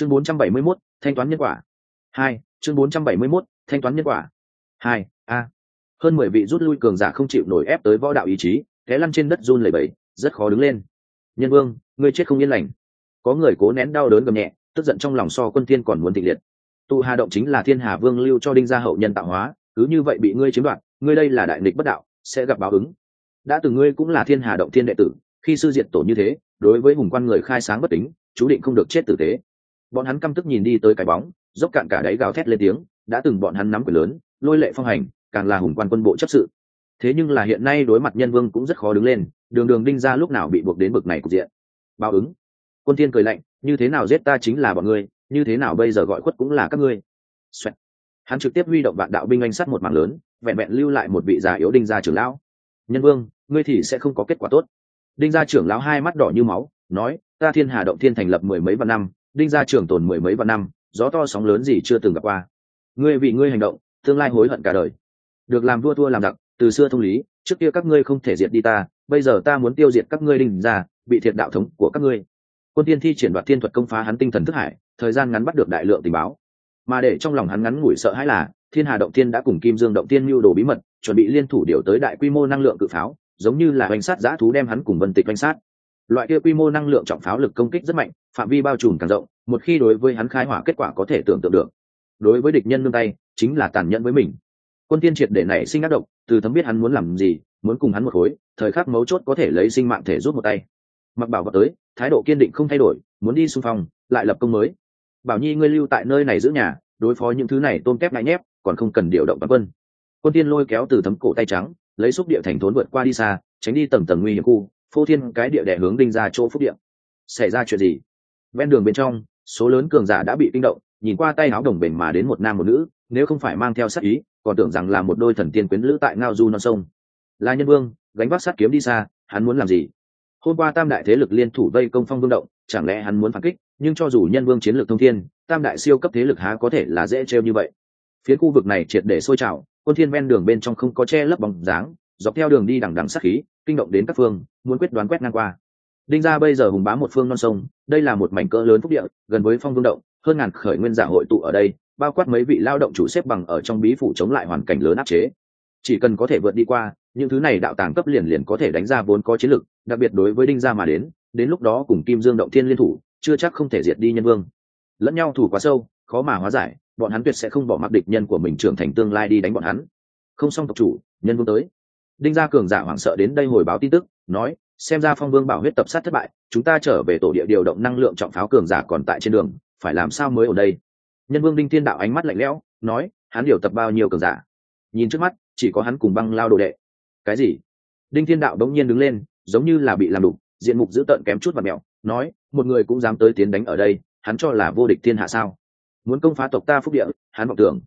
chương 471, thanh toán nhân quả. Hai chương 471, thanh toán nhân quả. Hai a. Hơn mười vị rút lui cường giả không chịu nổi ép tới võ đạo ý chí té lăn trên đất run lẩy bẩy rất khó đứng lên. Nhân vương ngươi chết không yên lành. Có người cố nén đau đớn gầm nhẹ tức giận trong lòng so quân thiên còn muốn thịnh liệt. Tụ hà động chính là thiên hà vương lưu cho đinh gia hậu nhân tạo hóa cứ như vậy bị ngươi chiếm đoạt ngươi đây là đại nghịch bất đạo sẽ gặp báo ứng. Đã từng ngươi cũng là thiên hà động thiên đệ tử khi sư diện tổ như thế đối với hùng quan người khai sáng bất tính chú định không được chết tử tế bọn hắn căm tức nhìn đi tới cái bóng, dốc cạn cả đáy gào thét lên tiếng, đã từng bọn hắn nắm quyền lớn, lôi lệ phong hành, càng là hùng quan quân bộ chấp sự. Thế nhưng là hiện nay đối mặt nhân vương cũng rất khó đứng lên, đường đường đinh ra lúc nào bị buộc đến bực này cục diện. Báo ứng. Quân thiên cười lạnh, như thế nào giết ta chính là bọn ngươi, như thế nào bây giờ gọi khuất cũng là các ngươi. Xoẹt. hắn trực tiếp huy động vạn đạo binh anh sắt một mảng lớn, vẹn vẹn lưu lại một vị già yếu đinh gia trưởng lão. Nhân vương, ngươi thì sẽ không có kết quả tốt. Đinh gia trưởng lão hai mắt đỏ như máu, nói, ta thiên hà động thiên thành lập mười mấy vạn năm đinh gia trưởng tồn mười mấy vạn năm, gió to sóng lớn gì chưa từng gặp qua. Ngươi vì ngươi hành động, tương lai hối hận cả đời. Được làm vua thua làm giặc, từ xưa thông lý, trước kia các ngươi không thể diệt đi ta, bây giờ ta muốn tiêu diệt các ngươi đinh ra bị thiệt đạo thống của các ngươi. Quân tiên thi triển đoạt thiên thuật công phá hắn tinh thần thức hải, thời gian ngắn bắt được đại lượng tình báo. Mà để trong lòng hắn ngắn ngủi sợ hãi là, thiên hà động tiên đã cùng kim dương động tiên mưu đồ bí mật, chuẩn bị liên thủ điều tới đại quy mô năng lượng cự pháo, giống như là oanh sát giã thú đem hắn cùng vân tịch oanh sát loại kia quy mô năng lượng trọng pháo lực công kích rất mạnh, phạm vi bao trùm càng rộng, một khi đối với hắn khai hỏa kết quả có thể tưởng tượng được. Đối với địch nhân nương tay, chính là tàn nhẫn với mình. Quân tiên triệt để nảy sinh ác động từ thấm biết hắn muốn làm gì, muốn cùng hắn một khối, thời khắc mấu chốt có thể lấy sinh mạng thể rút một tay. Mặc bảo vào tới, thái độ kiên định không thay đổi, muốn đi xung phong, lại lập công mới. Bảo nhi ngươi lưu tại nơi này giữ nhà, đối phó những thứ này tôm kép lại nhép, còn không cần điều động toàn quân. Quân tiên lôi kéo từ thấm cổ tay trắng, lấy xúc địa thành thốn vượt qua đi xa, tránh đi tầng tầng nguy hiểm khu phô thiên cái địa đẻ hướng đinh ra chỗ phúc điện, xảy ra chuyện gì? Ven đường bên trong số lớn cường giả đã bị kinh động nhìn qua tay áo đồng bền mà đến một nam một nữ nếu không phải mang theo sát ý còn tưởng rằng là một đôi thần tiên quyến lữ tại ngao du non sông. Là nhân vương gánh vác sát kiếm đi xa hắn muốn làm gì? Hôm qua tam đại thế lực liên thủ vây công phong vương động chẳng lẽ hắn muốn phản kích? Nhưng cho dù nhân vương chiến lược thông thiên tam đại siêu cấp thế lực há có thể là dễ trêu như vậy? Phía khu vực này triệt để sôi trào quân thiên ven đường bên trong không có che lấp bóng dáng dọc theo đường đi đằng đằng sát khí kinh động đến các phương, muốn quyết đoán quét ngang qua. Đinh gia bây giờ hùng bá một phương non sông, đây là một mảnh cỡ lớn phúc địa, gần với phong vương động, hơn ngàn khởi nguyên giả hội tụ ở đây, bao quát mấy vị lao động chủ xếp bằng ở trong bí phủ chống lại hoàn cảnh lớn áp chế. Chỉ cần có thể vượt đi qua, những thứ này đạo tàng cấp liền liền có thể đánh ra vốn có chiến lực đặc biệt đối với đinh gia mà đến đến lúc đó cùng kim dương động thiên liên thủ, chưa chắc không thể diệt đi nhân vương. Lẫn nhau thủ quá sâu, khó mà hóa giải, bọn hắn tuyệt sẽ không bỏ mặc địch nhân của mình trưởng thành tương lai đi đánh bọn hắn. Không xong tộc chủ, nhân vương tới đinh gia cường giả hoảng sợ đến đây hồi báo tin tức, nói, xem ra phong vương bảo huyết tập sát thất bại, chúng ta trở về tổ địa điều động năng lượng trọng pháo cường giả còn tại trên đường, phải làm sao mới ở đây? Nhân vương đinh thiên đạo ánh mắt lạnh lẽo, nói, hắn điều tập bao nhiêu cường giả? Nhìn trước mắt, chỉ có hắn cùng băng lao đồ đệ. Cái gì? Đinh thiên đạo đống nhiên đứng lên, giống như là bị làm đục, diện mục dữ tợn kém chút và mẹo, nói, một người cũng dám tới tiến đánh ở đây, hắn cho là vô địch thiên hạ sao? Muốn công phá tộc ta phúc địa, hắn vọng tưởng.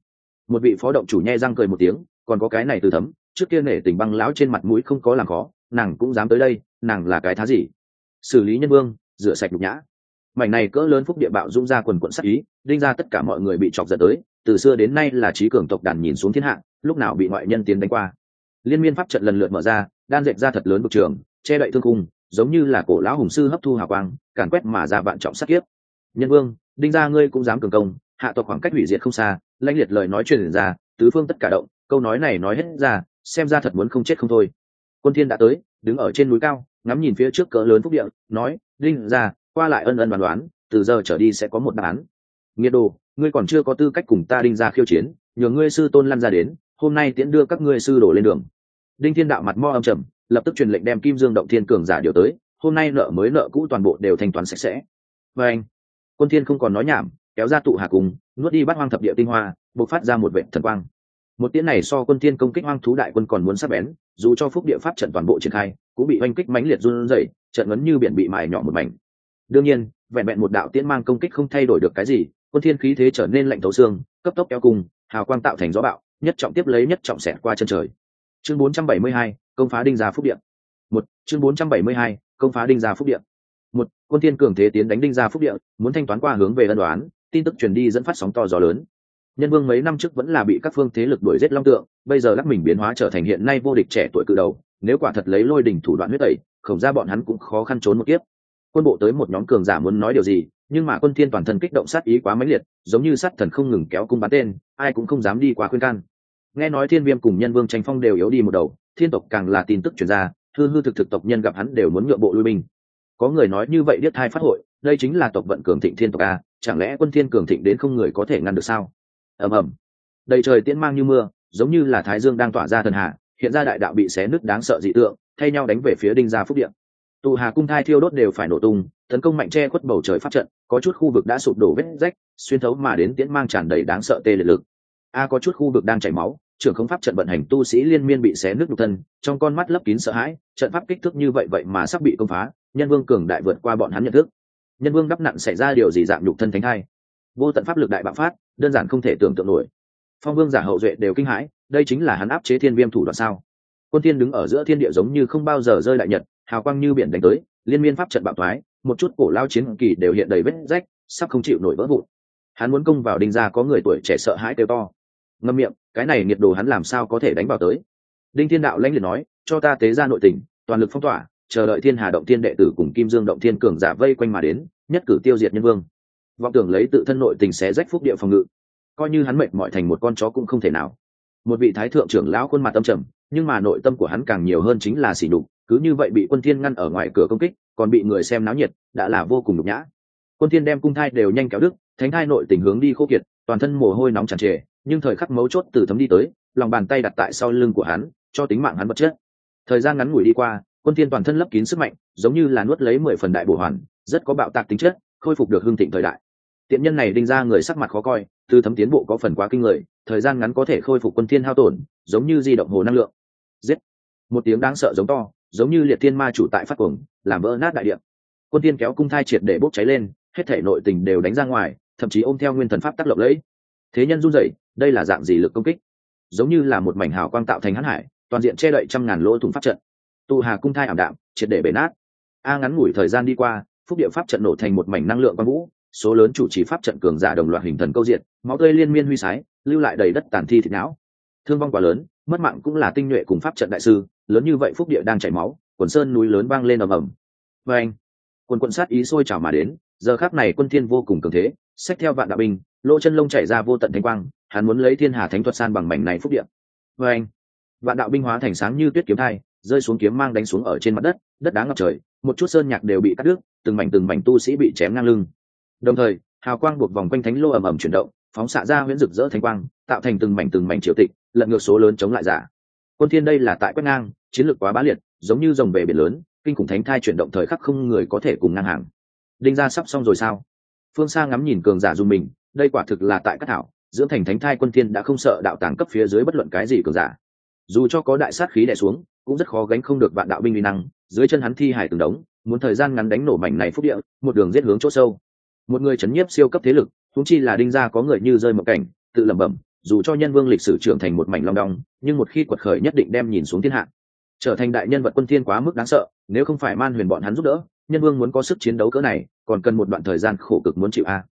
Một vị phó động chủ nhe răng cười một tiếng, còn có cái này từ thấm trước kia nể tình băng lão trên mặt mũi không có làm khó, nàng cũng dám tới đây, nàng là cái thá gì? Xử lý nhân vương, rửa sạch nhục nhã. Mảnh này cỡ lớn phúc địa bạo dung ra quần quận sắc ý, đinh ra tất cả mọi người bị chọc giận tới, từ xưa đến nay là trí cường tộc đàn nhìn xuống thiên hạ, lúc nào bị ngoại nhân tiến đánh qua. Liên miên pháp trận lần lượt mở ra, đan dệt ra thật lớn bực trường, che đậy thương cung, giống như là cổ lão hùng sư hấp thu hào quang, càn quét mà ra vạn trọng sắc kiếp. Nhân vương, đinh ra ngươi cũng dám cường công, hạ tộc khoảng cách hủy diệt không xa, lãnh liệt lời nói truyền ra, tứ phương tất cả động, câu nói này nói hết ra xem ra thật muốn không chết không thôi. Quân thiên đã tới, đứng ở trên núi cao, ngắm nhìn phía trước cỡ lớn phúc địa, nói, đinh ra qua lại ân ân đoán đoán, từ giờ trở đi sẽ có một đáp án. Nghiệt đồ, ngươi còn chưa có tư cách cùng ta đinh ra khiêu chiến, nhờ ngươi sư tôn lăn ra đến, hôm nay tiễn đưa các ngươi sư đổ lên đường. Đinh thiên đạo mặt mo âm trầm, lập tức truyền lệnh đem kim dương động thiên cường giả điều tới, hôm nay nợ mới nợ cũ toàn bộ đều thanh toán sạch sẽ. Và anh. Quân thiên không còn nói nhảm, kéo ra tụ hà cùng, nuốt đi bắt hoang thập địa tinh hoa, bộc phát ra một vệ thần quang một tiếng này so quân thiên công kích hoang thú đại quân còn muốn sát bén dù cho phúc địa pháp trận toàn bộ triển khai cũng bị oanh kích mãnh liệt run rẩy trận ngấn như biển bị mài nhỏ một mảnh. Đương nhiên vẹn vẹn một đạo tiễn mang công kích không thay đổi được cái gì quân thiên khí thế trở nên lạnh thấu xương cấp tốc kéo cùng hào quang tạo thành gió bạo nhất trọng tiếp lấy nhất trọng xẹt qua chân trời. Chương 472, công phá đinh gia phúc địa. Một chương 472, công phá đinh gia phúc địa. Một quân thiên cường thế tiến đánh đinh gia phúc địa muốn thanh toán qua hướng về ân đoán tin tức truyền đi dẫn phát sóng to gió lớn nhân vương mấy năm trước vẫn là bị các phương thế lực đuổi giết long tượng, bây giờ lắc mình biến hóa trở thành hiện nay vô địch trẻ tuổi cự đầu, nếu quả thật lấy lôi đình thủ đoạn huyết tẩy khổng ra bọn hắn cũng khó khăn trốn một kiếp. Quân bộ tới một nhóm cường giả muốn nói điều gì, nhưng mà quân thiên toàn thân kích động sát ý quá mãnh liệt, giống như sát thần không ngừng kéo cung bắn tên, ai cũng không dám đi quá khuyên can. Nghe nói thiên viêm cùng nhân vương tranh phong đều yếu đi một đầu, thiên tộc càng là tin tức truyền ra, hư hư thực thực tộc nhân gặp hắn đều muốn nhượng bộ lui binh. Có người nói như vậy biết thai phát hội, đây chính là tộc vận cường thịnh thiên tộc a, chẳng lẽ quân thiên cường thịnh đến không người có thể ngăn được sao? Ầm ầm. Đầy trời tiễn mang như mưa, giống như là thái dương đang tỏa ra thần hạ hiện ra đại đạo bị xé nứt đáng sợ dị tượng, thay nhau đánh về phía đinh gia phúc điện. Tụ hà cung thai thiêu đốt đều phải nổ tung, tấn công mạnh che khuất bầu trời phát trận, có chút khu vực đã sụp đổ vết rách, xuyên thấu mà đến tiễn mang tràn đầy đáng sợ tê liệt lực. A, có chút khu vực đang chảy máu, trưởng không pháp trận vận hành tu sĩ liên miên bị xé nước đục thân, trong con mắt lấp kín sợ hãi, trận pháp kích thước như vậy vậy mà sắp bị công phá, nhân vương cường đại vượt qua bọn hắn nhận thức. Nhân vương đắp nặng xảy ra điều gì dạng đục thân thánh thai? Vô tận pháp lực đại bạo phát đơn giản không thể tưởng tượng nổi. Phong vương giả hậu duệ đều kinh hãi, đây chính là hắn áp chế thiên viêm thủ đoạn sao? Quân tiên đứng ở giữa thiên địa giống như không bao giờ rơi đại nhật, hào quang như biển đánh tới, liên miên pháp trận bạo thoái, một chút cổ lao chiến kỳ đều hiện đầy vết rách, sắp không chịu nổi vỡ vụn. Hắn muốn công vào đinh gia có người tuổi trẻ sợ hãi kêu to. Ngâm miệng, cái này nhiệt đồ hắn làm sao có thể đánh vào tới? Đinh thiên đạo lãnh liệt nói, cho ta tế ra nội tình, toàn lực phong tỏa, chờ đợi thiên hà động thiên đệ tử cùng kim dương động thiên cường giả vây quanh mà đến, nhất cử tiêu diệt nhân vương vọng tưởng lấy tự thân nội tình xé rách phúc địa phòng ngự. Coi như hắn mệt mỏi thành một con chó cũng không thể nào. Một vị thái thượng trưởng lão khuôn mặt tâm trầm nhưng mà nội tâm của hắn càng nhiều hơn chính là sỉ nhục cứ như vậy bị quân thiên ngăn ở ngoài cửa công kích còn bị người xem náo nhiệt đã là vô cùng nhục nhã. Quân thiên đem cung thai đều nhanh kéo đứt, thánh thai nội tình hướng đi khô kiệt toàn thân mồ hôi nóng tràn trề nhưng thời khắc mấu chốt từ thấm đi tới lòng bàn tay đặt tại sau lưng của hắn cho tính mạng hắn bất chết. Thời gian ngắn ngủi đi qua quân thiên toàn thân lấp kín sức mạnh giống như là nuốt lấy mười phần đại bổ hoàn rất có bạo tạc tính chất khôi phục được hương thịnh thời đại tiện nhân này đinh ra người sắc mặt khó coi từ thấm tiến bộ có phần quá kinh người, thời gian ngắn có thể khôi phục quân thiên hao tổn, giống như di động hồ năng lượng. Giết! Một tiếng đáng sợ giống to, giống như liệt thiên ma chủ tại phát cuồng, làm vỡ nát đại địa. Quân thiên kéo cung thai triệt để bốc cháy lên, hết thể nội tình đều đánh ra ngoài, thậm chí ôm theo nguyên thần pháp tác lộng lẫy. Thế nhân run rẩy, đây là dạng gì lực công kích? Giống như là một mảnh hào quang tạo thành hãn hải, toàn diện che đậy trăm ngàn lỗ thủng pháp trận. Tụ hà cung thai ảm đạm, triệt để bể nát. A ngắn ngủi thời gian đi qua, phúc địa pháp trận nổ thành một mảnh năng lượng quang vũ số lớn chủ trì pháp trận cường giả đồng loạt hình thần câu diện, máu tươi liên miên huy sái, lưu lại đầy đất tàn thi thịt não. Thương vong quá lớn, mất mạng cũng là tinh nhuệ cùng pháp trận đại sư, lớn như vậy phúc địa đang chảy máu, quần sơn núi lớn vang lên ầm ầm. Và anh, quân quân sát ý sôi trào mà đến, giờ khác này quân thiên vô cùng cường thế xét theo vạn đạo binh, lỗ chân lông chảy ra vô tận thanh quang, hắn muốn lấy thiên hà thánh thuật san bằng mảnh này phúc địa. Và anh, vạn đạo binh hóa thành sáng như tuyết kiếm thai, rơi xuống kiếm mang đánh xuống ở trên mặt đất đất đá ngập trời, một chút sơn nhạc đều bị cắt đứt, từng mảnh từng mảnh tu sĩ bị chém ngang lưng đồng thời, hào quang buộc vòng quanh thánh lô ầm ầm chuyển động, phóng xạ ra huyễn rực rỡ thánh quang, tạo thành từng mảnh từng mảnh triều tịch, lật ngược số lớn chống lại giả. Quân thiên đây là tại quét ngang, chiến lược quá bá liệt, giống như dòng về biển lớn, kinh khủng thánh thai chuyển động thời khắc không người có thể cùng ngang hàng. Đinh gia sắp xong rồi sao? Phương xa ngắm nhìn cường giả dùng mình, đây quả thực là tại các thảo dưỡng thành thánh thai quân thiên đã không sợ đạo tàng cấp phía dưới bất luận cái gì cường giả. Dù cho có đại sát khí đè xuống, cũng rất khó gánh không được vạn đạo binh uy năng, dưới chân hắn thi hải từng đống, muốn thời gian ngắn đánh nổ mảnh này phúc địa, một đường giết hướng chỗ sâu một người chấn nhiếp siêu cấp thế lực thúng chi là đinh gia có người như rơi một cảnh tự lẩm bẩm dù cho nhân vương lịch sử trưởng thành một mảnh long đong nhưng một khi quật khởi nhất định đem nhìn xuống thiên hạ. Trở thành đại nhân vật quân thiên quá mức đáng sợ nếu không phải man huyền bọn hắn giúp đỡ nhân vương muốn có sức chiến đấu cỡ này còn cần một đoạn thời gian khổ cực muốn chịu a.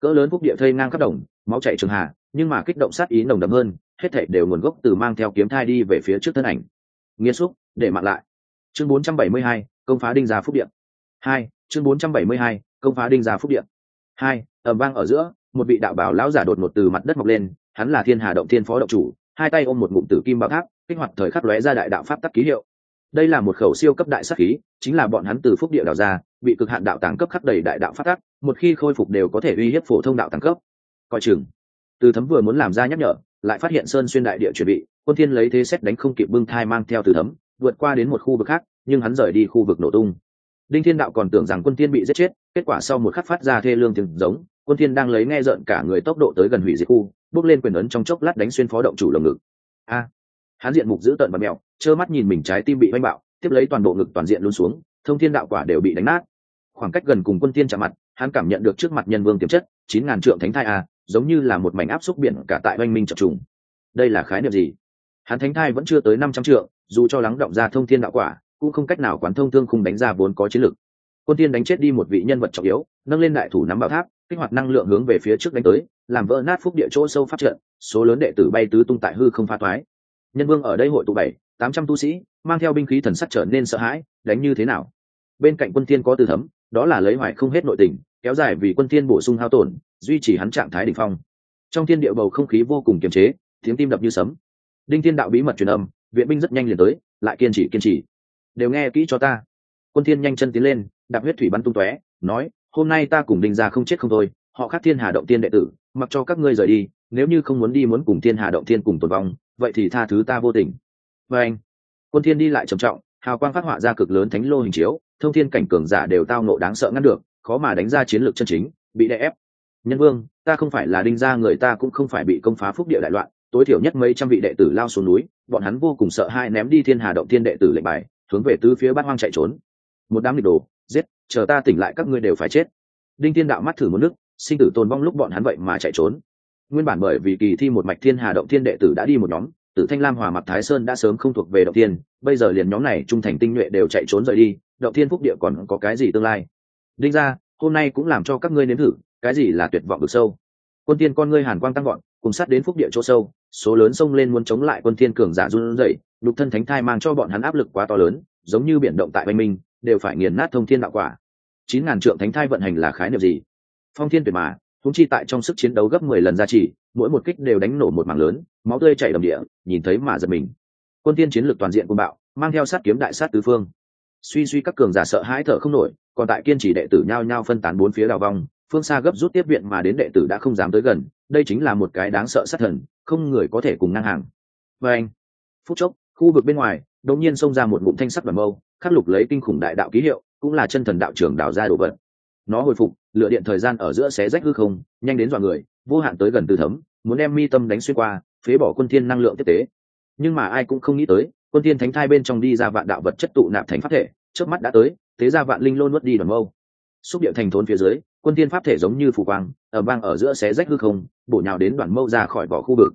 Cỡ lớn phúc địa thây ngang khắp đồng máu chảy trường hà nhưng mà kích động sát ý nồng đậm hơn hết thảy đều nguồn gốc từ mang theo kiếm thai đi về phía trước thân ảnh. Nghĩa xúc để mạng lại. Chương 472, công phá đinh gia phúc điện hai chương 472, công phá đinh gia phúc điện hai, ầm vang ở giữa, một vị đạo bảo lão giả đột ngột từ mặt đất mọc lên, hắn là thiên hà động thiên phó động chủ, hai tay ôm một ngụm tử kim bảo tháp, kích hoạt thời khắc lóe ra đại đạo pháp tắc ký hiệu. Đây là một khẩu siêu cấp đại sắc khí, chính là bọn hắn từ phúc địa đào ra, bị cực hạn đạo tàng cấp khắc đầy đại đạo pháp tắc, một khi khôi phục đều có thể uy hiếp phổ thông đạo tàng cấp. Coi chừng, từ thấm vừa muốn làm ra nhắc nhở, lại phát hiện sơn xuyên đại địa chuẩn bị, quân thiên lấy thế xét đánh không kịp bưng thai mang theo từ thấm, vượt qua đến một khu vực khác, nhưng hắn rời đi khu vực nổ tung. Đinh thiên đạo còn tưởng rằng quân thiên bị giết chết kết quả sau một khắc phát ra thê lương tiếng giống, quân thiên đang lấy nghe giận cả người tốc độ tới gần hủy diệt khu, bước lên quyền ấn trong chốc lát đánh xuyên phó động chủ lồng ngực. A! Hắn diện mục giữ tận và mèo trơ mắt nhìn mình trái tim bị vanh bạo, tiếp lấy toàn bộ ngực toàn diện luôn xuống, thông thiên đạo quả đều bị đánh nát. Khoảng cách gần cùng quân thiên chạm mặt, hắn cảm nhận được trước mặt nhân vương tiềm chất, chín ngàn trượng thánh thai a, giống như là một mảnh áp xúc biển cả tại oanh minh chập trùng. Đây là khái niệm gì? Hắn thánh thai vẫn chưa tới năm trăm trượng, dù cho lắng động ra thông thiên đạo quả, cũng không cách nào quán thông thương khung đánh ra vốn có chiến lực quân tiên đánh chết đi một vị nhân vật trọng yếu, nâng lên đại thủ nắm bảo tháp, kích hoạt năng lượng hướng về phía trước đánh tới, làm vỡ nát phúc địa chỗ sâu phát trận, số lớn đệ tử bay tứ tung tại hư không pha thoái nhân vương ở đây hội tụ bảy, tám trăm tu sĩ, mang theo binh khí thần sắc trở nên sợ hãi, đánh như thế nào? Bên cạnh quân tiên có từ thấm, đó là lấy hoài không hết nội tình, kéo dài vì quân tiên bổ sung hao tổn, duy trì hắn trạng thái đỉnh phong. Trong thiên địa bầu không khí vô cùng kiềm chế, tiếng tim đập như sấm. Đinh thiên đạo bí mật truyền âm, viện binh rất nhanh liền tới, lại kiên trì kiên trì. Đều nghe kỹ cho ta. Quân thiên nhanh chân tiến lên đạp huyết thủy bắn tung tóe, nói, hôm nay ta cùng đinh gia không chết không thôi, họ khác thiên hà động tiên đệ tử, mặc cho các ngươi rời đi, nếu như không muốn đi muốn cùng thiên hà động tiên cùng tồn vong, vậy thì tha thứ ta vô tình. Và anh, quân thiên đi lại trầm trọng, hào quang phát họa ra cực lớn thánh lô hình chiếu, thông thiên cảnh cường giả đều tao nộ đáng sợ ngăn được, khó mà đánh ra chiến lược chân chính, bị đè ép. Nhân vương, ta không phải là đinh gia, người ta cũng không phải bị công phá phúc địa đại loạn, tối thiểu nhất mấy trăm vị đệ tử lao xuống núi, bọn hắn vô cùng sợ hai ném đi thiên hà động thiên đệ tử lệnh bài, hướng về tứ phía bát hoang chạy trốn một đám địch đồ, giết, chờ ta tỉnh lại các ngươi đều phải chết. Đinh thiên đạo mắt thử một nước, sinh tử tồn vong lúc bọn hắn vậy mà chạy trốn. Nguyên bản bởi vì kỳ thi một mạch thiên hà động thiên đệ tử đã đi một nhóm, tử thanh lam hòa mặt thái sơn đã sớm không thuộc về động thiên, bây giờ liền nhóm này trung thành tinh nhuệ đều chạy trốn rời đi, động thiên phúc địa còn có cái gì tương lai? Đinh ra hôm nay cũng làm cho các ngươi nếm thử, cái gì là tuyệt vọng được sâu? Quân tiên con ngươi hàn quang tăng gọn cùng sát đến phúc địa chỗ sâu, số lớn sông lên muốn chống lại quân thiên cường giả run rẩy, lục thân thánh thai mang cho bọn hắn áp lực quá to lớn, giống như biển động tại bên minh đều phải nghiền nát thông thiên đạo quả. Chín ngàn trượng thánh thai vận hành là khái niệm gì? Phong thiên tuyệt mà húng chi tại trong sức chiến đấu gấp mười lần gia trì, mỗi một kích đều đánh nổ một mảng lớn, máu tươi chảy đầm địa, nhìn thấy mà giật mình. Quân tiên chiến lược toàn diện cuồng bạo, mang theo sát kiếm đại sát tứ phương. Suy suy các cường giả sợ hãi thở không nổi, còn tại kiên trì đệ tử nhao nhao phân tán bốn phía đào vong, phương xa gấp rút tiếp viện mà đến đệ tử đã không dám tới gần, đây chính là một cái đáng sợ sát thần, không người có thể cùng ngang hàng. Và anh, phút chốc, khu vực bên ngoài, đột nhiên xông ra một ngụm thanh sắt và mâu khắc lục lấy kinh khủng đại đạo ký hiệu, cũng là chân thần đạo trưởng đào ra đồ vật. Nó hồi phục, lựa điện thời gian ở giữa xé rách hư không, nhanh đến dọa người, vô hạn tới gần tư thấm, muốn đem mi tâm đánh xuyên qua, phế bỏ quân thiên năng lượng tiếp tế. Nhưng mà ai cũng không nghĩ tới, quân thiên thánh thai bên trong đi ra vạn đạo vật chất tụ nạp thành pháp thể trước mắt đã tới thế ra vạn linh lôn nuốt đi đoàn mâu. Xúc điệu thành thốn phía dưới, quân thiên pháp thể giống như phủ quang, ở bang ở giữa xé rách hư không, bổ nhào đến đoàn mâu ra khỏi vỏ khu vực.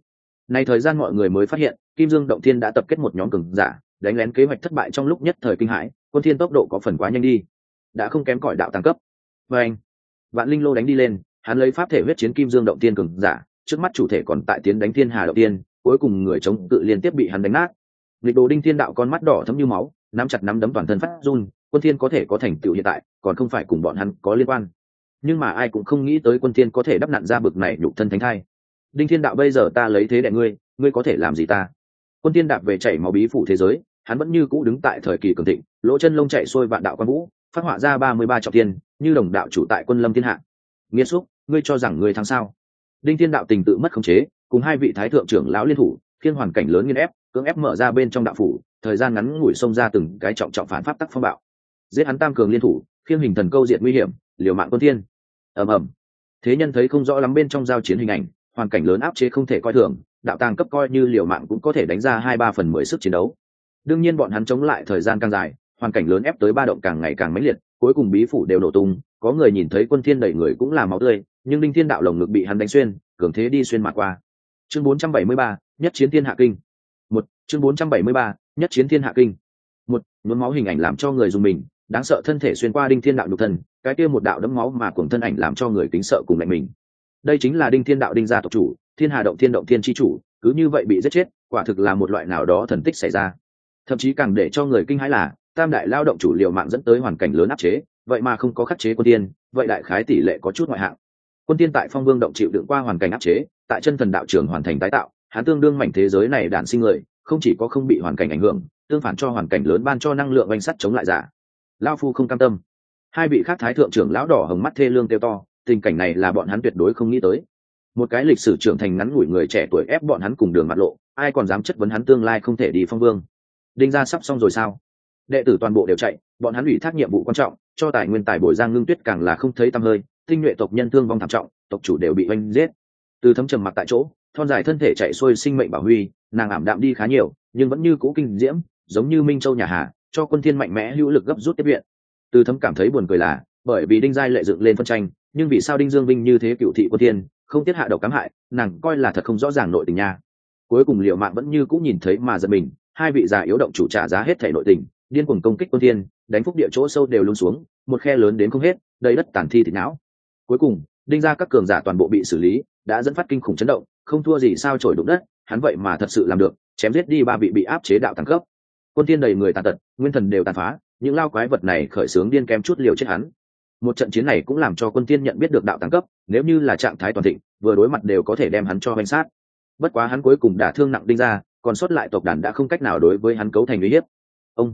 Này thời gian mọi người mới phát hiện, kim dương động thiên đã tập kết một nhóm cường giả đánh lén kế hoạch thất bại trong lúc nhất thời kinh hãi, quân thiên tốc độ có phần quá nhanh đi. Đã không kém cỏi đạo tăng cấp. Và anh, vạn linh lô đánh đi lên, hắn lấy pháp thể huyết chiến kim dương động tiên cường giả, trước mắt chủ thể còn tại tiến đánh thiên hà động tiên, cuối cùng người chống tự liên tiếp bị hắn đánh nát. Lịch đồ đinh thiên đạo con mắt đỏ thấm như máu, nắm chặt nắm đấm toàn thân phát run, quân thiên có thể có thành tựu hiện tại, còn không phải cùng bọn hắn có liên quan. Nhưng mà ai cũng không nghĩ tới quân thiên có thể đắp nặn ra bực này nhục thân thánh thai. Đinh thiên đạo bây giờ ta lấy thế đệ ngươi ngươi có thể làm gì ta? Quân thiên đạp về chảy máu bí phủ thế giới hắn vẫn như cũ đứng tại thời kỳ cường thịnh, lỗ chân lông chạy xuôi vạn đạo quan vũ, phát họa ra ba mươi ba trọng tiên như đồng đạo chủ tại quân lâm thiên hạ. Nghĩa xúc, ngươi cho rằng ngươi thắng sao? Đinh thiên đạo tình tự mất khống chế, cùng hai vị thái thượng trưởng lão liên thủ thiên hoàn cảnh lớn nghiên ép, cưỡng ép mở ra bên trong đạo phủ, thời gian ngắn ngủi xông ra từng cái trọng trọng phản pháp tắc phong bạo. Giết hắn tam cường liên thủ, khiêng hình thần câu diệt nguy hiểm, liều mạng quân thiên. Ầm ầm. Thế nhân thấy không rõ lắm bên trong giao chiến hình ảnh, hoàn cảnh lớn áp chế không thể coi thường, đạo tàng cấp coi như liều mạng cũng có thể đánh ra hai ba phần mười sức chiến đấu đương nhiên bọn hắn chống lại thời gian càng dài hoàn cảnh lớn ép tới ba động càng ngày càng mãnh liệt cuối cùng bí phủ đều nổ tung có người nhìn thấy quân thiên đẩy người cũng là máu tươi nhưng đinh thiên đạo lồng ngực bị hắn đánh xuyên cường thế đi xuyên mà qua. Chương 473, nhất chiến thiên hạ kinh. Một chương 473, nhất chiến thiên hạ kinh. Một nhuốm máu hình ảnh làm cho người dùng mình đáng sợ thân thể xuyên qua đinh thiên đạo nhục thân cái kia một đạo đấm máu mà cuồng thân ảnh làm cho người kính sợ cùng lạnh mình. Đây chính là đinh thiên đạo đinh gia tộc chủ thiên hà động thiên động thiên chi chủ cứ như vậy bị giết chết quả thực là một loại nào đó thần tích xảy ra thậm chí càng để cho người kinh hãi là, tam đại lao động chủ liều mạng dẫn tới hoàn cảnh lớn áp chế, vậy mà không có khắc chế quân tiên, vậy đại khái tỷ lệ có chút ngoại hạng. Quân tiên tại phong vương động chịu đựng qua hoàn cảnh áp chế, tại chân thần đạo trường hoàn thành tái tạo, hắn tương đương mảnh thế giới này đản sinh người, không chỉ có không bị hoàn cảnh ảnh hưởng, tương phản cho hoàn cảnh lớn ban cho năng lượng oanh sắt chống lại giả. Lao phu không cam tâm. Hai vị khác thái thượng trưởng lão đỏ hồng mắt thê lương tiêu to, tình cảnh này là bọn hắn tuyệt đối không nghĩ tới. Một cái lịch sử trưởng thành ngắn ngủi người trẻ tuổi ép bọn hắn cùng đường mặt lộ, ai còn dám chất vấn hắn tương lai không thể đi phong vương? Đinh ra sắp xong rồi sao? Đệ tử toàn bộ đều chạy, bọn hắn ủy thác nhiệm vụ quan trọng, cho tài nguyên tài bồi giang ngưng tuyết càng là không thấy tăm hơi, tinh nhuệ tộc nhân thương vong thảm trọng, tộc chủ đều bị oanh giết. Từ thấm trầm mặc tại chỗ, thon dài thân thể chạy xuôi sinh mệnh bảo huy, nàng ảm đạm đi khá nhiều, nhưng vẫn như cũ kinh diễm, giống như minh châu nhà hà, cho quân thiên mạnh mẽ hữu lực gấp rút tiếp viện. Từ thấm cảm thấy buồn cười là, bởi vì đinh giai lệ dựng lên phân tranh, nhưng vì sao đinh dương vinh như thế cựu thị quân thiên, không tiết hạ độc cám hại, nàng coi là thật không rõ ràng nội tình nha. Cuối cùng liệu mạng vẫn như cũ nhìn thấy mà giật mình hai vị già yếu động chủ trả giá hết thể nội tình, điên cuồng công kích quân thiên, đánh phúc địa chỗ sâu đều luôn xuống, một khe lớn đến không hết, đầy đất tàn thi thịt não. Cuối cùng, đinh ra các cường giả toàn bộ bị xử lý, đã dẫn phát kinh khủng chấn động, không thua gì sao trổi đụng đất, hắn vậy mà thật sự làm được, chém giết đi ba vị bị áp chế đạo tăng cấp. Quân thiên đầy người tàn tật, nguyên thần đều tàn phá, những lao quái vật này khởi sướng điên kém chút liều chết hắn. Một trận chiến này cũng làm cho quân tiên nhận biết được đạo tăng cấp, nếu như là trạng thái toàn thịnh, vừa đối mặt đều có thể đem hắn cho hoành sát. Bất quá hắn cuối cùng đả thương nặng đinh ra còn sót lại tộc đàn đã không cách nào đối với hắn cấu thành uy hiếp. Ông,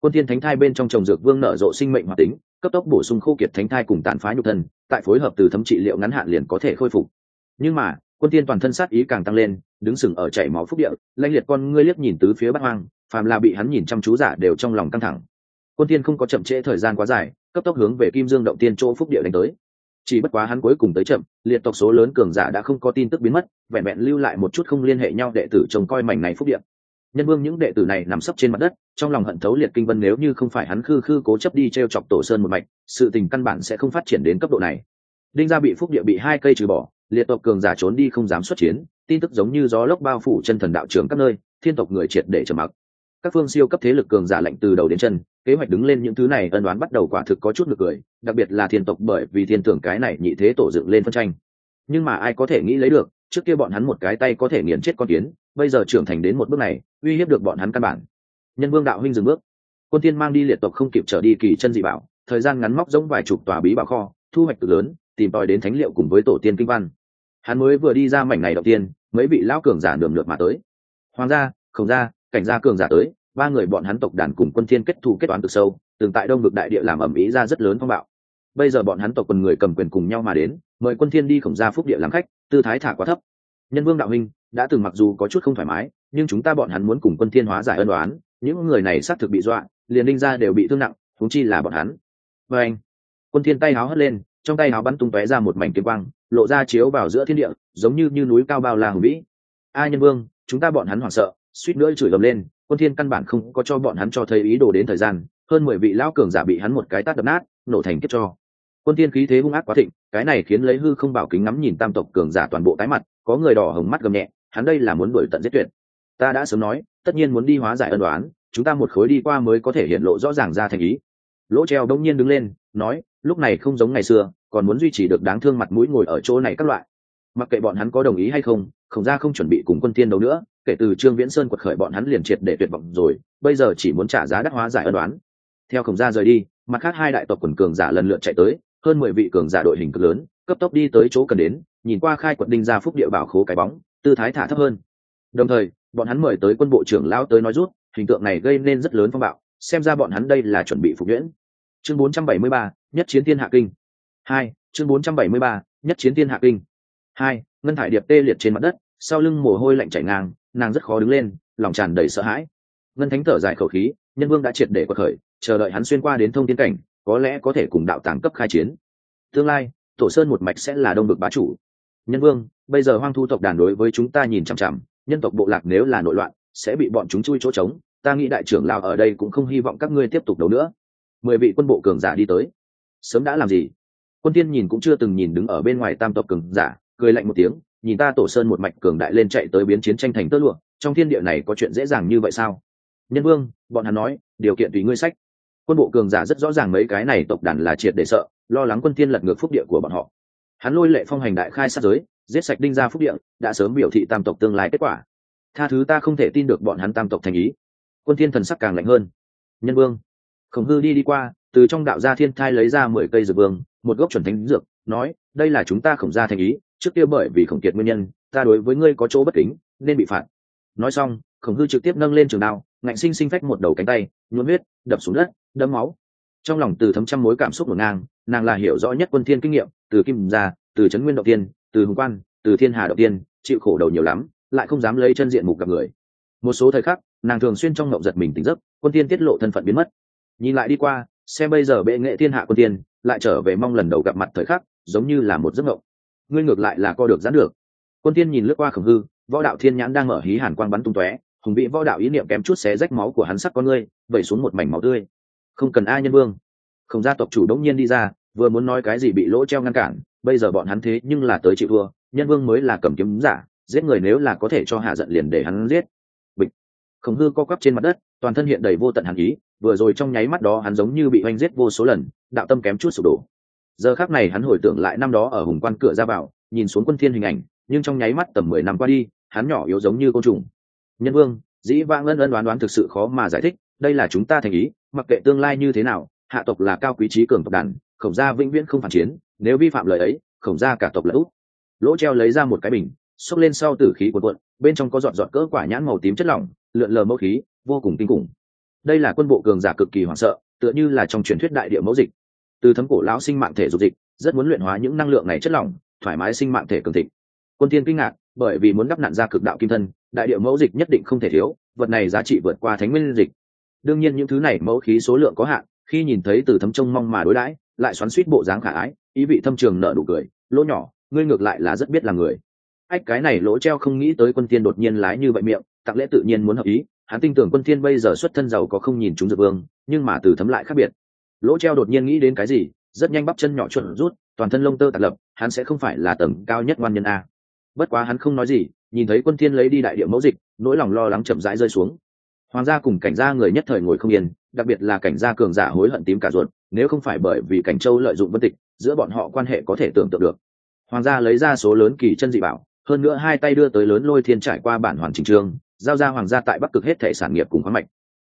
quân thiên thánh thai bên trong trồng dược vương nở rộ sinh mệnh hoạt tính, cấp tốc bổ sung khô kiệt thánh thai cùng tàn phá nhục thân, tại phối hợp từ thấm trị liệu ngắn hạn liền có thể khôi phục. Nhưng mà, quân tiên toàn thân sát ý càng tăng lên, đứng sừng ở chảy máu phúc địa lanh liệt con ngươi liếc nhìn tứ phía bát hoang, phàm là bị hắn nhìn chăm chú giả đều trong lòng căng thẳng. Quân tiên không có chậm trễ thời gian quá dài, cấp tốc hướng về kim dương động tiên chỗ phúc địa đánh tới chỉ bất quá hắn cuối cùng tới chậm, liệt tộc số lớn cường giả đã không có tin tức biến mất, vẹn vẹn lưu lại một chút không liên hệ nhau đệ tử trông coi mảnh này phúc địa. Nhân vương những đệ tử này nằm sấp trên mặt đất, trong lòng hận thấu liệt kinh vân nếu như không phải hắn khư khư cố chấp đi t r e o chọc tổ sơn một mạch, sự tình căn bản sẽ không phát triển đến cấp độ này. Đinh gia bị phúc địa bị hai cây trừ bỏ, liệt tộc cường giả trốn đi không dám xuất chiến, tin tức giống như gió lốc bao phủ chân thần đạo trường các nơi, thiên tộc người triệt để trầm mặc các phương siêu cấp thế lực cường giả lệnh từ đầu đến chân, kế hoạch đứng lên những thứ này ân đoán bắt đầu quả thực có chút ngược cười, đặc biệt là thiên tộc bởi vì thiên tưởng cái này nhị thế tổ dựng lên phân tranh. Nhưng mà ai có thể nghĩ lấy được, trước kia bọn hắn một cái tay có thể nghiền chết con kiến, bây giờ trưởng thành đến một bước này, uy hiếp được bọn hắn căn bản. Nhân vương đạo huynh dừng bước. Quân tiên mang đi liệt tộc không kịp trở đi kỳ chân dị bảo, thời gian ngắn móc giống vài chục tòa bí bảo kho, thu hoạch cực lớn, tìm tòi đến thánh liệu cùng với tổ tiên kinh văn. Hắn mới vừa đi ra mảnh này đầu tiên, mấy vị lão cường giả đường lượt mà tới. Hoàng gia, khổng gia cảnh gia cường giả tới, ba người bọn hắn tộc đàn cùng quân thiên kết thù kết toán từ sâu, từng tại đông vực đại địa làm ẩm ý ra rất lớn phong bạo. Bây giờ bọn hắn tộc quần người cầm quyền cùng nhau mà đến, mời quân thiên đi khổng gia phúc địa làm khách, tư thái thả quá thấp. Nhân vương đạo huynh, đã từng mặc dù có chút không thoải mái, nhưng chúng ta bọn hắn muốn cùng quân thiên hóa giải ân đoán những người này xác thực bị dọa, liền linh ra đều bị thương nặng thúng chi là bọn hắn. Và anh, quân thiên tay háo hất lên, trong tay háo bắn tung tóe ra một mảnh kiếm quang, lộ ra chiếu vào giữa thiên địa, giống như như núi cao bao la hùng vĩ. A nhân vương, chúng ta bọn hắn hoảng sợ suýt nữa chửi gầm lên, quân thiên căn bản không có cho bọn hắn cho thấy ý đồ đến thời gian, hơn mười vị lão cường giả bị hắn một cái tát đập nát, nổ thành kiếp cho. Quân thiên khí thế hung ác quá thịnh, cái này khiến lấy hư không bảo kính ngắm nhìn tam tộc cường giả toàn bộ tái mặt, có người đỏ hồng mắt gầm nhẹ, hắn đây là muốn đuổi tận giết tuyệt. Ta đã sớm nói, tất nhiên muốn đi hóa giải ân đoán chúng ta một khối đi qua mới có thể hiện lộ rõ ràng ra thành ý. Lỗ treo đông nhiên đứng lên, nói, lúc này không giống ngày xưa, còn muốn duy trì được đáng thương mặt mũi ngồi ở chỗ này các loại. Mặc kệ bọn hắn có đồng ý hay không khổng gia không chuẩn bị cùng quân tiên đấu nữa kể từ trương viễn sơn quật khởi bọn hắn liền triệt để tuyệt vọng rồi bây giờ chỉ muốn trả giá đắt hóa giải ân đoán theo khổng gia rời đi mặt khác hai đại tộc quần cường giả lần lượt chạy tới hơn mười vị cường giả đội hình cực lớn cấp tốc đi tới chỗ cần đến nhìn qua khai quật đinh ra phúc địa bảo khố cái bóng tư thái thả thấp hơn. Đồng thời bọn hắn mời tới quân bộ trưởng lão tới nói rút hình tượng này gây nên rất lớn phong bạo xem ra bọn hắn đây là chuẩn bị phục nhuyễn. Chương 473, nhất chiến tiên hạ kinh. Hai chương 473, nhất chiến tiên hạ kinh. Hai ngân thải điệp tê liệt trên mặt đất sau lưng mồ hôi lạnh chảy ngang nàng rất khó đứng lên, lòng tràn đầy sợ hãi. Ngân thánh thở dài khẩu khí, nhân vương đã triệt để quật khởi, chờ đợi hắn xuyên qua đến thông tiên cảnh, có lẽ có thể cùng đạo tàng cấp khai chiến. Tương lai, tổ sơn một mạch sẽ là đông bực bá chủ. Nhân vương, bây giờ hoang thu tộc đàn đối với chúng ta nhìn chằm chằm, nhân tộc bộ lạc nếu là nội loạn, sẽ bị bọn chúng chui chỗ trống. Ta nghĩ đại trưởng lào ở đây cũng không hy vọng các ngươi tiếp tục đấu nữa. Mười vị quân bộ cường giả đi tới. Sớm đã làm gì? Quân tiên nhìn cũng chưa từng nhìn đứng ở bên ngoài tam tộc cường giả, cười lạnh một tiếng nhìn ta tổ sơn một mạch cường đại lên chạy tới biến chiến tranh thành tơ lụa, trong thiên địa này có chuyện dễ dàng như vậy sao? Nhân vương, bọn hắn nói, điều kiện tùy ngươi sách. Quân bộ cường giả rất rõ ràng mấy cái này tộc đàn là triệt để sợ, lo lắng quân thiên lật ngược phúc địa của bọn họ. Hắn lôi lệ phong hành đại khai sát giới, giết sạch đinh gia phúc địa, đã sớm biểu thị tam tộc tương lai kết quả. Tha thứ ta không thể tin được bọn hắn tam tộc thành ý. Quân thiên thần sắc càng lạnh hơn. Nhân vương, khổng hư đi đi qua, từ trong đạo gia thiên thai lấy ra mười cây dược vương, một gốc chuẩn thánh dược, nói, đây là chúng ta khổng gia thành ý trước kia bởi vì khổng kiệt nguyên nhân, ta đối với ngươi có chỗ bất kính, nên bị phạt. Nói xong, khổng hư trực tiếp nâng lên trường đao, ngạnh sinh sinh phách một đầu cánh tay, nhuốm huyết, đập xuống đất đấm máu. Trong lòng từ thấm trăm mối cảm xúc của ngang, nàng là hiểu rõ nhất quân thiên kinh nghiệm, từ kim gia từ trấn nguyên đầu tiên, từ hùng quan, từ thiên hà đầu tiên, chịu khổ đầu nhiều lắm, lại không dám lấy chân diện mục gặp người. Một số thời khắc, nàng thường xuyên trong ngậu giật mình tỉnh giấc, quân tiên tiết lộ thân phận biến mất. Nhìn lại đi qua, xem bây giờ bệ nghệ thiên hạ quân tiên lại trở về mong lần đầu gặp mặt thời khắc, giống như là một giấc ngậu ngươi ngược lại là co được giãn được. Quân tiên nhìn lướt qua khổng hư, võ đạo thiên nhãn đang mở hí hàn quang bắn tung tóe, hùng vĩ võ đạo ý niệm kém chút xé rách máu của hắn sắc con ngươi, vẩy xuống một mảnh máu tươi. Không cần ai nhân vương. Không gia tộc chủ đống nhiên đi ra, vừa muốn nói cái gì bị lỗ treo ngăn cản, bây giờ bọn hắn thế nhưng là tới chịu thua, nhân vương mới là cầm kiếm giả, giết người nếu là có thể cho hạ giận liền để hắn giết. Bịch. Khổng hư co quắp trên mặt đất, toàn thân hiện đầy vô tận hàn ý, vừa rồi trong nháy mắt đó hắn giống như bị oanh giết vô số lần, đạo tâm kém chút sụp đổ giờ khác này hắn hồi tưởng lại năm đó ở hùng quan cửa ra vào, nhìn xuống quân thiên hình ảnh, nhưng trong nháy mắt tầm mười năm qua đi, hắn nhỏ yếu giống như côn trùng. Nhân vương, dĩ vãng ân ân đoán đoán thực sự khó mà giải thích, đây là chúng ta thành ý, mặc kệ tương lai như thế nào, hạ tộc là cao quý trí cường tộc đàn, khổng gia vĩnh viễn không phản chiến, nếu vi phạm lời ấy, khổng gia cả tộc là út. Lỗ treo lấy ra một cái bình, xốc lên sau tử khí cuộn cuộn, bên trong có giọt giọt cỡ quả nhãn màu tím chất lỏng, lượn lờ mẫu khí, vô cùng kinh khủng. Đây là quân bộ cường giả cực kỳ hoảng sợ, tựa như là trong truyền thuyết đại địa mẫu dịch từ thấm cổ lão sinh mạng thể dục dịch, rất muốn luyện hóa những năng lượng này chất lỏng, thoải mái sinh mạng thể cường thịnh. Quân tiên kinh ngạc, bởi vì muốn đắp nạn ra cực đạo kim thân, đại địa mẫu dịch nhất định không thể thiếu, vật này giá trị vượt qua thánh nguyên dịch. Đương nhiên những thứ này mẫu khí số lượng có hạn, khi nhìn thấy từ thấm trông mong mà đối đãi, lại xoắn suýt bộ dáng khả ái, ý vị thâm trường nợ đủ cười, lỗ nhỏ, ngươi ngược lại là rất biết là người. Ách, cái này lỗ treo không nghĩ tới quân tiên đột nhiên lái như vậy miệng, tặng lễ tự nhiên muốn hợp ý, hắn tin tưởng quân tiên bây giờ xuất thân giàu có không nhìn chúng dược vương, nhưng mà từ thấm lại khác biệt lỗ treo đột nhiên nghĩ đến cái gì, rất nhanh bắp chân nhỏ chuẩn rút, toàn thân lông tơ tạt lập, hắn sẽ không phải là tầng cao nhất ngoan nhân a. Bất quá hắn không nói gì, nhìn thấy quân thiên lấy đi đại địa mẫu dịch, nỗi lòng lo lắng chậm rãi rơi xuống. Hoàng gia cùng cảnh gia người nhất thời ngồi không yên, đặc biệt là cảnh gia cường giả hối hận tím cả ruột, nếu không phải bởi vì cảnh châu lợi dụng vân tịch, giữa bọn họ quan hệ có thể tưởng tượng được. Hoàng gia lấy ra số lớn kỳ chân dị bảo, hơn nữa hai tay đưa tới lớn lôi thiên trải qua bản hoàn chỉnh trương, giao ra hoàng gia tại bắc cực hết thể sản nghiệp cùng khoáng mạch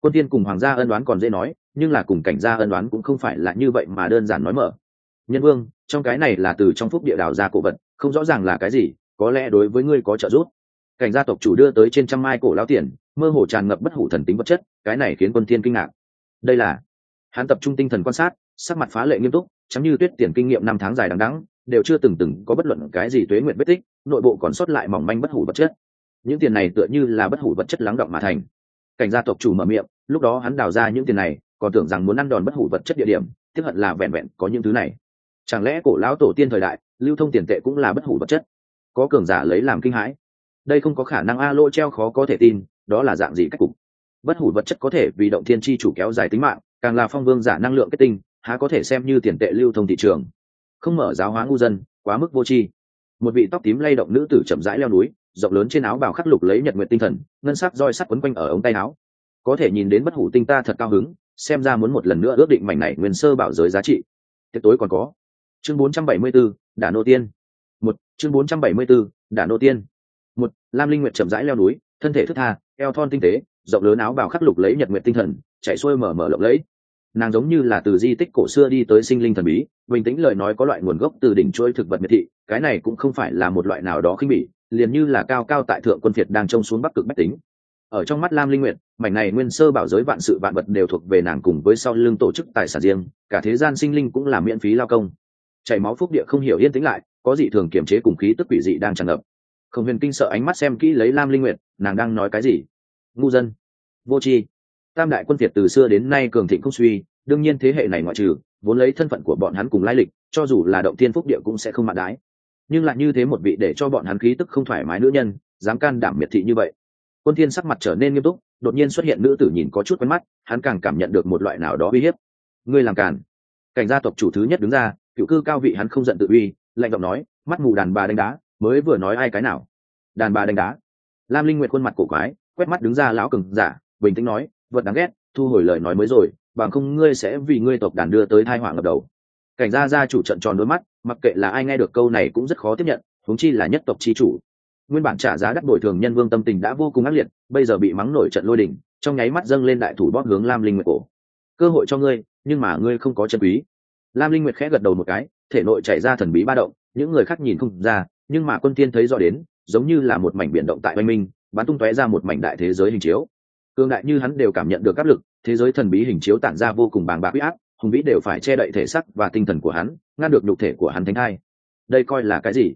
quân tiên cùng hoàng gia ân đoán còn dễ nói, nhưng là cùng cảnh gia ân đoán cũng không phải là như vậy mà đơn giản nói mở. Nhân vương, trong cái này là từ trong phúc địa đào ra cổ vật, không rõ ràng là cái gì, có lẽ đối với ngươi có trợ giúp. Cảnh gia tộc chủ đưa tới trên trăm mai cổ lao tiền, mơ hồ tràn ngập bất hủ thần tính vật chất, cái này khiến quân thiên kinh ngạc. Đây là, hắn tập trung tinh thần quan sát, sắc mặt phá lệ nghiêm túc, chấm như tuyết tiền kinh nghiệm năm tháng dài đằng đẵng, đều chưa từng từng có bất luận cái gì tuế nguyện vết tích, nội bộ còn sót lại mỏng manh bất hủ vật chất. Những tiền này tựa như là bất hủ vật chất lắng động mà thành. Cảnh gia tộc chủ mở miệng lúc đó hắn đào ra những tiền này, còn tưởng rằng muốn ăn đòn bất hủ vật chất địa điểm tiếp hận là vẹn vẹn có những thứ này. Chẳng lẽ cổ lão tổ tiên thời đại, lưu thông tiền tệ cũng là bất hủ vật chất? Có cường giả lấy làm kinh hãi. Đây không có khả năng a lô treo khó có thể tin, đó là dạng gì cách cục? Bất hủ vật chất có thể vì động thiên chi chủ kéo dài tính mạng, càng là phong vương giả năng lượng kết tinh, há có thể xem như tiền tệ lưu thông thị trường. Không mở giáo hóa ngu dân, quá mức vô tri. Một vị tóc tím lay động nữ tử chậm rãi leo núi, rộng lớn trên áo bào khắc lục lấy nhật nguyện tinh thần, ngân sắc roi sắt quấn quanh ở ống tay áo có thể nhìn đến bất hủ tinh ta thật cao hứng xem ra muốn một lần nữa ước định mảnh này nguyên sơ bảo giới giá trị. Tiệc tối còn có. Chương 474, đả nô tiên. Một chương 474, đả nô tiên. Một lam linh nguyệt chậm rãi leo núi thân thể thức tha eo thon tinh tế rộng lớn áo bào khắc lục lấy nhật nguyện tinh thần chạy xuôi mở mở lộng lẫy. Nàng giống như là từ di tích cổ xưa đi tới sinh linh thần bí bình tĩnh lời nói có loại nguồn gốc từ đỉnh chuỗi thực vật miệt thị cái này cũng không phải là một loại nào đó khinh bỉ liền như là cao cao tại thượng quân phiệt đang trông xuống bắc cực bách tính ở trong mắt lam linh nguyệt, mảnh này nguyên sơ bảo giới vạn sự vạn vật đều thuộc về nàng cùng với sau lưng tổ chức tài sản riêng, cả thế gian sinh linh cũng là miễn phí lao công. Chảy máu phúc địa không hiểu yên tĩnh lại, có dị thường kiềm chế cùng khí tức quỷ dị đang tràn ngập. Không huyền kinh sợ ánh mắt xem kỹ lấy lam linh nguyệt, nàng đang nói cái gì? Ngu dân. Vô tri. Tam đại quân việt từ xưa đến nay cường thịnh không suy, đương nhiên thế hệ này ngoại trừ, vốn lấy thân phận của bọn hắn cùng lai lịch, cho dù là động tiên phúc địa cũng sẽ không mạn đái. Nhưng lại như thế một vị để cho bọn hắn khí tức không thoải mái nữ nhân, dám can đảm miệt thị như vậy quân thiên sắc mặt trở nên nghiêm túc, đột nhiên xuất hiện nữ tử nhìn có chút quen mắt, hắn càng cảm nhận được một loại nào đó uy hiếp. Ngươi làm càn. Cảnh gia tộc chủ thứ nhất đứng ra, cựu cư cao vị hắn không giận tự uy, lạnh giọng nói, mắt mù đàn bà đánh đá, mới vừa nói ai cái nào? Đàn bà đánh đá. Lam linh nguyệt khuôn mặt cổ quái, quét mắt đứng ra lão cường giả, bình tĩnh nói, vật đáng ghét, thu hồi lời nói mới rồi, bằng không ngươi sẽ vì ngươi tộc đàn đưa tới thai họa ngập đầu. Cảnh gia gia chủ trận tròn đôi mắt, mặc kệ là ai nghe được câu này cũng rất khó tiếp nhận, huống chi là nhất tộc chi chủ nguyên bản trả giá đắt bồi thường nhân vương tâm tình đã vô cùng ác liệt, bây giờ bị mắng nổi trận lôi đỉnh, trong nháy mắt dâng lên đại thủ bóp hướng lam linh nguyệt cổ. Cơ hội cho ngươi, nhưng mà ngươi không có chân quý. Lam linh nguyệt khẽ gật đầu một cái, thể nội chảy ra thần bí ba động, những người khác nhìn không ra, nhưng mà quân tiên thấy rõ đến, giống như là một mảnh biển động tại oanh minh, bắn tung tóe ra một mảnh đại thế giới hình chiếu. Cương đại như hắn đều cảm nhận được áp lực, thế giới thần bí hình chiếu tản ra vô cùng bàng bạc huy áp, hùng vĩ đều phải che đậy thể sắc và tinh thần của hắn, ngăn được nhục thể của hắn thánh hai. đây coi là cái gì?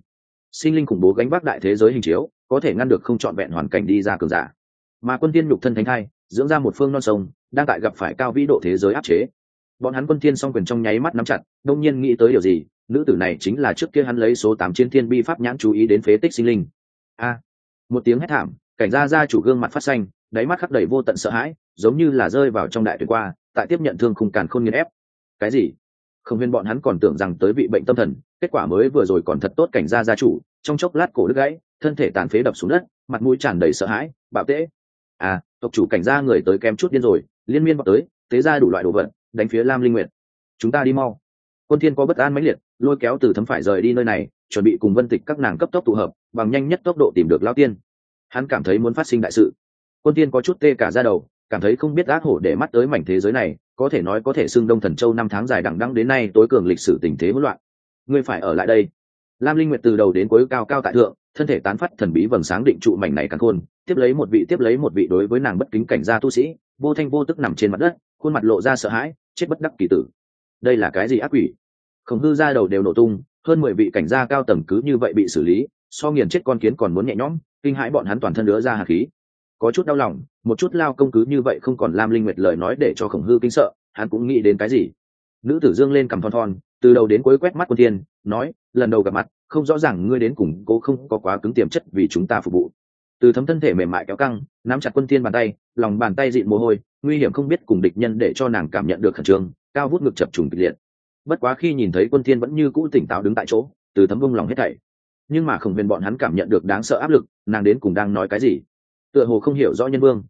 Sinh linh khủng bố gánh vác đại thế giới hình chiếu, có thể ngăn được không trọn vẹn hoàn cảnh đi ra cường giả. Mà quân tiên nhục thân thánh thai, dưỡng ra một phương non sông, đang tại gặp phải cao vĩ độ thế giới áp chế. Bọn hắn quân tiên song quyền trong nháy mắt nắm chặt, đông nhiên nghĩ tới điều gì, nữ tử này chính là trước kia hắn lấy số tám chiến thiên bi pháp nhãn chú ý đến phế tích sinh linh. A! Một tiếng hét thảm, cảnh gia gia chủ gương mặt phát xanh, đáy mắt khắc đầy vô tận sợ hãi, giống như là rơi vào trong đại tuyệt qua, tại tiếp nhận thương khung càn khôn nghiên ép. Cái gì? Không viên bọn hắn còn tưởng rằng tới bị bệnh tâm thần kết quả mới vừa rồi còn thật tốt cảnh gia gia chủ trong chốc lát cổ đứt gãy thân thể tàn phế đập xuống đất mặt mũi tràn đầy sợ hãi bạo tễ. À tộc chủ cảnh gia người tới kém chút điên rồi liên miên vào tới tế ra đủ loại đồ vật đánh phía lam linh nguyện, chúng ta đi mau. Quân thiên có bất an mãnh liệt lôi kéo từ thấm phải rời đi nơi này chuẩn bị cùng vân tịch các nàng cấp tốc tụ hợp bằng nhanh nhất tốc độ tìm được lao tiên. Hắn cảm thấy muốn phát sinh đại sự. Quân tiên có chút tê cả ra đầu cảm thấy không biết ác hổ để mắt tới mảnh thế giới này, có thể nói có thể xưng đông thần châu năm tháng dài đằng đẵng đến nay tối cường lịch sử tình thế hỗn loạn. Ngươi phải ở lại đây. Lam linh nguyệt từ đầu đến cuối cao cao tại thượng, thân thể tán phát thần bí vầng sáng định trụ mảnh này càng khôn, tiếp lấy một vị tiếp lấy một vị đối với nàng bất kính cảnh gia tu sĩ, vô thanh vô tức nằm trên mặt đất, khuôn mặt lộ ra sợ hãi, chết bất đắc kỳ tử. Đây là cái gì ác quỷ? Khổng hư ra đầu đều nổ tung, hơn mười vị cảnh gia cao tầng cứ như vậy bị xử lý, so nghiền chết con kiến còn muốn nhẹ nhõm, kinh hãi bọn hắn toàn thân đứa ra hà khí có chút đau lòng, một chút lao công cứ như vậy không còn lam linh nguyệt lời nói để cho khổng hư kinh sợ, hắn cũng nghĩ đến cái gì. Nữ tử dương lên cầm thon thon, từ đầu đến cuối quét mắt quân tiên nói, lần đầu gặp mặt, không rõ ràng ngươi đến cùng cô không có quá cứng tiềm chất vì chúng ta phục vụ. Từ thấm thân thể mềm mại kéo căng, nắm chặt quân tiên bàn tay, lòng bàn tay dịn mồ hôi, nguy hiểm không biết cùng địch nhân để cho nàng cảm nhận được khẩn trương, cao vút ngực chập trùng kịch liệt. Bất quá khi nhìn thấy quân thiên vẫn như cũ tỉnh táo đứng tại chỗ, từ thấm vung lòng hết thảy. Nhưng mà không huyền bọn hắn cảm nhận được đáng sợ áp lực, nàng đến cùng đang nói cái gì? Tựa hồ không hiểu rõ nhân vương.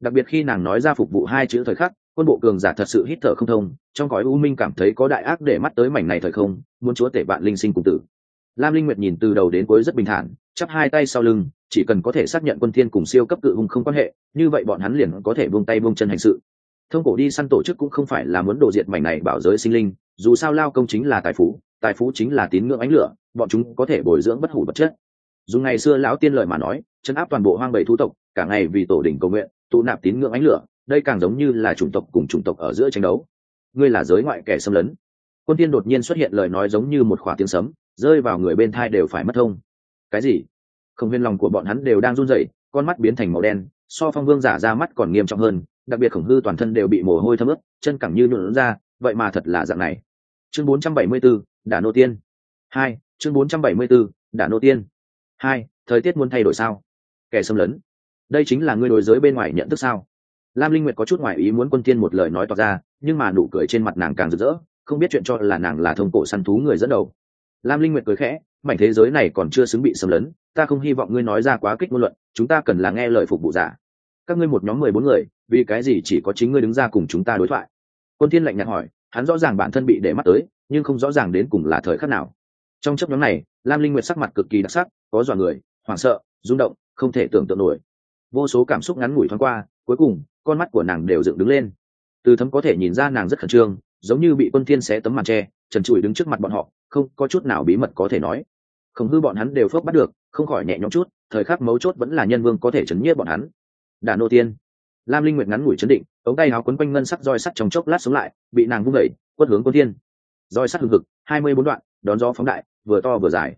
Đặc biệt khi nàng nói ra phục vụ hai chữ thời khắc, quân bộ cường giả thật sự hít thở không thông, trong cõi u minh cảm thấy có đại ác để mắt tới mảnh này thời không, muốn chúa tể bạn linh sinh cùng tử. Lam linh nguyệt nhìn từ đầu đến cuối rất bình thản, chắp hai tay sau lưng, chỉ cần có thể xác nhận quân thiên cùng siêu cấp cự hùng không quan hệ, như vậy bọn hắn liền có thể buông tay buông chân hành sự. Thông cổ đi săn tổ chức cũng không phải là muốn đổ diệt mảnh này bảo giới sinh linh, dù sao lao công chính là tài phú tài phú chính là tín ngưỡng ánh lửa, bọn chúng có thể bồi dưỡng bất hủ vật chất dùng ngày xưa lão tiên lời mà nói chân áp toàn bộ hoang bầy thú tộc cả ngày vì tổ đình cầu nguyện tụ nạp tín ngưỡng ánh lửa đây càng giống như là chủng tộc cùng chủng tộc ở giữa tranh đấu. Ngươi là giới ngoại kẻ xâm lấn. Quân tiên đột nhiên xuất hiện lời nói giống như một khỏa tiếng sấm rơi vào người bên thai đều phải mất thông. Cái gì? Không viên lòng của bọn hắn đều đang run rẩy con mắt biến thành màu đen so phong vương giả ra mắt còn nghiêm trọng hơn đặc biệt khổng hư toàn thân đều bị mồ hôi thấm ướt chân cẳng như nhuộn ra vậy mà thật là dạng này. Chương 474, đả nô tiên. Hai chương 474, đả nô tiên hai, thời tiết muốn thay đổi sao? Kẻ xâm lấn. Đây chính là ngươi đối giới bên ngoài nhận thức sao? Lam linh nguyệt có chút ngoại ý muốn quân tiên một lời nói tỏ ra, nhưng mà nụ cười trên mặt nàng càng rực rỡ, không biết chuyện cho là nàng là thông cổ săn thú người dẫn đầu. Lam linh nguyệt cười khẽ, mảnh thế giới này còn chưa xứng bị xâm lấn, ta không hy vọng ngươi nói ra quá kích ngôn luận, chúng ta cần là nghe lời phục vụ giả. Các ngươi một nhóm mười bốn người, vì cái gì chỉ có chính ngươi đứng ra cùng chúng ta đối thoại? Quân thiên lạnh nhạt hỏi, hắn rõ ràng bản thân bị để mắt tới, nhưng không rõ ràng đến cùng là thời khắc nào. Trong chấp nhóm này lam linh nguyệt sắc mặt cực kỳ đặc sắc, có dọa người, hoảng sợ, rung động, không thể tưởng tượng nổi. Vô số cảm xúc ngắn ngủi thoáng qua, cuối cùng, con mắt của nàng đều dựng đứng lên. Từ thấm có thể nhìn ra nàng rất khẩn trương, giống như bị quân thiên xé tấm màn tre trần trụi đứng trước mặt bọn họ, không có chút nào bí mật có thể nói. Không hư bọn hắn đều phớp bắt được, không khỏi nhẹ nhõm chút, thời khắc mấu chốt vẫn là nhân vương có thể chấn nhiếp bọn hắn. Đà nô tiên. Lam linh nguyệt ngắn ngủi chấn định, ống tay áo quấn quanh ngân sắc roi sắt trong chốc lát xuống lại, bị nàng vung đẩy quất hướng quân thiên. Roi sắt hừng hực, hai mươi bốn đoạn, đón gió phóng đại vừa to vừa dài.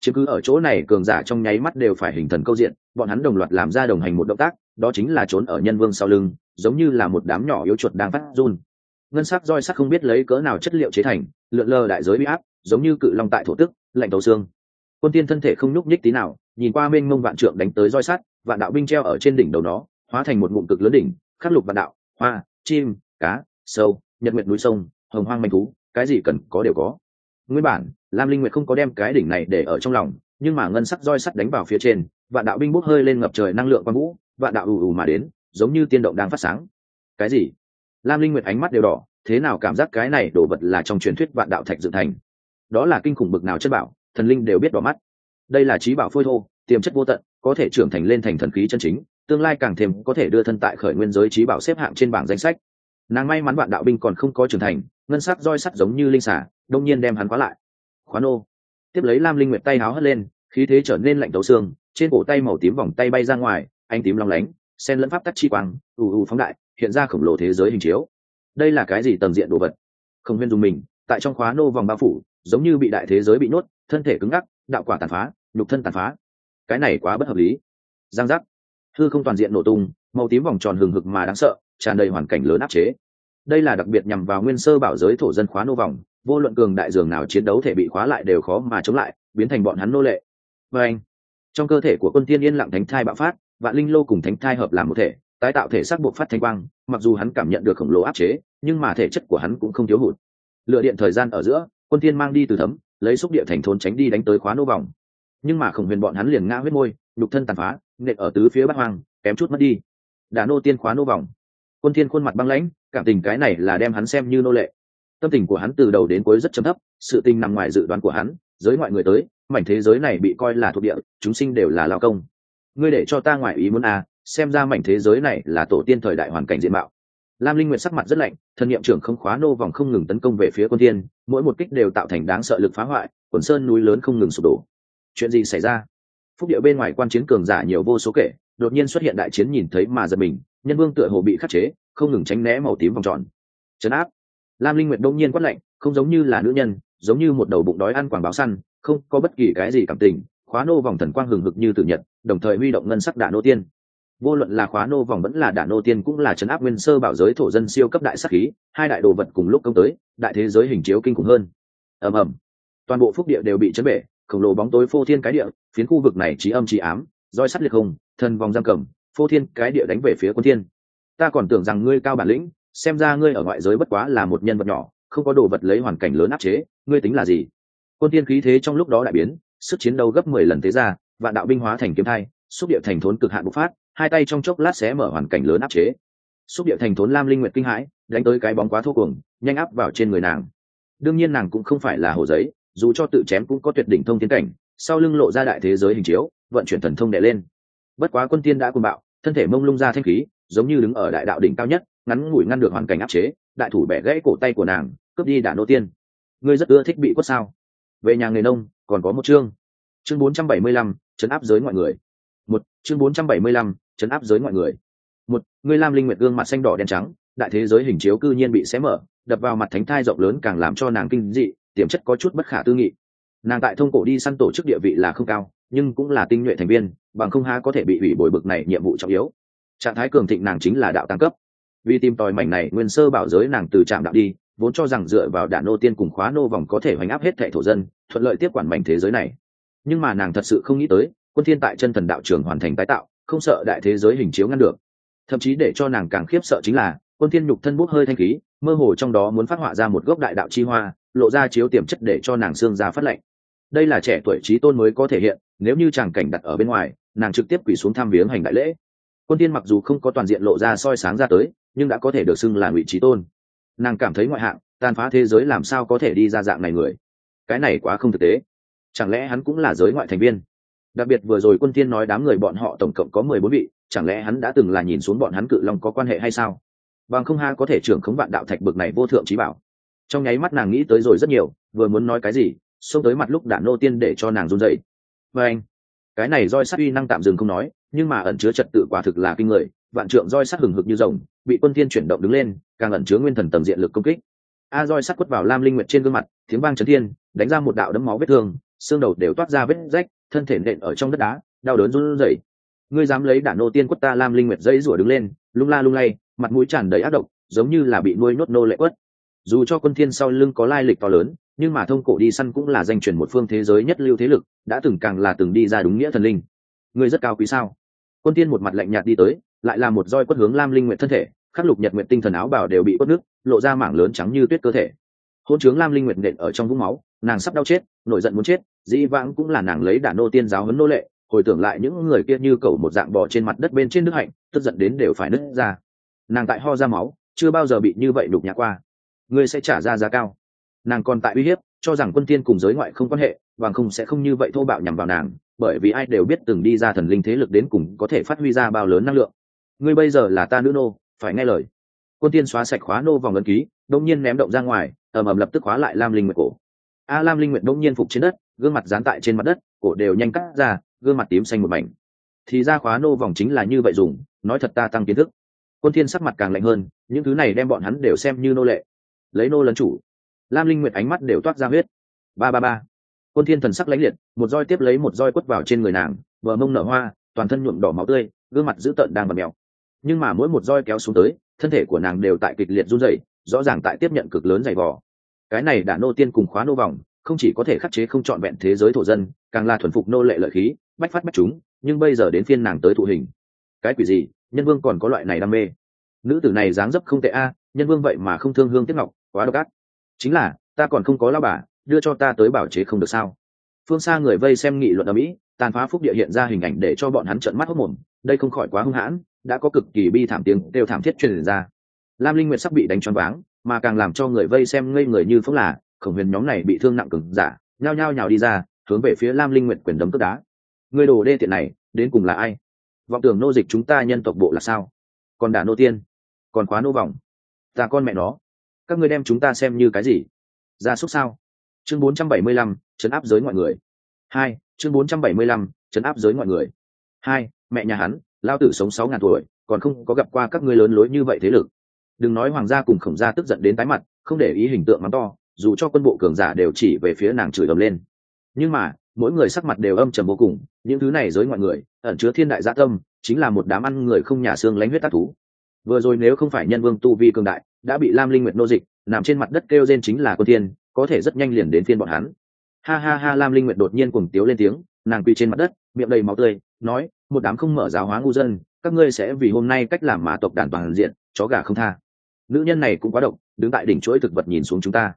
Chứ cứ ở chỗ này, cường giả trong nháy mắt đều phải hình thần câu diện, bọn hắn đồng loạt làm ra đồng hành một động tác, đó chính là trốn ở nhân vương sau lưng, giống như là một đám nhỏ yếu chuột đang phát run. Ngân sắc roi sắt không biết lấy cỡ nào chất liệu chế thành, lượn lờ đại giới bị áp, giống như cự long tại thổ tức, lạnh tàu xương. Quân tiên thân thể không nhúc nhích tí nào, nhìn qua mênh mông vạn trượng đánh tới roi sắt, vạn đạo binh treo ở trên đỉnh đầu nó, hóa thành một ngụm cực lớn đỉnh, khắc lục vạn đạo, hoa, chim, cá, sâu, nhật nguyệt núi sông, hồng hoang manh thú, cái gì cần có đều có nguyên bản, lam linh nguyệt không có đem cái đỉnh này để ở trong lòng, nhưng mà ngân sắc roi sắt đánh vào phía trên, vạn đạo binh bốc hơi lên ngập trời năng lượng quang vũ, vạn đạo ù ù mà đến, giống như tiên động đang phát sáng. Cái gì? Lam linh nguyệt ánh mắt đều đỏ, thế nào cảm giác cái này đổ vật là trong truyền thuyết vạn đạo thạch dựng thành? Đó là kinh khủng bực nào chất bảo, thần linh đều biết đỏ mắt. Đây là trí bảo phôi thô, tiềm chất vô tận, có thể trưởng thành lên thành thần khí chân chính, tương lai càng thêm có thể đưa thân tại khởi nguyên giới trí bảo xếp hạng trên bảng danh sách. Nàng may mắn vạn đạo binh còn không có trưởng thành, ngân sắc roi sắt giống như linh xả đông nhiên đem hắn khóa lại. Khóa nô. Tiếp lấy lam linh nguyệt tay háo hất lên, khí thế trở nên lạnh tấu xương, trên cổ tay màu tím vòng tay bay ra ngoài anh tím long lánh sen lẫn pháp tắc chi quang, ù ù phóng đại, hiện ra khổng lồ thế giới hình chiếu. Đây là cái gì tầm diện đồ vật? Không huyên dùng mình, tại trong khóa nô vòng bao phủ, giống như bị đại thế giới bị nuốt, thân thể cứng ngắc, đạo quả tàn phá, nhục thân tàn phá. Cái này quá bất hợp lý. Giang giác. Hư không toàn diện nổ tung, màu tím vòng tròn hừng hực mà đáng sợ, tràn đầy hoàn cảnh lớn áp chế. Đây là đặc biệt nhằm vào nguyên sơ bảo giới thổ dân khóa nô vòng vô luận cường đại dường nào chiến đấu thể bị khóa lại đều khó mà chống lại, biến thành bọn hắn nô lệ. Và anh, trong cơ thể của quân tiên yên lặng thánh thai bạo phát, vạn linh lô cùng thánh thai hợp làm một thể, tái tạo thể xác buộc phát thanh quang, mặc dù hắn cảm nhận được khổng lồ áp chế, nhưng mà thể chất của hắn cũng không thiếu hụt. Lựa điện thời gian ở giữa, quân tiên mang đi từ thấm, lấy xúc địa thành thôn tránh đi đánh tới khóa nô vòng. Nhưng mà khổng huyền bọn hắn liền ngã huyết môi, nhục thân tàn phá, nện ở tứ phía bắc hoang, kém chút mất đi. Đã nô tiên khóa nô vòng. Quân thiên khuôn mặt băng lãnh, cảm tình cái này là đem hắn xem như nô lệ tâm tình của hắn từ đầu đến cuối rất chấm thấp, sự tình nằm ngoài dự đoán của hắn, giới ngoại người tới, mảnh thế giới này bị coi là thuộc địa, chúng sinh đều là lao công. Ngươi để cho ta ngoại ý muốn à xem ra mảnh thế giới này là tổ tiên thời đại hoàn cảnh diện mạo. Lam linh nguyệt sắc mặt rất lạnh, thần niệm trưởng không khóa nô vòng không ngừng tấn công về phía quân tiên mỗi một kích đều tạo thành đáng sợ lực phá hoại, quần sơn núi lớn không ngừng sụp đổ. Chuyện gì xảy ra? Phúc địa bên ngoài quan chiến cường giả nhiều vô số kể, đột nhiên xuất hiện đại chiến nhìn thấy mà giật mình, nhân vương tựa hồ bị khắc chế, không ngừng tránh né màu tím vòng tròn. Chấn áp lam linh nguyệt đông nhiên quát lạnh, không giống như là nữ nhân, giống như một đầu bụng đói ăn quảng báo săn, không có bất kỳ cái gì cảm tình, khóa nô vòng thần quang hừng hực như tử nhật, đồng thời huy động ngân sắc đạn nô tiên. Vô luận là khóa nô vòng vẫn là đạn nô tiên cũng là chấn áp nguyên sơ bảo giới thổ dân siêu cấp đại sắc khí, hai đại đồ vật cùng lúc công tới, đại thế giới hình chiếu kinh khủng hơn. Ầm ầm. Toàn bộ phúc địa đều bị chấn bể, khổng lồ bóng tối phô thiên cái địa, phiến khu vực này trí âm trí ám, roi sắt liệt hùng thần vòng giam cầm, phô thiên cái địa đánh về phía quân thiên. Ta còn tưởng rằng ngươi cao bản lĩnh xem ra ngươi ở ngoại giới bất quá là một nhân vật nhỏ, không có đồ vật lấy hoàn cảnh lớn áp chế, ngươi tính là gì? Quân tiên khí thế trong lúc đó đại biến, sức chiến đấu gấp mười lần thế ra vạn đạo binh hóa thành kiếm thai, xúc địa thành thốn cực hạn bộc phát, hai tay trong chốc lát xé mở hoàn cảnh lớn áp chế. Xúc địa thành thốn lam linh nguyệt kinh hãi, đánh tới cái bóng quá thô cuồng, nhanh áp vào trên người nàng. Đương nhiên nàng cũng không phải là hồ giấy, dù cho tự chém cũng có tuyệt đỉnh thông tiến cảnh, sau lưng lộ ra đại thế giới hình chiếu, vận chuyển thần thông đệ lên. Bất quá quân tiên đã cuồng bạo, thân thể mông lung ra thanh khí, giống như đứng ở đại đạo đỉnh cao nhất ngắn ngủi ngăn được hoàn cảnh áp chế đại thủ bẻ gãy cổ tay của nàng cướp đi đả nô tiên. Ngươi rất ưa thích bị quất sao? Về nhà người nông còn có một chương. Chương 475, chấn áp giới mọi người. Một chương 475, chấn áp giới mọi người. Một ngươi lam linh nguyệt gương mặt xanh đỏ đen trắng đại thế giới hình chiếu cư nhiên bị xé mở đập vào mặt thánh thai rộng lớn càng làm cho nàng kinh dị tiềm chất có chút bất khả tư nghị. Nàng tại thông cổ đi săn tổ chức địa vị là không cao nhưng cũng là tinh nhuệ thành viên bằng không há có thể bị hủy bồi bực này nhiệm vụ trọng yếu. Trạng thái cường thịnh nàng chính là đạo tăng cấp vì tìm tòi mảnh này nguyên sơ bảo giới nàng từ trạm đạo đi, vốn cho rằng dựa vào đạn nô tiên cùng khóa nô vòng có thể hoành áp hết thệ thổ dân, thuận lợi tiếp quản mảnh thế giới này. Nhưng mà nàng thật sự không nghĩ tới, quân thiên tại chân thần đạo trường hoàn thành tái tạo, không sợ đại thế giới hình chiếu ngăn được. Thậm chí để cho nàng càng khiếp sợ chính là, quân thiên nhục thân bút hơi thanh khí, mơ hồ trong đó muốn phát họa ra một gốc đại đạo chi hoa, lộ ra chiếu tiềm chất để cho nàng xương ra phát lệnh đây là trẻ tuổi trí tôn mới có thể hiện, nếu như chàng cảnh đặt ở bên ngoài, nàng trực tiếp quỳ xuống tham viếng hành đại lễ. Quân tiên mặc dù không có toàn diện lộ ra soi sáng ra tới nhưng đã có thể được xưng là ngụy trí tôn. Nàng cảm thấy ngoại hạng tàn phá thế giới làm sao có thể đi ra dạng này người? Cái này quá không thực tế. Chẳng lẽ hắn cũng là giới ngoại thành viên? Đặc biệt vừa rồi quân thiên nói đám người bọn họ tổng cộng có mười bốn vị, chẳng lẽ hắn đã từng là nhìn xuống bọn hắn cự long có quan hệ hay sao? Bằng không ha, có thể trưởng khống vạn đạo thạch bực này vô thượng trí bảo. Trong nháy mắt nàng nghĩ tới rồi rất nhiều, vừa muốn nói cái gì, xông tới mặt lúc đạn nô tiên để cho nàng run dậy và anh, cái này roi sắt uy năng tạm dừng không nói, nhưng mà ẩn chứa trật tự quả thực là kinh người vạn trượng roi sắt hừng hực như rồng, bị quân thiên chuyển động đứng lên, càng ẩn chứa nguyên thần tầm diện lực công kích. A roi sắt quất vào lam linh nguyệt trên gương mặt, tiếng vang chấn thiên, đánh ra một đạo đấm máu vết thương, xương đầu đều toát ra vết rách, thân thể nện ở trong đất đá, đau đớn run rẩy. Ngươi dám lấy đản nô tiên quất ta lam linh nguyệt dây rủa đứng lên, lung la lung lay, mặt mũi tràn đầy ác độc, giống như là bị nuôi nốt nô lệ quất. Dù cho quân thiên sau lưng có lai lịch to lớn, nhưng mà thông cổ đi săn cũng là danh truyền một phương thế giới nhất lưu thế lực, đã từng càng là từng đi ra đúng nghĩa thần linh. Ngươi rất cao quý sao? Quân tiên một mặt lạnh nhạt đi tới lại là một roi quất hướng lam linh nguyện thân thể, khắc lục nhật nguyện tinh thần áo bào đều bị quất nước, lộ ra mảng lớn trắng như tuyết cơ thể. Hôn trướng lam linh nguyện nện ở trong vũng máu, nàng sắp đau chết, nổi giận muốn chết, dĩ vãng cũng là nàng lấy đả nô tiên giáo huấn nô lệ, hồi tưởng lại những người kia như cầu một dạng bò trên mặt đất bên trên nước hạnh, tức giận đến đều phải nứt ra. Nàng tại ho ra máu, chưa bao giờ bị như vậy đục nhã qua. Ngươi sẽ trả ra giá cao. Nàng còn tại uy hiếp, cho rằng quân tiên cùng giới ngoại không quan hệ, bằng không sẽ không như vậy thô bạo nhằm vào nàng, bởi vì ai đều biết từng đi ra thần linh thế lực đến cùng có thể phát huy ra bao lớn năng lượng ngươi bây giờ là ta nữ nô, phải nghe lời. Quân tiên xóa sạch khóa nô vòng ấn ký đông nhiên ném động ra ngoài, ầm ầm lập tức khóa lại lam linh nguyệt cổ. A à, lam linh nguyệt đông nhiên phục trên đất, gương mặt dán tại trên mặt đất, cổ đều nhanh cắt ra, gương mặt tím xanh một mảnh. Thì ra khóa nô vòng chính là như vậy dùng, nói thật ta tăng kiến thức. Quân thiên sắc mặt càng lạnh hơn, những thứ này đem bọn hắn đều xem như nô lệ. Lấy nô lấn chủ. Lam linh nguyệt ánh mắt đều toát ra huyết. Ba ba ba. Quân thiên thần sắc lãnh liệt, một roi tiếp lấy một roi quất vào trên người nàng vợ mông nở hoa, toàn thân nhuộm đỏ máu tươi, gương mặt dữ tợn đang bật mèo nhưng mà mỗi một roi kéo xuống tới, thân thể của nàng đều tại kịch liệt run rẩy, rõ ràng tại tiếp nhận cực lớn dày vò. Cái này đã nô tiên cùng khóa nô vòng, không chỉ có thể khắc chế không chọn vẹn thế giới thổ dân, càng là thuần phục nô lệ lợi khí, bách phát bách chúng, nhưng bây giờ đến phiên nàng tới thụ hình. Cái quỷ gì? Nhân vương còn có loại này đam mê. Nữ tử này dáng dấp không tệ a, nhân vương vậy mà không thương hương tiếc ngọc, quá độc ác. Chính là, ta còn không có lao bà, đưa cho ta tới bảo chế không được sao? Phương xa người vây xem nghị luận ở mỹ, tàn phá phúc địa hiện ra hình ảnh để cho bọn hắn trợn mắt hốc mồm, đây không khỏi quá hung hãn đã có cực kỳ bi thảm tiếng đều thảm thiết truyền ra. Lam linh nguyệt sắp bị đánh choáng váng mà càng làm cho người vây xem ngây người như phóng là khổng huyền nhóm này bị thương nặng cứng giả nhao nhao nhào đi ra hướng về phía lam linh nguyệt quyền đấm tức đá. Người đồ đê tiện này đến cùng là ai? Vọng tưởng nô dịch chúng ta nhân tộc bộ là sao? Còn đả nô tiên còn khóa nô vòng ta con mẹ nó các ngươi đem chúng ta xem như cái gì? Gia súc sao? Chương 475, chấn áp giới mọi người. Hai chương 475, chấn áp giới mọi người. Hai mẹ nhà hắn lao tử sống sáu ngàn tuổi, còn không có gặp qua các ngươi lớn lối như vậy thế lực. Đừng nói hoàng gia cùng khổng gia tức giận đến tái mặt, không để ý hình tượng mắng to, dù cho quân bộ cường giả đều chỉ về phía nàng chửi ầm lên. Nhưng mà, mỗi người sắc mặt đều âm trầm vô cùng, những thứ này giới ngoại người, ẩn chứa thiên đại gia tâm, chính là một đám ăn người không nhà xương lánh huyết tác thú. Vừa rồi nếu không phải nhân vương tu vi cường đại, đã bị lam linh nguyệt nô dịch, nằm trên mặt đất kêu trên chính là quân thiên, có thể rất nhanh liền đến thiên bọn hắn. Ha ha ha, lam linh nguyệt đột nhiên cuồng tiếu lên tiếng, nàng quỳ trên mặt đất, miệng đầy máu tươi, nói một đám không mở giáo hóa ngu dân, các ngươi sẽ vì hôm nay cách làm mà tộc đàn toàn diện, chó gà không tha. Nữ nhân này cũng quá độc, đứng tại đỉnh chuỗi thực vật nhìn xuống chúng ta.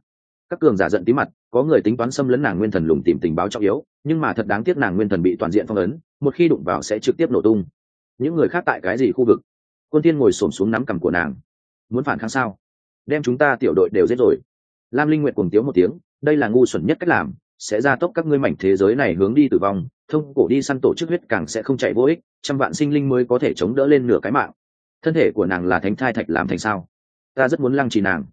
Các cường giả giận tí mặt, có người tính toán xâm lấn nàng nguyên thần lùng tìm tình báo trọng yếu, nhưng mà thật đáng tiếc nàng nguyên thần bị toàn diện phong ấn, một khi đụng vào sẽ trực tiếp nổ tung. Những người khác tại cái gì khu vực? Quân tiên ngồi xổm xuống nắm cằm của nàng. Muốn phản kháng sao? Đem chúng ta tiểu đội đều giết rồi. Lam linh nguyện cùng tiếng một tiếng, đây là ngu xuẩn nhất cách làm, sẽ ra tốc các ngươi mảnh thế giới này hướng đi tử vong thông cổ đi săn tổ chức huyết càng sẽ không chạy vô ích, trăm vạn sinh linh mới có thể chống đỡ lên nửa cái mạng. Thân thể của nàng là thánh thai thạch làm thành sao? Ta rất muốn lăng trì nàng.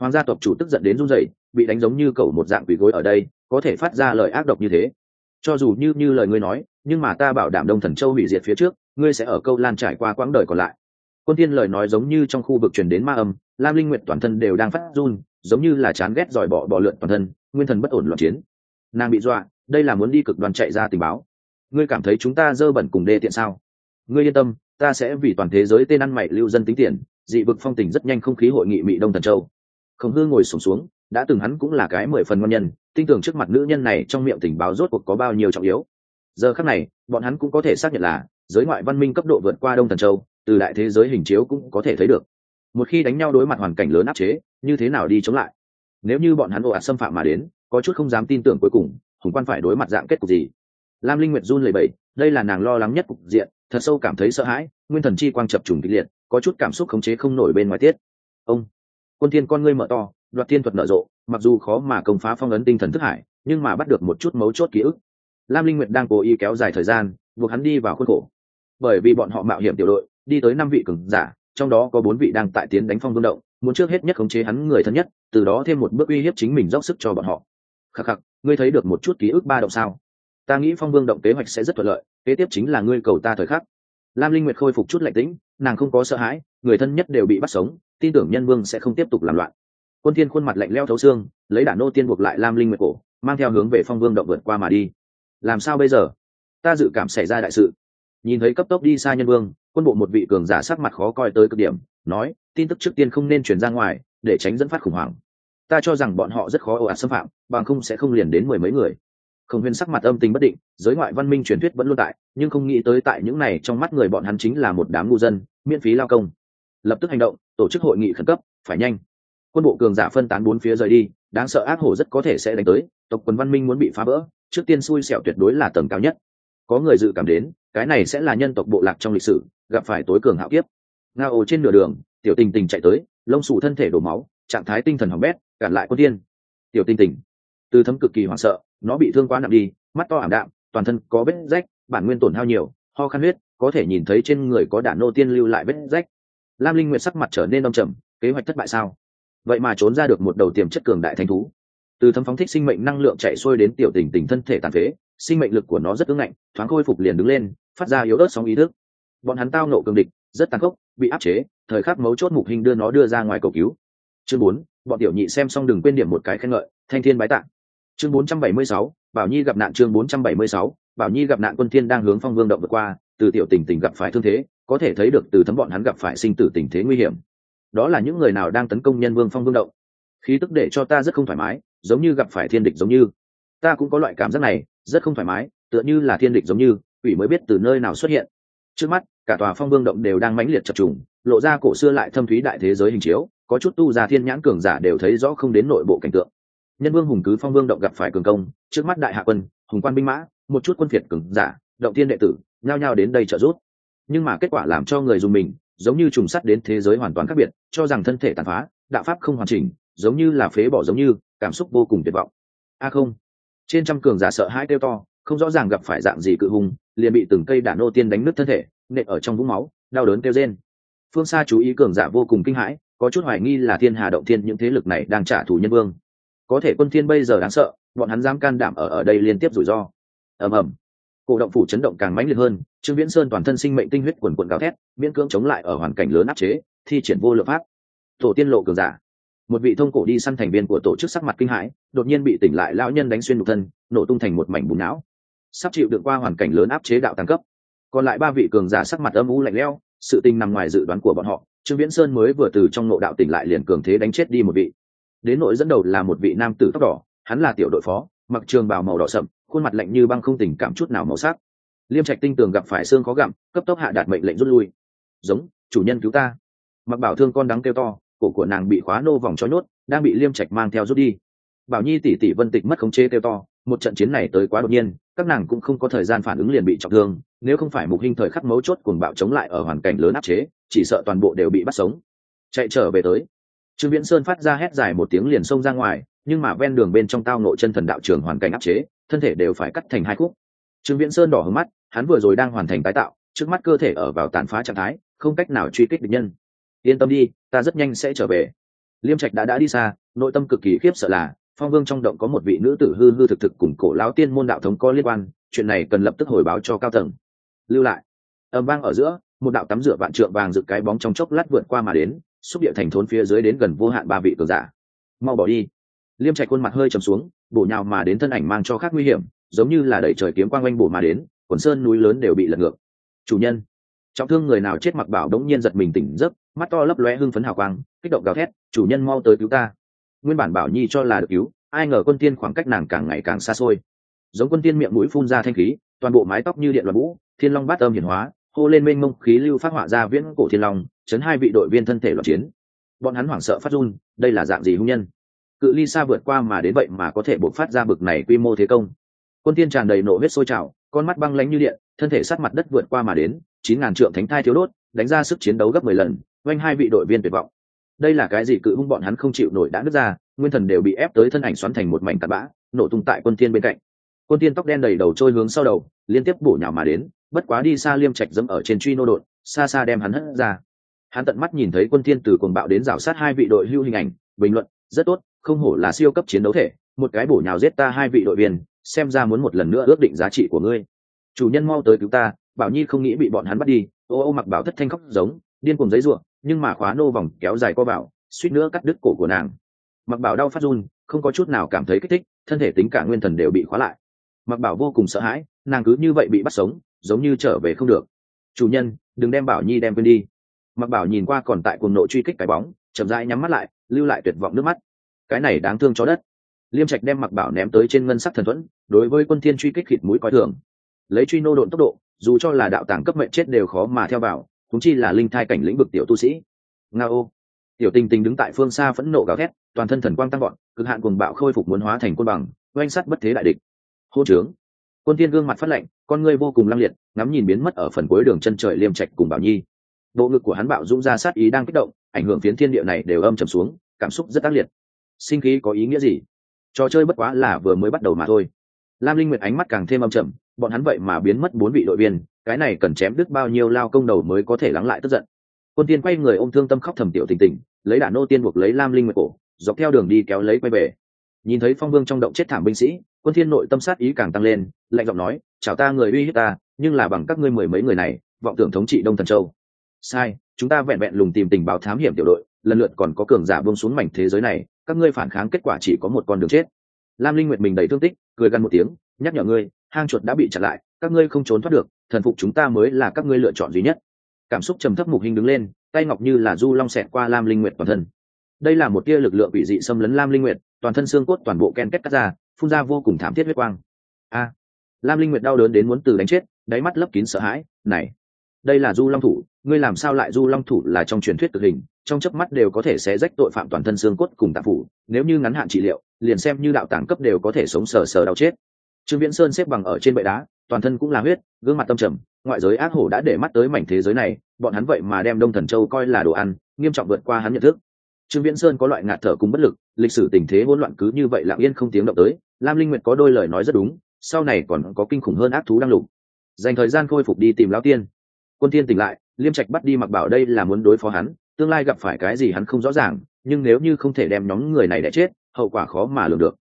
Hoàng gia tộc chủ tức giận đến run rẩy, bị đánh giống như cậu một dạng quỷ gối ở đây, có thể phát ra lời ác độc như thế. Cho dù như như lời ngươi nói, nhưng mà ta bảo đảm đông thần châu hủy diệt phía trước, ngươi sẽ ở câu lan trải qua quãng đời còn lại. Quân tiên lời nói giống như trong khu vực truyền đến ma âm, lam linh nguyện toàn thân đều đang phát run, giống như là chán ghét dòi bỏ bỏ lượn toàn thân, nguyên thần bất ổn loạn chiến. Nàng bị dọa đây là muốn đi cực đoàn chạy ra tình báo. Ngươi cảm thấy chúng ta dơ bẩn cùng đê tiện sao? Ngươi yên tâm ta sẽ vì toàn thế giới tên ăn mày lưu dân tính tiền dị vực phong tình rất nhanh không khí hội nghị mỹ đông thần châu. Khổng hư ngồi sùng xuống, xuống đã từng hắn cũng là cái mười phần ngon nhân tin tưởng trước mặt nữ nhân này trong miệng tình báo rốt cuộc có bao nhiêu trọng yếu. Giờ khắc này bọn hắn cũng có thể xác nhận là giới ngoại văn minh cấp độ vượt qua đông thần châu từ đại thế giới hình chiếu cũng có thể thấy được. Một khi đánh nhau đối mặt hoàn cảnh lớn áp chế như thế nào đi chống lại? Nếu như bọn hắn ồ ạt xâm phạm mà đến có chút không dám tin tưởng cuối cùng hùng quan phải đối mặt dạng kết cục gì. Lam linh nguyệt run lẩy bẩy, đây là nàng lo lắng nhất cục diện, thật sâu cảm thấy sợ hãi, nguyên thần chi quang chập trùng kịch liệt, có chút cảm xúc khống chế không nổi bên ngoài tiết. Ông, quân thiên con ngươi mở to, đoạt thiên thuật nở rộ, mặc dù khó mà công phá phong ấn tinh thần thức hải, nhưng mà bắt được một chút mấu chốt ký ức. Lam linh nguyệt đang cố ý kéo dài thời gian, buộc hắn đi vào khuôn khổ. Bởi vì bọn họ mạo hiểm tiểu đội, đi tới năm vị cường giả, trong đó có bốn vị đang tại tiến đánh phong vương động, muốn trước hết nhất khống chế hắn người thân nhất, từ đó thêm một bước uy hiếp chính mình dốc sức cho bọn họ khắc khắc, ngươi thấy được một chút ký ức ba động sao? Ta nghĩ phong vương động kế hoạch sẽ rất thuận lợi, kế tiếp chính là ngươi cầu ta thời khắc. Lam linh nguyệt khôi phục chút lạnh tĩnh, nàng không có sợ hãi, người thân nhất đều bị bắt sống, tin tưởng nhân vương sẽ không tiếp tục làm loạn. Quân thiên khuôn mặt lạnh lẽo thấu xương, lấy đả nô tiên buộc lại lam linh nguyệt cổ, mang theo hướng về phong vương động vượt qua mà đi. Làm sao bây giờ? Ta dự cảm xảy ra đại sự. Nhìn thấy cấp tốc đi xa nhân vương, quân bộ một vị cường giả sắc mặt khó coi tới cực điểm, nói, tin tức trước tiên không nên truyền ra ngoài, để tránh dẫn phát khủng hoảng ta cho rằng bọn họ rất khó ồ ạt xâm phạm, bằng không sẽ không liền đến mười mấy người. Khổng huyền sắc mặt âm tình bất định, giới ngoại văn minh truyền thuyết vẫn luôn tại, nhưng không nghĩ tới tại những này trong mắt người bọn hắn chính là một đám ngu dân, miễn phí lao công. Lập tức hành động, tổ chức hội nghị khẩn cấp, phải nhanh. Quân bộ cường giả phân tán bốn phía rời đi, đáng sợ ác hổ rất có thể sẽ đánh tới, tộc quần văn minh muốn bị phá vỡ, trước tiên xui xẻo tuyệt đối là tầng cao nhất. Có người dự cảm đến, cái này sẽ là nhân tộc bộ lạc trong lịch sử, gặp phải tối cường hạo kiếp. Nga ồ trên nửa đường, tiểu tình tình chạy tới, lông sủ thân thể đổ máu trạng thái tinh thần hỏng bét, cản lại quân tiên. Tiểu tinh tỉnh. Từ thấm cực kỳ hoảng sợ, nó bị thương quá nặng đi, mắt to ảm đạm, toàn thân có vết rách, bản nguyên tổn hao nhiều, ho khăn huyết, có thể nhìn thấy trên người có đả nô tiên lưu lại vết rách. Lam linh nguyệt sắc mặt trở nên đông trầm, kế hoạch thất bại sao? Vậy mà trốn ra được một đầu tiềm chất cường đại thanh thú. Từ thấm phóng thích sinh mệnh năng lượng chạy xuôi đến tiểu tình tình thân thể tàn phế, sinh mệnh lực của nó rất ứng ngạnh, thoáng khôi phục liền đứng lên, phát ra yếu ớt sóng ý thức. Bọn hắn tao nộ cường địch, rất tàn khốc, bị áp chế, thời khắc mấu chốt mục hình đưa nó đưa ra ngoài cầu cứu chương bốn, bọn tiểu nhị xem xong đừng quên điểm một cái khen ngợi, thanh thiên bái tạng. Chương bốn trăm bảy mươi sáu, bảo nhi gặp nạn chương bốn trăm bảy mươi sáu, bảo nhi gặp nạn quân thiên đang hướng phong vương động vượt qua, từ tiểu tình tình gặp phải thương thế, có thể thấy được từ thấm bọn hắn gặp phải sinh tử tình thế nguy hiểm. Đó là những người nào đang tấn công nhân vương phong vương động? Khí tức để cho ta rất không thoải mái, giống như gặp phải thiên địch giống như. Ta cũng có loại cảm giác này, rất không thoải mái, tựa như là thiên địch giống như, quỷ mới biết từ nơi nào xuất hiện. Trước mắt, cả tòa phong vương động đều đang mãnh liệt chập trùng, lộ ra cổ xưa lại thâm thúy đại thế giới hình chiếu có chút tu già thiên nhãn cường giả đều thấy rõ không đến nội bộ cảnh tượng. Nhân vương hùng cứ phong vương động gặp phải cường công, trước mắt đại hạ quân, hùng quan binh mã, một chút quân phiệt cường giả, động thiên đệ tử, nhao nhao đến đây trợ giúp. Nhưng mà kết quả làm cho người dùng mình, giống như trùng sắt đến thế giới hoàn toàn khác biệt, cho rằng thân thể tàn phá, đạo pháp không hoàn chỉnh, giống như là phế bỏ giống như, cảm xúc vô cùng tuyệt vọng. A không. Trên trăm cường giả sợ hãi kêu to, không rõ ràng gặp phải dạng gì cự hùng liền bị từng cây đả nô tiên đánh nứt thân thể, nện ở trong vũng máu, đau đớn kêu rên. Phương xa chú ý cường giả vô cùng kinh hãi có chút hoài nghi là thiên hà động thiên những thế lực này đang trả thù nhân vương. Có thể quân thiên bây giờ đáng sợ, bọn hắn dám can đảm ở ở đây liên tiếp rủi ro. Ầm ầm. Cổ động phủ chấn động càng mãnh liệt hơn, trương viễn sơn toàn thân sinh mệnh tinh huyết quần quần gào thét, miễn cưỡng chống lại ở hoàn cảnh lớn áp chế, thi triển vô lượng pháp. Tổ tiên lộ cường giả. Một vị thông cổ đi săn thành viên của tổ chức sắc mặt kinh hãi, đột nhiên bị tỉnh lại lão nhân đánh xuyên nụ thân, nổ tung thành một mảnh bùn não. Sắp chịu đựng qua hoàn cảnh lớn áp chế đạo tăng cấp. Còn lại ba vị cường giả sắc mặt âm u lạnh lẽo, sự tình nằm ngoài dự đoán của bọn họ trương viễn sơn mới vừa từ trong nội đạo tỉnh lại liền cường thế đánh chết đi một vị. Đến nội dẫn đầu là một vị nam tử tóc đỏ, hắn là tiểu đội phó, mặc trường bào màu đỏ sậm, khuôn mặt lạnh như băng không tình cảm chút nào màu sắc. Liêm trạch tinh tường gặp phải xương khó gặm, cấp tốc hạ đạt mệnh lệnh rút lui. Giống, chủ nhân cứu ta. Mặc bảo thương con đắng kêu to, cổ của nàng bị khóa nô vòng cho nhốt, đang bị liêm trạch mang theo rút đi. Bảo nhi tỷ tỷ vân tịch mất khống chế kêu to một trận chiến này tới quá đột nhiên, các nàng cũng không có thời gian phản ứng liền bị trọng thương, nếu không phải mục hình thời khắc mấu chốt cuồng bạo chống lại ở hoàn cảnh lớn áp chế, chỉ sợ toàn bộ đều bị bắt sống. Chạy trở về tới. Trương viễn sơn phát ra hét dài một tiếng liền xông ra ngoài, nhưng mà ven đường bên trong tao nội chân thần đạo trường hoàn cảnh áp chế, thân thể đều phải cắt thành hai khúc. Trương viễn sơn đỏ hướng mắt, hắn vừa rồi đang hoàn thành tái tạo, trước mắt cơ thể ở vào tàn phá trạng thái, không cách nào truy kích địch nhân. Yên tâm đi, ta rất nhanh sẽ trở về. Liêm trạch đã đã đi xa, nội tâm cực kỳ khiếp sợ là phong vương trong động có một vị nữ tử hư hư thực thực cùng cổ lão tiên môn đạo thống có liên quan, chuyện này cần lập tức hồi báo cho cao tầng. Lưu lại. Ầm vang ở giữa, một đạo tắm rửa vạn trượng vàng dựng cái bóng trong chốc lát vượt qua mà đến, xúc địa thành thốn phía dưới đến gần vô hạn ba vị cường giả. Mau bỏ đi. Liêm trạch khuôn mặt hơi trầm xuống, bổ nhào mà đến thân ảnh mang cho khác nguy hiểm, giống như là đẩy trời kiếm quang oanh bổ mà đến, quần sơn núi lớn đều bị lật ngược. Chủ nhân. Trọng thương người nào chết mặc bảo đống nhiên giật mình tỉnh giấc, mắt to lấp lóe hưng phấn hào quang, kích động gào thét, chủ nhân mau tới cứu ta nguyên bản bảo nhi cho là được cứu, ai ngờ quân tiên khoảng cách nàng càng ngày càng xa xôi. Giống quân tiên miệng mũi phun ra thanh khí, toàn bộ mái tóc như điện loạn vũ, thiên long bát âm hiển hóa, hô lên mênh mông khí lưu phát họa ra viễn cổ thiên long, chấn hai vị đội viên thân thể loạn chiến. Bọn hắn hoảng sợ phát run, đây là dạng gì hung nhân? Cự ly xa vượt qua mà đến vậy mà có thể bộc phát ra bực này quy mô thế công. Quân tiên tràn đầy nổ huyết sôi trào, con mắt băng lánh như điện, thân thể sát mặt đất vượt qua mà đến, chín ngàn trượng thánh thai thiếu đốt, đánh ra sức chiến đấu gấp mười lần, oanh hai vị đội viên tuyệt vọng đây là cái gì cự hung bọn hắn không chịu nổi đã nứt ra, nguyên thần đều bị ép tới thân ảnh xoắn thành một mảnh tạt bã, nổ tung tại quân tiên bên cạnh. Quân tiên tóc đen đầy đầu trôi hướng sau đầu, liên tiếp bổ nhào mà đến, bất quá đi xa liêm trạch dẫm ở trên truy nô đột xa xa đem hắn hất ra. Hắn tận mắt nhìn thấy quân tiên từ cuồng bạo đến rào sát hai vị đội hưu hình ảnh, bình luận, rất tốt, không hổ là siêu cấp chiến đấu thể, một cái bổ nhào giết ta hai vị đội viên, xem ra muốn một lần nữa ước định giá trị của ngươi. Chủ nhân mau tới cứu ta, bảo nhi không nghĩ bị bọn hắn bắt đi, ô ô mặc bảo thất thanh khóc giống điên cùng giấy ruộng nhưng mà khóa nô vòng kéo dài co bảo suýt nữa cắt đứt cổ của nàng. Mặc bảo đau phát run, không có chút nào cảm thấy kích thích, thân thể tính cả nguyên thần đều bị khóa lại. Mặc bảo vô cùng sợ hãi, nàng cứ như vậy bị bắt sống, giống như trở về không được. Chủ nhân, đừng đem bảo nhi đem quên đi. Mặc bảo nhìn qua còn tại cuồng nộ truy kích cái bóng, chậm rãi nhắm mắt lại, lưu lại tuyệt vọng nước mắt. Cái này đáng thương cho đất. Liêm trạch đem mặc bảo ném tới trên ngân sắc thần thuẫn, đối với quân thiên truy kích khịt mũi coi thường. Lấy truy nô độn tốc độ, dù cho là đạo tàng cấp mệnh chết đều khó mà theo vào cũng chi là linh thai cảnh lĩnh vực tiểu tu sĩ. Nga ô. Tiểu tình tình đứng tại phương xa phẫn nộ gào thét, toàn thân thần quang tăng gọn cực hạn cuồng bạo khôi phục muốn hóa thành quân bằng, oanh sắt bất thế đại địch. Hô trướng. Quân tiên gương mặt phát lệnh con ngươi vô cùng lăng liệt, ngắm nhìn biến mất ở phần cuối đường chân trời liêm trạch cùng bảo nhi. Bộ ngực của hắn bạo dũng ra sát ý đang kích động, ảnh hưởng phiến thiên địa này đều âm trầm xuống, cảm xúc rất ác liệt. Sinh khí có ý nghĩa gì? Trò chơi bất quá là vừa mới bắt đầu mà thôi. Lam linh nguyệt ánh mắt càng thêm âm trầm, bọn hắn vậy mà biến mất bốn vị đội viên cái này cần chém đứt bao nhiêu lao công đầu mới có thể lắng lại tức giận. Quân tiên quay người ôm thương tâm khóc thầm tiểu tình tình, lấy đả nô tiên buộc lấy lam linh nguyệt cổ, dọc theo đường đi kéo lấy quay về. Nhìn thấy phong vương trong động chết thảm binh sĩ, quân thiên nội tâm sát ý càng tăng lên, lạnh giọng nói, chào ta người uy hiếp ta, nhưng là bằng các ngươi mười mấy người này, vọng tưởng thống trị đông thần châu. Sai, chúng ta vẹn vẹn lùng tìm tình báo thám hiểm tiểu đội, lần lượt còn có cường giả buông xuống mảnh thế giới này, các ngươi phản kháng kết quả chỉ có một con đường chết. Lam linh nguyệt mình đầy thương tích, cười gần một tiếng, nhắc nhở ngươi, hang chuột đã bị chặn lại, các ngươi không trốn thoát được thần phục chúng ta mới là các ngươi lựa chọn duy nhất. Cảm xúc trầm thấp mục hình đứng lên, tay ngọc như là du long xẹt qua lam linh nguyệt toàn thân. Đây là một tia lực lượng bị dị xâm lấn lam linh nguyệt, toàn thân xương cốt toàn bộ ken kết cắt ra, phun ra vô cùng thảm thiết huyết quang. A! Lam linh nguyệt đau đớn đến muốn từ đánh chết, đáy mắt lấp kín sợ hãi, này, đây là du long thủ, ngươi làm sao lại du long thủ là trong truyền thuyết tự hình, trong chớp mắt đều có thể xé rách tội phạm toàn thân xương cốt cùng tạp phủ, nếu như ngắn hạn trị liệu, liền xem như đạo tàng cấp đều có thể sống sờ sờ đau chết trương viễn sơn xếp bằng ở trên bệ đá, toàn thân cũng là huyết, gương mặt tâm trầm, ngoại giới ác hổ đã để mắt tới mảnh thế giới này, bọn hắn vậy mà đem đông thần châu coi là đồ ăn, nghiêm trọng vượt qua hắn nhận thức. Trương viễn sơn có loại ngạt thở cùng bất lực, lịch sử tình thế hỗn loạn cứ như vậy lặng yên không tiếng động tới, lam linh nguyệt có đôi lời nói rất đúng, sau này còn có kinh khủng hơn ác thú đang lục. Dành thời gian khôi phục đi tìm lão tiên. Quân Tiên tỉnh lại, liêm trạch bắt đi mặc bảo đây là muốn đối phó hắn, tương lai gặp phải cái gì hắn không rõ ràng, nhưng nếu như không thể đem nhóm người này đẻ chết, hậu quả khó mà lường được.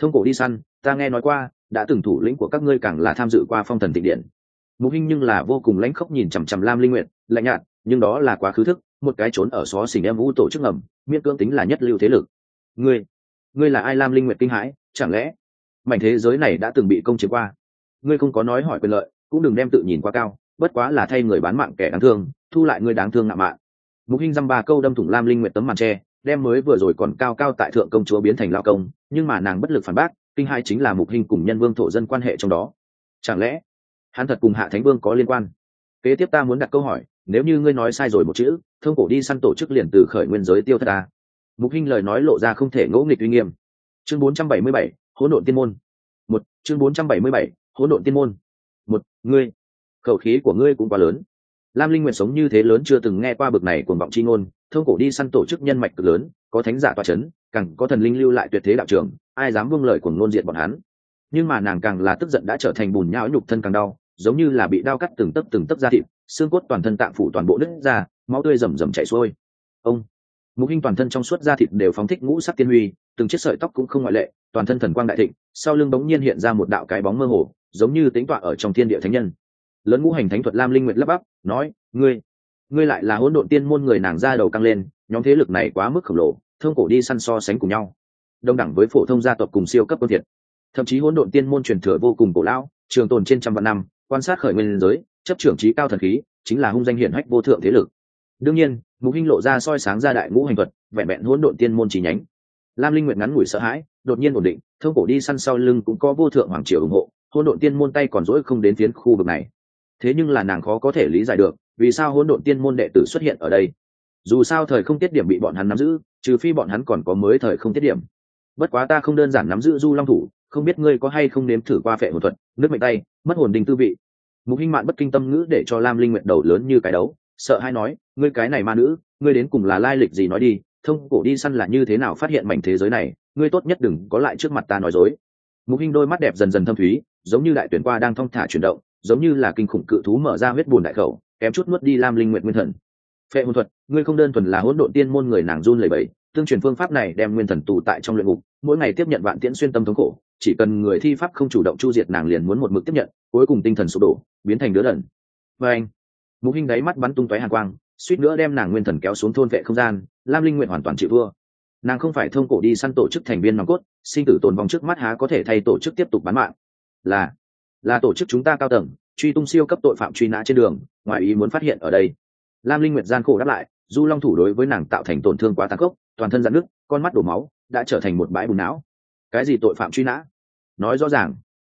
Thông cổ đi săn, ta nghe nói qua đã từng thủ lĩnh của các ngươi càng là tham dự qua phong thần tịnh điện. Mục hình nhưng là vô cùng lãnh khốc nhìn chằm chằm lam linh nguyện lạnh nhạt, nhưng đó là quá khứ thức, một cái trốn ở xó xỉnh em vũ tổ chức ngầm, miễn cưỡng tính là nhất lưu thế lực. Ngươi ngươi là ai lam linh nguyện kinh hãi, chẳng lẽ mảnh thế giới này đã từng bị công chiếm qua? Ngươi không có nói hỏi quyền lợi, cũng đừng đem tự nhìn quá cao, bất quá là thay người bán mạng kẻ đáng thương, thu lại ngươi đáng thương ngạo mạn. Mục hình dăm ba câu đâm thủng lam linh nguyện tấm màn tre, đem mới vừa rồi còn cao cao tại thượng công chúa biến thành lao công, nhưng mà nàng bất lực phản bác kinh hai chính là mục hình cùng nhân vương thổ dân quan hệ trong đó. Chẳng lẽ hắn thật cùng hạ thánh vương có liên quan? Kế tiếp ta muốn đặt câu hỏi nếu như ngươi nói sai rồi một chữ thông cổ đi săn tổ chức liền từ khởi nguyên giới tiêu thất ta. Mục hình lời nói lộ ra không thể ngỗ nghịch uy nghiêm. Chương 477, hỗn độn tiên môn. Một chương 477, hỗn độn tiên môn. Một ngươi khẩu khí của ngươi cũng quá lớn. Lam linh nguyện sống như thế lớn chưa từng nghe qua bực này cuồng vọng chi ngôn thông cổ đi săn tổ chức nhân mạch cực lớn có thánh giả toa c h ấ n càng có thần linh lưu lại tuyệt thế đạo trường ai dám vương lời của ngôn diện bọn hắn. Nhưng mà nàng càng là tức giận đã trở thành bùn nhão nhục thân càng đau, giống như là bị đau cắt từng tấc từng tấc da thịt, xương cốt toàn thân tạng phủ toàn bộ nứt ra, máu tươi rầm rầm chảy xuôi. Ông, mục hình toàn thân trong suốt da thịt đều phóng thích ngũ sắc tiên huy, từng chiếc sợi tóc cũng không ngoại lệ, toàn thân thần quang đại thịnh, sau lưng bỗng nhiên hiện ra một đạo cái bóng mơ hồ, giống như tính tọa ở trong thiên địa thánh nhân. Lớn ngũ hành thánh thuật lam linh nguyện lắp bắp, nói, ngươi ngươi lại là hỗn độn tiên môn người nàng ra đầu căng lên, nhóm thế lực này quá mức khổng lồ thương cổ đi săn so sánh cùng nhau đồng đẳng với phổ thông gia tộc cùng siêu cấp quân thiệt. Thậm chí hỗn độn tiên môn truyền thừa vô cùng cổ lão, trường tồn trên trăm vạn năm, quan sát khởi nguyên giới, chấp trưởng trí cao thần khí, chính là hung danh hiển hách vô thượng thế lực. Đương nhiên, mục hinh lộ ra soi sáng ra đại ngũ hành thuật, vẹn vẹn hỗn độn tiên môn chỉ nhánh. Lam linh nguyện ngắn ngủi sợ hãi, đột nhiên ổn định thương cổ đi săn sau lưng cũng có vô thượng hoàng triều ủng hộ, hỗn độn tiên môn tay còn dỗi không đến phiến khu vực này. Thế nhưng là nàng khó có thể lý giải được, vì sao hỗn độn tiên môn đệ tử xuất hiện ở đây? Dù sao thời không tiết điểm bị bọn hắn nắm giữ, trừ phi bọn hắn còn có mới thời không tiết điểm bất quá ta không đơn giản nắm giữ du long thủ, không biết ngươi có hay không nếm thử qua phệ hồn thuật, nước mệnh tay, mất hồn đình tư vị. Mục hinh mạn bất kinh tâm ngữ để cho lam linh nguyện đầu lớn như cái đấu, sợ hay nói, ngươi cái này ma nữ, ngươi đến cùng là lai lịch gì nói đi, thông cổ đi săn là như thế nào phát hiện mảnh thế giới này, ngươi tốt nhất đừng có lại trước mặt ta nói dối. Mục hinh đôi mắt đẹp dần dần thâm thúy, giống như đại tuyển qua đang thong thả chuyển động, giống như là kinh khủng cự thú mở ra huyết bùn đại khẩu, kém chút nuốt đi lam linh nguyện nguyên thần. Phệ hồn thuật, ngươi không đơn thuần là hỗn độn tiên môn người nàng run lẩy bẩy tương truyền phương pháp này đem nguyên thần tù tại trong luyện ngục, mỗi ngày tiếp nhận vạn tiễn xuyên tâm thống khổ, chỉ cần người thi pháp không chủ động chu diệt nàng liền muốn một mực tiếp nhận, cuối cùng tinh thần sụp đổ, biến thành đứa đần. Và anh, mục hình đáy mắt bắn tung tóe hàng quang, suýt nữa đem nàng nguyên thần kéo xuống thôn vệ không gian, lam linh nguyện hoàn toàn chịu thua. Nàng không phải thông cổ đi săn tổ chức thành viên nòng cốt, sinh tử tồn vong trước mắt há có thể thay tổ chức tiếp tục bán mạng. Là là tổ chức chúng ta cao tầng, truy tung siêu cấp tội phạm truy nã trên đường ngoài ý muốn phát hiện ở đây. Lam linh nguyệt gian khổ đáp lại, du long thủ đối với nàng tạo thành tổn thương quá tàn khốc toàn thân dạn nước con mắt đổ máu, đã trở thành một bãi bùn não. Cái gì tội phạm truy nã? Nói rõ ràng.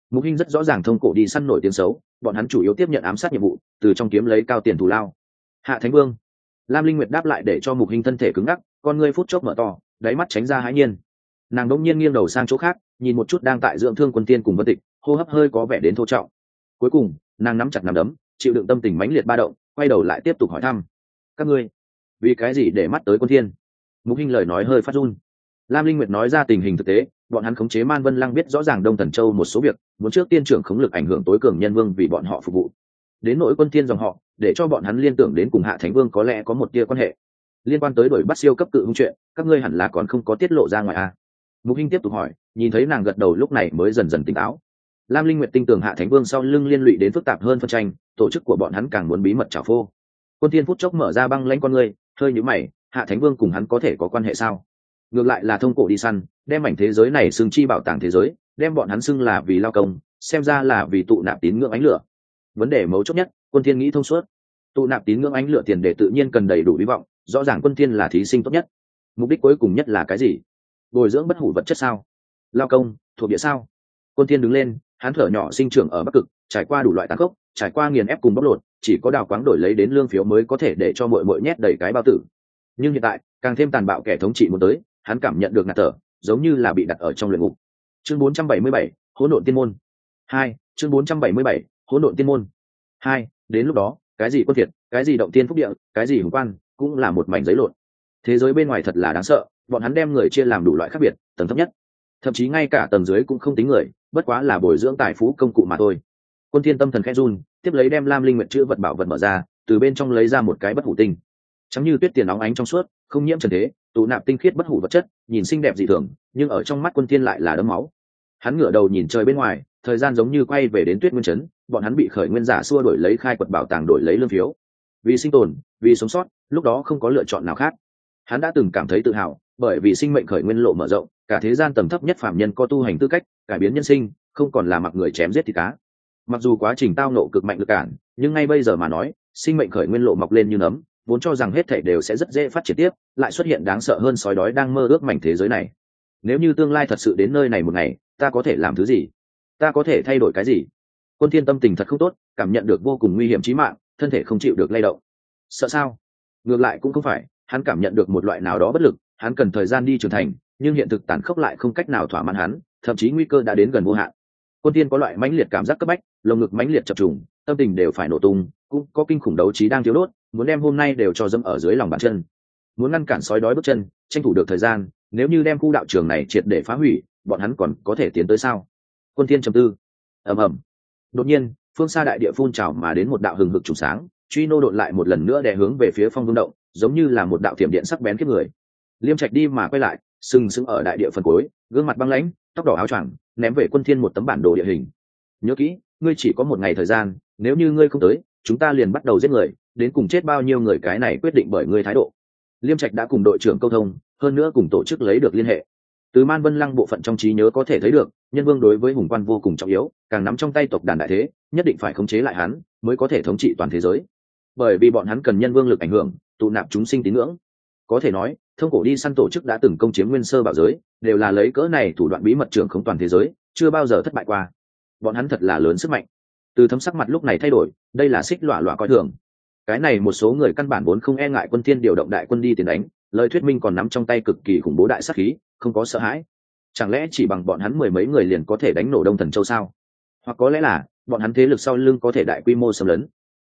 Mục hinh rất rõ ràng thông cổ đi săn nổi tiếng xấu, bọn hắn chủ yếu tiếp nhận ám sát nhiệm vụ, từ trong kiếm lấy cao tiền thù lao. Hạ thánh vương. Lam linh nguyệt đáp lại để cho mục hinh thân thể cứng ngắc, con ngươi phút chốc mở to, đáy mắt tránh ra hãi nhiên. Nàng đỗng nhiên nghiêng đầu sang chỗ khác, nhìn một chút đang tại dưỡng thương quân tiên cùng vân tịch, hô hấp hơi có vẻ đến thô trọng. Cuối cùng, nàng nắm chặt nắm đấm, chịu đựng tâm tình mãnh liệt ba động, quay đầu lại tiếp tục hỏi thăm. Các ngươi, vì cái gì để mắt tới quân thiên? Mục hình lời nói hơi phát run. Lam linh nguyệt nói ra tình hình thực tế, bọn hắn khống chế man vân lăng biết rõ ràng đông thần châu một số việc, muốn trước tiên trưởng khống lực ảnh hưởng tối cường nhân vương vì bọn họ phục vụ. Đến nỗi quân thiên dòng họ, để cho bọn hắn liên tưởng đến cùng hạ thánh vương có lẽ có một tia quan hệ. Liên quan tới đuổi bắt siêu cấp cự hung chuyện, các ngươi hẳn là còn không có tiết lộ ra ngoài à? Mục hình tiếp tục hỏi, nhìn thấy nàng gật đầu lúc này mới dần dần tỉnh táo. Lam linh nguyệt tin tưởng hạ thánh vương sau lưng liên lụy đến phức tạp hơn phân tranh, tổ chức của bọn hắn càng muốn bí mật trả phô. Quân thiên phút chốc mở ra băng lãnh con ngươi hơi nhíu mày hạ thánh vương cùng hắn có thể có quan hệ sao? Ngược lại là thông cổ đi săn, đem mảnh thế giới này xưng chi bảo tàng thế giới, đem bọn hắn xưng là vì lao công, xem ra là vì tụ nạp tín ngưỡng ánh lửa. Vấn đề mấu chốt nhất, quân thiên nghĩ thông suốt. Tụ nạp tín ngưỡng ánh lửa tiền để tự nhiên cần đầy đủ hy vọng, rõ ràng quân thiên là thí sinh tốt nhất. Mục đích cuối cùng nhất là cái gì? Bồi dưỡng bất hủ vật chất sao? Lao công, thuộc địa sao? Quân thiên đứng lên, hắn thở nhỏ sinh trưởng ở bắc cực, trải qua đủ loại tàn khốc, trải qua nghiền ép cùng bóc lột, chỉ có đào quáng đổi lấy đến lương phiếu mới có thể để cho muội muội nhét đầy cái bao tử nhưng hiện tại càng thêm tàn bạo kẻ thống trị muốn tới hắn cảm nhận được ngạt thở giống như là bị đặt ở trong luyện ngục. Chương 477, hỗn độn tiên môn. Hai chương 477, hỗn độn tiên môn. Hai đến lúc đó cái gì quân thiệt cái gì động tiên phúc địa cái gì hùng quan cũng là một mảnh giấy lộn. Thế giới bên ngoài thật là đáng sợ bọn hắn đem người chia làm đủ loại khác biệt tầng thấp nhất. Thậm chí ngay cả tầng dưới cũng không tính người bất quá là bồi dưỡng tài phú công cụ mà thôi. Quân thiên tâm thần khẽ run tiếp lấy đem lam linh nguyện chữ vật bảo vật mở ra từ bên trong lấy ra một cái bất hủ tinh chắm như tuyết tiền óng ánh trong suốt, không nhiễm trần thế, tụ nạp tinh khiết bất hủ vật chất, nhìn xinh đẹp dị thường, nhưng ở trong mắt quân tiên lại là đấm máu. Hắn ngửa đầu nhìn trời bên ngoài, thời gian giống như quay về đến tuyết nguyên chấn, bọn hắn bị khởi nguyên giả xua đổi lấy khai quật bảo tàng đổi lấy lương phiếu. Vì sinh tồn, vì sống sót, lúc đó không có lựa chọn nào khác. Hắn đã từng cảm thấy tự hào, bởi vì sinh mệnh khởi nguyên lộ mở rộng, cả thế gian tầm thấp nhất phạm nhân có tu hành tư cách, cải biến nhân sinh, không còn là mặc người chém giết thì cá. Mặc dù quá trình tao nộ cực mạnh lực cản, nhưng ngay bây giờ mà nói, sinh mệnh khởi nguyên lộ mọc lên như nấm vốn cho rằng hết thể đều sẽ rất dễ phát triển tiếp, lại xuất hiện đáng sợ hơn sói đói đang mơ ước mảnh thế giới này. Nếu như tương lai thật sự đến nơi này một ngày, ta có thể làm thứ gì? Ta có thể thay đổi cái gì? Quân thiên tâm tình thật không tốt, cảm nhận được vô cùng nguy hiểm chí mạng, thân thể không chịu được lay động. Sợ sao? Ngược lại cũng không phải, hắn cảm nhận được một loại nào đó bất lực, hắn cần thời gian đi trưởng thành, nhưng hiện thực tàn khốc lại không cách nào thỏa mãn hắn, thậm chí nguy cơ đã đến gần vô hạn. Quân tiên có loại mãnh liệt cảm giác cấp bách, lồng ngực mãnh liệt chập trùng, tâm tình đều phải nổ tung, cũng có kinh khủng đấu trí đang thiếu đốt muốn đem hôm nay đều cho dẫm ở dưới lòng bàn chân. Muốn ngăn cản sói đói bước chân, tranh thủ được thời gian, nếu như đem khu đạo trường này triệt để phá hủy, bọn hắn còn có thể tiến tới sao? Quân thiên trầm tư. Ầm ầm. Đột nhiên, phương xa đại địa phun trào mà đến một đạo hừng hực trùng sáng, truy nô đột lại một lần nữa đè hướng về phía phong vương động, giống như là một đạo thiểm điện sắc bén kiếp người. Liêm trạch đi mà quay lại, sừng sững ở đại địa phần cuối, gương mặt băng lãnh, tóc đỏ áo choàng, ném về quân thiên một tấm bản đồ địa hình. Nhớ kỹ, ngươi chỉ có một ngày thời gian, nếu như ngươi không tới, chúng ta liền bắt đầu giết người đến cùng chết bao nhiêu người cái này quyết định bởi ngươi thái độ. Liêm trạch đã cùng đội trưởng câu thông, hơn nữa cùng tổ chức lấy được liên hệ. Từ man vân lăng bộ phận trong trí nhớ có thể thấy được, nhân vương đối với hùng quan vô cùng trọng yếu, càng nắm trong tay tộc đàn đại thế, nhất định phải khống chế lại hắn, mới có thể thống trị toàn thế giới. Bởi vì bọn hắn cần nhân vương lực ảnh hưởng, tụ nạp chúng sinh tín ngưỡng. Có thể nói, thông cổ đi săn tổ chức đã từng công chiếm nguyên sơ bảo giới, đều là lấy cỡ này thủ đoạn bí mật trưởng không toàn thế giới, chưa bao giờ thất bại qua. Bọn hắn thật là lớn sức mạnh. Từ thấm sắc mặt lúc này thay đổi, đây là xích lọa lọa coi thường cái này một số người căn bản vốn không e ngại quân thiên điều động đại quân đi tiền đánh, lời thuyết minh còn nắm trong tay cực kỳ khủng bố đại sát khí, không có sợ hãi. Chẳng lẽ chỉ bằng bọn hắn mười mấy người liền có thể đánh nổ đông thần châu sao? Hoặc có lẽ là, bọn hắn thế lực sau lưng có thể đại quy mô xâm lấn.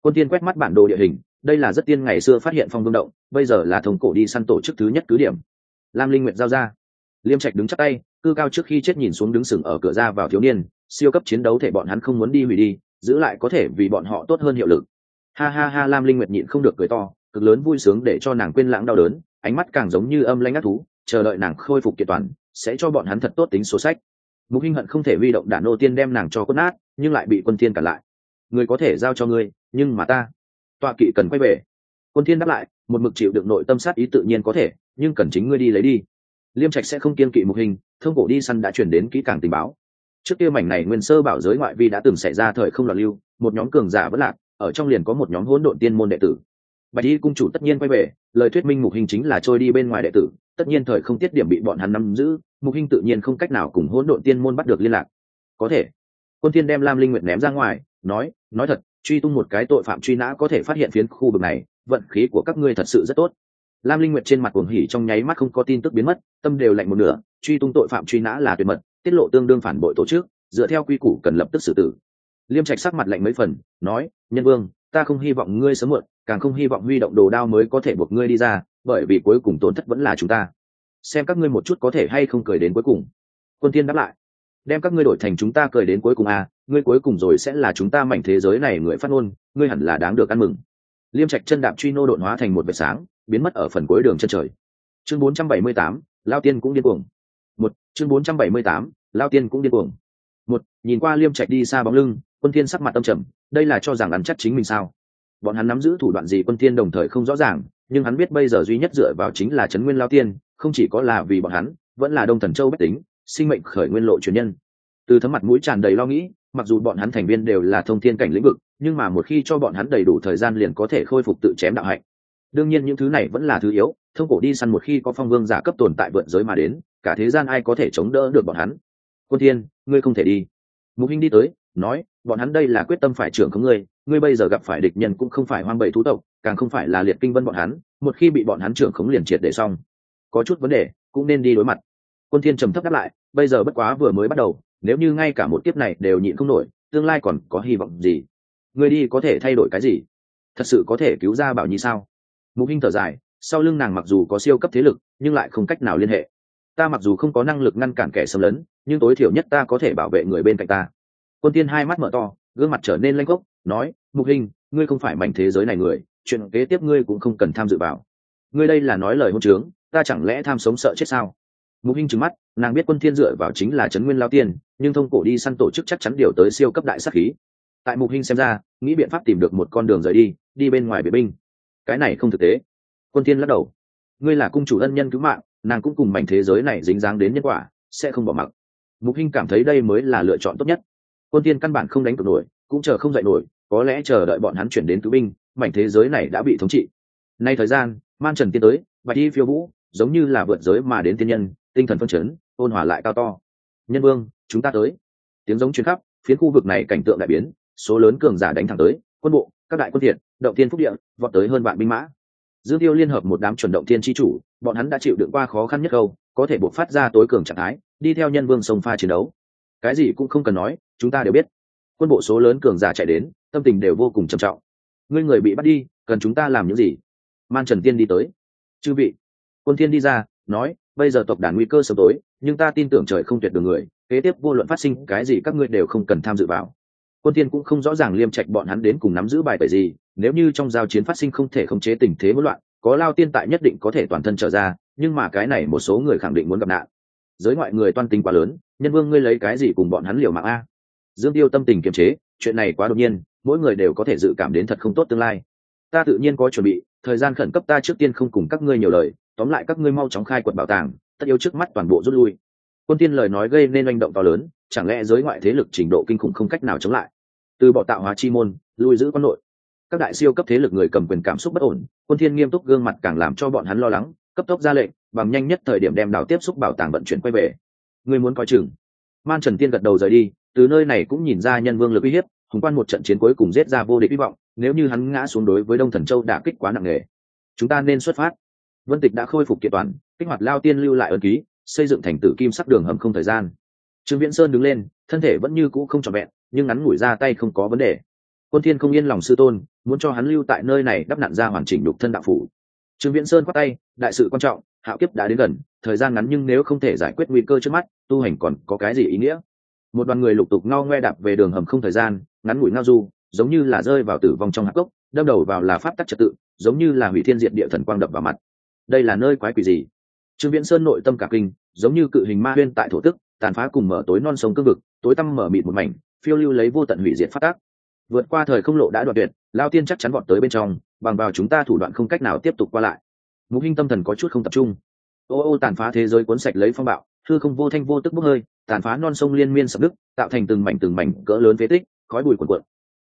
Quân tiên quét mắt bản đồ địa hình, đây là rất tiên ngày xưa phát hiện phong vương động, bây giờ là thống cổ đi săn tổ chức thứ nhất cứ điểm. Lam linh nguyện giao ra. Liêm trạch đứng chắc tay, cư cao trước khi chết nhìn xuống đứng sừng ở cửa ra vào thiếu niên, siêu cấp chiến đấu thể bọn hắn không muốn đi hủy đi, giữ lại có thể vì bọn họ tốt hơn hiệu lực ha ha ha, lam linh nguyệt nhịn không được cười to, cực lớn vui sướng để cho nàng quên lãng đau đớn, ánh mắt càng giống như âm lanh ác thú, chờ đợi nàng khôi phục kiện toàn, sẽ cho bọn hắn thật tốt tính số sách. Mục hinh hận không thể huy động đả nô tiên đem nàng cho cốt nát, nhưng lại bị quân tiên cản lại. Người có thể giao cho ngươi, nhưng mà ta. Tọa kỵ cần quay về. Quân thiên đáp lại, một mực chịu được nội tâm sát ý tự nhiên có thể, nhưng cần chính ngươi đi lấy đi. Liêm trạch sẽ không kiên kỵ mục hình thương cổ đi săn đã chuyển đến kỹ càng tình báo. Trước kia mảnh này nguyên sơ bảo giới ngoại vi đã từng xảy ra thời không loạn lưu, một nhóm cường giả vẫn lạc ở trong liền có một nhóm hỗn độn tiên môn đệ tử. Bạch y cung chủ tất nhiên quay về, lời thuyết minh mục hình chính là trôi đi bên ngoài đệ tử, tất nhiên thời không tiết điểm bị bọn hắn nắm giữ, mục hình tự nhiên không cách nào cùng hỗn độn tiên môn bắt được liên lạc. Có thể, quân thiên đem lam linh nguyệt ném ra ngoài, nói nói thật, truy tung một cái tội phạm truy nã có thể phát hiện phiến khu vực này, vận khí của các ngươi thật sự rất tốt. Lam linh nguyệt trên mặt cuồng hỉ trong nháy mắt không có tin tức biến mất, tâm đều lạnh một nửa, truy tung tội phạm truy nã là tuyệt mật, tiết lộ tương đương phản bội tổ chức, dựa theo quy củ cần lập tức xử tử liêm trạch sắc mặt lạnh mấy phần nói nhân vương ta không hy vọng ngươi sớm muộn càng không hy vọng huy động đồ đao mới có thể buộc ngươi đi ra bởi vì cuối cùng tổn thất vẫn là chúng ta. Xem các ngươi một chút có thể hay không cười đến cuối cùng. Quân tiên đáp lại đem các ngươi đổi thành chúng ta cười đến cuối cùng à ngươi cuối cùng rồi sẽ là chúng ta mảnh thế giới này người phát ngôn ngươi hẳn là đáng được ăn mừng. Liêm trạch chân đạp truy nô đột hóa thành một vệt sáng biến mất ở phần cuối đường chân trời. Chương 478, lao tiên cũng điên cuồng. Một chương 478, lao tiên cũng điên cuồng. Một nhìn qua liêm trạch đi xa bóng lưng quân thiên sắc mặt tâm trầm, đây là cho rằng ăn chắc chính mình sao? Bọn hắn nắm giữ thủ đoạn gì quân thiên đồng thời không rõ ràng, nhưng hắn biết bây giờ duy nhất dựa vào chính là chấn nguyên lao tiên, không chỉ có là vì bọn hắn, vẫn là đông thần châu bách tính, sinh mệnh khởi nguyên lộ truyền nhân. Từ thấm mặt mũi tràn đầy lo nghĩ, mặc dù bọn hắn thành viên đều là thông thiên cảnh lĩnh vực, nhưng mà một khi cho bọn hắn đầy đủ thời gian liền có thể khôi phục tự chém đạo hạnh. Đương nhiên những thứ này vẫn là thứ yếu, thông cổ đi săn một khi có phong vương giả cấp tồn tại vượt giới mà đến, cả thế gian ai có thể chống đỡ được bọn hắn? Quân thiên, ngươi không thể đi. Mục hinh đi tới, nói bọn hắn đây là quyết tâm phải trưởng khống ngươi ngươi bây giờ gặp phải địch nhân cũng không phải hoang bầy thú tộc, càng không phải là liệt kinh vân bọn hắn, một khi bị bọn hắn trưởng khống liền triệt để xong. Có chút vấn đề, cũng nên đi đối mặt. Quân thiên trầm thấp đáp lại, bây giờ bất quá vừa mới bắt đầu, nếu như ngay cả một kiếp này đều nhịn không nổi, tương lai còn có hy vọng gì? Người đi có thể thay đổi cái gì? Thật sự có thể cứu ra bảo nhi sao? Mục hinh thở dài, sau lưng nàng mặc dù có siêu cấp thế lực, nhưng lại không cách nào liên hệ. Ta mặc dù không có năng lực ngăn cản kẻ xâm lấn, nhưng tối thiểu nhất ta có thể bảo vệ người bên cạnh ta quân tiên hai mắt mở to, gương mặt trở nên lanh gốc nói, mục hình, ngươi không phải mảnh thế giới này người, chuyện kế tiếp ngươi cũng không cần tham dự vào. Ngươi đây là nói lời hôn trướng, ta chẳng lẽ tham sống sợ chết sao? Mục hình trừng mắt, nàng biết quân thiên dựa vào chính là trấn nguyên lao tiên, nhưng thông cổ đi săn tổ chức chắc chắn điều tới siêu cấp đại sát khí. Tại mục hình xem ra, nghĩ biện pháp tìm được một con đường rời đi đi bên ngoài vệ binh. Cái này không thực tế. Quân thiên lắc đầu. Ngươi là cung chủ ân nhân cứu mạng, nàng cũng cùng mảnh thế giới này dính dáng đến nhân quả, sẽ không bỏ mặc. Mục hinh cảm thấy đây mới là lựa chọn tốt nhất quân tiên căn bản không đánh cược nổi, cũng chờ không dậy nổi, có lẽ chờ đợi bọn hắn chuyển đến cứu binh, mảnh thế giới này đã bị thống trị. Nay thời gian, man trần tiên tới, bạch y phiêu vũ, giống như là vượt giới mà đến tiên nhân, tinh thần phân chấn, ôn hòa lại cao to. Nhân vương, chúng ta tới. Tiếng giống chuyến khắp, phiến khu vực này cảnh tượng đại biến, số lớn cường giả đánh thẳng tới, quân bộ, các đại quân thiện, động thiên phúc địa, vọt tới hơn vạn binh mã. Dương tiêu liên hợp một đám chuẩn động thiên tri chủ, bọn hắn đã chịu đựng qua khó khăn nhất câu, có thể buộc phát ra tối cường trạng thái, đi theo nhân vương sông pha chiến đấu. Cái gì cũng không cần nói chúng ta đều biết. Quân bộ số lớn cường giả chạy đến, tâm tình đều vô cùng trầm trọng. Ngươi người bị bắt đi, cần chúng ta làm những gì? Man trần tiên đi tới. Chư vị, quân thiên đi ra, nói, bây giờ tộc đàn nguy cơ sớm tối, nhưng ta tin tưởng trời không tuyệt đường người, kế tiếp vô luận phát sinh cái gì các ngươi đều không cần tham dự vào. Quân thiên cũng không rõ ràng liêm trạch bọn hắn đến cùng nắm giữ bài tẩy gì, nếu như trong giao chiến phát sinh không thể khống chế tình thế hỗn loạn, có lao tiên tại nhất định có thể toàn thân trở ra, nhưng mà cái này một số người khẳng định muốn gặp nạn. Giới ngoại người toan tình quá lớn, nhân vương ngươi lấy cái gì cùng bọn hắn liều mạng a? Dương tiêu tâm tình kiềm chế, chuyện này quá đột nhiên, mỗi người đều có thể dự cảm đến thật không tốt tương lai. Ta tự nhiên có chuẩn bị, thời gian khẩn cấp ta trước tiên không cùng các ngươi nhiều lời, tóm lại các ngươi mau chóng khai quật bảo tàng, tất yếu trước mắt toàn bộ rút lui. Quân tiên lời nói gây nên oanh động to lớn, chẳng lẽ giới ngoại thế lực trình độ kinh khủng không cách nào chống lại? Từ bỏ tạo hóa chi môn, lui giữ quân nội. Các đại siêu cấp thế lực người cầm quyền cảm xúc bất ổn, quân thiên nghiêm túc gương mặt càng làm cho bọn hắn lo lắng, cấp tốc ra lệnh, bằng nhanh nhất thời điểm đem đào tiếp xúc bảo tàng vận chuyển quay về. Người muốn coi chừng? Man trần tiên gật đầu rời đi từ nơi này cũng nhìn ra nhân vương lực uy hiếp, hùng quan một trận chiến cuối cùng giết ra vô địch hy vọng, nếu như hắn ngã xuống đối với đông thần châu đã kích quá nặng nề. Chúng ta nên xuất phát. Vân tịch đã khôi phục kiện toàn, kích hoạt lao tiên lưu lại ân ký, xây dựng thành tử kim sắc đường hầm không thời gian. Trương viễn sơn đứng lên, thân thể vẫn như cũ không trọn vẹn, nhưng ngắn ngủi ra tay không có vấn đề. Quân thiên không yên lòng sư tôn, muốn cho hắn lưu tại nơi này đắp nạn ra hoàn chỉnh đục thân đạo phủ. Trương viễn sơn quát tay, đại sự quan trọng, hạo kiếp đã đến gần, thời gian ngắn nhưng nếu không thể giải quyết nguy cơ trước mắt, tu hành còn có cái gì ý nghĩa? Một đoàn người lục tục ngao ngoe đạp về đường hầm không thời gian, ngắn ngủi ngao du, giống như là rơi vào tử vong trong hạc cốc, đâm đầu vào là pháp tắc trật tự, giống như là hủy thiên diện địa thần quang đập vào mặt. Đây là nơi quái quỷ gì? Trương viễn sơn nội tâm cả kinh, giống như cự hình ma huyên tại thổ tức, tàn phá cùng mở tối non sông cương vực, tối tăm mở mịt một mảnh, phiêu lưu lấy vô tận hủy diệt phát tác vượt qua thời không lộ đã đoạn tuyệt, lao tiên chắc chắn vọt tới bên trong, bằng vào chúng ta thủ đoạn không cách nào tiếp tục qua lại. Mục hinh tâm thần có chút không tập trung. Ô ô tàn phá thế giới cuốn sạch lấy phong bạo thư không vô thanh vô tức bốc hơi tàn phá non sông liên miên sập đức tạo thành từng mảnh từng mảnh cỡ lớn phế tích khói bụi quần cuộn.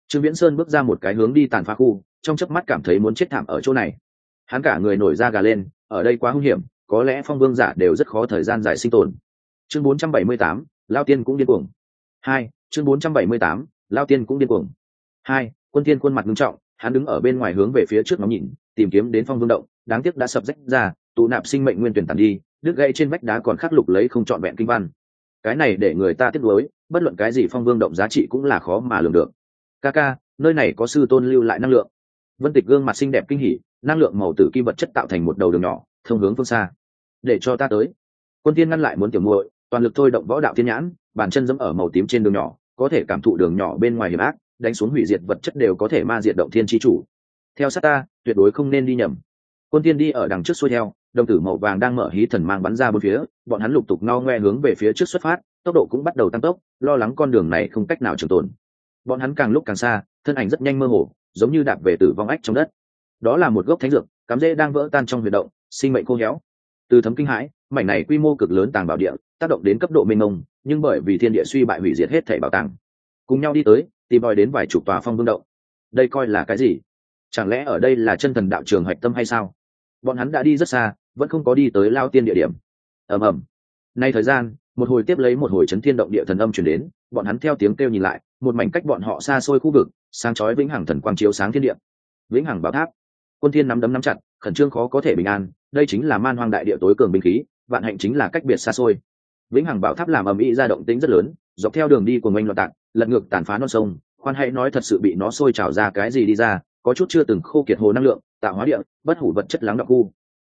Trương viễn sơn bước ra một cái hướng đi tàn phá khu trong chớp mắt cảm thấy muốn chết thảm ở chỗ này. Hắn cả người nổi da gà lên ở đây quá hung hiểm có lẽ phong vương giả đều rất khó thời gian dài sinh tồn. Chương 478, lao tiên cũng điên cuồng. Hai chương 478, lao tiên cũng điên cuồng. Hai quân tiên khuôn mặt nghiêm trọng hắn đứng ở bên ngoài hướng về phía trước ngóng nhìn tìm kiếm đến phong vương động đáng tiếc đã sập rách ra tụ nạp sinh mệnh nguyên tuyển tàn đi đứt gãy trên vách đá còn khắc lục lấy không trọn vẹn kinh văn cái này để người ta tiếc nuối, bất luận cái gì phong vương động giá trị cũng là khó mà lường được. Ca ca, nơi này có sư tôn lưu lại năng lượng. Vân tịch gương mặt xinh đẹp kinh hỉ, năng lượng màu tử kim vật chất tạo thành một đầu đường nhỏ, thông hướng phương xa. Để cho ta tới. Quân tiên ngăn lại muốn tiểu muội, toàn lực thôi động võ đạo thiên nhãn, bàn chân dẫm ở màu tím trên đường nhỏ, có thể cảm thụ đường nhỏ bên ngoài hiểm ác, đánh xuống hủy diệt vật chất đều có thể ma diệt động thiên tri chủ. Theo sát ta, tuyệt đối không nên đi nhầm. Quân tiên đi ở đằng trước xuôi theo đồng tử màu vàng đang mở hí thần mang bắn ra bốn phía, bọn hắn lục tục no ngoe hướng về phía trước xuất phát, tốc độ cũng bắt đầu tăng tốc, lo lắng con đường này không cách nào trường tồn. Bọn hắn càng lúc càng xa, thân ảnh rất nhanh mơ hồ, giống như đạp về tử vong ách trong đất. Đó là một gốc thánh dược, cắm rễ đang vỡ tan trong huyệt động, sinh mệnh khô héo. Từ thấm kinh hãi, mảnh này quy mô cực lớn tàng bảo địa, tác động đến cấp độ mênh mông, nhưng bởi vì thiên địa suy bại hủy diệt hết thể bảo tàng. Cùng nhau đi tới, tìm bòi đến vài chục tòa phong vương động. Đây coi là cái gì? Chẳng lẽ ở đây là chân thần đạo trường hạch tâm hay sao? Bọn hắn đã đi rất xa vẫn không có đi tới lao tiên địa điểm. Ầm ầm. Nay thời gian, một hồi tiếp lấy một hồi chấn thiên động địa thần âm chuyển đến, bọn hắn theo tiếng kêu nhìn lại, một mảnh cách bọn họ xa xôi khu vực, sáng chói vĩnh hằng thần quang chiếu sáng thiên địa. Vĩnh hằng bảo tháp. Quân thiên nắm đấm nắm chặt, khẩn trương khó có thể bình an, đây chính là man hoang đại địa tối cường binh khí, vạn hạnh chính là cách biệt xa xôi. Vĩnh hằng bảo tháp làm ầm ĩ ra động tĩnh rất lớn, dọc theo đường đi của ngoanh loạn tạc, lật ngược tàn phá non sông, khoan hãy nói thật sự bị nó sôi trào ra cái gì đi ra, có chút chưa từng khô kiệt hồ năng lượng, tạo hóa địa, bất hủ vật chất lắng đọng khu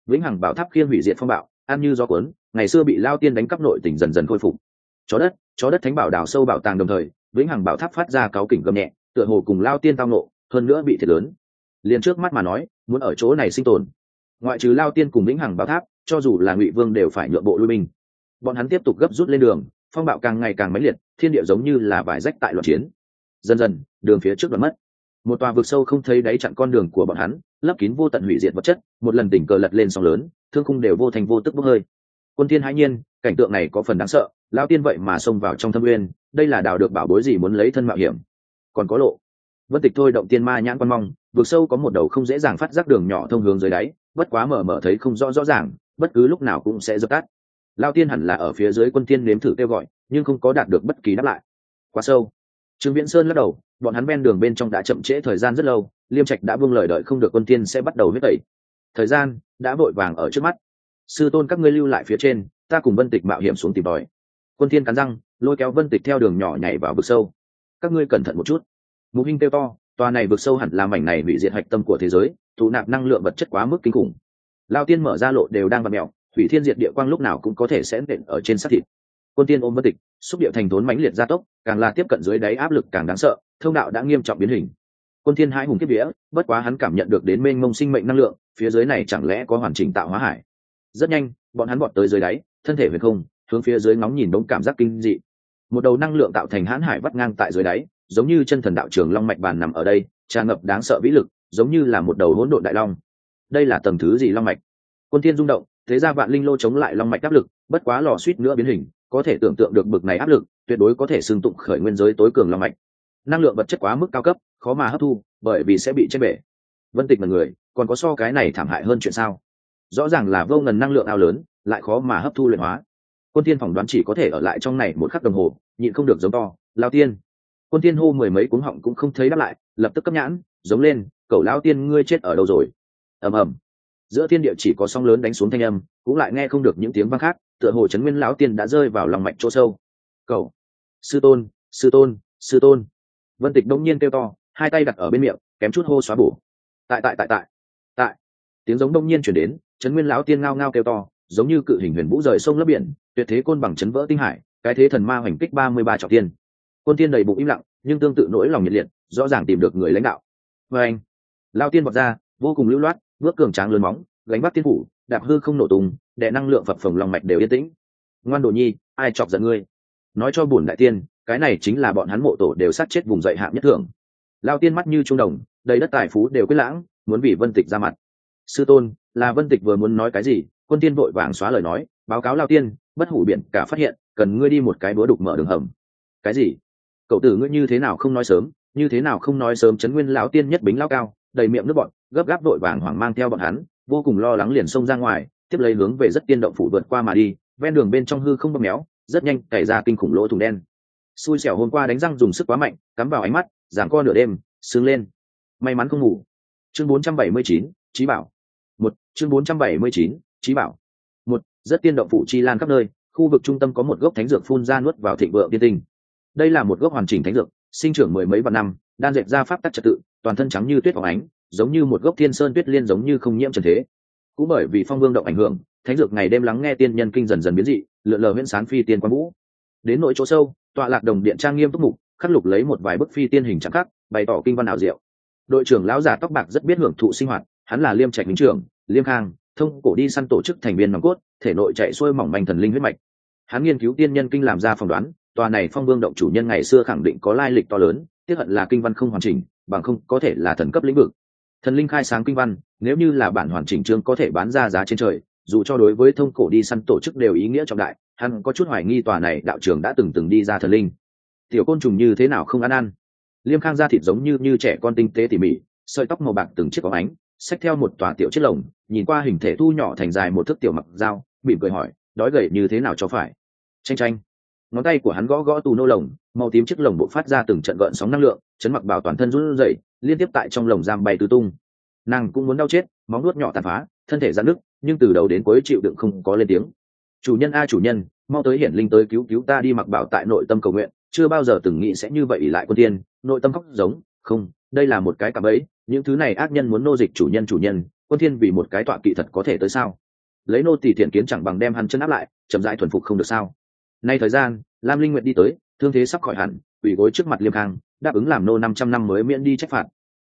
vĩnh hằng bảo tháp khiên hủy diệt phong bạo, ăn như gió cuốn, ngày xưa bị lao tiên đánh cắp nội tỉnh dần dần khôi phục. Chó đất chó đất thánh bảo đào sâu bảo tàng đồng thời, vĩnh hằng bảo tháp phát ra cáo kỉnh gầm nhẹ, tựa hồ cùng lao tiên tao nộ hơn nữa bị thiệt lớn. Liền trước mắt mà nói, muốn ở chỗ này sinh tồn. Ngoại trừ lao tiên cùng Vĩnh hằng Bảo tháp, cho dù là ngụy vương đều phải nhượng bộ lui binh. Bọn hắn tiếp tục gấp rút lên đường, phong bạo càng ngày càng mãnh liệt, thiên địa giống như là vải rách tại loạn chiến. Dần dần, đường phía trước đoạn mất một tòa vực sâu không thấy đáy chặn con đường của bọn hắn, lấp kín vô tận hủy diệt vật chất, một lần tình cờ lật lên sóng lớn, thương khung đều vô thành vô tức bốc hơi. Quân thiên hãi nhiên, cảnh tượng này có phần đáng sợ, Lão tiên vậy mà xông vào trong thâm uyên, đây là đào được bảo bối gì muốn lấy thân mạo hiểm. Còn có lộ. Vân tịch thôi động tiên ma nhãn quan mong, vực sâu có một đầu không dễ dàng phát giác đường nhỏ thông hướng dưới đáy, bất quá mở mở thấy không rõ rõ ràng, bất cứ lúc nào cũng sẽ dập tắt. Lao tiên hẳn là ở phía dưới quân tiên nếm thử kêu gọi, nhưng không có đạt được bất kỳ đáp lại. Quá sâu trương viễn sơn lắc đầu, bọn hắn ven đường bên trong đã chậm trễ thời gian rất lâu, liêm trạch đã vương lời đợi không được quân tiên sẽ bắt đầu huyết tẩy. Thời gian đã vội vàng ở trước mắt. Sư tôn các ngươi lưu lại phía trên, ta cùng vân tịch mạo hiểm xuống tìm tòi. Quân thiên cắn răng, lôi kéo vân tịch theo đường nhỏ nhảy vào vực sâu. Các ngươi cẩn thận một chút. Mục hình kêu to, tòa này vực sâu hẳn là mảnh này bị diệt hạch tâm của thế giới tụ nạp năng lượng vật chất quá mức kinh khủng. Lao tiên mở ra lộ đều đang vặt mèo, thủy thiên diệt địa quang lúc nào cũng có thể sẽ nện ở trên xác thịt. Quân tiên ôm vân tịch xúc địa thành thốn mãnh liệt gia tốc, càng là tiếp cận dưới đáy áp lực càng đáng sợ, thông đạo đã nghiêm trọng biến hình. Quân thiên hai hùng kiếp vía, bất quá hắn cảm nhận được đến mênh mông sinh mệnh năng lượng, phía dưới này chẳng lẽ có hoàn chỉnh tạo hóa hải? Rất nhanh, bọn hắn bọn tới dưới đáy, thân thể huyền không, hướng phía dưới ngóng nhìn đống cảm giác kinh dị. Một đầu năng lượng tạo thành hãn hải vắt ngang tại dưới đáy, giống như chân thần đạo trường long mạch bàn nằm ở đây, tràn ngập đáng sợ vĩ lực, giống như là một đầu hỗn độn đại long. Đây là tầng thứ gì long mạch? Quân thiên rung động, thế ra vạn linh lô chống lại long mạch áp lực, bất quá lò suýt nữa biến hình có thể tưởng tượng được bực này áp lực, tuyệt đối có thể xưng tụng khởi nguyên giới tối cường long mạch. Năng lượng vật chất quá mức cao cấp, khó mà hấp thu, bởi vì sẽ bị chết bể. Vân tịch là người, còn có so cái này thảm hại hơn chuyện sao? Rõ ràng là vô ngần năng lượng ao lớn, lại khó mà hấp thu luyện hóa. Quân tiên phỏng đoán chỉ có thể ở lại trong này một khắc đồng hồ, nhịn không được giống to, lao tiên. Quân tiên hô mười mấy cuống họng cũng không thấy đáp lại, lập tức cấp nhãn, giống lên cậu lao tiên, ngươi chết ở đâu rồi? Ầm ầm. Giữa thiên địa chỉ có sóng lớn đánh xuống thanh âm, cũng lại nghe không được những tiếng vang khác tựa hồ trấn nguyên lão tiên đã rơi vào lòng mạch chỗ sâu. Cậu sư tôn sư tôn sư tôn. Vân tịch đông nhiên kêu to, hai tay đặt ở bên miệng, kém chút hô xóa bổ. Tại tại tại tại. Tại. Tiếng giống đông nhiên chuyển đến, trấn nguyên lão tiên ngao ngao kêu to, giống như cự hình huyền vũ rời sông lấp biển, tuyệt thế côn bằng chấn vỡ tinh hải, cái thế thần ma hoành kích ba mươi ba trọng tiên quân tiên đầy bụng im lặng, nhưng tương tự nỗi lòng nhiệt liệt, rõ ràng tìm được người lãnh đạo. Vâng. Vê anh lao tiên vọt ra, vô cùng lưu loát, bước cường tráng lớn móng gánh bắt tiên phủ, đạp hư không nổ tung, đệ năng lượng phập phồng lòng mạch đều yên tĩnh. Ngoan đồ nhi, ai chọc giận ngươi? Nói cho bùn đại tiên, cái này chính là bọn hắn mộ tổ đều sát chết vùng dậy hạng nhất thưởng. Lao tiên mắt như trung đồng, đầy đất tài phú đều quyết lãng, muốn vì vân tịch ra mặt. Sư tôn, là vân tịch vừa muốn nói cái gì? Quân tiên vội vàng xóa lời nói, báo cáo lao tiên, bất hủ biển cả phát hiện, cần ngươi đi một cái búa đục mở đường hầm. Cái gì? Cậu tử ngươi như thế nào không nói sớm, như thế nào không nói sớm chấn nguyên lão tiên nhất bính lao cao, đầy miệng nước bọn gấp gáp vội vàng hoảng mang theo bọn hắn vô cùng lo lắng liền xông ra ngoài tiếp lấy hướng về rất tiên động phủ vượt qua mà đi ven đường bên trong hư không bơm méo rất nhanh cày ra kinh khủng lỗ thủng đen. Xui xẻo hôm qua đánh răng dùng sức quá mạnh cắm vào ánh mắt giảng co nửa đêm sướng lên. May mắn không ngủ. Chương 479, trí bảo. Một chương 479, trí bảo. Một rất tiên động phủ chi lan khắp nơi khu vực trung tâm có một gốc thánh dược phun ra nuốt vào thịnh vượng tiên tinh. Đây là một gốc hoàn chỉnh thánh dược sinh trưởng mười mấy vạn năm đan dệt ra pháp tắc trật tự, toàn thân trắng như tuyết phóng ánh, giống như một gốc thiên sơn tuyết liên giống như không nhiễm trần thế. Cũng bởi vì phong vương động ảnh hưởng, thánh dược ngày đêm lắng nghe tiên nhân kinh dần dần biến dị, lượn lờ huyễn sán phi tiên quan vũ. Đến nội chỗ sâu, tọa lạc đồng điện trang nghiêm túc mục, khắc lục lấy một vài bức phi tiên hình trắng khắc, bày tỏ kinh văn ảo diệu. Đội trưởng lão già tóc bạc rất biết hưởng thụ sinh hoạt, hắn là liêm trạch lính trưởng, liêm khang, thông cổ đi săn tổ chức thành viên nòng cốt, thể nội chạy xuôi mỏng manh thần linh huyết mạch. Hắn nghiên cứu tiên nhân kinh làm ra phỏng đoán, tòa này phong vương động chủ nhân ngày xưa khẳng định có lai lịch to lớn tiếc hận là kinh văn không hoàn chỉnh, bằng không có thể là thần cấp lĩnh vực. Thần linh khai sáng kinh văn, nếu như là bản hoàn chỉnh chương có thể bán ra giá trên trời, dù cho đối với thông cổ đi săn tổ chức đều ý nghĩa trọng đại, hắn có chút hoài nghi tòa này đạo trưởng đã từng từng đi ra thần linh. Tiểu côn trùng như thế nào không ăn ăn? Liêm khang ra thịt giống như như trẻ con tinh tế tỉ mỉ, sợi tóc màu bạc từng chiếc có ánh, xách theo một tòa tiểu chiếc lồng, nhìn qua hình thể thu nhỏ thành dài một thước tiểu mặc dao, mỉm cười hỏi, đói gầy như thế nào cho phải? Tranh tranh ngón tay của hắn gõ gõ tù nô lồng, màu tím chiếc lồng bộ phát ra từng trận gợn sóng năng lượng, chấn mặc bảo toàn thân run rẩy, liên tiếp tại trong lồng giam bay tứ tung. Nàng cũng muốn đau chết, móng nuốt nhỏ tàn phá, thân thể giãn nứt, nhưng từ đầu đến cuối chịu đựng không có lên tiếng. Chủ nhân a, chủ nhân, mau tới hiển linh tới cứu cứu ta đi mặc bảo tại nội tâm cầu nguyện, chưa bao giờ từng nghĩ sẽ như vậy lại quân tiên, nội tâm khóc giống, không, đây là một cái cạm ấy, những thứ này ác nhân muốn nô dịch chủ nhân chủ nhân, quân thiên vì một cái tọa kỵ thật có thể tới sao? Lấy nô tỳ thiện kiến chẳng bằng đem hắn chân áp lại, chậm rãi thuần phục không được sao? Nay thời gian, lam linh nguyệt đi tới, thương thế sắp khỏi hẳn ủy gối trước mặt liêm khang, đáp ứng làm nô năm trăm năm mới miễn đi trách phạt.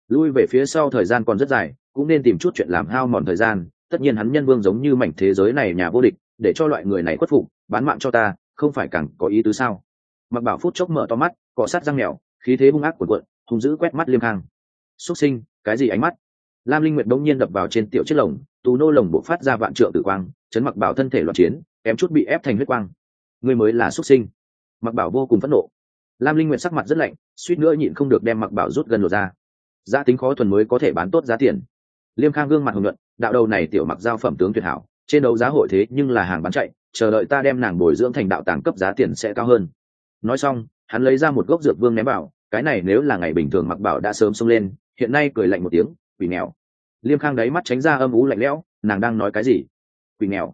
Lui về phía sau thời gian còn rất dài, cũng nên tìm chút chuyện làm hao mòn thời gian, tất nhiên hắn nhân vương giống như mảnh thế giới này nhà vô địch, để cho loại người này khuất phục, bán mạng cho ta, không phải càng có ý tứ sao? Mặc bảo phút chốc mở to mắt, cọ sát răng mèo khí thế hung ác của quận hung dữ quét mắt liêm khang. Xuất sinh, cái gì ánh mắt? Lam linh nguyệt đông nhiên đập vào trên tiểu chiếc lồng, tù nô lồng bộ phát ra vạn trượng tử quang, chấn mặc bảo thân thể loạn chiến, kém chút bị ép thành huyết quang. Ngươi mới là xuất sinh. Mặc bảo vô cùng phẫn nộ. Lam linh nguyệt sắc mặt rất lạnh, suýt nữa nhịn không được đem mặc bảo rút gần lột ra. Giá tính khó thuần mới có thể bán tốt giá tiền. Liêm khang gương mặt hồng nhuận, đạo đầu này tiểu mặc giao phẩm tướng tuyệt hảo, trên đấu giá hội thế nhưng là hàng bán chạy, chờ đợi ta đem nàng bồi dưỡng thành đạo tàng cấp giá tiền sẽ cao hơn. Nói xong, hắn lấy ra một gốc dược vương ném bảo cái này nếu là ngày bình thường mặc bảo đã sớm xông lên, hiện nay cười lạnh một tiếng, quỷ nghèo. Liêm khang đáy mắt tránh ra âm ú lạnh lẽo, nàng đang nói cái gì? Quỷ nghèo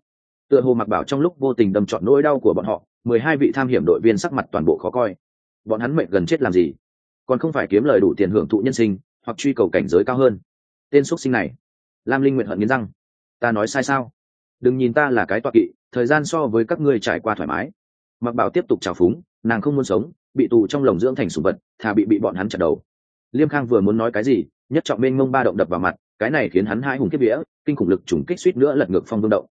tựa hồ mặc bảo trong lúc vô tình đâm trọn nỗi đau của bọn họ, mười hai vị tham hiểm đội viên sắc mặt toàn bộ khó coi. Bọn hắn mệnh gần chết làm gì? Còn không phải kiếm lời đủ tiền hưởng thụ nhân sinh, hoặc truy cầu cảnh giới cao hơn. Tên x sinh này, lam linh nguyện hận nghiến răng. Ta nói sai sao? Đừng nhìn ta là cái toa kỵ, thời gian so với các ngươi trải qua thoải mái. Mặc bảo tiếp tục trào phúng, nàng không muốn sống, bị tù trong lồng dưỡng thành sùng vật, thà bị bị bọn hắn chặt đầu. Liêm khang vừa muốn nói cái gì, nhất trọng bên mông ba động đập vào mặt, cái này khiến hắn hai hùng kiếp vĩa kinh khủng lực trùng kích suýt nữa lật ngược phong vương động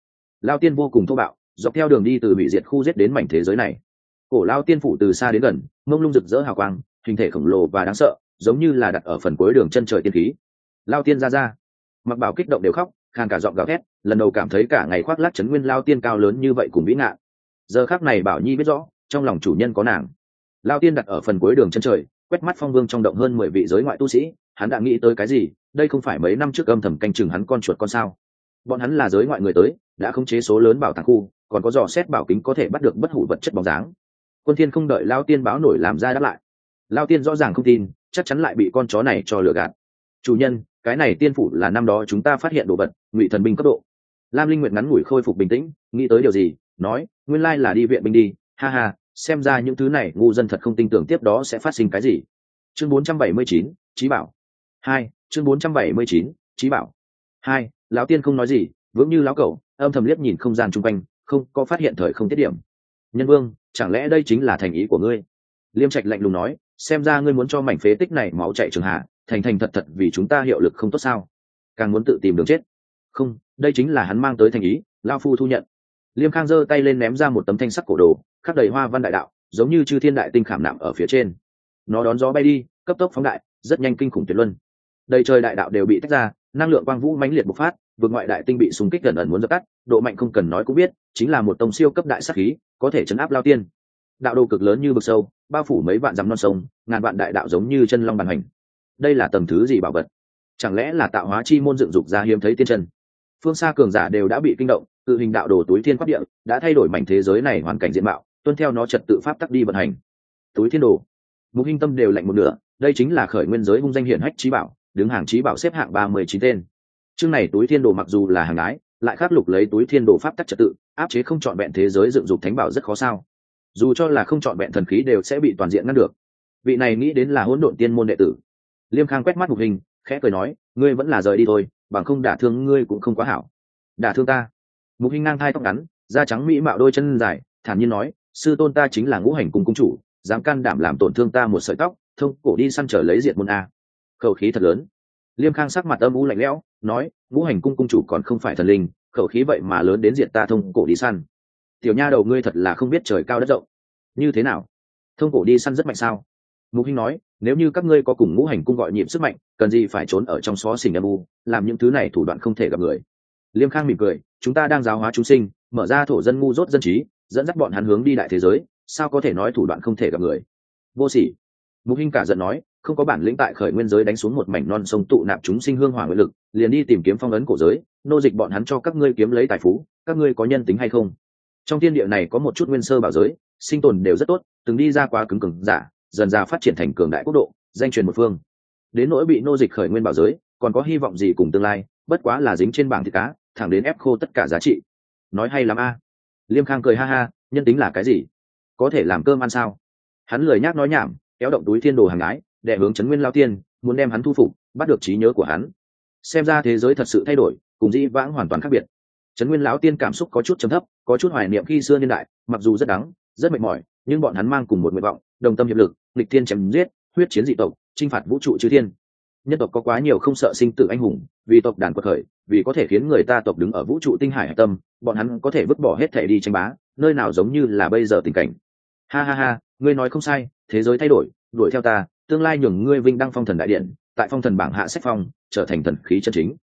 lao tiên vô cùng thô bạo, dọc theo đường đi từ bị diệt khu giết đến mảnh thế giới này. Cổ lao tiên phủ từ xa đến gần, mông lung rực rỡ hào quang, hình thể khổng lồ và đáng sợ, giống như là đặt ở phần cuối đường chân trời tiên khí. Lao tiên ra ra. Mặc bảo kích động đều khóc, khàn cả giọng gào thét, lần đầu cảm thấy cả ngày khoác lác chấn nguyên lao tiên cao lớn như vậy cùng vĩ ngạn giờ khác này bảo nhi biết rõ, trong lòng chủ nhân có nàng. Lao tiên đặt ở phần cuối đường chân trời, quét mắt phong vương trong động hơn mười vị giới ngoại tu sĩ, hắn đã nghĩ tới cái gì, đây không phải mấy năm trước âm thầm canh chừng hắn con chuột con sao bọn hắn là giới ngoại người tới đã không chế số lớn bảo tàng khu còn có dò xét bảo kính có thể bắt được bất hủ vật chất bóng dáng. Quân thiên không đợi lao tiên báo nổi làm ra đáp lại. Lao tiên rõ ràng không tin chắc chắn lại bị con chó này cho lừa gạt. Chủ nhân cái này tiên phủ là năm đó chúng ta phát hiện đồ vật ngụy thần binh cấp độ. Lam linh nguyệt ngắn ngủi khôi phục bình tĩnh nghĩ tới điều gì nói nguyên lai là đi viện binh đi ha ha xem ra những thứ này ngu dân thật không tin tưởng tiếp đó sẽ phát sinh cái gì. Chương 479, trí bảo. Hai chương 479, trí bảo. Hai lão tiên không nói gì, vững như lão cẩu, âm thầm liếc nhìn không gian chung quanh, không, có phát hiện thời không tiết điểm. Nhân vương, chẳng lẽ đây chính là thành ý của ngươi? Liêm trạch lạnh lùng nói, xem ra ngươi muốn cho mảnh phế tích này máu chạy trường hạ, thành thành thật thật vì chúng ta hiệu lực không tốt sao? Càng muốn tự tìm đường chết. Không, đây chính là hắn mang tới thành ý lao phu thu nhận. Liêm khang giơ tay lên ném ra một tấm thanh sắc cổ đồ, khắc đầy hoa văn đại đạo, giống như chư thiên đại tinh khảm nạm ở phía trên. Nó đón gió bay đi, cấp tốc phóng đại, rất nhanh kinh khủng tuyệt luân. Đầy trời đại đạo đều bị tách ra năng lượng quang vũ mãnh liệt bộc phát, vượt ngoại đại tinh bị súng kích gần ẩn muốn dập tắt, độ mạnh không cần nói cũng biết, chính là một tông siêu cấp đại sắc khí, có thể chấn áp lao tiên. Đạo đồ cực lớn như vực sâu, bao phủ mấy vạn dặm non sông, ngàn vạn đại đạo giống như chân long bàn hành. Đây là tầng thứ gì bảo vật? Chẳng lẽ là tạo hóa chi môn dựng dục ra hiếm thấy tiên chân? Phương xa cường giả đều đã bị kinh động, tự hình đạo đồ túi thiên pháp địa, đã thay đổi mảnh thế giới này hoàn cảnh diện mạo, tuân theo nó trật tự pháp tắc đi vận hành. Túi thiên đồ. Mục hình tâm đều lạnh một nửa, đây chính là khởi nguyên giới hung danh hiển hách trí bảo đứng hàng trí bảo xếp hạng ba mươi chín tên. Chương này túi thiên đồ mặc dù là hàng ái, lại khắc lục lấy túi thiên đồ pháp tắc trật tự, áp chế không chọn vẹn thế giới dựng dục thánh bảo rất khó sao. Dù cho là không chọn vẹn thần khí đều sẽ bị toàn diện ngăn được. Vị này nghĩ đến là hỗn độn tiên môn đệ tử. Liêm khang quét mắt hục hình, khẽ cười nói, ngươi vẫn là rời đi thôi, bằng không đả thương ngươi cũng không quá hảo. Đả thương ta? Mục hình ngang thai tóc ngắn, da trắng mỹ mạo đôi chân dài, thản nhiên nói, sư tôn ta chính là ngũ hành cung cung chủ, dám can đảm làm tổn thương ta một sợi tóc, thông cổ đi săn trở lấy diệt môn a khẩu khí thật lớn. Liêm khang sắc mặt âm u lạnh lẽo, nói, ngũ hành cung cung chủ còn không phải thần linh, khẩu khí vậy mà lớn đến diện ta thông cổ đi săn. Tiểu nha đầu ngươi thật là không biết trời cao đất rộng. Như thế nào? Thông cổ đi săn rất mạnh sao? Mục hinh nói, nếu như các ngươi có cùng ngũ hành cung gọi nhịp sức mạnh, cần gì phải trốn ở trong xó xỉnh âm u, làm những thứ này thủ đoạn không thể gặp người. Liêm khang mỉm cười, chúng ta đang giáo hóa chúng sinh, mở ra thổ dân ngu dốt dân trí, dẫn dắt bọn hắn hướng đi đại thế giới, sao có thể nói thủ đoạn không thể gặp người? Vô sỉ. Mục hinh cả giận nói không có bản lĩnh tại khởi nguyên giới đánh xuống một mảnh non sông tụ nạp chúng sinh hương hỏa nguyện lực, liền đi tìm kiếm phong ấn cổ giới, nô dịch bọn hắn cho các ngươi kiếm lấy tài phú, các ngươi có nhân tính hay không? Trong thiên địa này có một chút nguyên sơ bảo giới, sinh tồn đều rất tốt, từng đi ra quá cứng cứng giả, dần ra phát triển thành cường đại quốc độ, danh truyền một phương. Đến nỗi bị nô dịch khởi nguyên bảo giới, còn có hy vọng gì cùng tương lai, bất quá là dính trên bảng thịt cá, thẳng đến ép khô tất cả giá trị. Nói hay lắm a. Liêm khang cười ha ha, nhân tính là cái gì? Có thể làm cơm ăn sao? Hắn lười nhác nói nhảm, kéo động túi thiên đồ hàng ái để hướng chấn nguyên lao tiên, muốn đem hắn thu phục, bắt được trí nhớ của hắn. Xem ra thế giới thật sự thay đổi, cùng dĩ vãng hoàn toàn khác biệt. Trấn nguyên lão tiên cảm xúc có chút trầm thấp, có chút hoài niệm khi xưa niên đại, mặc dù rất đắng, rất mệt mỏi, nhưng bọn hắn mang cùng một nguyện vọng, đồng tâm hiệp lực lịch tiên chém giết, huyết chiến dị tộc, chinh phạt vũ trụ chư thiên. Nhân tộc có quá nhiều không sợ sinh tử anh hùng, vì tộc đàn quật khởi, vì có thể khiến người ta tộc đứng ở vũ trụ tinh hải hạ tâm, bọn hắn có thể vứt bỏ hết thể đi tranh bá, nơi nào giống như là bây giờ tình cảnh. Ha ha ha, ngươi nói không sai, thế giới thay đổi, đuổi theo ta tương lai nhường ngươi vinh đăng phong thần đại điện, tại phong thần bảng hạ sách phong, trở thành thần khí chân chính.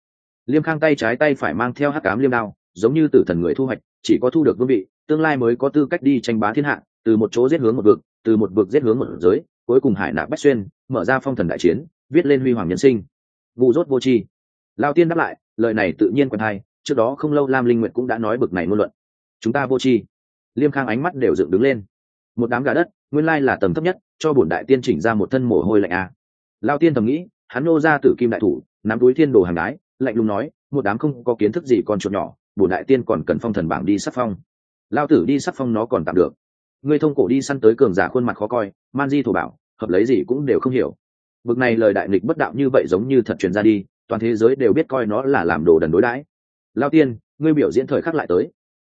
Liêm khang tay trái tay phải mang theo hắc cám liêm đao, giống như tử thần người thu hoạch, chỉ có thu được vương vị, tương lai mới có tư cách đi tranh bá thiên hạ, từ một chỗ giết hướng một vực, từ một vực giết hướng một giới, cuối cùng hải nạp bách xuyên, mở ra phong thần đại chiến, viết lên huy hoàng nhân sinh. Vụ rốt vô tri. Lao tiên đáp lại, lời này tự nhiên quen hay, trước đó không lâu lam linh nguyệt cũng đã nói bực này ngôn luận. Chúng ta vô tri. Liêm khang ánh mắt đều dựng đứng lên. Một đám gà đất, nguyên lai là tầm thấp nhất cho bổn đại tiên chỉnh ra một thân mồ hôi lạnh a à. lao tiên thầm nghĩ, hắn nô ra tử kim đại thủ, nắm túi thiên đồ hàng đái, lạnh lùng nói, một đám không có kiến thức gì còn chuột nhỏ, bổn đại tiên còn cần phong thần bảng đi sắc phong. Lao tử đi sắc phong nó còn tạm được. Ngươi thông cổ đi săn tới cường giả khuôn mặt khó coi, man di thổ bảo, hợp lấy gì cũng đều không hiểu. Bực này lời đại nghịch bất đạo như vậy giống như thật truyền ra đi, toàn thế giới đều biết coi nó là làm đồ đần đối đãi. Lao tiên, ngươi biểu diễn thời khắc lại tới.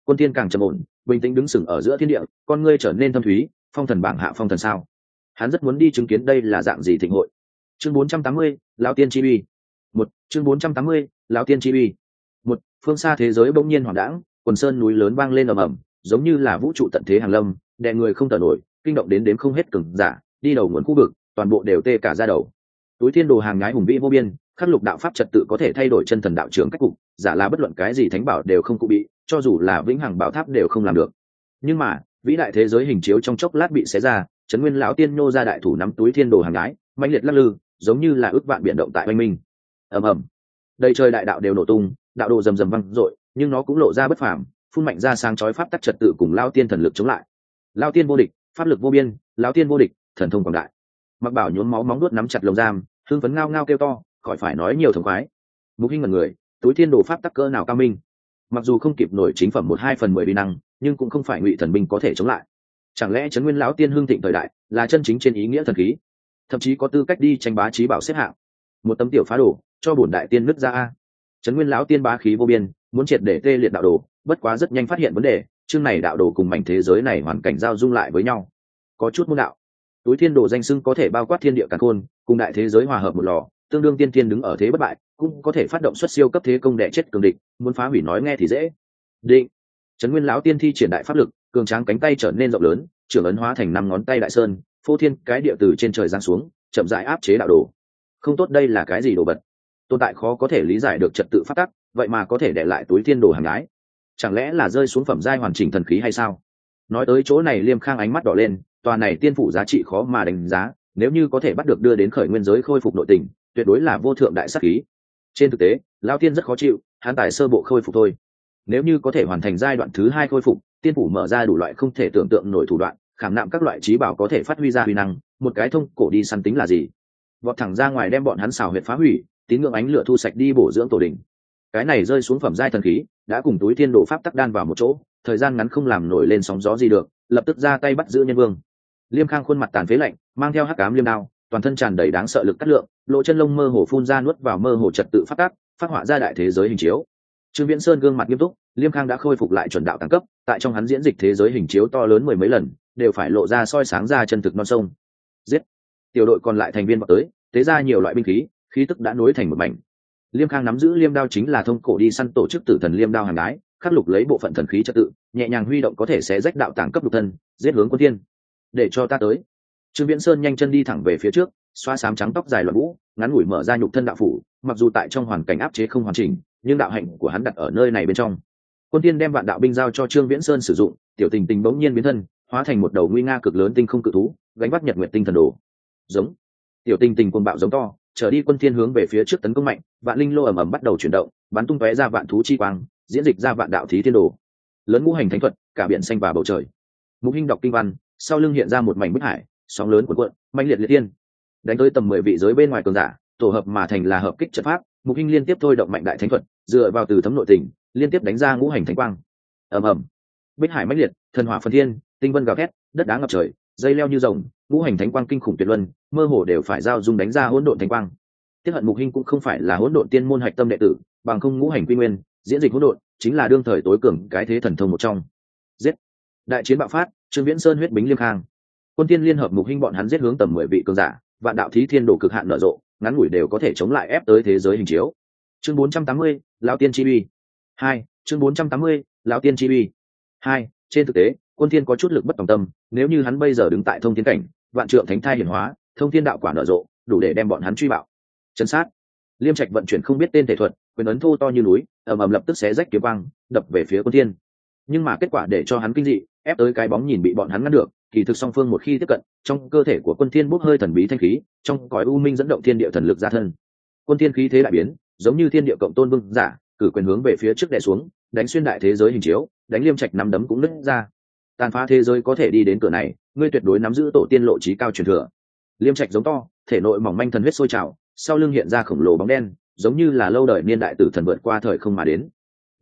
Quân tiên càng trầm ổn, bình tĩnh đứng sừng ở giữa thiên địa, con ngươi trở nên thâm thúy, phong thần bảng hạ phong thần sao? Hắn rất muốn đi chứng kiến đây là dạng gì thịnh hội. Chương 480, lão tiên chi uy. Một chương 480, lão tiên chi uy. Một phương xa thế giới bỗng nhiên hoảng đãng quần sơn núi lớn vang lên ầm ầm giống như là vũ trụ tận thế hàng lâm đè người không thở nổi kinh động đến đếm không hết cừng giả đi đầu nguồn khu vực toàn bộ đều tê cả ra đầu. Túi thiên đồ hàng ngái hùng vĩ vô biên khắc lục đạo pháp trật tự có thể thay đổi chân thần đạo trưởng cách cục giả là bất luận cái gì thánh bảo đều không cụ bị cho dù là vĩnh hằng bảo tháp đều không làm được. Nhưng mà vĩ đại thế giới hình chiếu trong chốc lát bị xé ra trấn nguyên lão tiên nô ra đại thủ nắm túi thiên đồ hàng gái mạnh liệt lắc lư, giống như là ước vạn biển động tại oanh minh. Ầm ầm. Đầy trời đại đạo đều nổ tung, đạo đồ rầm rầm văng dội, nhưng nó cũng lộ ra bất phàm, phun mạnh ra sáng chói pháp tắc trật tự cùng lao tiên thần lực chống lại. Lao tiên vô địch, pháp lực vô biên lao tiên vô địch, thần thông quảng đại. Mặc bảo nhốn máu móng nuốt nắm chặt lồng giam hương phấn ngao ngao kêu to, khỏi phải nói nhiều thống khoái. Mục hình ngần người, túi thiên đồ pháp tắc cỡ nào cao minh. Mặc dù không kịp nổi chính phẩm một hai phần mười vi năng, nhưng cũng không phải ngụy thần binh có thể chống lại chẳng lẽ trấn nguyên lão tiên hương thịnh thời đại là chân chính trên ý nghĩa thần khí? Thậm chí có tư cách đi tranh bá trí bảo xếp hạng. Một tấm tiểu phá đổ cho bổn đại tiên nứt ra a. Trấn nguyên lão tiên bá khí vô biên, muốn triệt để tê liệt đạo đồ, bất quá rất nhanh phát hiện vấn đề, chương này đạo đồ cùng mảnh thế giới này hoàn cảnh giao dung lại với nhau. Có chút môn đạo. Túi thiên đồ danh sưng có thể bao quát thiên địa cả khôn, cùng đại thế giới hòa hợp một lò, tương đương tiên thiên đứng ở thế bất bại, cũng có thể phát động xuất siêu cấp thế công đệ chết cường địch, muốn phá hủy nói nghe thì dễ. Định. Trấn nguyên lão tiên thi triển đại pháp lực cường tráng cánh tay trở nên rộng lớn, trưởng ấn hóa thành năm ngón tay đại sơn, phô thiên cái địa từ trên trời giáng xuống, chậm rãi áp chế đạo đồ. Không tốt đây là cái gì đồ vật? Tồn tại khó có thể lý giải được trật tự phát tắc, vậy mà có thể để lại túi thiên đồ hàng gái chẳng lẽ là rơi xuống phẩm giai hoàn chỉnh thần khí hay sao? Nói tới chỗ này liêm khang ánh mắt đỏ lên, tòa này tiên phủ giá trị khó mà đánh giá, nếu như có thể bắt được đưa đến khởi nguyên giới khôi phục nội tình, tuyệt đối là vô thượng đại sắc khí. Trên thực tế lao tiên rất khó chịu, hắn tài sơ bộ khôi phục thôi nếu như có thể hoàn thành giai đoạn thứ hai khôi phục, tiên phủ mở ra đủ loại không thể tưởng tượng nổi thủ đoạn, khảm nạm các loại trí bảo có thể phát huy ra huy năng, một cái thông cổ đi săn tính là gì? Vọt thẳng ra ngoài đem bọn hắn xào huyệt phá hủy, tín ngưỡng ánh lửa thu sạch đi bổ dưỡng tổ đình. Cái này rơi xuống phẩm giai thần khí, đã cùng túi thiên đồ pháp tắc đan vào một chỗ, thời gian ngắn không làm nổi lên sóng gió gì được, lập tức ra tay bắt giữ nhân vương. Liêm khang khuôn mặt tàn phế lạnh, mang theo hắc cám liêm đao, toàn thân tràn đầy đáng sợ lực cắt lượng, lỗ chân lông mơ hồ phun ra nuốt vào mơ hồ trật tự phát tác phát họa ra đại thế giới hình chiếu trương viễn sơn gương mặt nghiêm túc, liêm khang đã khôi phục lại chuẩn đạo tăng cấp, tại trong hắn diễn dịch thế giới hình chiếu to lớn mười mấy lần, đều phải lộ ra soi sáng ra chân thực non sông. Giết! Tiểu đội còn lại thành viên vào tới, tế ra nhiều loại binh khí khí tức đã nối thành một mảnh. Liêm khang nắm giữ liêm đao chính là thông cổ đi săn tổ chức tử thần liêm đao hàng đái, khắc lục lấy bộ phận thần khí trật tự, nhẹ nhàng huy động có thể sẽ rách đạo tàng cấp lục thân, giết hướng quân thiên. Để cho ta tới. Trương viễn sơn nhanh chân đi thẳng về phía trước xoa sám trắng tóc dài loạn vũ, ngắn ngủi mở ra nhục thân đạo phủ, mặc dù tại trong hoàn cảnh áp chế không hoàn chỉnh nhưng đạo hạnh của hắn đặt ở nơi này bên trong. Quân tiên đem vạn đạo binh giao cho trương viễn sơn sử dụng, tiểu tình tình bỗng nhiên biến thân, hóa thành một đầu nguy nga cực lớn tinh không cự thú, gánh bắt nhật nguyện tinh thần đồ. Giống. Tiểu tình tình cuồng bạo giống to, trở đi quân thiên hướng về phía trước tấn công mạnh, vạn linh lô ầm ầm bắt đầu chuyển động, bắn tung tóe ra vạn thú chi quang, diễn dịch ra vạn đạo thí thiên đồ. Lớn ngũ hành thánh thuật, cả biển xanh và bầu trời. Mục hinh đọc kinh văn, sau lưng hiện ra một mảnh bức hải, sóng lớn cuộn cuộn mạnh liệt liệt tiên đánh tới tầm mười vị giới bên ngoài cường giả, tổ hợp mà thành là hợp kích trận pháp, mục hinh liên tiếp thôi động mạnh đại thánh thuật dựa vào từ thấm nội tình liên tiếp đánh ra ngũ hành thánh quang. Ầm ầm. Bích hải mãnh liệt thần hỏa phân thiên tinh vân gào thét đất đá ngập trời dây leo như rồng ngũ hành thánh quang kinh khủng tuyệt luân mơ hồ đều phải giao dung đánh ra hỗn độn thánh quang. Tiếp hận mục hinh cũng không phải là hỗn độn tiên môn hạch tâm đệ tử bằng không ngũ hành quy nguyên diễn dịch hỗn độn chính là đương thời tối cường cái thế thần thông một trong. Giết. Đại chiến bạo phát trương viễn sơn huyết bính liêm khang. Quân tiên liên hợp mục hinh bọn hắn giết hướng tầm mười vị cường giả vạn đạo thí thiên đồ cực hạn nở rộ ngắn ngủi đều có thể chống lại ép tới thế giới hình chiếu. Chương 480, lão tiên chi uy. Hai chương 480, lão tiên chi uy. Hai trên thực tế quân thiên có chút lực bất tòng tâm nếu như hắn bây giờ đứng tại thông thiên cảnh vạn trượng thánh thai hiển hóa thông thiên đạo quả nở rộ đủ để đem bọn hắn truy bạo. Chân sát. Liêm trạch vận chuyển không biết tên thể thuật quyền ấn thô to như núi ầm ầm lập tức xé rách kiếm băng đập về phía quân thiên. Nhưng mà kết quả để cho hắn kinh dị ép tới cái bóng nhìn bị bọn hắn ngăn được kỳ thực song phương một khi tiếp cận trong cơ thể của quân thiên bốc hơi thần bí thanh khí trong cõi u minh dẫn động thiên địa thần lực ra thân. Quân thiên khí thế đại biến giống như thiên địa cộng tôn vương giả, cử quyền hướng về phía trước đè xuống, đánh xuyên đại thế giới hình chiếu, đánh liêm trạch nắm đấm cũng nứt ra. Tàn phá thế giới có thể đi đến cửa này, ngươi tuyệt đối nắm giữ tổ tiên lộ trí cao truyền thừa. Liêm trạch giống to, thể nội mỏng manh thần huyết sôi trào, sau lưng hiện ra khổng lồ bóng đen, giống như là lâu đời niên đại tử thần vượt qua thời không mà đến.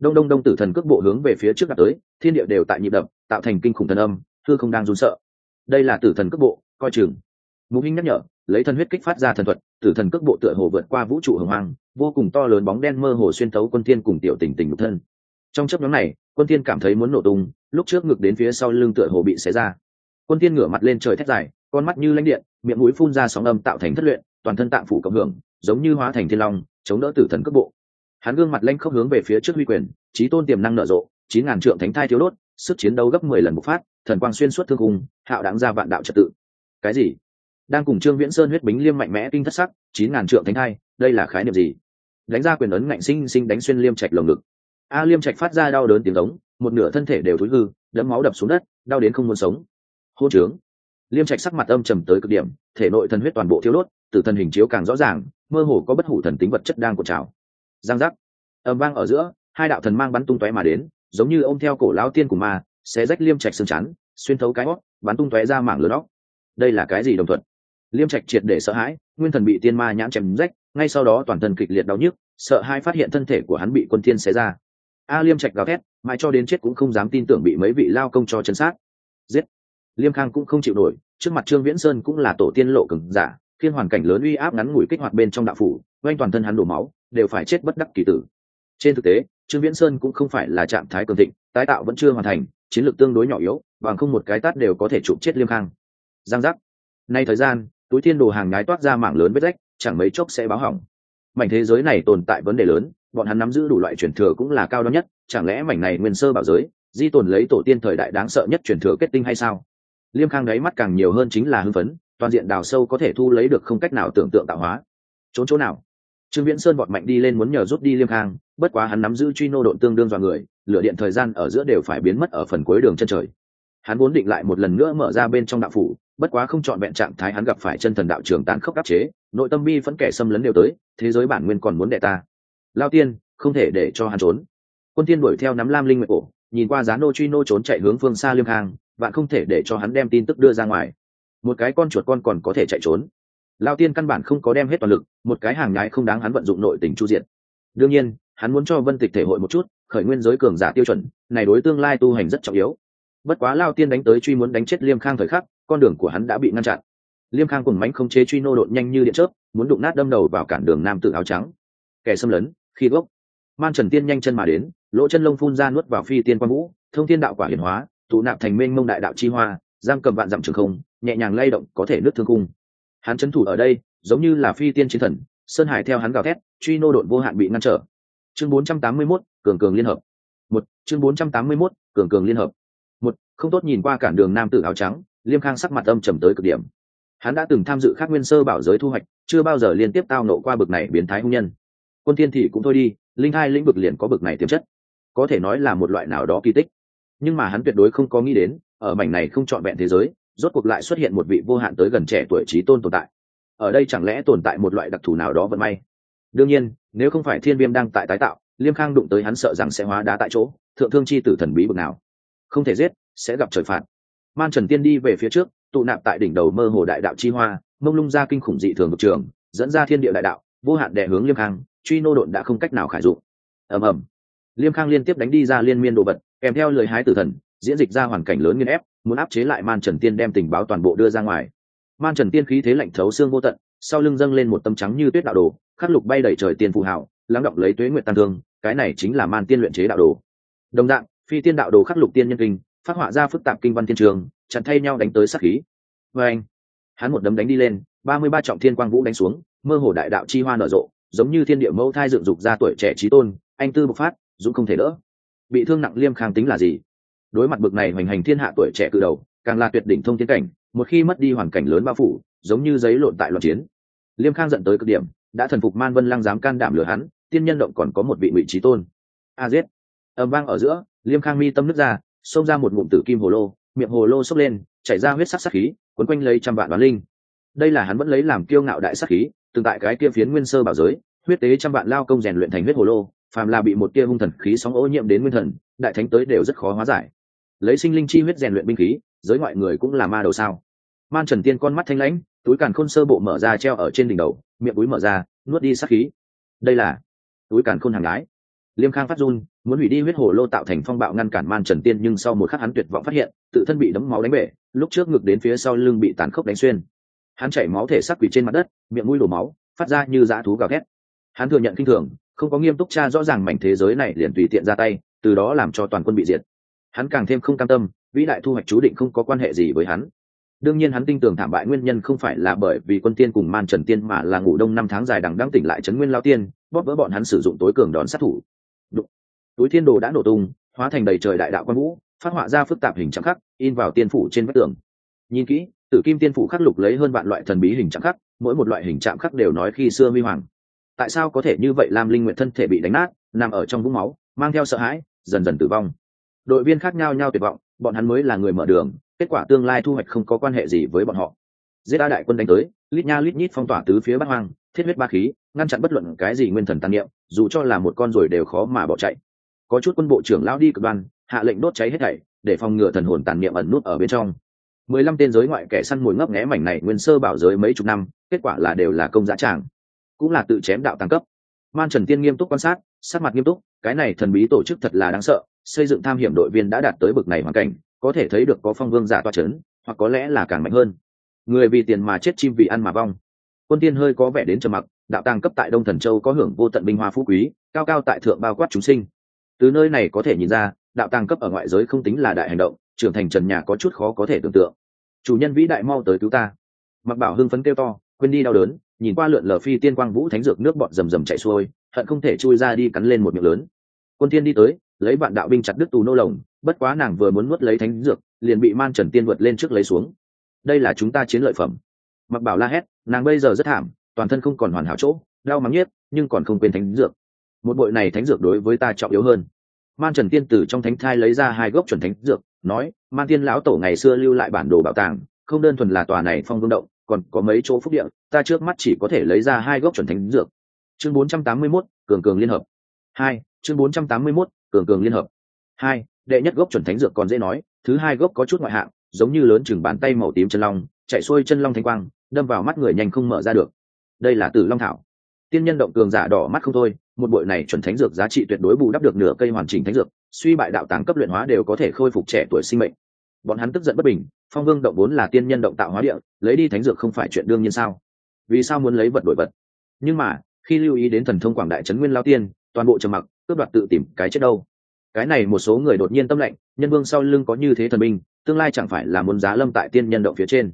Đông đông đông tử thần cước bộ hướng về phía trước đặt tới, thiên địa đều tại nhịp đập, tạo thành kinh khủng thần âm thư không đang run sợ. Đây là tử thần cước bộ, coi chừng mục hinh nhắc nhở, lấy thần huyết kích phát ra thần thuật, tử thần cước bộ tựa hồ vượt qua vũ trụ hồng hoang, vô cùng to lớn bóng đen mơ hồ xuyên thấu quân thiên cùng tiểu tình tình nhục thân. Trong chấp nhóm này, quân thiên cảm thấy muốn nổ tung, lúc trước ngực đến phía sau lưng tựa hồ bị xé ra. Quân thiên ngửa mặt lên trời thét dài, con mắt như lãnh điện, miệng mũi phun ra sóng âm tạo thành thất luyện, toàn thân tạng phủ cộng hưởng, giống như hóa thành thiên long, chống đỡ tử thần cước bộ. Hắn gương mặt lanh khốc hướng về phía trước huy quyền trí tôn tiềm năng nở rộ, chín ngàn trượng thánh thai thiếu đốt, sức chiến đấu gấp mười lần bộc phát, thần quang xuyên suốt thương hùng hạo đáng ra vạn đạo trật tự. Cái gì? Đang cùng trương viễn sơn huyết bính liêm mạnh mẽ kinh thất sắc, chín ngàn trượng thánh thai, đây là khái niệm gì? Đánh ra quyền ấn ngạnh sinh sinh đánh xuyên liêm trạch lồng ngực. A à, liêm trạch phát ra đau đớn tiếng giống một nửa thân thể đều thối hư, đẫm máu đập xuống đất, đau đến không muốn sống. Hô trướng. Liêm trạch sắc mặt âm trầm tới cực điểm, thể nội thần huyết toàn bộ thiếu đốt, tử thần hình chiếu càng rõ ràng, mơ hồ có bất hủ thần tính vật chất đang cột trào. Giang giác. Âm vang ở giữa, hai đạo thần mang bắn tung tóe mà đến, giống như ôm theo cổ lão tiên của ma, xé rách liêm trạch xương chắn xuyên thấu cái hót, bắn tung tóe ra mảng lớn óc đây là cái gì đồng thuận? Liêm trạch triệt để sợ hãi, nguyên thần bị tiên ma nhãn chém rách, ngay sau đó toàn thân kịch liệt đau nhức, sợ hai phát hiện thân thể của hắn bị quân thiên xé ra. A liêm trạch gào thét, mãi cho đến chết cũng không dám tin tưởng bị mấy vị lao công cho chân sát. Giết! Liêm khang cũng không chịu nổi, trước mặt trương viễn sơn cũng là tổ tiên lộ cường giả khiên hoàn cảnh lớn uy áp ngắn ngủi kích hoạt bên trong đạo phủ, oanh toàn thân hắn đổ máu, đều phải chết bất đắc kỳ tử. Trên thực tế, trương viễn sơn cũng không phải là trạng thái cường thịnh, tái tạo vẫn chưa hoàn thành, chiến lược tương đối nhỏ yếu, bằng không một cái tát đều có thể chụp chết liêm khang. Giang giác! Nay thời gian túi thiên đồ hàng nhái toát ra mảng lớn vết rách, chẳng mấy chốc sẽ báo hỏng. Mảnh thế giới này tồn tại vấn đề lớn, bọn hắn nắm giữ đủ loại truyền thừa cũng là cao đó nhất, chẳng lẽ mảnh này nguyên sơ bảo giới, di tồn lấy tổ tiên thời đại đáng sợ nhất truyền thừa kết tinh hay sao? Liêm khang đáy mắt càng nhiều hơn chính là hưng phấn, toàn diện đào sâu có thể thu lấy được không cách nào tưởng tượng tạo hóa. Trốn chỗ nào? Trương viễn sơn vọt mạnh đi lên muốn nhờ rút đi liêm khang, bất quá hắn nắm giữ truy nô độn tương đương dọa người lựa điện thời gian ở giữa đều phải biến mất ở phần cuối đường chân trời. Hắn vốn định lại một lần nữa mở ra bên trong đạo phủ bất quá không chọn vẹn trạng thái hắn gặp phải chân thần đạo trường tán khốc áp chế, nội tâm bi vẫn kẻ xâm lấn đều tới, thế giới bản nguyên còn muốn đệ ta. Lao tiên, không thể để cho hắn trốn. Quân tiên đuổi theo nắm lam linh nguyệt cổ, nhìn qua giá nô truy nô trốn chạy hướng phương xa liêm khang bạn không thể để cho hắn đem tin tức đưa ra ngoài. Một cái con chuột con còn có thể chạy trốn. Lao tiên căn bản không có đem hết toàn lực, một cái hàng nhái không đáng hắn vận dụng nội tình chu diện đương nhiên, hắn muốn cho vân tịch thể hội một chút, khởi nguyên giới cường giả tiêu chuẩn, này đối tương lai tu hành rất trọng yếu. Bất quá lao tiên đánh tới truy muốn đánh chết liêm khang thời khắc con đường của hắn đã bị ngăn chặn. Liêm khang cùng mánh không chế truy nô đột nhanh như điện chớp muốn đụng nát đâm đầu vào cản đường nam tự áo trắng. Kẻ xâm lấn khi gốc. Man trần tiên nhanh chân mà đến lỗ chân lông phun ra nuốt vào phi tiên quang vũ thông thiên đạo quả hiển hóa tụ nạp thành mênh mông đại đạo chi hoa giam cầm vạn dặm trường không nhẹ nhàng lay động có thể nước thương cung. Hắn trấn thủ ở đây giống như là phi tiên chiến thần sơn hải theo hắn gào thét truy nô đột vô hạn bị ngăn trở. Chương 481, cường cường liên hợp. Một chương 481, cường cường liên hợp. Một không tốt nhìn qua cản đường nam tử áo trắng liêm khang sắc mặt âm trầm tới cực điểm. Hắn đã từng tham dự các nguyên sơ bảo giới thu hoạch, chưa bao giờ liên tiếp tao nộ qua bực này biến thái hung nhân. Quân thiên thị cũng thôi đi, linh hai lĩnh vực liền có bực này tiềm chất. Có thể nói là một loại nào đó kỳ tích. Nhưng mà hắn tuyệt đối không có nghĩ đến, ở mảnh này không trọn vẹn thế giới, rốt cuộc lại xuất hiện một vị vô hạn tới gần trẻ tuổi trí tôn tồn tại. Ở đây chẳng lẽ tồn tại một loại đặc thù nào đó vận may? Đương nhiên, nếu không phải thiên viêm đang tại tái tạo, liêm khang đụng tới hắn sợ rằng sẽ hóa đá tại chỗ, thượng thương chi tử thần bí bực nào. Không thể giết, sẽ gặp trời phạt man trần tiên đi về phía trước, tụ nạp tại đỉnh đầu mơ hồ đại đạo chi hoa, mông lung ra kinh khủng dị thường vực trường, dẫn ra thiên địa đại đạo, vô hạn đệ hướng liêm khang, truy nô độn đã không cách nào khải dụng. Ầm ầm. Liêm khang liên tiếp đánh đi ra liên miên đồ vật, kèm theo lời hái tử thần, diễn dịch ra hoàn cảnh lớn nghiên ép, muốn áp chế lại man trần tiên đem tình báo toàn bộ đưa ra ngoài. Man trần tiên khí thế lạnh thấu xương vô tận, sau lưng dâng lên một tâm trắng như tuyết đạo đồ, khắc lục bay đẩy trời tiên phù hảo lắng động lấy tuế nguyện tăng thương, cái này chính là man tiên luyện chế đạo đồ. Đồng dạng, phi tiên đạo đồ khắc lục tiên nhân kinh phát họa ra phức tạp kinh văn thiên trường, chặn thay nhau đánh tới sát khí. Vê anh, hắn một đấm đánh đi lên, ba mươi ba trọng thiên quang vũ đánh xuống, mơ hồ đại đạo chi hoa nở rộ, giống như thiên địa mẫu thai dựng dục ra tuổi trẻ trí tôn, anh tư bộc phát, dũng không thể đỡ. Bị thương nặng liêm khang tính là gì? Đối mặt bực này hoành hành thiên hạ tuổi trẻ cự đầu, càng là tuyệt đỉnh thông tiến cảnh, một khi mất đi hoàn cảnh lớn bao phủ, giống như giấy lộn tại loạn chiến. Liêm khang giận tới cực điểm, đã thần phục man vân lăng dám can đảm lừa hắn, tiên nhân động còn có một vị ngụy trí tôn. A giết. Ầm vang ở giữa, liêm khang mi tâm nước ra xông ra một ngụm tử kim hồ lô, miệng hồ lô xốc lên, chảy ra huyết sắc sắc khí, quấn quanh lấy trăm vạn đoán linh. Đây là hắn vẫn lấy làm kiêu ngạo đại sắc khí, từng tại cái kia phiến nguyên sơ bảo giới, huyết tế trăm vạn lao công rèn luyện thành huyết hồ lô, phàm là bị một tia hung thần khí sóng ô nhiễm đến nguyên thần, đại thánh tới đều rất khó hóa giải. Lấy sinh linh chi huyết rèn luyện binh khí, giới ngoại người cũng là ma đầu sao. Man trần tiên con mắt thanh lãnh, túi càn khôn sơ bộ mở ra treo ở trên đỉnh đầu, miệng túi mở ra, nuốt đi sát khí. Đây là túi càn khôn hàng gái liêm khang phát run, muốn hủy đi huyết hồ lô tạo thành phong bạo ngăn cản man trần tiên, nhưng sau một khắc hắn tuyệt vọng phát hiện, tự thân bị đấm máu đánh bể, lúc trước ngực đến phía sau lưng bị tàn khốc đánh xuyên. Hắn chảy máu thể sắc quỷ trên mặt đất, miệng mũi đổ máu, phát ra như dã thú gào thét. Hắn thừa nhận kinh thường, không có nghiêm túc tra rõ ràng mảnh thế giới này liền tùy tiện ra tay, từ đó làm cho toàn quân bị diệt. Hắn càng thêm không cam tâm, vĩ đại thu hoạch chú định không có quan hệ gì với hắn. Đương nhiên hắn tin tưởng thảm bại nguyên nhân không phải là bởi vì quân tiên cùng man trần tiên mà là ngủ đông năm tháng dài đằng đang tỉnh lại trấn nguyên lao tiên, bóp vỡ bọn hắn sử dụng tối cường đón sát thủ túi thiên đồ đã nổ tung, hóa thành đầy trời đại đạo quan vũ, phát họa ra phức tạp hình trạng khắc, in vào tiên phủ trên vách tường. Nhìn kỹ, tử kim tiên phủ khắc lục lấy hơn vạn loại thần bí hình trạng khắc, mỗi một loại hình trạng khắc đều nói khi xưa huy hoàng. Tại sao có thể như vậy làm linh nguyện thân thể bị đánh nát, nằm ở trong vũng máu, mang theo sợ hãi, dần dần tử vong? Đội viên khác nhau nhau tuyệt vọng, bọn hắn mới là người mở đường, kết quả tương lai thu hoạch không có quan hệ gì với bọn họ. Giết a đại quân đánh tới, lít nha lít nhít phong tỏa tứ phía bắc hoang, thiết huyết ba khí, ngăn chặn bất luận cái gì nguyên thần tăng niệm, dù cho là một con ruồi đều khó mà bỏ chạy có chút quân bộ trưởng lao đi cực đoan, hạ lệnh đốt cháy hết thảy, để phòng ngừa thần hồn tàn niệm ẩn nút ở bên trong. Mười lăm tên giới ngoại kẻ săn mồi ngấp nghé mảnh này nguyên sơ bảo giới mấy chục năm, kết quả là đều là công giá tràng, cũng là tự chém đạo tăng cấp. Man trần tiên nghiêm túc quan sát sát mặt nghiêm túc, cái này thần bí tổ chức thật là đáng sợ, xây dựng tham hiểm đội viên đã đạt tới bực này hoàn cảnh, có thể thấy được có phong vương giả toa c h ấ n hoặc có lẽ là càng mạnh hơn. Người vì tiền mà chết chim vì ăn mà vong. Quân tiên hơi có vẻ đến trầm mặc, đạo tàng cấp tại đông thần châu có hưởng vô tận binh hoa phú quý, cao cao tại thượng bao quát chúng sinh từ nơi này có thể nhìn ra, đạo tàng cấp ở ngoại giới không tính là đại hành động, trưởng thành trần nhà có chút khó có thể tưởng tượng. Chủ nhân vĩ đại mau tới cứu ta. Mặc bảo hưng phấn kêu to, quên đi đau đớn, nhìn qua lượn lờ phi tiên quang vũ thánh dược nước bọt rầm rầm chạy xuôi, hận không thể chui ra đi cắn lên một miệng lớn. Quân tiên đi tới, lấy bạn đạo binh chặt đứt tù nô lồng, bất quá nàng vừa muốn nuốt lấy thánh dược, liền bị man trần tiên vượt lên trước lấy xuống. Đây là chúng ta chiến lợi phẩm. Mặc bảo la hét, nàng bây giờ rất thảm, toàn thân không còn hoàn hảo chỗ, đau mắng nhiết nhưng còn không quên thánh dược một bội này thánh dược đối với ta trọng yếu hơn. Man trần tiên từ trong thánh thai lấy ra hai gốc chuẩn thánh dược nói man tiên lão tổ ngày xưa lưu lại bản đồ bảo tàng không đơn thuần là tòa này phong vương động còn có mấy chỗ phúc địa ta trước mắt chỉ có thể lấy ra hai gốc chuẩn thánh dược. Chương 481, cường cường liên hợp. Hai chương 481, cường cường liên hợp. Hai đệ nhất gốc chuẩn thánh dược còn dễ nói thứ hai gốc có chút ngoại hạng giống như lớn chừng bàn tay màu tím chân long chạy xuôi chân long thanh quang đâm vào mắt người nhanh không mở ra được. Đây là tử long thảo tiên nhân động cường giả đỏ mắt không thôi một bội này chuẩn thánh dược giá trị tuyệt đối bù đắp được nửa cây hoàn chỉnh thánh dược suy bại đạo tàng cấp luyện hóa đều có thể khôi phục trẻ tuổi sinh mệnh. Bọn hắn tức giận bất bình phong vương động vốn là tiên nhân động tạo hóa địa lấy đi thánh dược không phải chuyện đương nhiên sao? Vì sao muốn lấy vật đổi vật? Nhưng mà khi lưu ý đến thần thông quảng đại trấn nguyên lao tiên toàn bộ trầm mặc cướp đoạt tự tìm cái chết đâu? Cái này một số người đột nhiên tâm lệnh nhân vương sau lưng có như thế thần minh, tương lai chẳng phải là muốn giá lâm tại tiên nhân động phía trên.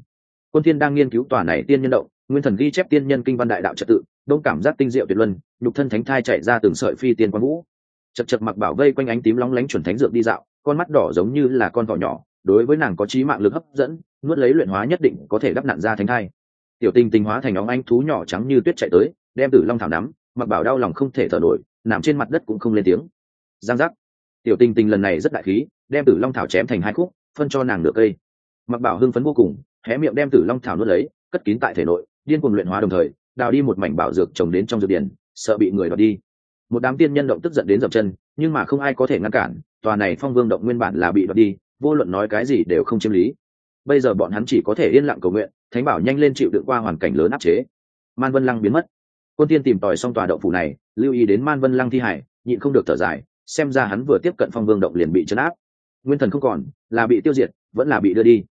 Quân tiên đang nghiên cứu tòa này tiên nhân động nguyên thần ghi chép tiên nhân kinh văn đại đạo trật tự đông cảm giác tinh diệu tuyệt luân, nhục thân thánh thai chạy ra từng sợi phi tiên quang vũ. Chật chật mặc bảo vây quanh ánh tím lóng lánh chuẩn thánh dược đi dạo, con mắt đỏ giống như là con thỏ nhỏ, đối với nàng có trí mạng lực hấp dẫn, nuốt lấy luyện hóa nhất định có thể đắp nạn ra thánh thai. Tiểu tình tình hóa thành óng anh thú nhỏ trắng như tuyết chạy tới, đem tử long thảo nắm, mặc bảo đau lòng không thể thở nổi, nằm trên mặt đất cũng không lên tiếng. Giang giác. Tiểu tình tình lần này rất đại khí, đem tử long thảo chém thành hai khúc, phân cho nàng nửa cây. Mặc bảo hưng phấn vô cùng, hé miệng đem tử long thảo nuốt lấy, cất kín tại thể nội, điên cuồng luyện hóa đồng thời đào đi một mảnh bảo dược trồng đến trong dược điển, sợ bị người đoạt đi. Một đám tiên nhân động tức giận đến dập chân, nhưng mà không ai có thể ngăn cản, tòa này phong vương động nguyên bản là bị đoạt đi, vô luận nói cái gì đều không chiếm lý. Bây giờ bọn hắn chỉ có thể yên lặng cầu nguyện, thánh bảo nhanh lên chịu đựng qua hoàn cảnh lớn áp chế. Man vân lăng biến mất. Quân tiên tìm tòi xong tòa động phủ này, lưu ý đến man vân lăng thi hải, nhịn không được thở dài, xem ra hắn vừa tiếp cận phong vương động liền bị chấn áp. Nguyên thần không còn, là bị tiêu diệt, vẫn là bị đưa đi.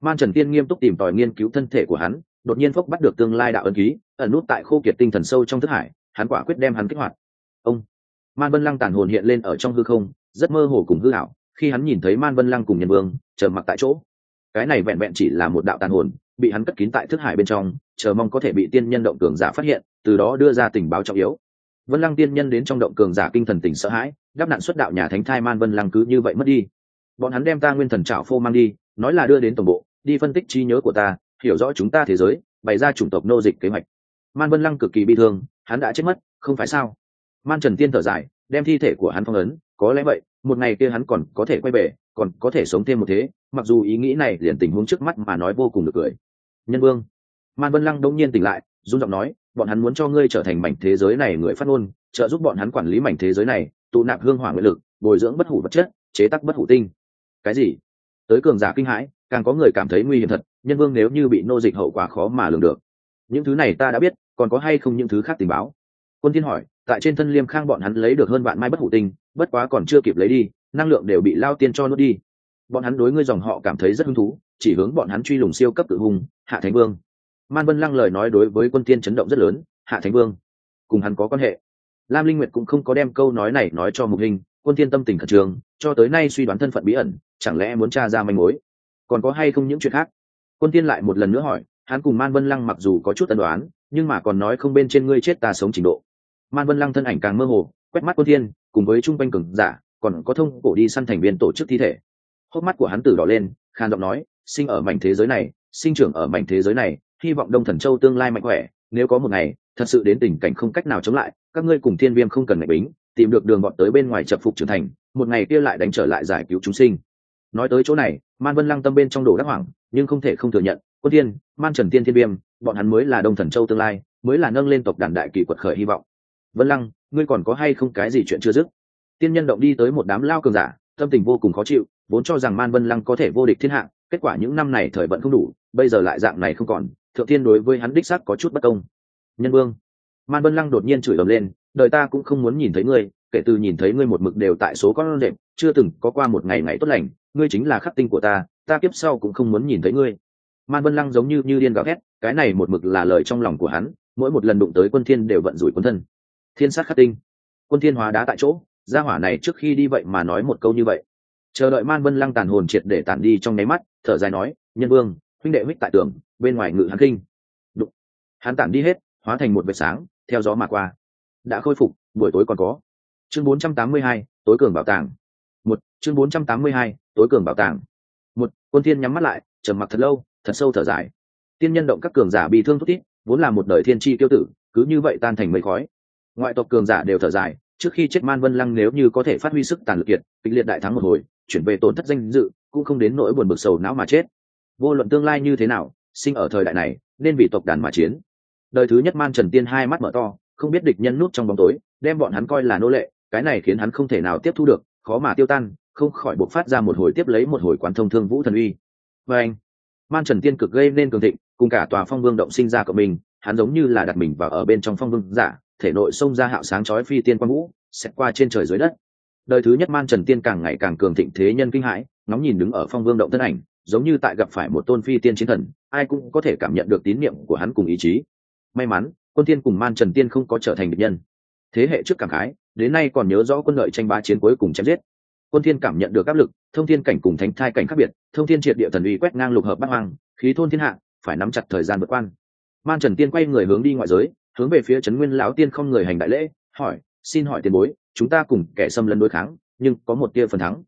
Man trần tiên nghiêm túc tìm tòi nghiên cứu thân thể của hắn, đột nhiên phốc bắt được tương lai đạo ân ký ẩn nút tại khô kiệt tinh thần sâu trong thức hải, hắn quả quyết đem hắn kích hoạt. Ông, man vân lăng tàn hồn hiện lên ở trong hư không, rất mơ hồ cùng hư ảo, khi hắn nhìn thấy man vân lăng cùng nhân vương, chờ mặc tại chỗ. Cái này vẹn vẹn chỉ là một đạo tàn hồn, bị hắn cất kín tại thức hải bên trong, chờ mong có thể bị tiên nhân động cường giả phát hiện, từ đó đưa ra tình báo trọng yếu. Vân lăng tiên nhân đến trong động cường giả kinh thần tỉnh sợ hãi, đáp nạn xuất đạo nhà thánh thai man vân lăng cứ như vậy mất đi. Bọn hắn đem ta nguyên thần trảo phô mang đi, nói là đưa đến tổng bộ, đi phân tích trí nhớ của ta, hiểu rõ chúng ta thế giới, bày ra chủng tộc nô dịch kế hoạch man vân lăng cực kỳ bị thương, hắn đã chết mất, không phải sao? Man trần tiên thở dài, đem thi thể của hắn phong ấn, có lẽ vậy, một ngày kia hắn còn có thể quay về, còn có thể sống thêm một thế, mặc dù ý nghĩ này liền tình huống trước mắt mà nói vô cùng được cười. Nhân vương. Man vân lăng đông nhiên tỉnh lại, run giọng nói, bọn hắn muốn cho ngươi trở thành mảnh thế giới này người phát ngôn, trợ giúp bọn hắn quản lý mảnh thế giới này, tụ nạp hương hỏa nguyện lực, bồi dưỡng bất hủ vật chất, chế tác bất hủ tinh. Cái gì? Tới cường giả kinh hãi, càng có người cảm thấy nguy hiểm thật, nhân vương nếu như bị nô dịch hậu quả khó mà lường được những thứ này ta đã biết, còn có hay không những thứ khác tình báo? Quân thiên hỏi, tại trên thân liêm khang bọn hắn lấy được hơn vạn mai bất hủ tinh, bất quá còn chưa kịp lấy đi, năng lượng đều bị lao tiên cho nuốt đi. Bọn hắn đối ngươi dòng họ cảm thấy rất hứng thú, chỉ hướng bọn hắn truy lùng siêu cấp tự hùng hạ thánh vương. Man vân lăng lời nói đối với quân tiên chấn động rất lớn, hạ thánh vương. Cùng hắn có quan hệ. Lam linh nguyệt cũng không có đem câu nói này nói cho mục hình, quân tiên tâm tình khẩn trương, cho tới nay suy đoán thân phận bí ẩn, chẳng lẽ muốn tra ra manh mối? Còn có hay không những chuyện khác? Quân tiên lại một lần nữa hỏi hắn cùng man vân lăng mặc dù có chút tân đoán nhưng mà còn nói không bên trên ngươi chết ta sống trình độ. Man vân lăng thân ảnh càng mơ hồ quét mắt quân thiên, cùng với trung quanh cường giả còn có thông cổ đi săn thành viên tổ chức thi thể. Hốc mắt của hắn tử đỏ lên khan giọng nói sinh ở mảnh thế giới này sinh trưởng ở mảnh thế giới này hy vọng đông thần châu tương lai mạnh khỏe nếu có một ngày thật sự đến tình cảnh không cách nào chống lại các ngươi cùng thiên viêm không cần ngạch bính tìm được đường bọn tới bên ngoài chập phục trưởng thành một ngày kia lại đánh trở lại giải cứu chúng sinh. Nói tới chỗ này man vân lăng tâm bên trong đồ đắc hoảng nhưng không thể không thừa nhận quân thiên, man trần tiên thiên viêm, bọn hắn mới là đông thần châu tương lai, mới là nâng lên tộc đàn đại kỳ quật khởi hy vọng. Vân lăng, ngươi còn có hay không cái gì chuyện chưa dứt? Tiên nhân động đi tới một đám lao cường giả, tâm tình vô cùng khó chịu, vốn cho rằng man vân lăng có thể vô địch thiên hạ, kết quả những năm này thời vận không đủ, bây giờ lại dạng này không còn, thượng thiên đối với hắn đích xác có chút bất công. Nhân vương, man vân lăng đột nhiên chửi ầm lên, đời ta cũng không muốn nhìn thấy ngươi, kể từ nhìn thấy ngươi một mực đều tại số con đệm chưa từng có qua một ngày ngày tốt lành, ngươi chính là khắc tinh của ta ta kiếp sau cũng không muốn nhìn thấy ngươi man vân lăng giống như như điên gào ghét, cái này một mực là lời trong lòng của hắn mỗi một lần đụng tới quân thiên đều vận rủi quân thân. Thiên sát khắc tinh. Quân thiên hóa đá tại chỗ gia hỏa này trước khi đi vậy mà nói một câu như vậy. Chờ đợi man vân lăng tàn hồn triệt để tàn đi trong nháy mắt thở dài nói nhân vương huynh đệ huyết tại tường bên ngoài ngự hắn kinh. Đụng. hắn tản đi hết hóa thành một vệt sáng theo gió mà qua. Đã khôi phục buổi tối còn có. Chương 482, tối cường bảo tàng. Một chương 482, tối cường bảo tàng. Một quân thiên nhắm mắt lại trầm mặc thật lâu thật sâu thở dài. Tiên nhân động các cường giả bị thương thúc thít, vốn là một đời thiên chi tiêu tử, cứ như vậy tan thành mây khói. Ngoại tộc cường giả đều thở dài, trước khi chết man vân lăng nếu như có thể phát huy sức tàn lực kiệt, kịch liệt đại thắng một hồi, chuyển về tổn thất danh dự, cũng không đến nỗi buồn bực sầu não mà chết. Vô luận tương lai như thế nào, sinh ở thời đại này, nên vì tộc đàn mà chiến. Đời thứ nhất man trần tiên hai mắt mở to, không biết địch nhân nút trong bóng tối, đem bọn hắn coi là nô lệ, cái này khiến hắn không thể nào tiếp thu được, khó mà tiêu tan, không khỏi buộc phát ra một hồi tiếp lấy một hồi quán thông thương vũ thần uy. Và anh man trần tiên cực gây nên cường thịnh, cùng cả tòa phong vương động sinh ra của mình, hắn giống như là đặt mình vào ở bên trong phong vương giả, thể nội xông ra hạo sáng chói phi tiên quang vũ xẹt qua trên trời dưới đất. Đời thứ nhất man trần tiên càng ngày càng cường thịnh thế nhân kinh hãi, ngóng nhìn đứng ở phong vương động thân ảnh, giống như tại gặp phải một tôn phi tiên chiến thần, ai cũng có thể cảm nhận được tín niệm của hắn cùng ý chí. May mắn, quân tiên cùng man trần tiên không có trở thành địch nhân. Thế hệ trước cảm khái, đến nay còn nhớ rõ quân lợi tranh bá chiến cuối cùng chém giết. Quân thiên cảm nhận được áp lực, thông thiên cảnh cùng thánh thai cảnh khác biệt thông thiên triệt địa thần uy quét ngang lục hợp bát hoang, khí thôn thiên hạ, phải nắm chặt thời gian vượt quan. Man trần tiên quay người hướng đi ngoại giới, hướng về phía trấn nguyên lão tiên không người hành đại lễ, hỏi, xin hỏi tiền bối, chúng ta cùng kẻ xâm lấn đối kháng, nhưng có một tia phần thắng.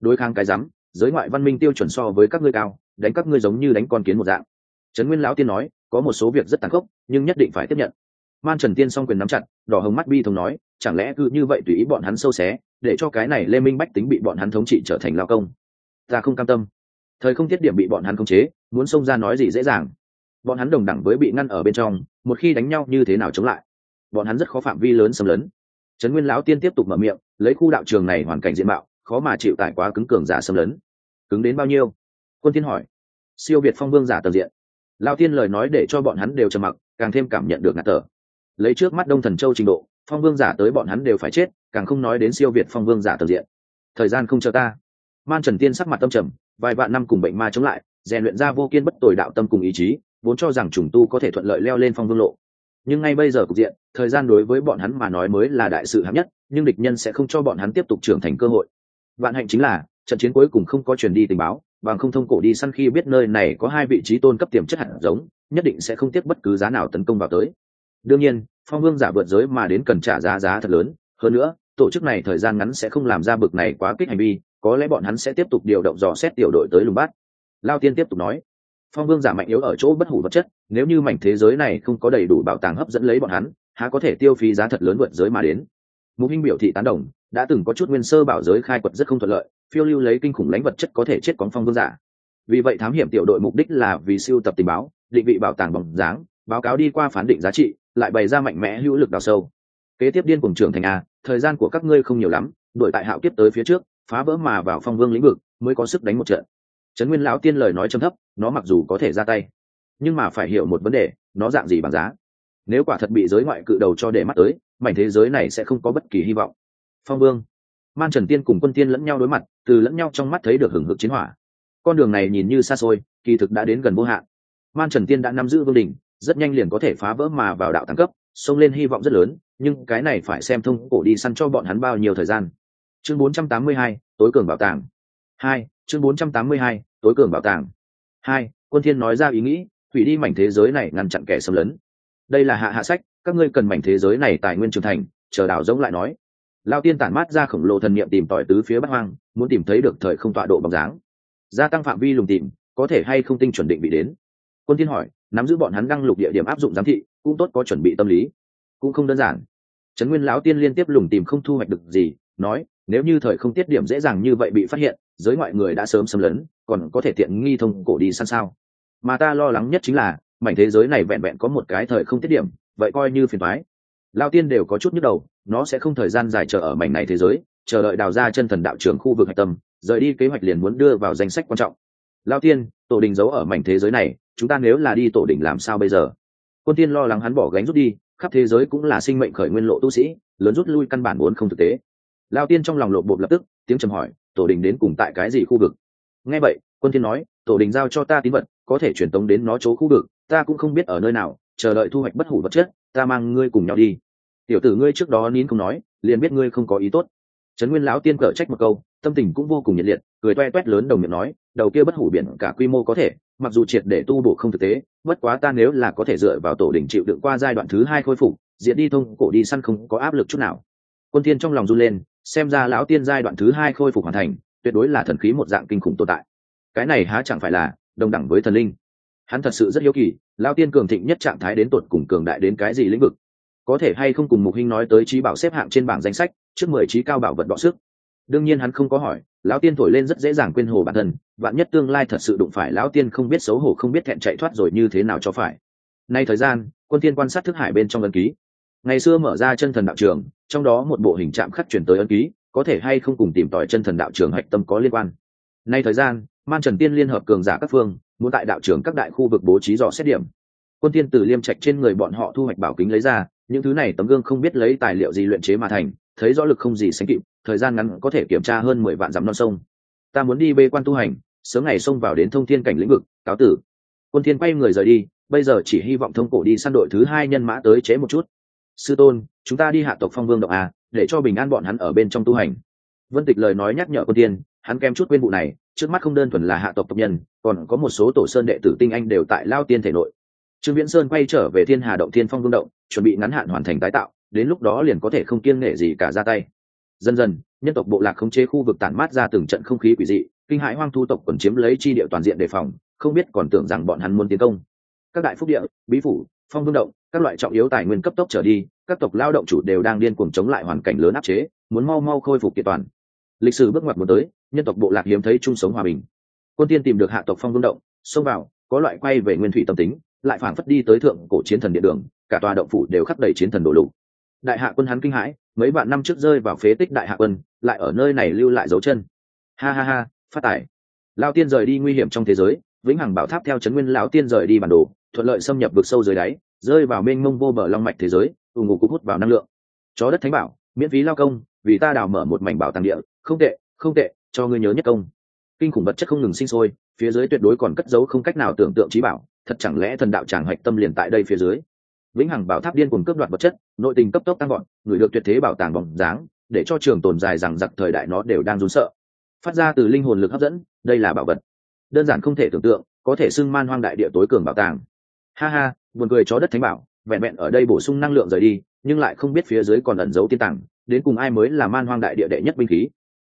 Đối kháng cái rắm, giới ngoại văn minh tiêu chuẩn so với các ngươi cao, đánh các ngươi giống như đánh con kiến một dạng. Trấn nguyên lão tiên nói, có một số việc rất tàn khốc, nhưng nhất định phải tiếp nhận. Man trần tiên s quyền nắm chặt, đỏ hồng mắt bi thống nói, chẳng lẽ cứ như vậy tùy ý bọn hắn sâu xé, để cho cái này lê minh bách tính bị bọn hắn thống trị trở thành lao công? Ta không cam tâm thời không tiết điểm bị bọn hắn khống chế, muốn xông ra nói gì dễ dàng. Bọn hắn đồng đẳng với bị ngăn ở bên trong, một khi đánh nhau như thế nào chống lại? Bọn hắn rất khó phạm vi lớn xâm lấn. Trấn nguyên lão tiên tiếp tục mở miệng, lấy khu đạo trường này hoàn cảnh diện mạo, khó mà chịu tải quá cứng cường giả xâm lấn. Cứng đến bao nhiêu? Quân tiên hỏi. Siêu việt phong vương giả tầng diện. Lao tiên lời nói để cho bọn hắn đều trầm mặc, càng thêm cảm nhận được ngạt tờ lấy trước mắt đông thần châu trình độ, phong vương giả tới bọn hắn đều phải chết, càng không nói đến siêu việt phong vương giả tầng diện. Thời gian không chờ ta. Man trần tiên sắc mặt tâm trầm vài vạn năm cùng bệnh ma chống lại, rèn luyện ra vô kiên bất tồi đạo tâm cùng ý chí, vốn cho rằng trùng tu có thể thuận lợi leo lên phong vương lộ. Nhưng ngay bây giờ cục diện, thời gian đối với bọn hắn mà nói mới là đại sự hạng nhất, nhưng địch nhân sẽ không cho bọn hắn tiếp tục trưởng thành cơ hội. Vạn hạnh chính là, trận chiến cuối cùng không có truyền đi tình báo, bằng không thông cổ đi săn khi biết nơi này có hai vị trí tôn cấp tiềm chất hạt giống, nhất định sẽ không tiếc bất cứ giá nào tấn công vào tới. Đương nhiên, phong vương giả vượt giới mà đến cần trả giá giá thật lớn, hơn nữa, tổ chức này thời gian ngắn sẽ không làm ra bực này quá kích hành vi có lẽ bọn hắn sẽ tiếp tục điều động dò xét tiểu đội tới lùng bát. Lao tiên tiếp tục nói, phong vương giả mạnh yếu ở chỗ bất hủ vật chất, nếu như mảnh thế giới này không có đầy đủ bảo tàng hấp dẫn lấy bọn hắn, há có thể tiêu phí giá thật lớn vượt giới mà đến. Mục hinh biểu thị tán đồng, đã từng có chút nguyên sơ bảo giới khai quật rất không thuận lợi, phiêu lưu lấy kinh khủng lãnh vật chất có thể chết con phong vương giả. Vì vậy thám hiểm tiểu đội mục đích là vì siêu tập tình báo, định vị bảo tàng bóng dáng, báo cáo đi qua phán định giá trị, lại bày ra mạnh mẽ hữu lực đào sâu. Kế tiếp điên cùng trưởng thành a, thời gian của các ngươi không nhiều lắm, đuổi tại hạo kiếp tới phía trước phá vỡ mà vào phong vương lĩnh vực, mới có sức đánh một trận. Trấn nguyên lão tiên lời nói châm thấp, nó mặc dù có thể ra tay, nhưng mà phải hiểu một vấn đề, nó dạng gì bằng giá? Nếu quả thật bị giới ngoại cự đầu cho để mắt tới, mảnh thế giới này sẽ không có bất kỳ hy vọng. Phong vương, man trần tiên cùng quân tiên lẫn nhau đối mặt, từ lẫn nhau trong mắt thấy được hừng hực chiến hỏa. Con đường này nhìn như xa xôi, kỳ thực đã đến gần vô hạn. Man trần tiên đã nắm giữ vương đình rất nhanh liền có thể phá vỡ mà vào đạo thăng cấp, xông lên hy vọng rất lớn, nhưng cái này phải xem thông cổ đi săn cho bọn hắn bao nhiêu thời gian chương 482, tối cường bảo tàng. Hai chương 482, tối cường bảo tàng. Hai quân thiên nói ra ý nghĩ hủy đi mảnh thế giới này ngăn chặn kẻ xâm lấn. Đây là hạ hạ sách các ngươi cần mảnh thế giới này tài nguyên trưởng thành chờ đào giống lại nói. Lão tiên tản mát ra khổng lồ thần niệm tìm tỏi tứ phía bắc hoang muốn tìm thấy được thời không tọa độ bóng dáng. Gia tăng phạm vi lùng tìm có thể hay không tinh chuẩn định bị đến. Quân thiên hỏi nắm giữ bọn hắn đăng lục địa điểm áp dụng giám thị cũng tốt có chuẩn bị tâm lý. Cũng không đơn giản. Trấn nguyên lão tiên liên tiếp lùng tìm không thu hoạch được gì nói nếu như thời không tiết điểm dễ dàng như vậy bị phát hiện, giới ngoại người đã sớm xâm lấn, còn có thể tiện nghi thông cổ đi săn sao? Mà ta lo lắng nhất chính là, mảnh thế giới này vẹn vẹn có một cái thời không tiết điểm, vậy coi như phiền thoái lao tiên đều có chút nhức đầu, nó sẽ không thời gian dài chờ ở mảnh này thế giới, chờ đợi đào ra chân thần đạo trường khu vực hạch tâm, rời đi kế hoạch liền muốn đưa vào danh sách quan trọng. Lao tiên, tổ đình giấu ở mảnh thế giới này, chúng ta nếu là đi tổ đình làm sao bây giờ? Quân tiên lo lắng hắn bỏ gánh rút đi, khắp thế giới cũng là sinh mệnh khởi nguyên lộ tu sĩ, lớn rút lui căn bản muốn không thực tế lao tiên trong lòng lộ bộp lập tức, tiếng trầm hỏi, tổ đình đến cùng tại cái gì khu vực? Nghe vậy, quân thiên nói, tổ đình giao cho ta tín vật, có thể truyền tống đến nó chỗ khu vực, ta cũng không biết ở nơi nào, chờ đợi thu hoạch bất hủ vật chất, ta mang ngươi cùng nhau đi. Tiểu tử ngươi trước đó nín không nói, liền biết ngươi không có ý tốt. Trấn nguyên lão tiên cở trách một câu, tâm tình cũng vô cùng nhiệt liệt, cười toe toét lớn đồng miệng nói, đầu kia bất hủ biển cả quy mô có thể, mặc dù triệt để tu bổ không thực tế, bất quá ta nếu là có thể dựa vào tổ đình chịu đựng qua giai đoạn thứ hai khôi phục diện đi thông cổ đi săn không có áp lực chút nào. Quân thiên trong lòng run lên xem ra lão tiên giai đoạn thứ hai khôi phục hoàn thành, tuyệt đối là thần khí một dạng kinh khủng tồn tại. Cái này há chẳng phải là đồng đẳng với thần linh? Hắn thật sự rất hiếu kỳ, lão tiên cường thịnh nhất trạng thái đến tột cùng cường đại đến cái gì lĩnh vực? Có thể hay không cùng mục hinh nói tới trí bảo xếp hạng trên bảng danh sách, trước mười trí cao bảo vật đọ sức? Đương nhiên hắn không có hỏi, lão tiên thổi lên rất dễ dàng quên hồ bản thân, vạn nhất tương lai thật sự đụng phải lão tiên không biết xấu hổ không biết thẹn chạy thoát rồi như thế nào cho phải. Nay thời gian, quân tiên quan sát thức hải bên trong ấn ký ngày xưa mở ra chân thần đạo trường, trong đó một bộ hình trạm khắc chuyển tới ân ký, có thể hay không cùng tìm tòi chân thần đạo trường hạch tâm có liên quan. Nay thời gian, man trần tiên liên hợp cường giả các phương, muốn tại đạo trường các đại khu vực bố trí dò xét điểm. Quân tiên từ liêm trạch trên người bọn họ thu hoạch bảo kính lấy ra, những thứ này tấm gương không biết lấy tài liệu gì luyện chế mà thành, thấy rõ lực không gì sánh kịp, thời gian ngắn có thể kiểm tra hơn mười vạn dặm non sông. Ta muốn đi bê quan tu hành, sớm ngày xông vào đến thông thiên cảnh lĩnh vực, cáo tử. Quân thiên quay người rời đi, bây giờ chỉ hy vọng thông cổ đi săn đội thứ hai nhân mã tới chế một chút sư tôn, chúng ta đi hạ tộc phong vương động à để cho bình an bọn hắn ở bên trong tu hành. Vân tịch lời nói nhắc nhở quân tiên, hắn kém chút quên vụ này, trước mắt không đơn thuần là hạ tộc tộc nhân, còn có một số tổ sơn đệ tử tinh anh đều tại lao tiên thể nội. Trương viễn sơn quay trở về thiên hà động thiên phong vương động, chuẩn bị ngắn hạn hoàn thành tái tạo, đến lúc đó liền có thể không kiêng nghệ gì cả ra tay. Dần dần, nhân tộc bộ lạc khống chế khu vực tản mát ra từng trận không khí quỷ dị, kinh hãi hoang thu tộc còn chiếm lấy chi địa toàn diện đề phòng, không biết còn tưởng rằng bọn hắn muốn tiến công. Các đại phúc địa, bí phủ, phong vương động các loại trọng yếu tài nguyên cấp tốc trở đi, các tộc lao động chủ đều đang điên cuồng chống lại hoàn cảnh lớn áp chế, muốn mau mau khôi phục kiện toàn. Lịch sử bước ngoặt một tới, nhân tộc bộ lạc hiếm thấy chung sống hòa bình. Quân tiên tìm được hạ tộc phong vương động, xông vào, có loại quay về nguyên thủy tâm tính, lại phản phất đi tới thượng cổ chiến thần địa đường, cả tòa động phủ đều khắc đầy chiến thần đổ lục. Đại hạ quân hắn kinh hãi, mấy vạn năm trước rơi vào phế tích đại hạ quân, lại ở nơi này lưu lại dấu chân. Ha ha ha, phát tài. lao tiên rời đi nguy hiểm trong thế giới, vĩnh hằng bảo tháp theo trấn nguyên lão tiên rời đi bản đồ, thuận lợi xâm nhập vực sâu dưới đáy rơi vào mênh mông vô bờ long mạch thế giới, ù ngủ cũng hút vào năng lượng. Chó đất thánh bảo, miễn phí lao công, vì ta đào mở một mảnh bảo tàng địa. Không tệ không tệ, cho ngươi nhớ nhất công. Kinh khủng vật chất không ngừng sinh sôi, phía dưới tuyệt đối còn cất giấu không cách nào tưởng tượng trí bảo, thật chẳng lẽ thần đạo tràng hoạch tâm liền tại đây phía dưới? Vĩnh hằng bảo tháp điên cuồng cướp đoạt vật chất, nội tình cấp tốc tăng gọn người được tuyệt thế bảo tàng bóng dáng, để cho trường tồn dài rằng giặc thời đại nó đều đang run sợ. Phát ra từ linh hồn lực hấp dẫn, đây là bảo vật. Đơn giản không thể tưởng tượng, có thể xưng man hoang đại địa tối cường bảo tàng. Ha ha buồn cười chó đất thánh bảo vẹn vẹn ở đây bổ sung năng lượng rời đi nhưng lại không biết phía dưới còn ẩn giấu tiên tàng đến cùng ai mới là man hoang đại địa đệ nhất binh khí.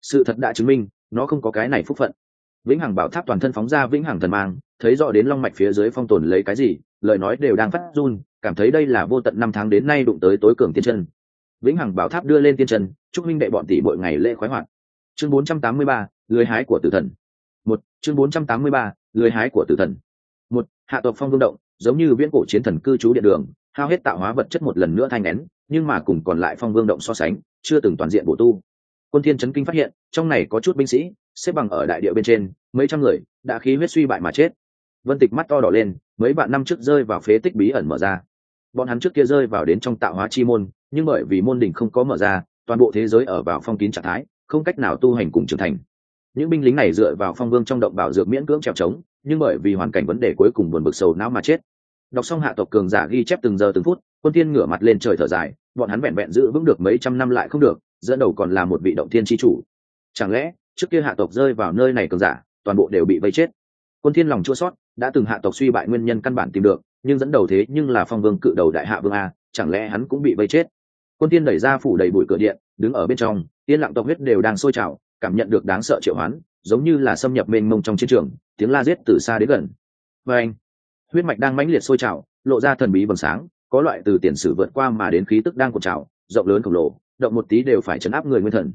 Sự thật đã chứng minh nó không có cái này phúc phận. Vĩnh hằng bảo tháp toàn thân phóng ra vĩnh hằng thần mang thấy rõ đến long mạch phía dưới phong tồn lấy cái gì lời nói đều đang phát run cảm thấy đây là vô tận năm tháng đến nay đụng tới tối cường tiên chân. Vĩnh hằng bảo tháp đưa lên tiên chân chúc minh đệ bọn tỷ mỗi ngày lễ khoái hoạt. Chương 483, lưới hái của tử thần. Một chương 483, lưới hái của tử thần. Một hạ tộc phong vương động giống như viễn cổ chiến thần cư trú điện đường, hao hết tạo hóa vật chất một lần nữa thay nén, nhưng mà cùng còn lại phong vương động so sánh, chưa từng toàn diện bổ tu. Quân thiên chấn kinh phát hiện, trong này có chút binh sĩ, xếp bằng ở đại địa bên trên, mấy trăm người, đã khí huyết suy bại mà chết. Vân tịch mắt to đỏ lên, mấy bạn năm trước rơi vào phế tích bí ẩn mở ra. Bọn hắn trước kia rơi vào đến trong tạo hóa chi môn, nhưng bởi vì môn đỉnh không có mở ra, toàn bộ thế giới ở vào phong kín trạng thái, không cách nào tu hành cùng trưởng thành. Những binh lính này dựa vào phong vương trong động bảo dược miễn cưỡng trèo trống, nhưng bởi vì hoàn cảnh vấn đề cuối cùng buồn bực sầu não mà chết đọc xong hạ tộc cường giả ghi chép từng giờ từng phút, quân tiên ngửa mặt lên trời thở dài, bọn hắn vẹn vẹn giữ vững được mấy trăm năm lại không được, dẫn đầu còn là một vị động thiên tri chủ. Chẳng lẽ, trước kia hạ tộc rơi vào nơi này cường giả, toàn bộ đều bị vây chết? Quân thiên lòng chua sót đã từng hạ tộc suy bại nguyên nhân căn bản tìm được, nhưng dẫn đầu thế nhưng là phong vương cự đầu đại hạ vương a, chẳng lẽ hắn cũng bị vây chết? Quân thiên đẩy ra phủ đầy bụi cửa điện, đứng ở bên trong, tiên lặng tộc huyết đều đang sôi trào, cảm nhận được đáng sợ triệu hoán, giống như là xâm nhập mênh mông trong chiến trường, tiếng la giết từ xa đến gần. Và anh huyết mạch đang mãnh liệt sôi trào, lộ ra thần bí vầng sáng, có loại từ tiền sử vượt qua mà đến khí tức đang cuộn trào, rộng lớn khổng lồ, động một tí đều phải chấn áp người nguyên thần.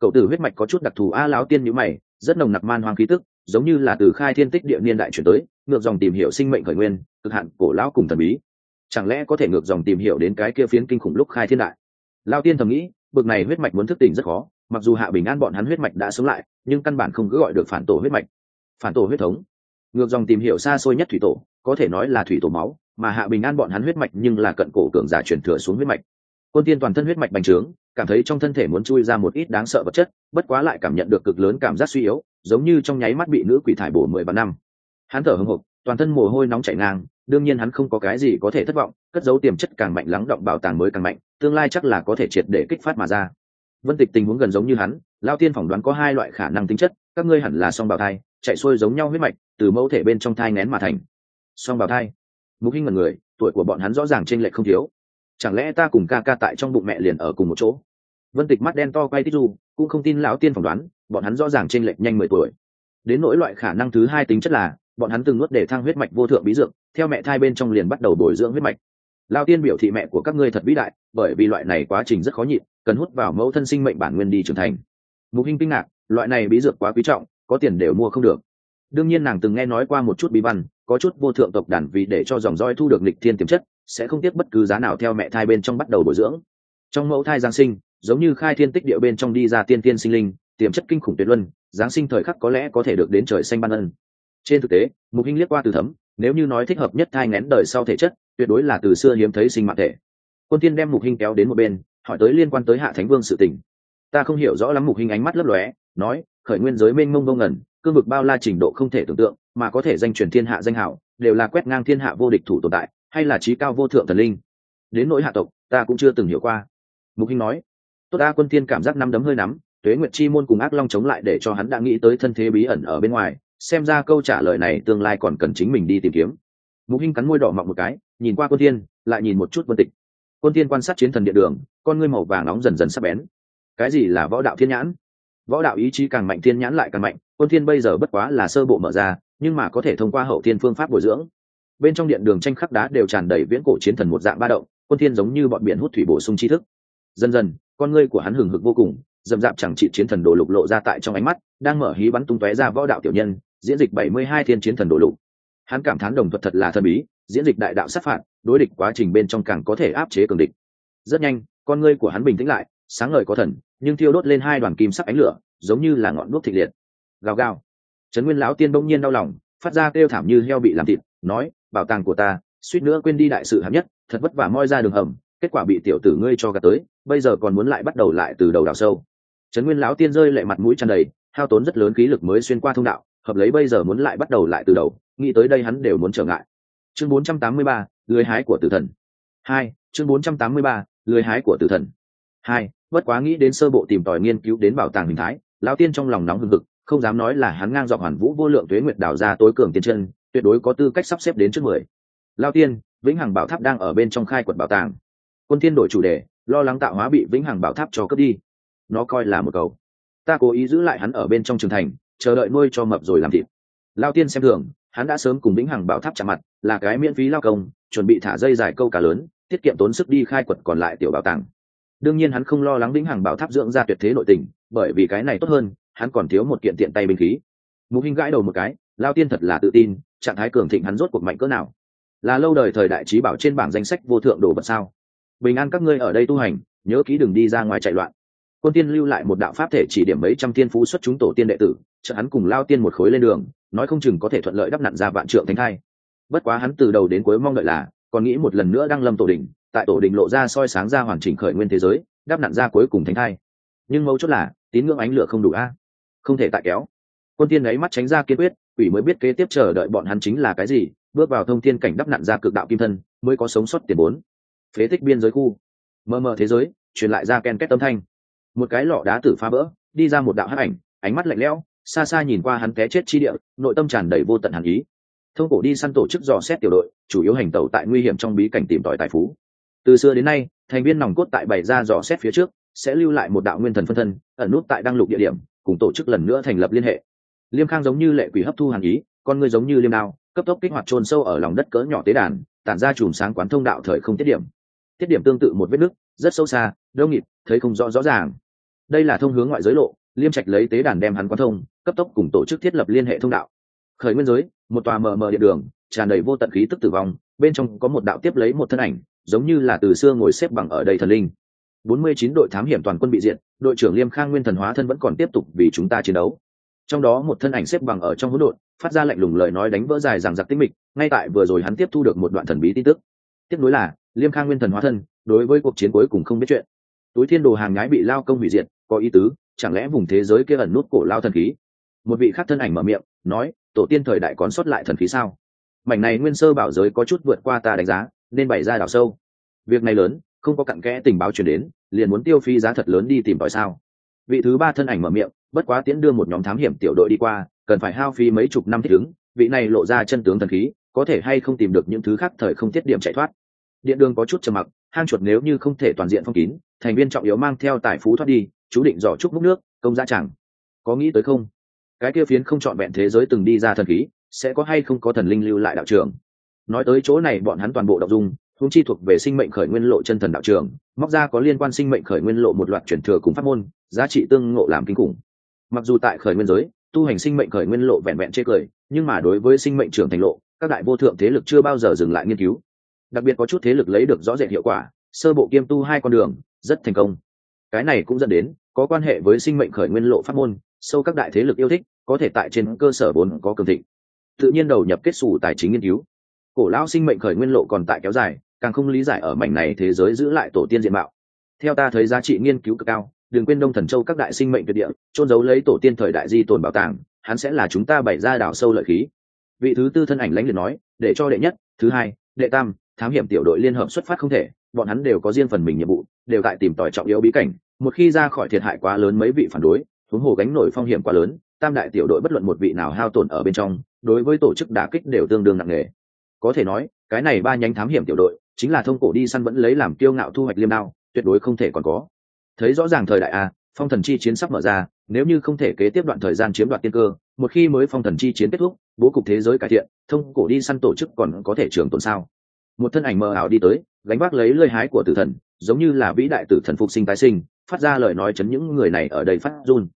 Cậu tử huyết mạch có chút đặc thù a láo tiên nhữ mày, rất nồng nặc man hoang khí tức, giống như là từ khai thiên tích địa niên đại chuyển tới, ngược dòng tìm hiểu sinh mệnh khởi nguyên, cực hạn cổ lão cùng thần bí. Chẳng lẽ có thể ngược dòng tìm hiểu đến cái kia phiến kinh khủng lúc khai thiên đại? Lao tiên thầm nghĩ, bực này huyết mạch muốn thức tỉnh rất khó, mặc dù hạ bình an bọn hắn huyết mạch đã sống lại, nhưng căn bản không cứ gọi được phản tổ huyết mạch. Phản tổ huyết thống. Ngược dòng tìm hiểu xa xôi nhất thủy tổ có thể nói là thủy tổ máu, mà hạ bình an bọn hắn huyết mạch nhưng là cận cổ cường giả truyền thừa xuống huyết mạch. Quân tiên toàn thân huyết mạch bành trướng, cảm thấy trong thân thể muốn chui ra một ít đáng sợ vật chất, bất quá lại cảm nhận được cực lớn cảm giác suy yếu, giống như trong nháy mắt bị nữ quỷ thải bổ mười ba năm. Hắn thở hưng hục toàn thân mồ hôi nóng chảy ngang, đương nhiên hắn không có cái gì có thể thất vọng, cất dấu tiềm chất càng mạnh lắng động bảo tàng mới càng mạnh, tương lai chắc là có thể triệt để kích phát mà ra. Vân tịch tình huống gần giống như hắn, lao tiên phỏng đoán có hai loại khả năng tính chất, các ngươi hẳn là song bào thai, chạy xuôi giống nhau huyết mạch, từ mẫu thể bên trong thai nén mà thành song bào thai. Mục hinh mật người, tuổi của bọn hắn rõ ràng trên lệch không thiếu. Chẳng lẽ ta cùng ca ca tại trong bụng mẹ liền ở cùng một chỗ? Vân tịch mắt đen to quay tích du, cũng không tin lão tiên phỏng đoán, bọn hắn rõ ràng trên lệch nhanh mười tuổi. Đến nỗi loại khả năng thứ hai tính chất là, bọn hắn từng nuốt để thang huyết mạch vô thượng bí dược, theo mẹ thai bên trong liền bắt đầu bồi dưỡng huyết mạch. Lao tiên biểu thị mẹ của các ngươi thật vĩ đại, bởi vì loại này quá trình rất khó nhịn, cần hút vào mẫu thân sinh mệnh bản nguyên đi trưởng thành. Mục hình kinh ngạc, loại này bí dược quá quý trọng, có tiền đều mua không được. Đương nhiên nàng từng nghe nói qua một chút bí văn có chút vô thượng tộc đàn vì để cho dòng roi thu được lịch thiên tiềm chất, sẽ không tiếc bất cứ giá nào theo mẹ thai bên trong bắt đầu bồi dưỡng. Trong mẫu thai giáng sinh, giống như khai thiên tích địa bên trong đi ra tiên tiên sinh linh, tiềm chất kinh khủng tuyệt luân, giáng sinh thời khắc có lẽ có thể được đến trời xanh ban ân. Trên thực tế, mục hình liếc qua từ thấm, nếu như nói thích hợp nhất thai ngén đời sau thể chất, tuyệt đối là từ xưa hiếm thấy sinh mạng thể. Quân tiên đem mục hình kéo đến một bên, hỏi tới liên quan tới hạ thánh vương sự tình. Ta không hiểu rõ lắm, mục hình ánh mắt lấp lóe, nói, khởi nguyên giới mênh mông ngông ngẩn cương vực bao la trình độ không thể tưởng tượng mà có thể danh truyền thiên hạ danh hảo, đều là quét ngang thiên hạ vô địch thủ tồn tại, hay là trí cao vô thượng thần linh. Đến nỗi hạ tộc, ta cũng chưa từng hiểu qua. Mục hinh nói, tốt a quân tiên cảm giác năm đấm hơi nắm, tuế nguyệt chi môn cùng ác long chống lại để cho hắn đã nghĩ tới thân thế bí ẩn ở bên ngoài, xem ra câu trả lời này tương lai còn cần chính mình đi tìm kiếm. Mục hinh cắn môi đỏ mọng một cái, nhìn qua quân tiên lại nhìn một chút vân tịch. Quân tiên quan sát chiến thần địa đường, con ngươi màu vàng nóng dần dần sắp bén. Cái gì là võ đạo thiên nhãn? Võ đạo ý chí càng mạnh, thiên nhãn lại càng mạnh. Quân thiên bây giờ bất quá là sơ bộ mở ra nhưng mà có thể thông qua hậu thiên phương pháp bồi dưỡng. Bên trong điện đường tranh khắc đá đều tràn đầy viễn cổ chiến thần một dạng ba động, quân thiên giống như bọn biển hút thủy bổ sung tri thức. Dần dần, con ngươi của hắn hừng hực vô cùng dầm dạp chẳng trị chiến thần đồ lục lộ ra tại trong ánh mắt, đang mở hí bắn tung tóe ra võ đạo tiểu nhân, diễn dịch bảy mươi hai thiên chiến thần đồ lục. Hắn cảm thán đồng thuật thật là thần bí, diễn dịch đại đạo sát phạt, đối địch quá trình bên trong càng có thể áp chế cường địch. Rất nhanh, con ngươi của hắn bình tĩnh lại, sáng ngời có thần, nhưng thiêu đốt lên hai đoàn kim sắc ánh lửa, giống như là ngọn đuốc thịt liệt. Gào gào trấn nguyên lão tiên bỗng nhiên đau lòng phát ra kêu thảm như heo bị làm thịt nói bảo tàng của ta suýt nữa quên đi đại sự hạng nhất thật vất vả moi ra đường hầm kết quả bị tiểu tử ngươi cho gạt tới bây giờ còn muốn lại bắt đầu lại từ đầu đào sâu. Trấn nguyên lão tiên rơi lệ mặt mũi tràn đầy hao tốn rất lớn khí lực mới xuyên qua thông đạo hợp lấy bây giờ muốn lại bắt đầu lại từ đầu nghĩ tới đây hắn đều muốn trở ngại. Chương 483, lưới hái của tử thần. Hai chương 483, lưới hái của tử thần. Hai bất quá nghĩ đến sơ bộ tìm tòi nghiên cứu đến bảo tàng hình thái lão tiên trong lòng nóng hừng hực không dám nói là hắn ngang dọc hoàn vũ vô lượng tuế nguyệt đào ra tối cường tiên chân, tuyệt đối có tư cách sắp xếp đến trước mười. Lao tiên, vĩnh hằng bảo tháp đang ở bên trong khai quật bảo tàng. Quân tiên đổi chủ đề, lo lắng tạo hóa bị vĩnh hằng bảo tháp cho cướp đi. Nó coi là một cầu. Ta cố ý giữ lại hắn ở bên trong trường thành, chờ đợi nuôi cho mập rồi làm thịt. Lao tiên xem thường, hắn đã sớm cùng vĩnh hằng bảo tháp chạm mặt, là cái miễn phí lao công, chuẩn bị thả dây dài câu cá lớn, tiết kiệm tốn sức đi khai quật còn lại tiểu bảo tàng đương nhiên hắn không lo lắng vĩnh hằng bảo tháp dưỡng ra tuyệt thế nội tình, bởi vì cái này tốt hơn, hắn còn thiếu một kiện tiện tay binh khí. Mục hình gãi đầu một cái, lao tiên thật là tự tin, trạng thái cường thịnh hắn rốt cuộc mạnh cỡ nào? Là lâu đời thời đại trí bảo trên bảng danh sách vô thượng đồ vật sao? Bình an các ngươi ở đây tu hành, nhớ kỹ đừng đi ra ngoài chạy loạn. Quân tiên lưu lại một đạo pháp thể chỉ điểm mấy trăm tiên phú xuất chúng tổ tiên đệ tử chợ hắn cùng lao tiên một khối lên đường, nói không chừng có thể thuận lợi đắp nặn ra vạn trượng thánh thai. Bất quá hắn từ đầu đến cuối mong đợi là, còn nghĩ một lần nữa đang lâm tổ đình tại tổ đình lộ ra soi sáng ra hoàn chỉnh khởi nguyên thế giới đắp nặn ra cuối cùng thánh thai. Nhưng mấu chốt là, tín ngưỡng ánh lửa không đủ a. Không thể tại kéo. Quân tiên ấy mắt tránh ra kiên quyết, quỷ mới biết kế tiếp chờ đợi bọn hắn chính là cái gì, bước vào thông thiên cảnh đắp nặn ra cực đạo kim thân, mới có sống sót tiền bốn. Phế tích biên giới khu. Mờ mờ thế giới, truyền lại ra ken két âm thanh. Một cái lọ đá tử phá vỡ, đi ra một đạo hắc ảnh, ánh mắt lạnh lẽo, xa xa nhìn qua hắn té chết chi địa, nội tâm tràn đầy vô tận hàn ý. Thông cổ đi săn tổ chức dò xét tiểu đội, chủ yếu hành tẩu tại nguy hiểm trong bí cảnh tìm tòi tài phú từ xưa đến nay, thành viên nòng cốt tại Bảy ra dò xét phía trước, sẽ lưu lại một đạo nguyên thần phân thân, ẩn nút tại đăng lục địa điểm, cùng tổ chức lần nữa thành lập liên hệ. Liêm khang giống như lệ quỷ hấp thu hàn ý, con người giống như liêm đao, cấp tốc kích hoạt trôn sâu ở lòng đất cỡ nhỏ tế đàn, tản ra chùm sáng quán thông đạo thời không tiết điểm. Tiết điểm tương tự một vết nứt, rất sâu xa đông nghịt, thấy không rõ rõ ràng. Đây là thông hướng ngoại giới lộ, liêm trạch lấy tế đàn đem hắn quán thông, cấp tốc cùng tổ chức thiết lập liên hệ thông đạo. Khởi nguyên giới, một tòa mờ mờ điện đường, tràn đầy vô tận khí tức tử vong, bên trong có một đạo tiếp lấy một thân ảnh giống như là từ xưa ngồi xếp bằng ở đây thần linh. 49 đội thám hiểm toàn quân bị diệt, đội trưởng liêm khang nguyên thần hóa thân vẫn còn tiếp tục vì chúng ta chiến đấu. Trong đó một thân ảnh xếp bằng ở trong hỗn độn, phát ra lạnh lùng lời nói đánh vỡ dài rằng giặc tinh mịch, ngay tại vừa rồi hắn tiếp thu được một đoạn thần bí tin tức. Tiếp nối là, liêm khang nguyên thần hóa thân, đối với cuộc chiến cuối cùng không biết chuyện. Túi thiên đồ hàng nhái bị lao công hủy diệt, có ý tứ, chẳng lẽ vùng thế giới kia ẩn nút cổ lao thần khí? Một vị khác thân ảnh mở miệng, nói, tổ tiên thời đại còn sót lại thần khí sao? Mảnh này nguyên sơ bảo giới có chút vượt qua ta đánh giá nên bày ra đảo sâu. Việc này lớn, không có cặn kẽ tình báo truyền đến, liền muốn tiêu phi giá thật lớn đi tìm tòi sao. Vị thứ ba thân ảnh mở miệng, bất quá tiễn đưa một nhóm thám hiểm tiểu đội đi qua, cần phải hao phí mấy chục năm thích ứng, vị này lộ ra chân tướng thần khí, có thể hay không tìm được những thứ khác thời không tiết điểm chạy thoát. Điện đường có chút trầm mặc, hang chuột nếu như không thể toàn diện phong kín, thành viên trọng yếu mang theo tài phú thoát đi, chú định dò chúc múc nước, công gia chẳng. Có nghĩ tới không? Cái kia phiến không trọn vẹn thế giới từng đi ra thần khí, sẽ có hay không có thần linh lưu lại đạo trường? Nói tới chỗ này bọn hắn toàn bộ đọc dung húng chi thuộc về sinh mệnh khởi nguyên lộ chân thần đạo trường, móc ra có liên quan sinh mệnh khởi nguyên lộ một loạt truyền thừa cùng pháp môn, giá trị tương ngộ làm kinh khủng. Mặc dù tại khởi nguyên giới, tu hành sinh mệnh khởi nguyên lộ vẹn vẹn chê cười, nhưng mà đối với sinh mệnh trưởng thành lộ, các đại vô thượng thế lực chưa bao giờ dừng lại nghiên cứu. Đặc biệt có chút thế lực lấy được rõ rệt hiệu quả, sơ bộ kiêm tu hai con đường, rất thành công. Cái này cũng dẫn đến, có quan hệ với sinh mệnh khởi nguyên lộ pháp môn, sâu các đại thế lực yêu thích, có thể tại trên cơ sở vốn có cường thịnh. Tự nhiên đầu nhập kết xù tài chính nghiên cứu cổ lão sinh mệnh khởi nguyên lộ còn tại kéo dài, càng không lý giải ở mảnh này thế giới giữ lại tổ tiên diện mạo. Theo ta thấy giá trị nghiên cứu cực cao, đừng quên đông thần châu các đại sinh mệnh tuyệt địa trôn giấu lấy tổ tiên thời đại di tồn bảo tàng, hắn sẽ là chúng ta bày ra đảo sâu lợi khí. Vị thứ tư thân ảnh lãnh liệt nói, để cho đệ nhất, thứ hai, đệ tam, thám hiểm tiểu đội liên hợp xuất phát không thể, bọn hắn đều có riêng phần mình nhiệm vụ, đều tại tìm tòi trọng yếu bí cảnh, một khi ra khỏi thiệt hại quá lớn mấy vị phản đối, huống hồ gánh nổi phong hiểm quá lớn, tam đại tiểu đội bất luận một vị nào hao tổn ở bên trong, đối với tổ chức đả kích đều tương đương nặng nề có thể nói, cái này ba nhánh thám hiểm tiểu đội, chính là thông cổ đi săn vẫn lấy làm kiêu ngạo thu hoạch liêm đao, tuyệt đối không thể còn có. Thấy rõ ràng thời đại a, phong thần chi chiến sắp mở ra, nếu như không thể kế tiếp đoạn thời gian chiếm đoạt tiên cơ, một khi mới phong thần chi chiến kết thúc, bố cục thế giới cải thiện, thông cổ đi săn tổ chức còn có thể trường tồn sao? Một thân ảnh mờ ảo đi tới, gánh vác lấy lơi hái của tử thần, giống như là vĩ đại tử thần phục sinh tái sinh, phát ra lời nói chấn những người này ở đây phát run.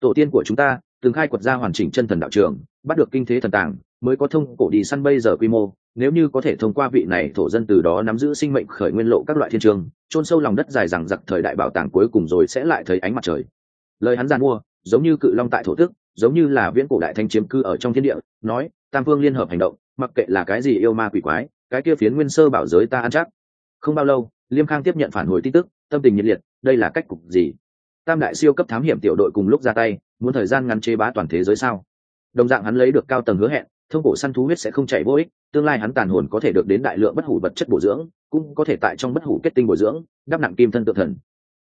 Tổ tiên của chúng ta, từng khai quật ra hoàn chỉnh chân thần đạo trường, bắt được kinh thế thần tàng mới có thông cổ đi săn bây giờ quy mô, nếu như có thể thông qua vị này thổ dân từ đó nắm giữ sinh mệnh khởi nguyên lộ các loại thiên trường, chôn sâu lòng đất dài rằng giặc thời đại bảo tàng cuối cùng rồi sẽ lại thấy ánh mặt trời. Lời hắn gian mua, giống như cự long tại thổ tức, giống như là viễn cổ đại thanh chiếm cư ở trong thiên địa, nói, tam phương liên hợp hành động, mặc kệ là cái gì yêu ma quỷ quái, cái kia phiến nguyên sơ bảo giới ta ăn chắc. Không bao lâu, liêm khang tiếp nhận phản hồi tin tức, tâm tình nhiệt liệt, đây là cách cục gì? Tam đại siêu cấp thám hiểm tiểu đội cùng lúc ra tay, muốn thời gian ngắn chế bá toàn thế giới sao? Đồng dạng hắn lấy được cao tầng hứa hẹn thông cổ săn thú huyết sẽ không chảy vô ích tương lai hắn tàn hồn có thể được đến đại lượng bất hủ vật chất bổ dưỡng cũng có thể tại trong bất hủ kết tinh bổ dưỡng đắp nặng kim thân tự thần.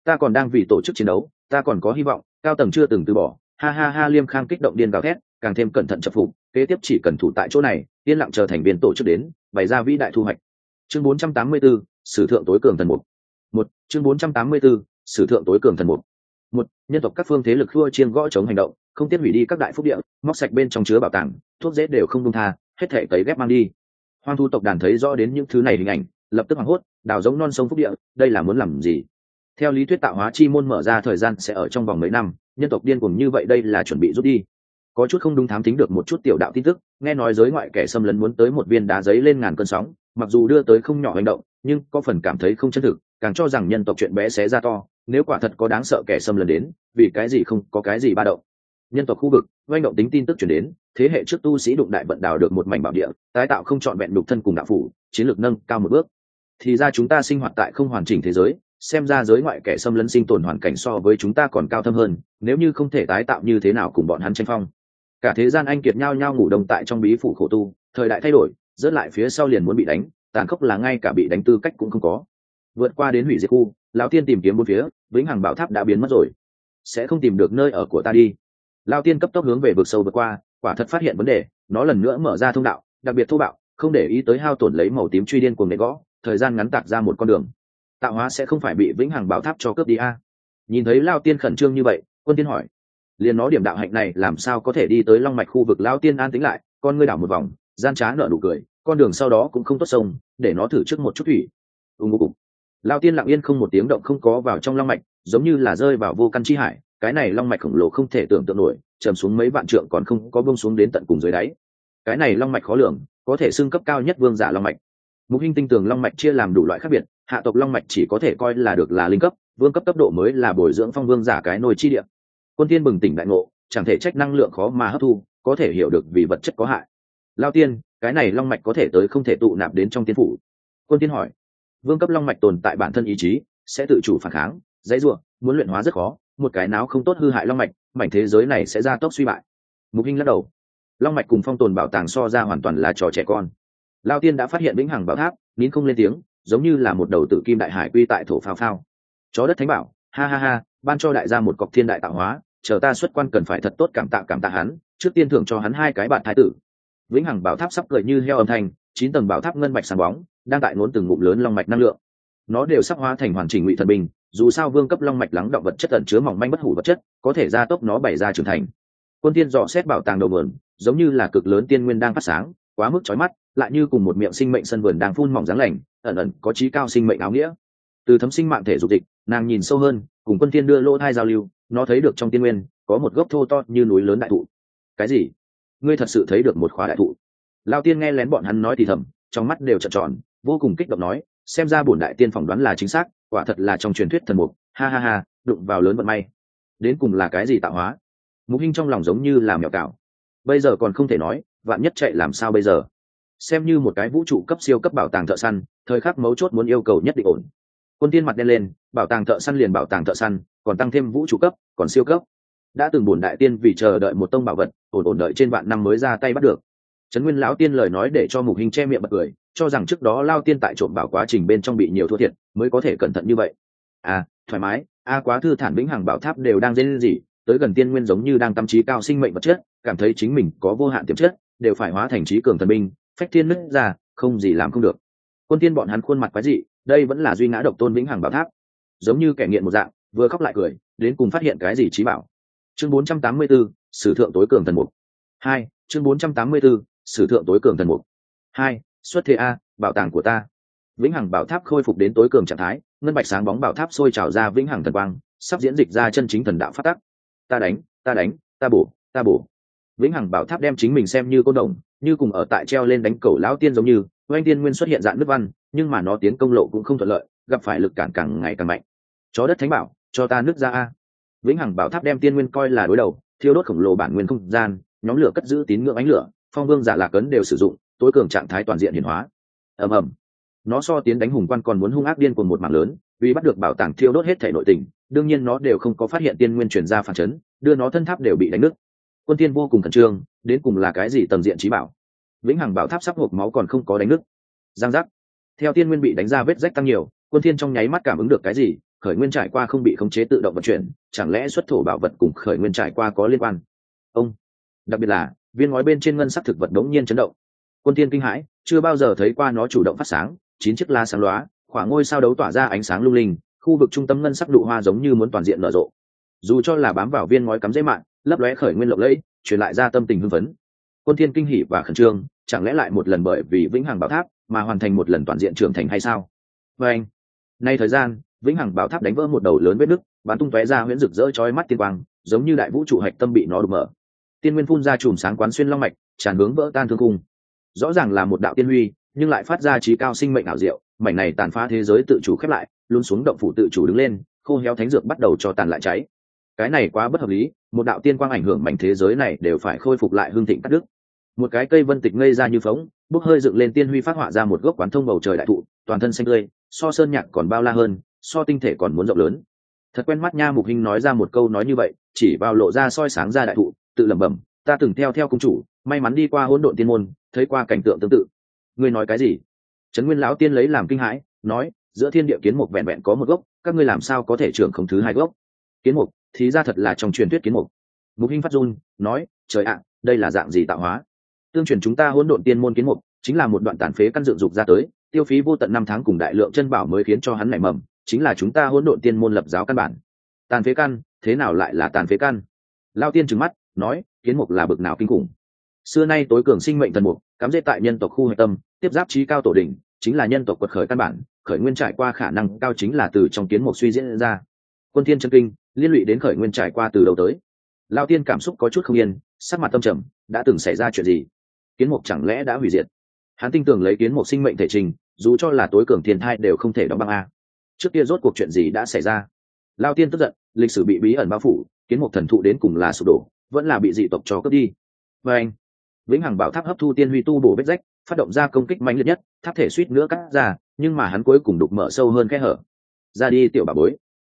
Ta còn đang vì tổ chức chiến đấu ta còn có hy vọng cao tầng chưa từng từ bỏ. Ha ha ha liêm khang kích động điên gào thét càng thêm cẩn thận chập phục kế tiếp chỉ cần thủ tại chỗ này yên lặng chờ thành viên tổ chức đến bày ra vĩ đại thu hoạch. Chương 484, sử thượng tối cường thần mục. Một chương 484, sử thượng tối cường thần mục. Một nhân tộc các phương thế lực khua chiên gõ chống hành động không tiết hủy đi các đại phúc địa móc sạch bên trong chứa bảo tàng thuốc dễ đều không đông tha, hết thể tấy ghép mang đi. Hoang thu tộc đàn thấy rõ đến những thứ này hình ảnh, lập tức hoảng hốt, đào giống non sông phúc địa, đây là muốn làm gì? Theo lý thuyết tạo hóa chi môn mở ra thời gian sẽ ở trong vòng mấy năm, nhân tộc điên cuồng như vậy đây là chuẩn bị rút đi. Có chút không đúng thám tính được một chút tiểu đạo tin tức, nghe nói giới ngoại kẻ xâm lấn muốn tới một viên đá giấy lên ngàn cơn sóng, mặc dù đưa tới không nhỏ hành động, nhưng có phần cảm thấy không chân thực, càng cho rằng nhân tộc chuyện bé xé ra to, nếu quả thật có đáng sợ kẻ xâm lấn đến, vì cái gì không có cái gì ba động. Nhân tộc khu vực doanh động tính tin tức chuyển đến thế hệ trước tu sĩ đụng đại vận đào được một mảnh bảo địa, tái tạo không trọn vẹn đục thân cùng đạo phủ, chiến lược nâng cao một bước. Thì ra chúng ta sinh hoạt tại không hoàn chỉnh thế giới, xem ra giới ngoại kẻ xâm lấn sinh tồn hoàn cảnh so với chúng ta còn cao thâm hơn, nếu như không thể tái tạo như thế nào cùng bọn hắn tranh phong. Cả thế gian anh kiệt nhau nhau ngủ đông tại trong bí phủ khổ tu, thời đại thay đổi, rớt lại phía sau liền muốn bị đánh, tàn khốc là ngay cả bị đánh tư cách cũng không có. Vượt qua đến hủy diệt khu, lão tiên tìm kiếm bốn phía, vĩnh hằng bảo tháp đã biến mất rồi. Sẽ không tìm được nơi ở của ta đi. Lao tiên cấp tốc hướng về vực sâu vượt qua quả thật phát hiện vấn đề, nó lần nữa mở ra thông đạo, đặc biệt thô bạo, không để ý tới hao tổn lấy màu tím truy điên cuồng để gõ, thời gian ngắn tạc ra một con đường. Tạo hóa sẽ không phải bị vĩnh hằng bảo tháp cho cướp đi a. Nhìn thấy lao tiên khẩn trương như vậy, quân tiên hỏi, liền nó điểm đạo hạnh này làm sao có thể đi tới long mạch khu vực lao tiên an tính lại, con ngươi đảo một vòng, gian trá nợ nụ cười, con đường sau đó cũng không tốt sông, để nó thử trước một chút thủy. Ưng ngô cục lao tiên lặng yên không một tiếng động không có vào trong long mạch, giống như là rơi vào vô căn chi hải, cái này long mạch khổng lồ không thể tưởng tượng nổi trầm xuống mấy vạn trượng còn không có bông xuống đến tận cùng dưới đáy. Cái này long mạch khó lường, có thể xưng cấp cao nhất vương giả long mạch. Mục hình tinh tường long mạch chia làm đủ loại khác biệt, hạ tộc long mạch chỉ có thể coi là được là linh cấp, vương cấp cấp độ mới là bồi dưỡng phong vương giả cái nồi chi địa. Quân tiên bừng tỉnh đại ngộ, chẳng thể trách năng lượng khó mà hấp thu, có thể hiểu được vì vật chất có hại. Lao tiên, cái này long mạch có thể tới không thể tụ nạp đến trong tiên phủ. Quân tiên hỏi, vương cấp long mạch tồn tại bản thân ý chí, sẽ tự chủ phản kháng, dãy ruộng muốn luyện hóa rất khó, một cái não không tốt hư hại long mạch mảnh thế giới này sẽ ra tốc suy bại. Mục hinh lắc đầu. Long mạch cùng phong tồn bảo tàng so ra hoàn toàn là trò trẻ con. Lao tiên đã phát hiện vĩnh hằng bảo tháp, nín không lên tiếng, giống như là một đầu tử kim đại hải quy tại thổ phao phao. Chó đất thánh bảo, ha ha ha, ban cho đại gia một cọc thiên đại tạo hóa, chờ ta xuất quan cần phải thật tốt cảm tạ cảm tạ hắn, trước tiên thưởng cho hắn hai cái bạn thái tử. Vĩnh hằng bảo tháp sắp cười như heo âm thanh, chín tầng bảo tháp ngân mạch sáng bóng, đang tại ngốn từng ngụm lớn long mạch năng lượng. Nó đều sắp hóa thành hoàn chỉnh ngụy thần bình dù sao vương cấp long mạch lắng động vật chất tận chứa mỏng manh bất hủ vật chất, có thể gia tốc nó bày ra trưởng thành. Quân tiên dò xét bảo tàng đầu vườn, giống như là cực lớn tiên nguyên đang phát sáng, quá mức chói mắt, lại như cùng một miệng sinh mệnh sân vườn đang phun mỏng dáng lành, ẩn ẩn có trí cao sinh mệnh áo nghĩa. Từ thấm sinh mạng thể dục dịch, nàng nhìn sâu hơn, cùng quân tiên đưa lỗ thai giao lưu, nó thấy được trong tiên nguyên, có một gốc thô to như núi lớn đại thụ. Cái gì? Ngươi thật sự thấy được một khóa đại thụ? Lao tiên nghe lén bọn hắn nói thì thầm, trong mắt đều trợn tròn, vô cùng kích động nói xem ra bổn đại tiên phỏng đoán là chính xác, quả thật là trong truyền thuyết thần mục. Ha ha ha, đụng vào lớn vận may. Đến cùng là cái gì tạo hóa? Mục hình trong lòng giống như là mèo cào. Bây giờ còn không thể nói, vạn nhất chạy làm sao bây giờ? Xem như một cái vũ trụ cấp siêu cấp bảo tàng thợ săn, thời khắc mấu chốt muốn yêu cầu nhất định ổn. Quân tiên mặt đen lên, bảo tàng thợ săn liền bảo tàng thợ săn, còn tăng thêm vũ trụ cấp, còn siêu cấp. Đã từng bổn đại tiên vì chờ đợi một tông bảo vật, ổn ổn đợi trên vạn năm mới ra tay bắt được. Trấn nguyên lão tiên lời nói để cho mục hình che miệng bật cười cho rằng trước đó lao tiên tại trộm bảo quá trình bên trong bị nhiều thua thiệt mới có thể cẩn thận như vậy. À thoải mái a quá thư thản vĩnh hằng bảo tháp đều đang dên gì tới gần tiên nguyên giống như đang tâm trí cao sinh mệnh vật chất cảm thấy chính mình có vô hạn tiềm chất đều phải hóa thành trí cường thần binh phách thiên nứt ra không gì làm không được. Quân tiên bọn hắn khuôn mặt quái dị đây vẫn là duy ngã độc tôn vĩnh hằng bảo tháp. Giống như kẻ nghiện một dạng vừa khóc lại cười đến cùng phát hiện cái gì trí bảo. Chương 484, sử thượng tối cường thần mục. Hai chương 484, sử thượng tối cường thần mục. Hai xuất thế a, bảo tàng của ta. Vĩnh hằng bảo tháp khôi phục đến tối cường trạng thái, ngân bạch sáng bóng bảo tháp sôi trào ra vĩnh hằng thần quang, sắp diễn dịch ra chân chính thần đạo phát tắc. Ta đánh ta đánh, ta bổ ta bổ. Vĩnh hằng bảo tháp đem chính mình xem như côn đồng, như cùng ở tại treo lên đánh cầu lão tiên giống như, oanh tiên nguyên xuất hiện dạng nước văn, nhưng mà nó tiến công lộ cũng không thuận lợi, gặp phải lực cản càng ngày càng mạnh. Chó đất thánh bảo, cho ta nước ra a. Vĩnh hằng bảo tháp đem tiên nguyên coi là đối đầu, thiêu đốt khổng lồ bản nguyên không gian, nhóm lửa cất giữ tín ngưỡng ánh lửa, phong vương giả lạc ấn đều sử dụng tối cường trạng thái toàn diện hiển hóa. Ầm ầm. Nó so tiến đánh hùng quan còn muốn hung ác điên cuồng một mạng lớn, vì bắt được bảo tàng thiêu đốt hết thể nội tình, đương nhiên nó đều không có phát hiện tiên nguyên truyền ra phản chấn, đưa nó thân tháp đều bị đánh nứt. Quân tiên vô cùng khẩn trương, đến cùng là cái gì tầm diện trí bảo? Vĩnh hằng bảo tháp sắp hộp máu còn không có đánh nứt. Giang giác. Theo tiên nguyên bị đánh ra vết rách tăng nhiều, quân thiên trong nháy mắt cảm ứng được cái gì, khởi nguyên trải qua không bị khống chế tự động vận chuyển, chẳng lẽ xuất thổ bảo vật cùng khởi nguyên trải qua có liên quan? Ông. Đặc biệt là, viên ngói bên trên ngân sắc thực vật đống nhiên chấn động quân tiên kinh hãi, chưa bao giờ thấy qua nó chủ động phát sáng, chín chiếc la sáng loá khoảng ngôi sao đấu tỏa ra ánh sáng lung linh, khu vực trung tâm ngân sắc đụ hoa giống như muốn toàn diện nở rộ. Dù cho là bám vào viên ngói cắm dễ mạng, lấp lóe khởi nguyên lộng lẫy, truyền lại ra tâm tình hưng phấn. Quân thiên kinh hỉ và khẩn trương, chẳng lẽ lại một lần bởi vì vĩnh hằng bảo tháp mà hoàn thành một lần toàn diện trưởng thành hay sao? Và anh, nay thời gian, vĩnh hằng bảo tháp đánh vỡ một đầu lớn vết nứt, bắn tung tóe ra huyễn rực rỡ chói mắt tiên quang, giống như đại vũ trụ hạch tâm bị nó đục mở. Tiên nguyên phun ra chùm sáng quán xuyên long mạch, tràn hướng vỡ tan thương cung rõ ràng là một đạo tiên huy, nhưng lại phát ra trí cao sinh mệnh ảo diệu, mảnh này tàn phá thế giới tự chủ khép lại, luôn xuống động phủ tự chủ đứng lên, khô héo thánh dược bắt đầu cho tàn lại cháy cái này quá bất hợp lý, một đạo tiên quang ảnh hưởng mảnh thế giới này đều phải khôi phục lại hương thịnh cắt đức. một cái cây vân tịch ngây ra như phóng, bốc hơi dựng lên tiên huy phát họa ra một gốc quán thông bầu trời đại thụ, toàn thân xanh tươi, so sơn nhạc còn bao la hơn, so tinh thể còn muốn rộng lớn thật quen mắt nha, mục hình nói ra một câu nói như vậy, chỉ vào lộ ra soi sáng ra đại thụ, tự lẩm bẩm, ta từng theo theo công chủ, may mắn đi qua hỗn độn tiên môn thấy qua cảnh tượng tương tự. Ngươi nói cái gì? Trấn nguyên lão tiên lấy làm kinh hãi, nói, giữa thiên địa kiến mục vẹn vẹn có một gốc, các ngươi làm sao có thể trưởng không thứ hai gốc? Kiến mục, thì ra thật là trong truyền thuyết kiến mục. Mục Hinh phát run, nói, trời ạ, đây là dạng gì tạo hóa? Tương truyền chúng ta hỗn độn tiên môn kiến mục, chính là một đoạn tàn phế căn dựng dục ra tới, tiêu phí vô tận năm tháng cùng đại lượng chân bảo mới khiến cho hắn nảy mầm, chính là chúng ta hỗn độn tiên môn lập giáo căn bản. Tàn phế căn, thế nào lại là tàn phế căn? Lao tiên trừng mắt, nói, kiến mục là bực nào kinh khủng? Xưa nay tối cường sinh mệnh thần mục, cắm dễ tại nhân tộc khu hệ tâm, tiếp giáp trí cao tổ đỉnh, chính là nhân tộc quật khởi căn bản, khởi nguyên trải qua khả năng cao chính là từ trong kiến mục suy diễn ra. Quân thiên chân kinh, liên lụy đến khởi nguyên trải qua từ đầu tới. Lao tiên cảm xúc có chút không yên, sắc mặt tâm trầm, đã từng xảy ra chuyện gì? Kiến mục chẳng lẽ đã hủy diệt? Hắn tin tưởng lấy kiến mục sinh mệnh thể trình, dù cho là tối cường thiên thai đều không thể đóng băng a. Trước kia rốt cuộc chuyện gì đã xảy ra? Lao tiên tức giận, lịch sử bị bí ẩn bao phủ, kiến mục thần thụ đến cùng là sụp đổ, vẫn là bị dị tộc cho cướp đi. Và anh vĩnh hằng bảo tháp hấp thu tiên huy tu bổ vết rách, phát động ra công kích mạnh liệt nhất, tháp thể suýt nữa cắt ra, nhưng mà hắn cuối cùng đục mở sâu hơn khe hở. Ra đi, tiểu bà bối.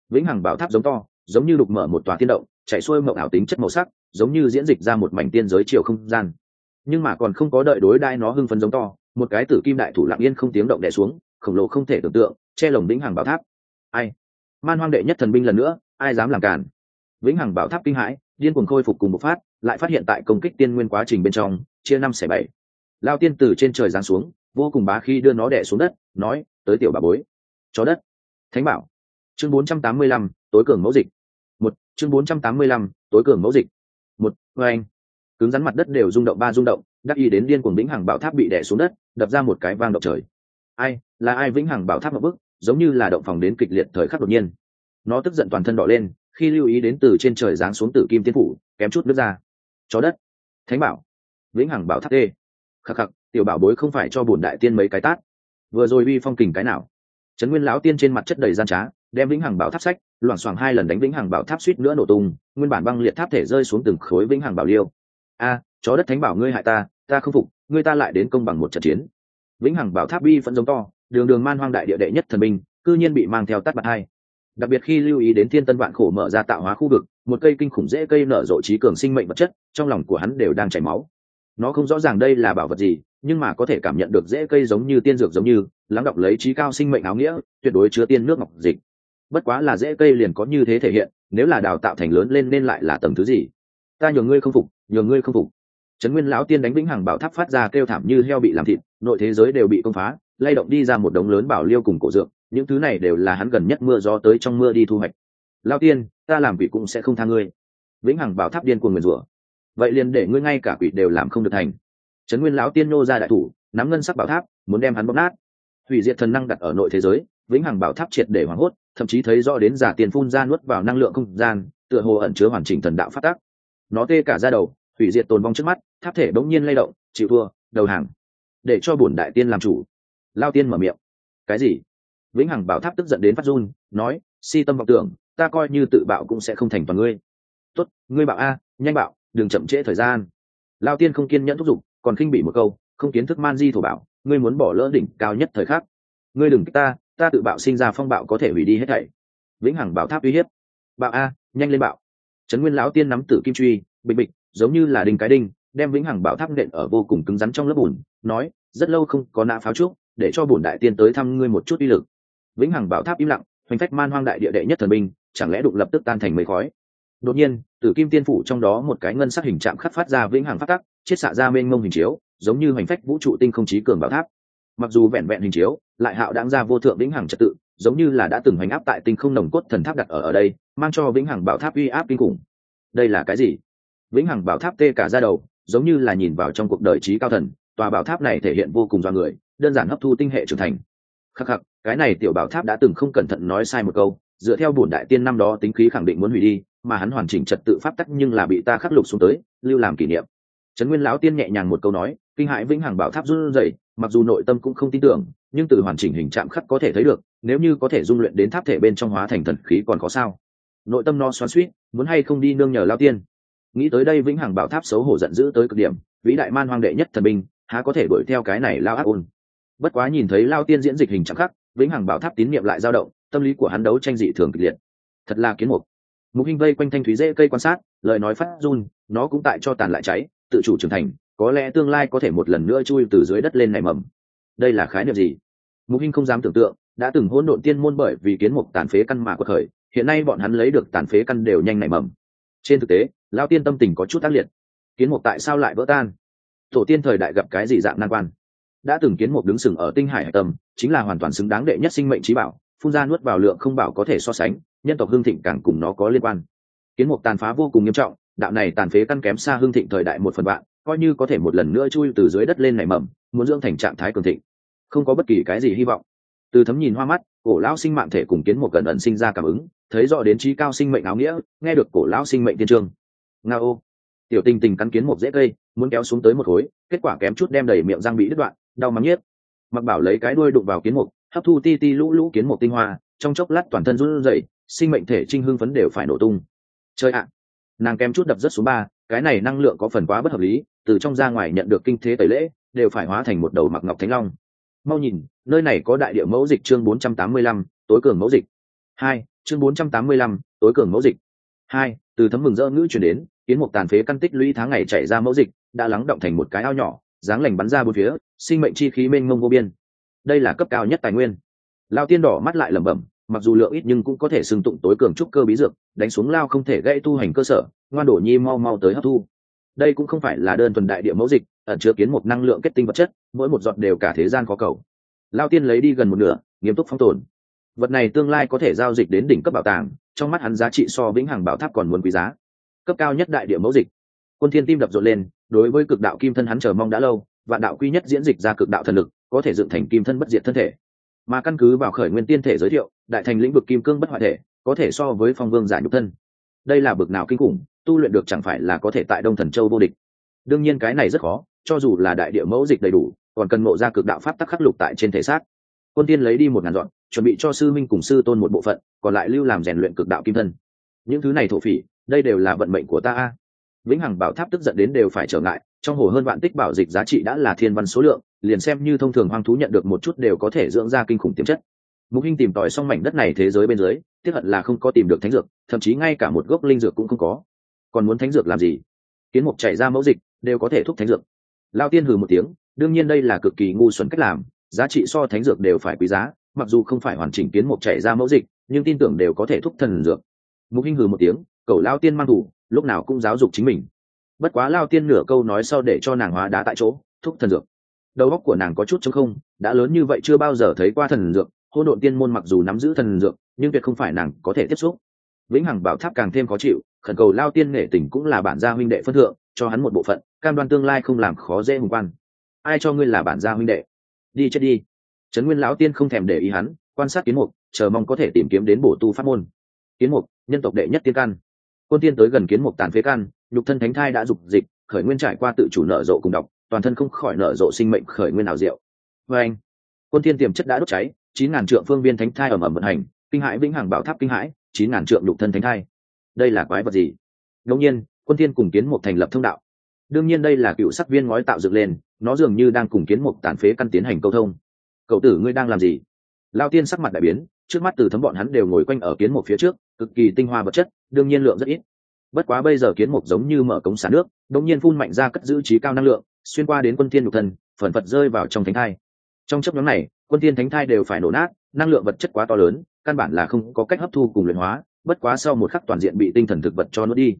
Vĩnh hằng bảo tháp giống to, giống như đục mở một tòa tiên động, chạy xuôi mậu ảo tính chất màu sắc, giống như diễn dịch ra một mảnh tiên giới chiều không gian. Nhưng mà còn không có đợi đối đai nó hưng phấn giống to, một cái tử kim đại thủ lặng yên không tiếng động đè xuống, khổng lồ không thể tưởng tượng, che lồng vĩnh hằng bảo tháp. Ai? Man hoang đệ nhất thần binh lần nữa, ai dám làm cản vĩnh hằng bảo tháp kinh hãi, điên cuồng khôi phục cùng một phát lại phát hiện tại công kích tiên nguyên quá trình bên trong, chia năm xẻ bảy. Lao tiên từ trên trời giáng xuống, vô cùng bá khi đưa nó đẻ xuống đất, nói, tới tiểu bà bối. Chó đất. Thánh bảo. Chương bốn trăm tám mươi lăm, tối cường mẫu dịch. Một, chương bốn trăm tám mươi lăm, tối cường mẫu dịch. Một vê anh cứng rắn mặt đất đều rung động ba rung động, đắc ý đến điên cuồng vĩnh hằng bảo tháp bị đẻ xuống đất, đập ra một cái vang động trời. Ai, là ai vĩnh hằng bảo tháp một bức giống như là động phòng đến kịch liệt thời khắc đột nhiên. Nó tức giận toàn thân đỏ lên, khi lưu ý đến từ trên trời giáng xuống tử kim tiên phủ, kém chút nước ra chó đất. Thánh bảo. Vĩnh hằng bảo tháp tê. Khắc khắc, tiểu bảo bối không phải cho bổn đại tiên mấy cái tát. Vừa rồi uy phong kình cái nào? Trấn nguyên lão tiên trên mặt chất đầy gian trá, đem vĩnh hằng bảo tháp sách, loảng xoảng hai lần đánh vĩnh hằng bảo tháp suýt nữa nổ tung, nguyên bản băng liệt tháp thể rơi xuống từng khối vĩnh hằng bảo liêu. A, chó đất thánh bảo ngươi hại ta ta không phục, ngươi ta lại đến công bằng một trận chiến. Vĩnh hằng bảo tháp bi phẫn giống to, đường đường man hoang đại địa đệ nhất thần minh cư nhiên bị mang theo tắt bạc hai đặc biệt khi lưu ý đến thiên tân vạn khổ mở ra tạo hóa khu vực, một cây kinh khủng dễ cây nở rộ trí cường sinh mệnh vật chất, trong lòng của hắn đều đang chảy máu. Nó không rõ ràng đây là bảo vật gì, nhưng mà có thể cảm nhận được dễ cây giống như tiên dược giống như, lắng đọng lấy trí cao sinh mệnh áo nghĩa, tuyệt đối chứa tiên nước ngọc dịch. Bất quá là dễ cây liền có như thế thể hiện, nếu là đào tạo thành lớn lên nên lại là tầng thứ gì? Ta nhường ngươi không phục, nhường ngươi không phục. Trấn nguyên lão tiên đánh vĩnh hằng bảo tháp phát ra kêu thảm như heo bị làm thịt, nội thế giới đều bị công phá lay động đi ra một đống lớn bảo liêu cùng cổ dược, những thứ này đều là hắn gần nhất mưa gió tới trong mưa đi thu hoạch. Lao tiên, ta làm quỷ cũng sẽ không tha ngươi. Vĩnh hằng bảo tháp điên cuồng nguyền rủa. Vậy liền để ngươi ngay cả quỷ đều làm không được thành. Trấn nguyên lão tiên nô ra đại thủ, nắm ngân sắc bảo tháp, muốn đem hắn bóp nát. Hủy diệt thần năng đặt ở nội thế giới, vĩnh hằng bảo tháp triệt để hoảng hốt, thậm chí thấy rõ đến giả tiền phun ra nuốt vào năng lượng không gian, tựa hồ ẩn chứa hoàn chỉnh thần đạo phát tác. Nó tê cả ra đầu hủy diệt tồn vong trước mắt, tháp thể bỗng nhiên lay động, chịu thua, đầu hàng. Để cho bổn đại tiên làm chủ lao tiên mở miệng. Cái gì? Vĩnh hằng bảo tháp tức giận đến phát run, nói, si tâm vọng tưởng, ta coi như tự bạo cũng sẽ không thành toàn ngươi. Tốt, ngươi bảo a, nhanh bảo đừng chậm trễ thời gian. Lao tiên không kiên nhẫn thúc giục, còn khinh bị một câu, không kiến thức man di thổ bảo, ngươi muốn bỏ lỡ đỉnh cao nhất thời khắc. Ngươi đừng kích ta ta tự bạo sinh ra phong bạo có thể hủy đi hết thảy. Vĩnh hằng bảo tháp uy hiếp. Bạo a, nhanh lên bạo. Trấn nguyên lão tiên nắm tử kim truy, bịch bịch, giống như là đinh cái đinh, đem vĩnh hằng bảo tháp nện ở vô cùng cứng rắn trong lớp bùn, nói, rất lâu không có nã pháo trúc để cho bổn đại tiên tới thăm ngươi một chút uy lực. Vĩnh hằng bảo tháp im lặng, hoành phách man hoang đại địa đệ nhất thần binh, chẳng lẽ đụng lập tức tan thành mây khói? Đột nhiên, tử kim tiên phủ trong đó một cái ngân sắc hình chạm khắc phát ra vĩnh hằng phát tắc, chiết xạ ra mênh mông hình chiếu, giống như hoành phách vũ trụ tinh không chí cường bảo tháp. Mặc dù vẹn vẹn hình chiếu, lại hạo đáng ra vô thượng vĩnh hằng trật tự, giống như là đã từng hoành áp tại tinh không nồng cốt thần tháp đặt ở ở đây, mang cho vĩnh hằng bảo tháp uy áp kinh khủng. Đây là cái gì? Vĩnh hằng bảo tháp tê cả ra đầu, giống như là nhìn vào trong cuộc đời trí cao thần, tòa bảo tháp này thể hiện vô cùng do người đơn giản hấp thu tinh hệ trưởng thành. Khắc khắc, cái này tiểu bảo tháp đã từng không cẩn thận nói sai một câu, dựa theo bổn đại tiên năm đó tính khí khẳng định muốn hủy đi, mà hắn hoàn chỉnh trật tự pháp tắc nhưng là bị ta khắc lục xuống tới, lưu làm kỷ niệm. Trấn nguyên lão tiên nhẹ nhàng một câu nói, kinh hãi vĩnh hằng bảo tháp run rẩy, mặc dù nội tâm cũng không tin tưởng, nhưng từ hoàn chỉnh hình trạng khắc có thể thấy được, nếu như có thể dung luyện đến tháp thể bên trong hóa thành thần khí còn có sao? Nội tâm no xoắn suýt muốn hay không đi nương nhờ lao tiên? Nghĩ tới đây vĩnh hằng bảo tháp xấu hổ giận dữ tới cực điểm, vĩ đại man hoang đệ nhất thần binh, há có thể đuổi theo cái này lao ác ôn? Bất quá nhìn thấy lao tiên diễn dịch hình chẳng khắc vĩnh hằng bảo tháp tín niệm lại dao động, tâm lý của hắn đấu tranh dị thường kịch liệt. Thật là kiến mục. Mục hình vây quanh thanh thúy dễ cây quan sát, lời nói phát run, nó cũng tại cho tàn lại cháy, tự chủ trưởng thành, có lẽ tương lai có thể một lần nữa chui từ dưới đất lên nảy mầm. Đây là khái niệm gì? Mục hình không dám tưởng tượng, đã từng hỗn độn tiên môn bởi vì kiến mục tàn phế căn mà quật khởi, hiện nay bọn hắn lấy được tàn phế căn đều nhanh nảy mầm. Trên thực tế, lao tiên tâm tình có chút tác liệt. Kiến mục tại sao lại vỡ tan? Tổ tiên thời đại gặp cái gì dạng nan quan? Đã từng kiến một đứng sừng ở tinh hải hải tâm, chính là hoàn toàn xứng đáng đệ nhất sinh mệnh trí bảo, phun ra nuốt vào lượng không bảo có thể so sánh, nhân tộc hương thịnh càng cùng nó có liên quan. Kiến mục tàn phá vô cùng nghiêm trọng, đạo này tàn phế căn kém xa hương thịnh thời đại một phần bạn coi như có thể một lần nữa chui từ dưới đất lên nảy mầm, muốn dưỡng thành trạng thái cường thịnh. Không có bất kỳ cái gì hy vọng. Từ thấm nhìn hoa mắt, cổ lão sinh mạng thể cùng kiến một cẩn ẩn sinh ra cảm ứng, thấy rõ đến trí cao sinh mệnh áo nghĩa, nghe được cổ lão sinh mệnh tiên trương. Nga ô tiểu tình tình cắn kiến một dễ cây, muốn kéo xuống tới một khối, kết quả kém chút đem đầy miệng răng bị đứt đoạn đau mắng nhiếp mặc bảo lấy cái đuôi đụng vào kiến mục hấp thu ti ti lũ lũ kiến mục tinh hoa trong chốc lát toàn thân run rẩy sinh mệnh thể trinh hưng phấn đều phải nổ tung. Chơi ạ! Nàng kém chút đập rất xuống ba cái này năng lượng có phần quá bất hợp lý từ trong ra ngoài nhận được kinh thế tẩy lễ đều phải hóa thành một đầu mặc ngọc thánh long. Mau nhìn nơi này có đại địa mẫu dịch chương 485, tối cường mẫu dịch. Hai chương 485, tối cường mẫu dịch. Hai từ thấm mừng rỡ ngữ chuyển đến kiến một tàn phế căn tích lũy tháng ngày chảy ra mẫu dịch đã lắng động thành một cái ao nhỏ dáng lành bắn ra bốn phía, sinh mệnh chi khí mênh mông vô biên. Đây là cấp cao nhất tài nguyên. Lao tiên đỏ mắt lại lẩm bẩm, mặc dù lượng ít nhưng cũng có thể xưng tụng tối cường trúc cơ bí dược, đánh xuống lao không thể gây tu hành cơ sở, ngoan đổ nhi mau mau tới hấp thu. Đây cũng không phải là đơn thuần đại địa mẫu dịch, ẩn chứa kiến một năng lượng kết tinh vật chất, mỗi một giọt đều cả thế gian có cầu. Lao tiên lấy đi gần một nửa, nghiêm túc phong tồn. Vật này tương lai có thể giao dịch đến đỉnh cấp bảo tàng, trong mắt hắn giá trị so vĩnh hằng bảo tháp còn muốn quý giá. Cấp cao nhất đại địa mẫu dịch quân thiên tim đập rộn lên, đối với cực đạo kim thân hắn chờ mong đã lâu, vạn đạo quy nhất diễn dịch ra cực đạo thần lực, có thể dựng thành kim thân bất diệt thân thể. Mà căn cứ vào khởi nguyên tiên thể giới thiệu, đại thành lĩnh vực kim cương bất hoại thể, có thể so với phong vương giải nhục thân. Đây là bực nào kinh khủng, tu luyện được chẳng phải là có thể tại đông thần châu vô địch. Đương nhiên cái này rất khó, cho dù là đại địa mẫu dịch đầy đủ, còn cần ngộ ra cực đạo pháp tắc khắc lục tại trên thể xác. Quân tiên lấy đi một ngàn dọn, chuẩn bị cho sư minh cùng sư tôn một bộ phận, còn lại lưu làm rèn luyện cực đạo kim thân. Những thứ này thổ phỉ, đây đều là vận mệnh của ta vĩnh hằng bảo tháp tức giận đến đều phải trở ngại, trong hồ hơn vạn tích bảo dịch giá trị đã là thiên văn số lượng, liền xem như thông thường hoang thú nhận được một chút đều có thể dưỡng ra kinh khủng tiềm chất. Mục hinh tìm tòi xong mảnh đất này thế giới bên dưới, tiếc hận là không có tìm được thánh dược, thậm chí ngay cả một gốc linh dược cũng không có. Còn muốn thánh dược làm gì? Kiến mục chảy ra mẫu dịch, đều có thể thúc thánh dược. Lao tiên hừ một tiếng, đương nhiên đây là cực kỳ ngu xuẩn cách làm, giá trị so thánh dược đều phải quý giá, mặc dù không phải hoàn chỉnh kiến mục chảy ra mẫu dịch, nhưng tin tưởng đều có thể thúc thần dược. Mục hinh hừ một tiếng, cầu lao tiên mang thủ lúc nào cũng giáo dục chính mình. Bất quá lao tiên nửa câu nói sau để cho nàng hóa đá tại chỗ, thúc thần dược. Đầu óc của nàng có chút chống không, đã lớn như vậy chưa bao giờ thấy qua thần dược hôn độn tiên môn mặc dù nắm giữ thần dược, nhưng tuyệt không phải nàng có thể tiếp xúc. Vĩnh hằng bảo tháp càng thêm khó chịu, khẩn cầu lao tiên nể tình cũng là bản gia huynh đệ phân thượng, cho hắn một bộ phận, cam đoan tương lai không làm khó dễ hùng quan. Ai cho ngươi là bản gia huynh đệ? Đi chết đi. Trấn nguyên lão tiên không thèm để ý hắn, quan sát kiến mục, chờ mong có thể tìm kiếm đến bổ tu pháp môn. Kiến mục, nhân tộc đệ nhất tiên căn quân tiên tới gần kiến mục tàn phế căn, nhục thân thánh thai đã dục dịch, khởi nguyên trải qua tự chủ nở rộ cùng đọc, toàn thân không khỏi nở rộ sinh mệnh khởi nguyên ảo diệu. Vê anh, quân tiên tiềm chất đã đốt cháy, chín ngàn trượng phương viên thánh thai ẩm ẩm vận hành, kinh hãi vĩnh hằng bảo tháp kinh hãi, chín ngàn trượng nhục thân thánh thai. Đây là quái vật gì? Ngẫu nhiên, quân tiên cùng kiến một thành lập thông đạo. Đương nhiên đây là cựu sắc viên ngói tạo dựng lên, nó dường như đang cùng kiến một tàn phế căn tiến hành câu thông. Cậu tử ngươi đang làm gì? Lao tiên sắc mặt đại biến, trước mắt từ thấm bọn hắn đều ngồi quanh ở kiến một phía trước cực kỳ tinh hoa vật chất đương nhiên lượng rất ít. Bất quá bây giờ kiến mục giống như mở cống xả nước đột nhiên phun mạnh ra cất giữ trí cao năng lượng xuyên qua đến quân thiên nhục thần, phần phật rơi vào trong thánh thai. Trong chấp nhóm này quân thiên thánh thai đều phải nổ nát năng lượng vật chất quá to lớn căn bản là không có cách hấp thu cùng luyện hóa bất quá sau một khắc toàn diện bị tinh thần thực vật cho nuốt đi.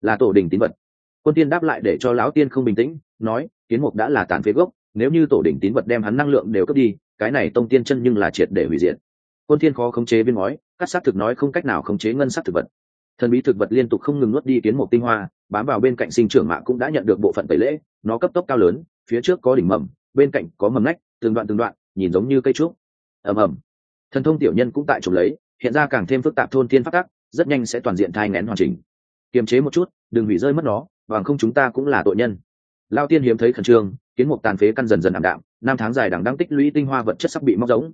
Là tổ đình tín vật. Quân tiên đáp lại để cho lão tiên không bình tĩnh nói kiến mục đã là tàn phế gốc nếu như tổ đình tín vật đem hắn năng lượng đều cướp đi cái này tông tiên chân nhưng là triệt để hủy diệt quân thiên khó khống chế viên ngói cắt sát thực nói không cách nào khống chế ngân sắc thực vật. Thần bí thực vật liên tục không ngừng nuốt đi kiến một tinh hoa, bám vào bên cạnh sinh trưởng mạ cũng đã nhận được bộ phận tẩy lễ, nó cấp tốc cao lớn, phía trước có đỉnh mầm, bên cạnh có mầm nách, từng đoạn từng đoạn, nhìn giống như cây trúc. Ầm ầm. Thần thông tiểu nhân cũng tại chụp lấy, hiện ra càng thêm phức tạp thôn thiên phát tắc, rất nhanh sẽ toàn diện thai nghén hoàn chỉnh. Kiềm chế một chút, đừng hủy rơi mất nó, bằng không chúng ta cũng là tội nhân. Lao tiên hiếm thấy khẩn trương, kiến mục tàn phế căn dần dần ảm đạm, năm tháng dài đằng đang tích lũy tinh hoa vật chất sắp bị móc rỗng.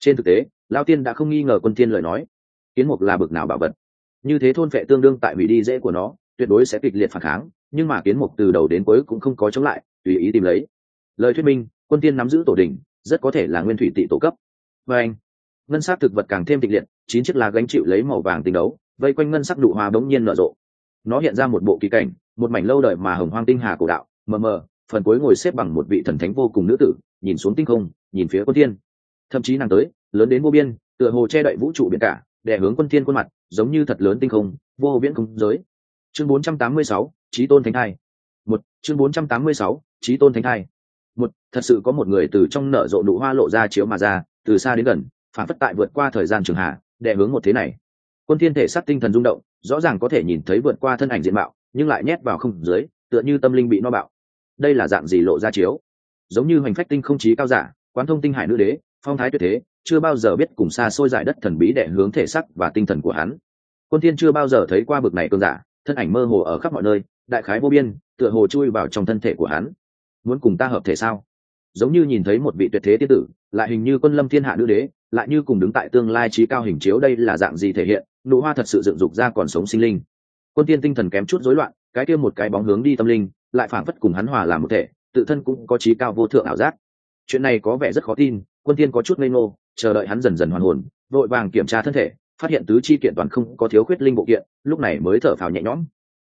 trên thực tế lao tiên đã không nghi ngờ quân tiên lời nói. Kiến mục là bực nào bảo vật? Như thế thôn phệ tương đương tại hủy đi dễ của nó, tuyệt đối sẽ kịch liệt phản kháng, nhưng mà kiến mục từ đầu đến cuối cũng không có chống lại, tùy ý tìm lấy. Lời thuyết minh, quân tiên nắm giữ tổ đỉnh, rất có thể là nguyên thủy tị tổ cấp. Và anh, ngân sắc thực vật càng thêm tịch liệt, chín chiếc lá gánh chịu lấy màu vàng tinh đấu, vây quanh ngân sắc nụ hoa bỗng nhiên nở rộ. Nó hiện ra một bộ kỳ cảnh, một mảnh lâu đời mà hồng hoang tinh hà cổ đạo, mờ mờ, phần cuối ngồi xếp bằng một vị thần thánh vô cùng nữ tử, nhìn xuống tinh không, nhìn phía quân thiên. Thậm chí nàng tới lớn đến vô biên tựa hồ che đậy vũ trụ biển cả đè hướng quân thiên quân mặt giống như thật lớn tinh không vô viễn không giới. Chương 486, trí tôn thánh thai. Một chương 486, trí tôn thánh thai. Một thật sự có một người từ trong nở rộ nụ hoa lộ ra chiếu mà ra từ xa đến gần phản phất tại vượt qua thời gian trường hạ đè hướng một thế này. Quân thiên thể sát tinh thần rung động rõ ràng có thể nhìn thấy vượt qua thân ảnh diện mạo nhưng lại nhét vào không dưới tựa như tâm linh bị no bạo. Đây là dạng gì lộ ra chiếu? Giống như hoành phách tinh không chí cao giả quán thông tinh hải nữ đế phong thái tuyệt thế, chưa bao giờ biết cùng xa xôi giải đất thần bí để hướng thể sắc và tinh thần của hắn. Quân thiên chưa bao giờ thấy qua bực này cơn giả, thân ảnh mơ hồ ở khắp mọi nơi, đại khái vô biên, tựa hồ chui vào trong thân thể của hắn. Muốn cùng ta hợp thể sao? Giống như nhìn thấy một vị tuyệt thế tiên tử, lại hình như quân lâm thiên hạ nữ đế, lại như cùng đứng tại tương lai trí cao hình chiếu đây là dạng gì thể hiện, nụ hoa thật sự dựng dục ra còn sống sinh linh. Quân tiên tinh thần kém chút rối loạn, cái kia một cái bóng hướng đi tâm linh, lại phản phất cùng hắn hòa làm một thể, tự thân cũng có trí cao vô thượng ảo giác. Chuyện này có vẻ rất khó tin quân tiên có chút ngây ngô, chờ đợi hắn dần dần hoàn hồn, vội vàng kiểm tra thân thể, phát hiện tứ chi kiện toàn không có thiếu khuyết linh bộ kiện, lúc này mới thở phào nhẹ nhõm.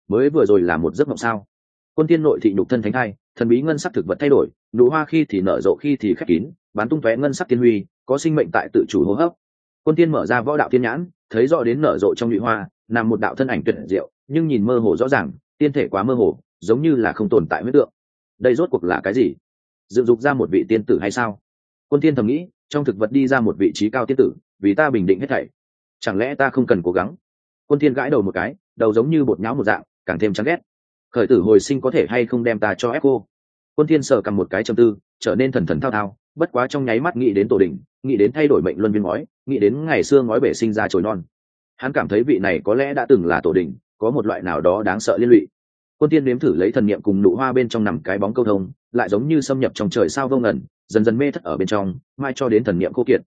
Mới vừa rồi là một giấc mộng sao? Quân tiên nội thị nhục thân thánh thai, thần bí ngân sắc thực vật thay đổi, nụ hoa khi thì nở rộ khi thì khép kín, bán tung tóe ngân sắc tiên huy, có sinh mệnh tại tự chủ hô hấp. Quân tiên mở ra võ đạo tiên nhãn, thấy rõ đến nở rộ trong nhụy hoa, nằm một đạo thân ảnh tuyệt diệu, nhưng nhìn mơ hồ rõ ràng, tiên thể quá mơ hồ, giống như là không tồn tại huyết tượng. Đây rốt cuộc là cái gì? Dựng dục ra một vị tiên tử hay sao? Quân tiên thầm nghĩ, trong thực vật đi ra một vị trí cao tiên tử, vì ta bình định hết thảy. Chẳng lẽ ta không cần cố gắng? Quân tiên gãi đầu một cái, đầu giống như bột nháo một dạng, càng thêm chán ghét. Khởi tử hồi sinh có thể hay không đem ta cho ép cô? Quân thiên sờ cầm một cái trầm tư, trở nên thần thần thao thao, bất quá trong nháy mắt nghĩ đến tổ đỉnh, nghĩ đến thay đổi mệnh luân viên ngói, nghĩ đến ngày xưa ngói bể sinh ra trồi non. Hắn cảm thấy vị này có lẽ đã từng là tổ đỉnh, có một loại nào đó đáng sợ liên lụy. Quân tiên nếm thử lấy thần niệm cùng nụ hoa bên trong nằm cái bóng câu thông, lại giống như xâm nhập trong trời sao vô ngẩn dần dần mê thất ở bên trong, mai cho đến thần niệm khô kiệt.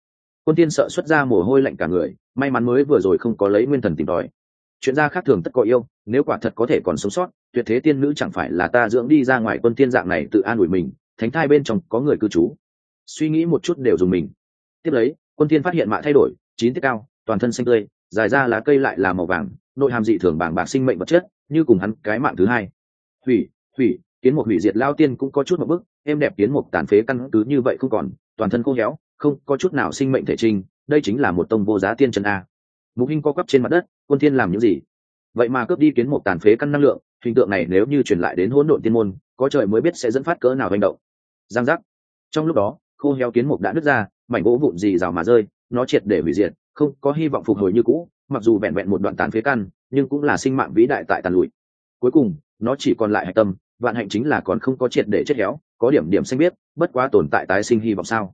Quân tiên sợ xuất ra mồ hôi lạnh cả người, may mắn mới vừa rồi không có lấy nguyên thần tìm tòi. Chuyện gia khác thường tất có yêu, nếu quả thật có thể còn sống sót, tuyệt thế tiên nữ chẳng phải là ta dưỡng đi ra ngoài quân tiên dạng này tự an ủi mình, thánh thai bên trong có người cư trú. Suy nghĩ một chút đều dùng mình. Tiếp lấy, quân tiên phát hiện mạ thay đổi, chín tiết cao, toàn thân xanh tươi, dài ra lá cây lại là màu vàng, nội hàm dị thường bảng bạc sinh mệnh vật chất, như cùng hắn cái mạng thứ hai. Hủy hủy, kiến một hủy diệt lao tiên cũng có chút một bức em đẹp kiến một tàn phế căn cứ như vậy không còn, toàn thân khô héo, không có chút nào sinh mệnh thể trinh. đây chính là một tông vô giá tiên chân a. Mục hinh co quắp trên mặt đất, quân thiên làm những gì? Vậy mà cướp đi kiến một tàn phế căn năng lượng, hình tượng này nếu như truyền lại đến hỗn độn tiên môn, có trời mới biết sẽ dẫn phát cỡ nào hành động. Giang giác. Trong lúc đó, khô héo kiến mục đã nứt ra, mảnh gỗ vụn gì rào mà rơi, nó triệt để hủy diệt, không có hy vọng phục hồi như cũ, mặc dù vẹn vẹn một đoạn tàn phế căn, nhưng cũng là sinh mạng vĩ đại tại tàn lụi. Cuối cùng, nó chỉ còn lại hạch tâm vạn hạnh chính là còn không có triệt để chết héo, có điểm điểm xanh biết bất quá tồn tại tái sinh hy vọng sao?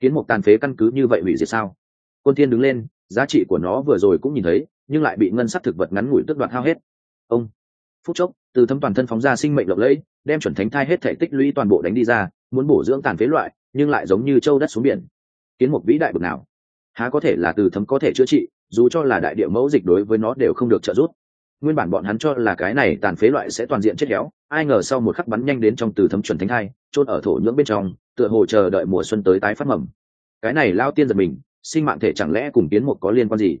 Kiến mục tàn phế căn cứ như vậy hủy diệt sao? Quân thiên đứng lên, giá trị của nó vừa rồi cũng nhìn thấy, nhưng lại bị ngân sắc thực vật ngắn ngủi tước đoạt hao hết. Ông! Phút chốc, từ thâm toàn thân phóng ra sinh mệnh lộng lẫy, đem chuẩn thánh thai hết thể tích lũy toàn bộ đánh đi ra, muốn bổ dưỡng tàn phế loại, nhưng lại giống như châu đất xuống biển. Kiến mục vĩ đại bực nào? Há có thể là từ thấm có thể chữa trị, dù cho là đại địa mẫu dịch đối với nó đều không được trợ giúp nguyên bản bọn hắn cho là cái này tàn phế loại sẽ toàn diện chết héo, ai ngờ sau một khắc bắn nhanh đến trong từ thấm chuẩn thánh thai, chôn ở thổ nhưỡng bên trong, tựa hồ chờ đợi mùa xuân tới tái phát mầm. Cái này lao tiên giật mình, sinh mạng thể chẳng lẽ cùng tiến một có liên quan gì?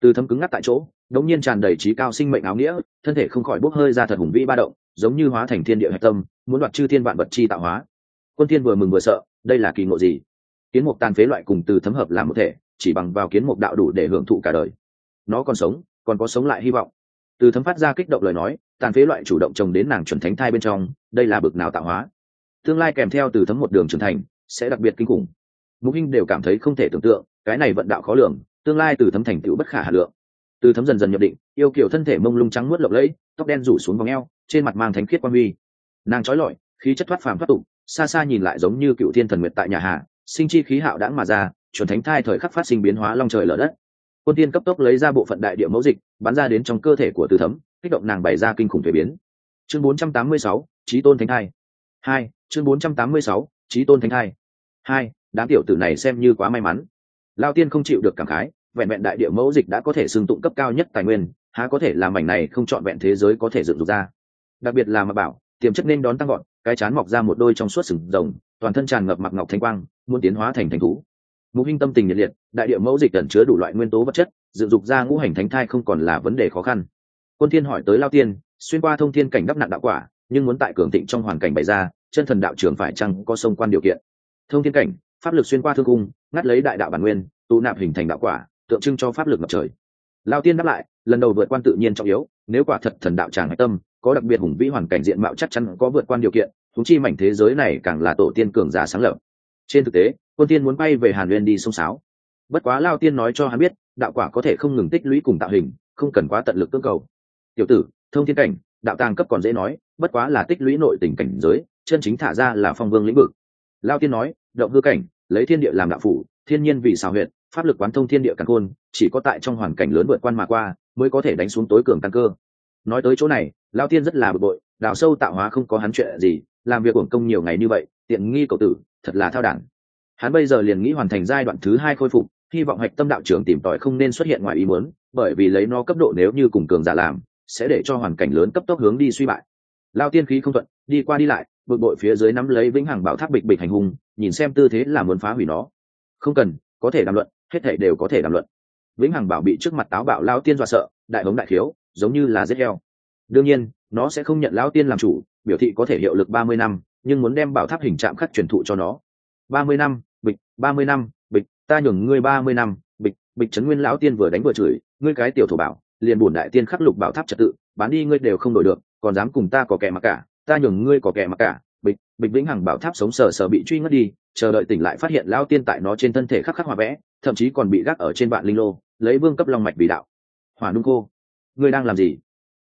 Từ thấm cứng ngắc tại chỗ, đống nhiên tràn đầy trí cao sinh mệnh áo nghĩa, thân thể không khỏi bốc hơi ra thật hùng vĩ ba động, giống như hóa thành thiên địa hạch tâm, muốn đoạt chư thiên vạn vật chi tạo hóa. Quân thiên vừa mừng vừa sợ, đây là kỳ ngộ gì? Kiến một tàn phế loại cùng từ thấm hợp làm một thể, chỉ bằng vào kiến mục đạo đủ để hưởng thụ cả đời. Nó còn sống, còn có sống lại hy vọng từ thấm phát ra kích động lời nói, tàn phế loại chủ động trồng đến nàng chuẩn thánh thai bên trong, đây là bực nào tạo hóa. Tương lai kèm theo từ thấm một đường trưởng thành, sẽ đặc biệt kinh khủng. Mục hinh đều cảm thấy không thể tưởng tượng, cái này vận đạo khó lường, tương lai từ thấm thành tựu bất khả hà lượng. Từ thấm dần dần nhập định, yêu kiểu thân thể mông lung trắng mướt lộng lẫy, tóc đen rủ xuống vòng eo, trên mặt mang thánh khiết quan huy. Nàng trói lọi, khí chất thoát phàm thoát tục, xa xa nhìn lại giống như cựu thiên thần nguyệt tại nhà hà sinh chi khí hạo đãng mà ra, chuẩn thánh thai thời khắc phát sinh biến hóa long trời lở đất quân tiên cấp tốc lấy ra bộ phận đại địa mẫu dịch bắn ra đến trong cơ thể của từ thấm kích động nàng bày ra kinh khủng thuế biến. Chương 486, trí tôn thánh thai. Hai chương 486, trí tôn thánh thai. Hai đám tiểu tử này xem như quá may mắn. Lao tiên không chịu được cảm khái vẹn vẹn đại địa mẫu dịch đã có thể xưng tụng cấp cao nhất tài nguyên há có thể làm mảnh này không chọn vẹn thế giới có thể dựng dục ra. Đặc biệt là mà bảo tiềm chất nên đón tăng gọn cái chán mọc ra một đôi trong suốt sừng rồng toàn thân tràn ngập mặc ngọc thanh quang muốn tiến hóa thành thành thú ngũ hình tâm tình nhiệt liệt, đại địa mẫu dịch tẩn chứa đủ loại nguyên tố vật chất, dựng dục ra ngũ hành thánh thai không còn là vấn đề khó khăn. Quân thiên hỏi tới lao tiên, xuyên qua thông thiên cảnh đắp nặng đạo quả, nhưng muốn tại cường thịnh trong hoàn cảnh bày ra, chân thần đạo trưởng phải chăng có sông quan điều kiện? Thông thiên cảnh, pháp lực xuyên qua thương cung, ngắt lấy đại đạo bản nguyên, tụ nạp hình thành đạo quả, tượng trưng cho pháp lực ngập trời. Lao tiên đáp lại, lần đầu vượt quan tự nhiên trọng yếu, nếu quả thật thần đạo tràng hạch tâm, có đặc biệt hùng vĩ hoàn cảnh diện mạo chắc chắn có vượt quan điều kiện thú chi mảnh thế giới này càng là tổ tiên cường giả sáng lập. Trên thực tế quân tiên muốn bay về hàn nguyên đi sông sáo. Bất quá lao tiên nói cho hắn biết, đạo quả có thể không ngừng tích lũy cùng tạo hình, không cần quá tận lực tương cầu. Tiểu tử, thông thiên cảnh, đạo tàng cấp còn dễ nói, bất quá là tích lũy nội tình cảnh giới, chân chính thả ra là phong vương lĩnh vực. Lao tiên nói, động hư cảnh, lấy thiên địa làm đạo phủ, thiên nhiên vì xào huyện pháp lực quán thông thiên địa càng khôn, chỉ có tại trong hoàn cảnh lớn vượt quan mà qua, mới có thể đánh xuống tối cường tăng cơ. Nói tới chỗ này, lao tiên rất là bực bội đào sâu tạo hóa không có hắn chuyện gì, làm việc uổng công nhiều ngày như vậy, tiện nghi cầu tử, thật là thao đản hắn bây giờ liền nghĩ hoàn thành giai đoạn thứ hai khôi phục, hy vọng hạch tâm đạo trưởng tìm tòi không nên xuất hiện ngoài ý muốn, bởi vì lấy nó cấp độ nếu như cùng cường giả làm, sẽ để cho hoàn cảnh lớn cấp tốc hướng đi suy bại. Lao tiên khí không thuận, đi qua đi lại, bực bội phía dưới nắm lấy vĩnh hằng bảo tháp bịch bịch hành hung, nhìn xem tư thế là muốn phá hủy nó. Không cần, có thể đàm luận, hết thể đều có thể đàm luận. Vĩnh hằng bảo bị trước mặt táo bạo lao tiên dọa sợ, đại hống đại khiếu, giống như là giết heo. Đương nhiên, nó sẽ không nhận lao tiên làm chủ, biểu thị có thể hiệu lực ba mươi năm, nhưng muốn đem bảo tháp hình trạm khắc truyền thụ cho nó. ba mươi năm bịch, ba mươi năm, bịch, ta nhường ngươi ba mươi năm, bịch bịch trấn nguyên lão tiên vừa đánh vừa chửi, ngươi cái tiểu thủ bảo, liền bổn đại tiên khắc lục bảo tháp trật tự, bán đi ngươi đều không đổi được, còn dám cùng ta có kẻ mặc cả, ta nhường ngươi có kẻ mặc cả. Bịch bịch vĩnh hằng bảo tháp sống sờ sờ bị truy ngất đi, chờ đợi tỉnh lại phát hiện lão tiên tại nó trên thân thể khắc khắc hòa vẽ, thậm chí còn bị gác ở trên bạn linh lô, lấy vương cấp long mạch vì đạo. Hỏa nung cô, ngươi đang làm gì?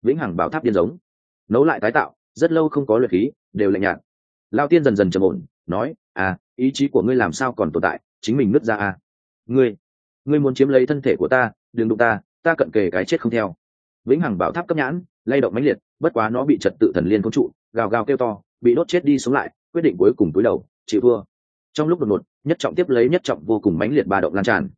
Vĩnh hằng bảo tháp tiên giống. Nấu lại tái tạo, rất lâu không có luyện khí, đều lạnh nhạt. Lao tiên dần dần trầm ổn, nói à ý chí của ngươi làm sao còn tồn tại, chính mình nứt ra à. Ngươi ngươi muốn chiếm lấy thân thể của ta, đừng đụng ta ta cận kề cái chết không theo. Vĩnh hằng bảo tháp cấp nhãn, lay động mãnh liệt, bất quá nó bị trật tự thần liên công trụ, gào gào kêu to, bị đốt chết đi sống lại, quyết định cuối cùng túi đầu, chịu thua. Trong lúc đột ngột, nhất trọng tiếp lấy nhất trọng vô cùng mãnh liệt ba động lan tràn.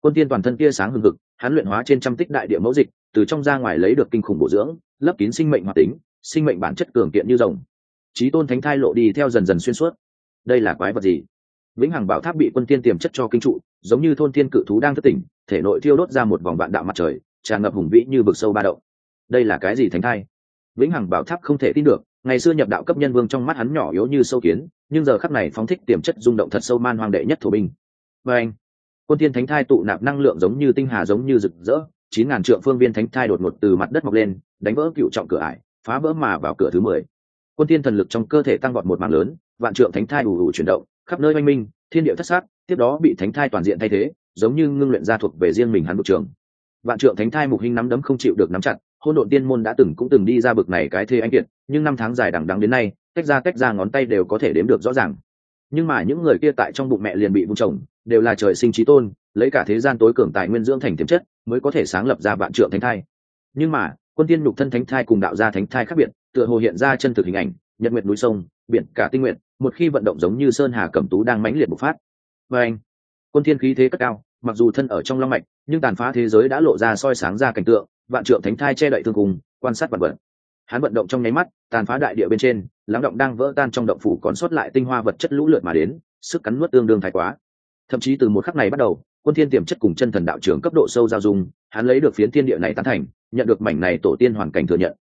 Quân tiên toàn thân tia sáng hừng hực, hắn luyện hóa trên trăm tích đại địa mẫu dịch, từ trong ra ngoài lấy được kinh khủng bổ dưỡng, lấp kín sinh mệnh hoạt tính, sinh mệnh bản chất cường kiện như rồng. Trí tôn thánh thai lộ đi theo dần dần xuyên suốt đây là quái vật gì? Vĩnh hằng bảo tháp bị quân tiên tiềm chất cho kinh trụ, giống như thôn thiên cự thú đang thất tỉnh, thể nội thiêu đốt ra một vòng vạn đạo mặt trời, tràn ngập hùng vĩ như vực sâu ba đậu đây là cái gì thánh thai? Vĩnh hằng bảo tháp không thể tin được, ngày xưa nhập đạo cấp nhân vương trong mắt hắn nhỏ yếu như sâu kiến, nhưng giờ khắc này phóng thích tiềm chất rung động thật sâu man hoàng đệ nhất thổ binh. Và anh, quân tiên thánh thai tụ nạp năng lượng giống như tinh hà giống như rực rỡ, chín ngàn trượng phương viên thánh thai đột ngột từ mặt đất mọc lên, đánh vỡ cựu trọng cửa ải, phá vỡ mà vào cửa thứ mười quân tiên thần lực trong cơ thể tăng vọt một mảng lớn, vạn trượng thánh thai ù ù chuyển động, khắp nơi oanh minh, thiên địa thất sát tiếp đó bị thánh thai toàn diện thay thế, giống như ngưng luyện ra thuộc về riêng mình hắn một trường. Vạn trượng thánh thai mục hình nắm đấm không chịu được nắm chặt hôn độn tiên môn đã từng cũng từng đi ra bực này cái thê anh kiệt, nhưng năm tháng dài đằng đắng đến nay, tách ra tách ra ngón tay đều có thể đếm được rõ ràng. Nhưng mà những người kia tại trong bụng mẹ liền bị vung trồng, đều là trời sinh trí tôn, lấy cả thế gian tối cường tài nguyên dưỡng thành tiềm chất, mới có thể sáng lập ra vạn trượng thánh thai. Nhưng mà, quân tiên nhục thân thánh thai cùng đạo gia thánh thai khác biệt tựa hồ hiện ra chân thực hình ảnh, nhật nguyệt núi sông, biển cả tinh nguyện, một khi vận động giống như sơn hà cẩm tú đang mãnh liệt bộc phát. Và anh, quân thiên khí thế cất cao, mặc dù thân ở trong long mạch, nhưng tàn phá thế giới đã lộ ra soi sáng ra cảnh tượng, vạn trượng thánh thai che đậy thương cùng, quan sát vật vật. Hắn vận động trong nháy mắt, tàn phá đại địa bên trên, lắng động đang vỡ tan trong động phủ còn sót lại tinh hoa vật chất lũ lượt mà đến, sức cắn nuốt tương đương thái quá. Thậm chí từ một khắc này bắt đầu, quân thiên tiềm chất cùng chân thần đạo trưởng cấp độ sâu giao dung, hắn lấy được phiến thiên địa này tán thành, nhận được mảnh này tổ tiên hoàn cảnh thừa nhận.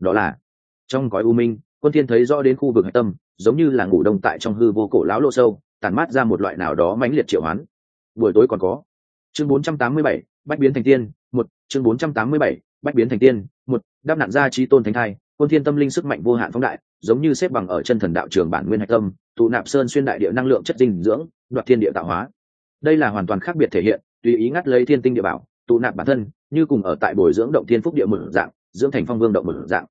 Đó là trong gói u minh quân thiên thấy rõ đến khu vực hạch tâm giống như là ngủ đông tại trong hư vô cổ lão lộ sâu tàn mát ra một loại nào đó mãnh liệt triệu hoán. Buổi tối còn có. Chương 487, bách biến thành tiên một chương 487, bách biến thành tiên một đáp nạn ra trí tôn thánh thai quân thiên tâm linh sức mạnh vô hạn phóng đại giống như xếp bằng ở chân thần đạo trường bản nguyên hạch tâm tụ nạp sơn xuyên đại địa năng lượng chất dinh dưỡng đoạt thiên địa tạo hóa. Đây là hoàn toàn khác biệt thể hiện tùy ý ngắt lấy thiên tinh địa bảo tụ nạp bản thân như cùng ở tại bồi dưỡng động thiên phúc địa mở dạng dưỡng thành phong vương động mở dạng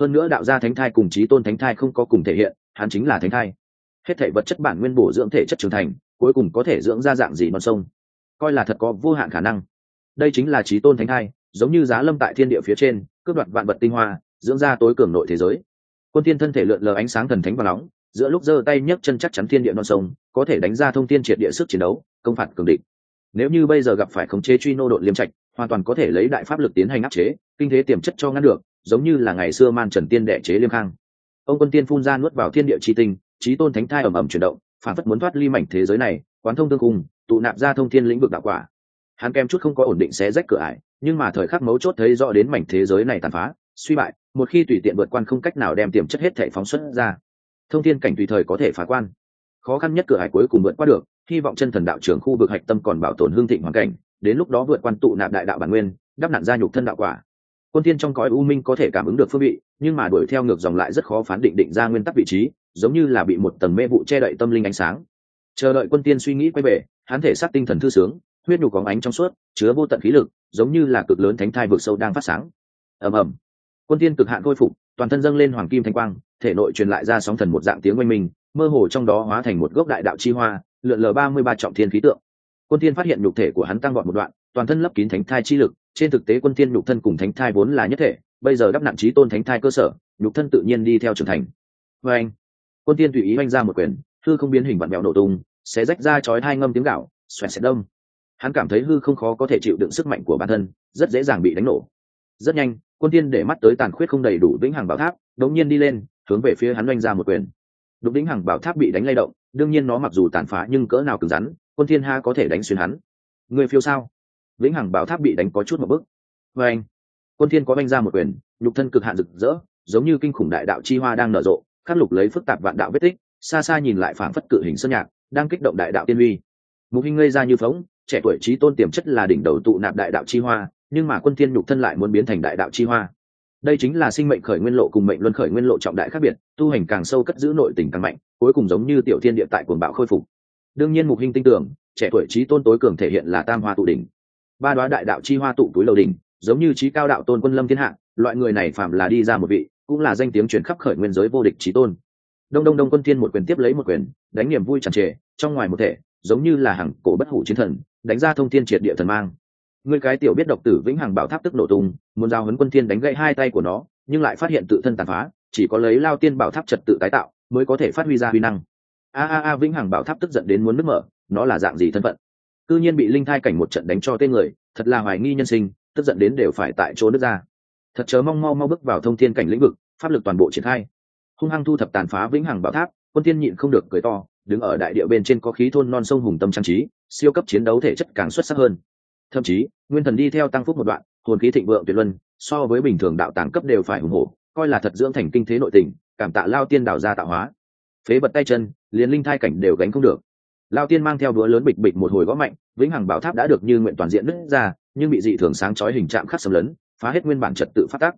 hơn nữa đạo gia thánh thai cùng trí tôn thánh thai không có cùng thể hiện, hắn chính là thánh thai. Hết thể vật chất bản nguyên bổ dưỡng thể chất trưởng thành, cuối cùng có thể dưỡng ra dạng gì non sông? Coi là thật có vô hạn khả năng. Đây chính là trí tôn thánh thai, giống như giá lâm tại thiên địa phía trên, cướp đoạt vạn vật tinh hoa, dưỡng ra tối cường nội thế giới. Quân tiên thân thể lượn lờ ánh sáng thần thánh và nóng, giữa lúc giơ tay nhấc chân chắc chắn thiên địa non sông, có thể đánh ra thông tin triệt địa sức chiến đấu, công phạt cường địch. Nếu như bây giờ gặp phải khống chế truy nô đội liêm trạch, hoàn toàn có thể lấy đại pháp lực tiến hành áp chế, kinh thế tiềm chất cho ngăn được giống như là ngày xưa man trần tiên đệ chế liêm khang. Ông quân tiên phun ra nuốt vào thiên địa chi tinh trí tôn thánh thai ẩm ẩm chuyển động, phản phất muốn thoát ly mảnh thế giới này, quán thông tương cung tụ nạp ra thông thiên lĩnh vực đạo quả. Hắn kèm chút không có ổn định sẽ rách cửa ải, nhưng mà thời khắc mấu chốt thấy rõ đến mảnh thế giới này tàn phá, suy bại, một khi tùy tiện vượt quan không cách nào đem tiềm chất hết thể phóng xuất ra. Thông thiên cảnh tùy thời có thể phá quan. Khó khăn nhất cửa ải cuối cùng vượt qua được, hy vọng chân thần đạo trưởng khu vực hạch tâm còn bảo tồn hương thịnh hoàn cảnh, đến lúc đó vượt quan tụ nạp đại đạo bản nguyên, đắp nạn ra nhục thân đạo quả quân thiên trong cõi u minh có thể cảm ứng được phương vị, nhưng mà đuổi theo ngược dòng lại rất khó phán định định ra nguyên tắc vị trí, giống như là bị một tầng mê vụ che đậy tâm linh ánh sáng. Chờ đợi quân tiên suy nghĩ quay về, hắn thể xác tinh thần thư sướng, huyết nhục có ánh trong suốt, chứa vô tận khí lực, giống như là cực lớn thánh thai vực sâu đang phát sáng. Ầm ầm. Quân tiên cực hạn khôi phục, toàn thân dâng lên hoàng kim thanh quang, thể nội truyền lại ra sóng thần một dạng tiếng oanh minh, mơ hồ trong đó hóa thành một gốc đại đạo chi hoa, lượn lờ ba mươi ba trọng thiên khí tượng. Quân tiên phát hiện nhục thể của hắn tăng gọn một đoạn, toàn thân lấp kín thánh thai chi lực trên thực tế quân thiên nhục thân cùng thánh thai vốn là nhất thể, bây giờ đắp nặng trí tôn thánh thai cơ sở, nhục thân tự nhiên đi theo trưởng thành. Vê anh, quân tiên tùy ý oanh ra một quyền, hư không biến hình vặn mẹo nổ tung sẽ rách ra chói hai ngâm tiếng gạo, xoẹt xẹt đông. Hắn cảm thấy hư không khó có thể chịu đựng sức mạnh của bản thân, rất dễ dàng bị đánh nổ. Rất nhanh, quân tiên để mắt tới tàn khuyết không đầy đủ vĩnh hằng bảo tháp, đống nhiên đi lên, hướng về phía hắn oanh ra một quyền. Đục vĩnh hằng bảo tháp bị đánh lay động, đương nhiên nó mặc dù tàn phá nhưng cỡ nào cứng rắn, quân thiên ha có thể đánh xuyên hắn. Người phiêu sao? Vĩnh hằng bảo tháp bị đánh có chút một bước. Vê anh, quân thiên có oanh ra một quyền, nhục thân cực hạn rực rỡ, giống như kinh khủng đại đạo chi hoa đang nở rộ, khắc lục lấy phức tạp vạn đạo vết tích, xa xa nhìn lại phảng phất cự hình sơn nhạc, đang kích động đại đạo tiên uy mục hình ngây ra như phóng, trẻ tuổi trí tôn tiềm chất là đỉnh đầu tụ nạp đại đạo chi hoa, nhưng mà quân thiên nhục thân lại muốn biến thành đại đạo chi hoa. Đây chính là sinh mệnh khởi nguyên lộ cùng mệnh luân khởi nguyên lộ trọng đại khác biệt, tu hành càng sâu cất giữ nội tình càng mạnh, cuối cùng giống như tiểu thiên địa tại cuồng bạo khôi phục. Đương nhiên mục hình tinh tưởng, trẻ tuổi trí tôn tối cường thể hiện là tam hoa tụ đỉnh ba đoá đại đạo chi hoa tụ túi lầu đỉnh, giống như trí cao đạo tôn quân lâm thiên hạ, loại người này phạm là đi ra một vị, cũng là danh tiếng truyền khắp khởi nguyên giới vô địch trí tôn. Đông đông đông quân thiên một quyền tiếp lấy một quyền, đánh niềm vui tràn trề, trong ngoài một thể, giống như là hàng cổ bất hủ chiến thần, đánh ra thông thiên triệt địa thần mang. Người cái tiểu biết độc tử vĩnh hằng bảo tháp tức nổ tung, muốn giao huấn quân thiên đánh gãy hai tay của nó, nhưng lại phát hiện tự thân tàn phá, chỉ có lấy lao tiên bảo tháp trật tự tái tạo, mới có thể phát huy ra huy năng. A a a, vĩnh hằng bảo tháp tức giận đến muốn nứt mở, nó là dạng gì thân phận? Cư nhiên bị linh thai cảnh một trận đánh cho tên người, thật là hoài nghi nhân sinh, tức giận đến đều phải tại chỗ nước ra. Thật chớ mong mau mau bước vào thông thiên cảnh lĩnh vực, pháp lực toàn bộ triển khai. Hung hăng thu thập tàn phá vĩnh hằng bảo tháp, quân tiên nhịn không được cười to, đứng ở đại địa bên trên có khí thôn non sông hùng tâm trang trí, siêu cấp chiến đấu thể chất càng xuất sắc hơn. Thậm chí, nguyên thần đi theo tăng phúc một đoạn, hồn khí thịnh vượng tuyệt luân, so với bình thường đạo tàng cấp đều phải ủng hộ coi là thật dưỡng thành kinh thế nội tình, cảm tạ lao tiên đào ra tạo hóa. Phế bật tay chân, liền linh thai cảnh đều gánh không được lao tiên mang theo đũa lớn bịch bịch một hồi gõ mạnh, vĩnh hằng bảo tháp đã được như nguyện toàn diện nứt ra, nhưng bị dị thường sáng chói hình trạm khắc xâm lấn, phá hết nguyên bản trật tự phát tác.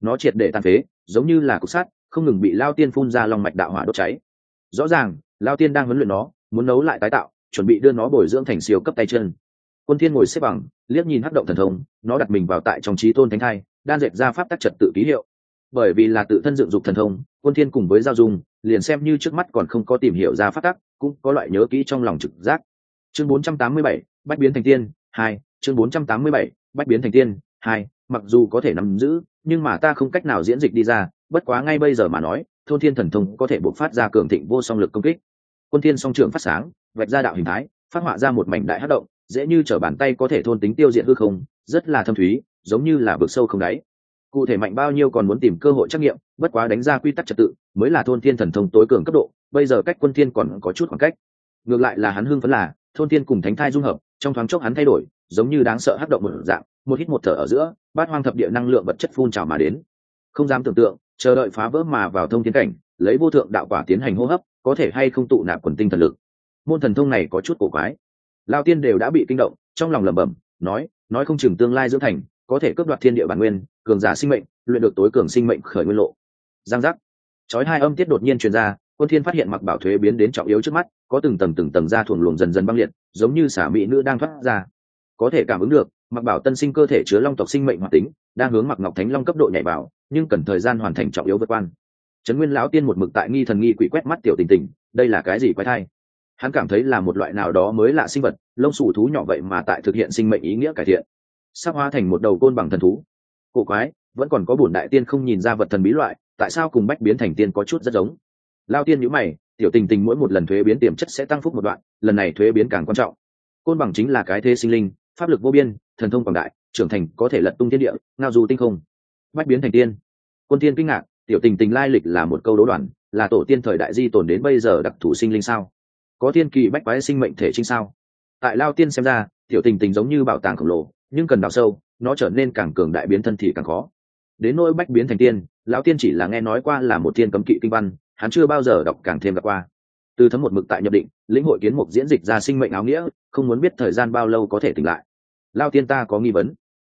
Nó triệt để tàn phế, giống như là cục sắt, không ngừng bị lao tiên phun ra lòng mạch đạo hỏa đốt cháy. Rõ ràng, lao tiên đang huấn luyện nó, muốn nấu lại tái tạo, chuẩn bị đưa nó bồi dưỡng thành siêu cấp tay chân. Quân thiên ngồi xếp bằng, liếc nhìn hắc động thần thông, nó đặt mình vào tại trong trí tôn thánh thai, đan dệt ra pháp tắc trật tự ký hiệu. Bởi vì là tự thân dựng dục thần thông, quân thiên cùng với giao dung, liền xem như trước mắt còn không có tìm hiểu ra pháp tắc cũng có loại nhớ kỹ trong lòng trực giác. Chương 487, bách biến thành tiên hai chương 487, bách biến thành tiên hai mặc dù có thể nắm giữ nhưng mà ta không cách nào diễn dịch đi ra bất quá ngay bây giờ mà nói thôn thiên thần thông có thể bộc phát ra cường thịnh vô song lực công kích. Quân thiên song trường phát sáng vạch ra đạo hình thái phát họa ra một mảnh đại hất động dễ như trở bàn tay có thể thôn tính tiêu diệt hư không rất là thâm thúy giống như là vực sâu không đáy. Cụ thể mạnh bao nhiêu còn muốn tìm cơ hội trắc nghiệm bất quá đánh ra quy tắc trật tự mới là thôn thiên thần thông tối cường cấp độ bây giờ cách quân thiên còn có chút khoảng cách. Ngược lại là hắn hưng phấn là, thôn thiên cùng thánh thai dung hợp, trong thoáng chốc hắn thay đổi, giống như đáng sợ hắc động một dạng, một hít một thở ở giữa, bát hoang thập địa năng lượng vật chất phun trào mà đến. Không dám tưởng tượng, chờ đợi phá vỡ mà vào thông thiên cảnh, lấy vô thượng đạo quả tiến hành hô hấp, có thể hay không tụ nạp quần tinh thần lực. Môn thần thông này có chút cổ quái. Lao tiên đều đã bị kinh động, trong lòng lẩm bẩm, nói nói không chừng tương lai dưỡng thành, có thể cướp đoạt thiên địa bản nguyên, cường giả sinh mệnh, luyện được tối cường sinh mệnh khởi nguyên lộ. Giang giác. Chói hai âm tiết đột nhiên truyền ra quân thiên phát hiện mặc bảo thuế biến đến trọng yếu trước mắt, có từng tầng từng tầng da thuồng luồng dần dần băng liệt, giống như xả mỹ nữ đang thoát ra. Có thể cảm ứng được, mặc bảo tân sinh cơ thể chứa long tộc sinh mệnh hoạt tính, đang hướng mặc ngọc thánh long cấp độ nhảy vào, nhưng cần thời gian hoàn thành trọng yếu vượt quan trấn nguyên lão tiên một mực tại nghi thần nghi quỷ quét mắt tiểu tình tình, đây là cái gì quái thai? Hắn cảm thấy là một loại nào đó mới lạ sinh vật, lông sủ thú nhỏ vậy mà tại thực hiện sinh mệnh ý nghĩa cải thiện. Sắp hóa thành một đầu côn bằng thần thú. Cổ quái, vẫn còn có bổn đại tiên không nhìn ra vật thần bí loại, tại sao cùng bách biến thành tiên có chút rất giống? Lao tiên nhữ mày, tiểu tình tình mỗi một lần thuế biến tiềm chất sẽ tăng phúc một đoạn, lần này thuế biến càng quan trọng. Côn bằng chính là cái thế sinh linh, pháp lực vô biên, thần thông quảng đại, trưởng thành có thể lật tung thiên địa, ngao du tinh không. Bách biến thành tiên. Quân tiên kinh ngạc, tiểu tình tình lai lịch là một câu đố đoàn là tổ tiên thời đại di tồn đến bây giờ đặc thù sinh linh sao? Có thiên kỳ bách quái sinh mệnh thể trinh sao? Tại lao tiên xem ra, tiểu tình tình giống như bảo tàng khổng lồ, nhưng cần đào sâu, nó trở nên càng cường đại biến thân thì càng khó. Đến nỗi bách biến thành tiên lão tiên chỉ là nghe nói qua là một tiên cấm kỵ kinh văn hắn chưa bao giờ đọc càng thêm gặp qua. Từ thấm một mực tại nhập định, lĩnh hội kiến mục diễn dịch ra sinh mệnh áo nghĩa, không muốn biết thời gian bao lâu có thể tỉnh lại. Lao tiên ta có nghi vấn.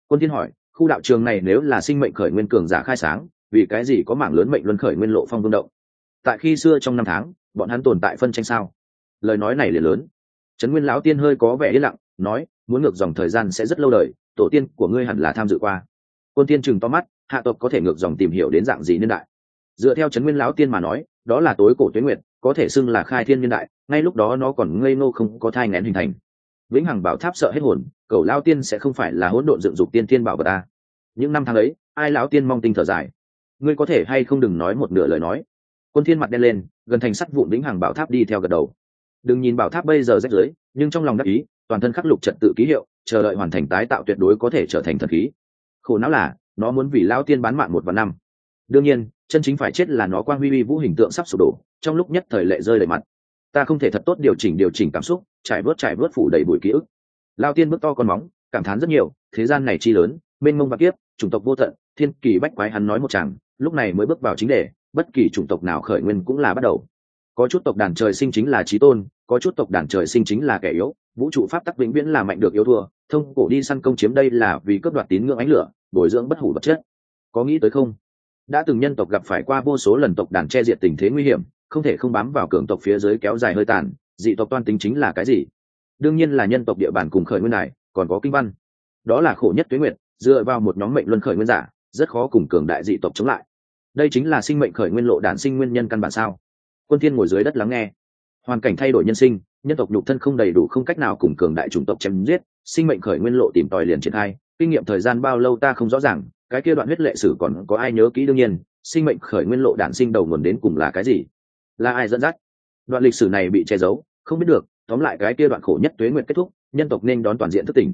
Quân tiên hỏi, khu đạo trường này nếu là sinh mệnh khởi nguyên cường giả khai sáng, vì cái gì có mảng lớn mệnh luân khởi nguyên lộ phong vương động? Tại khi xưa trong năm tháng, bọn hắn tồn tại phân tranh sao? Lời nói này liền lớn. Trấn nguyên lão tiên hơi có vẻ yên lặng, nói, muốn ngược dòng thời gian sẽ rất lâu đời, tổ tiên của ngươi hẳn là tham dự qua. Quân tiên chừng to mắt, hạ tộc có thể ngược dòng tìm hiểu đến dạng gì niên đại. Dựa theo trấn nguyên lão tiên mà nói đó là tối cổ tuyến nguyệt, có thể xưng là khai thiên niên đại, ngay lúc đó nó còn ngây ngô không có thai ngén hình thành. Vĩnh hằng bảo tháp sợ hết hồn, cầu lao tiên sẽ không phải là hỗn độn dựng dục tiên thiên bảo vật ta những năm tháng ấy, ai lão tiên mong tinh thở dài? Ngươi có thể hay không đừng nói một nửa lời nói. Quân thiên mặt đen lên, gần thành sắt vụn vĩnh hằng bảo tháp đi theo gật đầu. Đừng nhìn bảo tháp bây giờ rách rưới, nhưng trong lòng đắc ý, toàn thân khắc lục trật tự ký hiệu, chờ đợi hoàn thành tái tạo tuyệt đối có thể trở thành thần khí. Khổ não là, nó muốn vì lao tiên bán mạng một vạn năm. Đương nhiên chân chính phải chết là nó quang huy uy vũ hình tượng sắp sụp đổ, trong lúc nhất thời lệ rơi đầy mặt. Ta không thể thật tốt điều chỉnh điều chỉnh cảm xúc, trải bớt trải bớt phủ đầy bụi ký ức. Lao tiên bước to con móng, cảm thán rất nhiều, thế gian này chi lớn, mênh mông và kiếp, chủng tộc vô tận, thiên kỳ bách quái hắn nói một chàng, lúc này mới bước vào chính đề, bất kỳ chủng tộc nào khởi nguyên cũng là bắt đầu. Có chút tộc đàn trời sinh chính là trí tôn, có chút tộc đàn trời sinh chính là kẻ yếu, vũ trụ pháp tắc vĩnh viễn là mạnh được yếu thua, thông cổ đi săn công chiếm đây là vì cướp đoạt tín ngưỡng ánh lửa, bồi dưỡng bất hủ vật chất. Có nghĩ tới không? Đã từng nhân tộc gặp phải qua vô số lần tộc đàn che diệt tình thế nguy hiểm, không thể không bám vào cường tộc phía dưới kéo dài hơi tàn, dị tộc toan tính chính là cái gì? Đương nhiên là nhân tộc địa bàn cùng khởi nguyên này, còn có kinh văn. Đó là khổ nhất tuyến nguyệt, dựa vào một nhóm mệnh luân khởi nguyên giả, rất khó cùng cường đại dị tộc chống lại. Đây chính là sinh mệnh khởi nguyên lộ đản sinh nguyên nhân căn bản sao? Quân thiên ngồi dưới đất lắng nghe. Hoàn cảnh thay đổi nhân sinh, nhân tộc nhục thân không đầy đủ không cách nào cùng cường đại chủng tộc chém giết, sinh mệnh khởi nguyên lộ tìm tòi liền triển khai, kinh nghiệm thời gian bao lâu ta không rõ ràng cái kia đoạn huyết lệ sử còn có ai nhớ kỹ đương nhiên, sinh mệnh khởi nguyên lộ đản sinh đầu nguồn đến cùng là cái gì? Là ai dẫn dắt? Đoạn lịch sử này bị che giấu, không biết được, tóm lại cái kia đoạn khổ nhất tuế nguyện kết thúc, nhân tộc nên đón toàn diện thức tỉnh.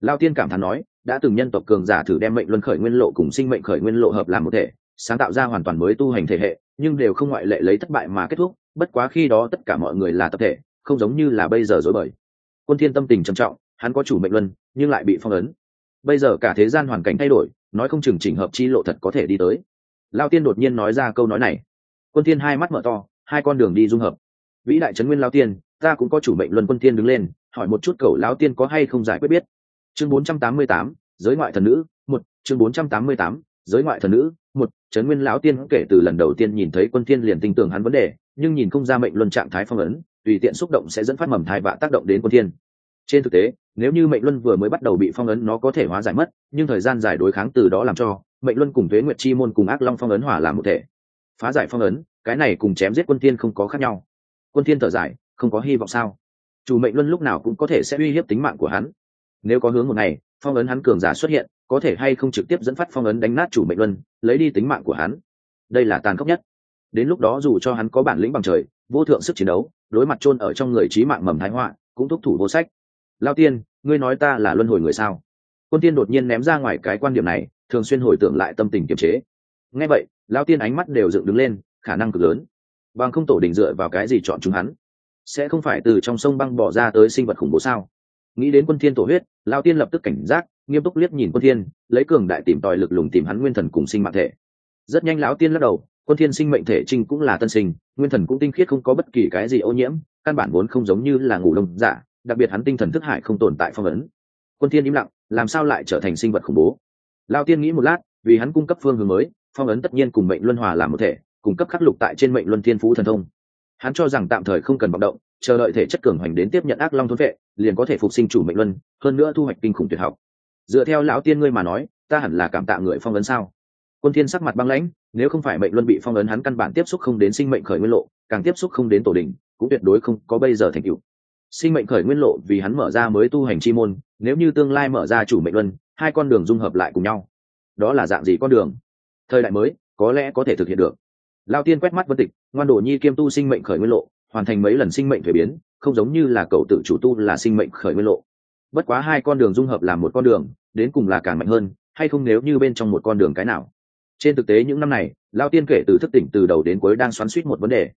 Lao tiên cảm thán nói, đã từng nhân tộc cường giả thử đem mệnh luân khởi nguyên lộ cùng sinh mệnh khởi nguyên lộ hợp làm một thể, sáng tạo ra hoàn toàn mới tu hành thể hệ, nhưng đều không ngoại lệ lấy thất bại mà kết thúc, bất quá khi đó tất cả mọi người là tập thể, không giống như là bây giờ dối bời. Quân thiên tâm tình trầm trọng, hắn có chủ mệnh luân, nhưng lại bị phong ấn. Bây giờ cả thế gian hoàn cảnh thay đổi nói không chừng chỉnh hợp chi lộ thật có thể đi tới. Lao tiên đột nhiên nói ra câu nói này. Quân thiên hai mắt mở to hai con đường đi dung hợp. Vĩ đại trấn nguyên lao tiên ta cũng có chủ mệnh luân quân tiên đứng lên hỏi một chút cầu lao tiên có hay không giải quyết biết. Chương 488, giới ngoại thần nữ một. Chương 488, giới ngoại thần nữ một. Trấn nguyên lão tiên kể từ lần đầu tiên nhìn thấy quân tiên liền tin tưởng hắn vấn đề nhưng nhìn không ra mệnh luân trạng thái phong ấn tùy tiện xúc động sẽ dẫn phát mầm thai vạ tác động đến quân tiên trên thực tế, nếu như mệnh luân vừa mới bắt đầu bị phong ấn nó có thể hóa giải mất, nhưng thời gian giải đối kháng từ đó làm cho mệnh luân cùng thuế nguyệt chi môn cùng ác long phong ấn hỏa làm một thể. Phá giải phong ấn, cái này cùng chém giết quân tiên không có khác nhau. Quân tiên thở dài, không có hy vọng sao? Chủ mệnh luân lúc nào cũng có thể sẽ uy hiếp tính mạng của hắn. Nếu có hướng một ngày, phong ấn hắn cường giả xuất hiện, có thể hay không trực tiếp dẫn phát phong ấn đánh nát chủ mệnh luân, lấy đi tính mạng của hắn. Đây là tàn khốc nhất. Đến lúc đó dù cho hắn có bản lĩnh bằng trời, vô thượng sức chiến đấu, đối mặt chôn ở trong người trí mạng mầm thái họa, cũng thúc thủ vô sách lao tiên, ngươi nói ta là luân hồi người sao? Quân tiên đột nhiên ném ra ngoài cái quan điểm này, thường xuyên hồi tưởng lại tâm tình kiềm chế. Ngay vậy, lao tiên ánh mắt đều dựng đứng lên, khả năng cực lớn. Bằng không tổ đình dựa vào cái gì chọn chúng hắn? Sẽ không phải từ trong sông băng bỏ ra tới sinh vật khủng bố sao? Nghĩ đến quân thiên tổ huyết, lao tiên lập tức cảnh giác, nghiêm túc liếc nhìn quân thiên, lấy cường đại tìm tòi lực lùng tìm hắn nguyên thần cùng sinh mạng thể. Rất nhanh lão tiên lắc đầu, quân thiên sinh mệnh thể trinh cũng là tân sinh, nguyên thần cũng tinh khiết không có bất kỳ cái gì ô nhiễm, căn bản vốn không giống như là ngủ lông giả đặc biệt hắn tinh thần thức hải không tồn tại phong ấn. Quân thiên im lặng, làm sao lại trở thành sinh vật khủng bố? Lao tiên nghĩ một lát, vì hắn cung cấp phương hướng mới, phong ấn tất nhiên cùng mệnh luân hòa làm một thể, cung cấp khắc lục tại trên mệnh luân thiên phú thần thông. Hắn cho rằng tạm thời không cần vọng động, chờ đợi thể chất cường hoành đến tiếp nhận ác long thôn vệ, liền có thể phục sinh chủ mệnh luân, hơn nữa thu hoạch kinh khủng tuyệt học. Dựa theo lão tiên ngươi mà nói, ta hẳn là cảm tạ người phong ấn sao? Quân thiên sắc mặt băng lãnh, nếu không phải mệnh luân bị phong ấn hắn căn bản tiếp xúc không đến sinh mệnh khởi nguyên lộ, càng tiếp xúc không đến tổ đình cũng tuyệt đối không có bây giờ thành tựu sinh mệnh khởi nguyên lộ vì hắn mở ra mới tu hành chi môn, nếu như tương lai mở ra chủ mệnh luân, hai con đường dung hợp lại cùng nhau. Đó là dạng gì con đường? Thời đại mới, có lẽ có thể thực hiện được. Lao tiên quét mắt vân tịch, ngoan đồ nhi kiêm tu sinh mệnh khởi nguyên lộ, hoàn thành mấy lần sinh mệnh thuế biến, không giống như là cậu tự chủ tu là sinh mệnh khởi nguyên lộ. Bất quá hai con đường dung hợp làm một con đường, đến cùng là càng mạnh hơn, hay không nếu như bên trong một con đường cái nào? Trên thực tế những năm này, lao tiên kể từ thức tỉnh từ đầu đến cuối đang xoắn suýt một vấn đề.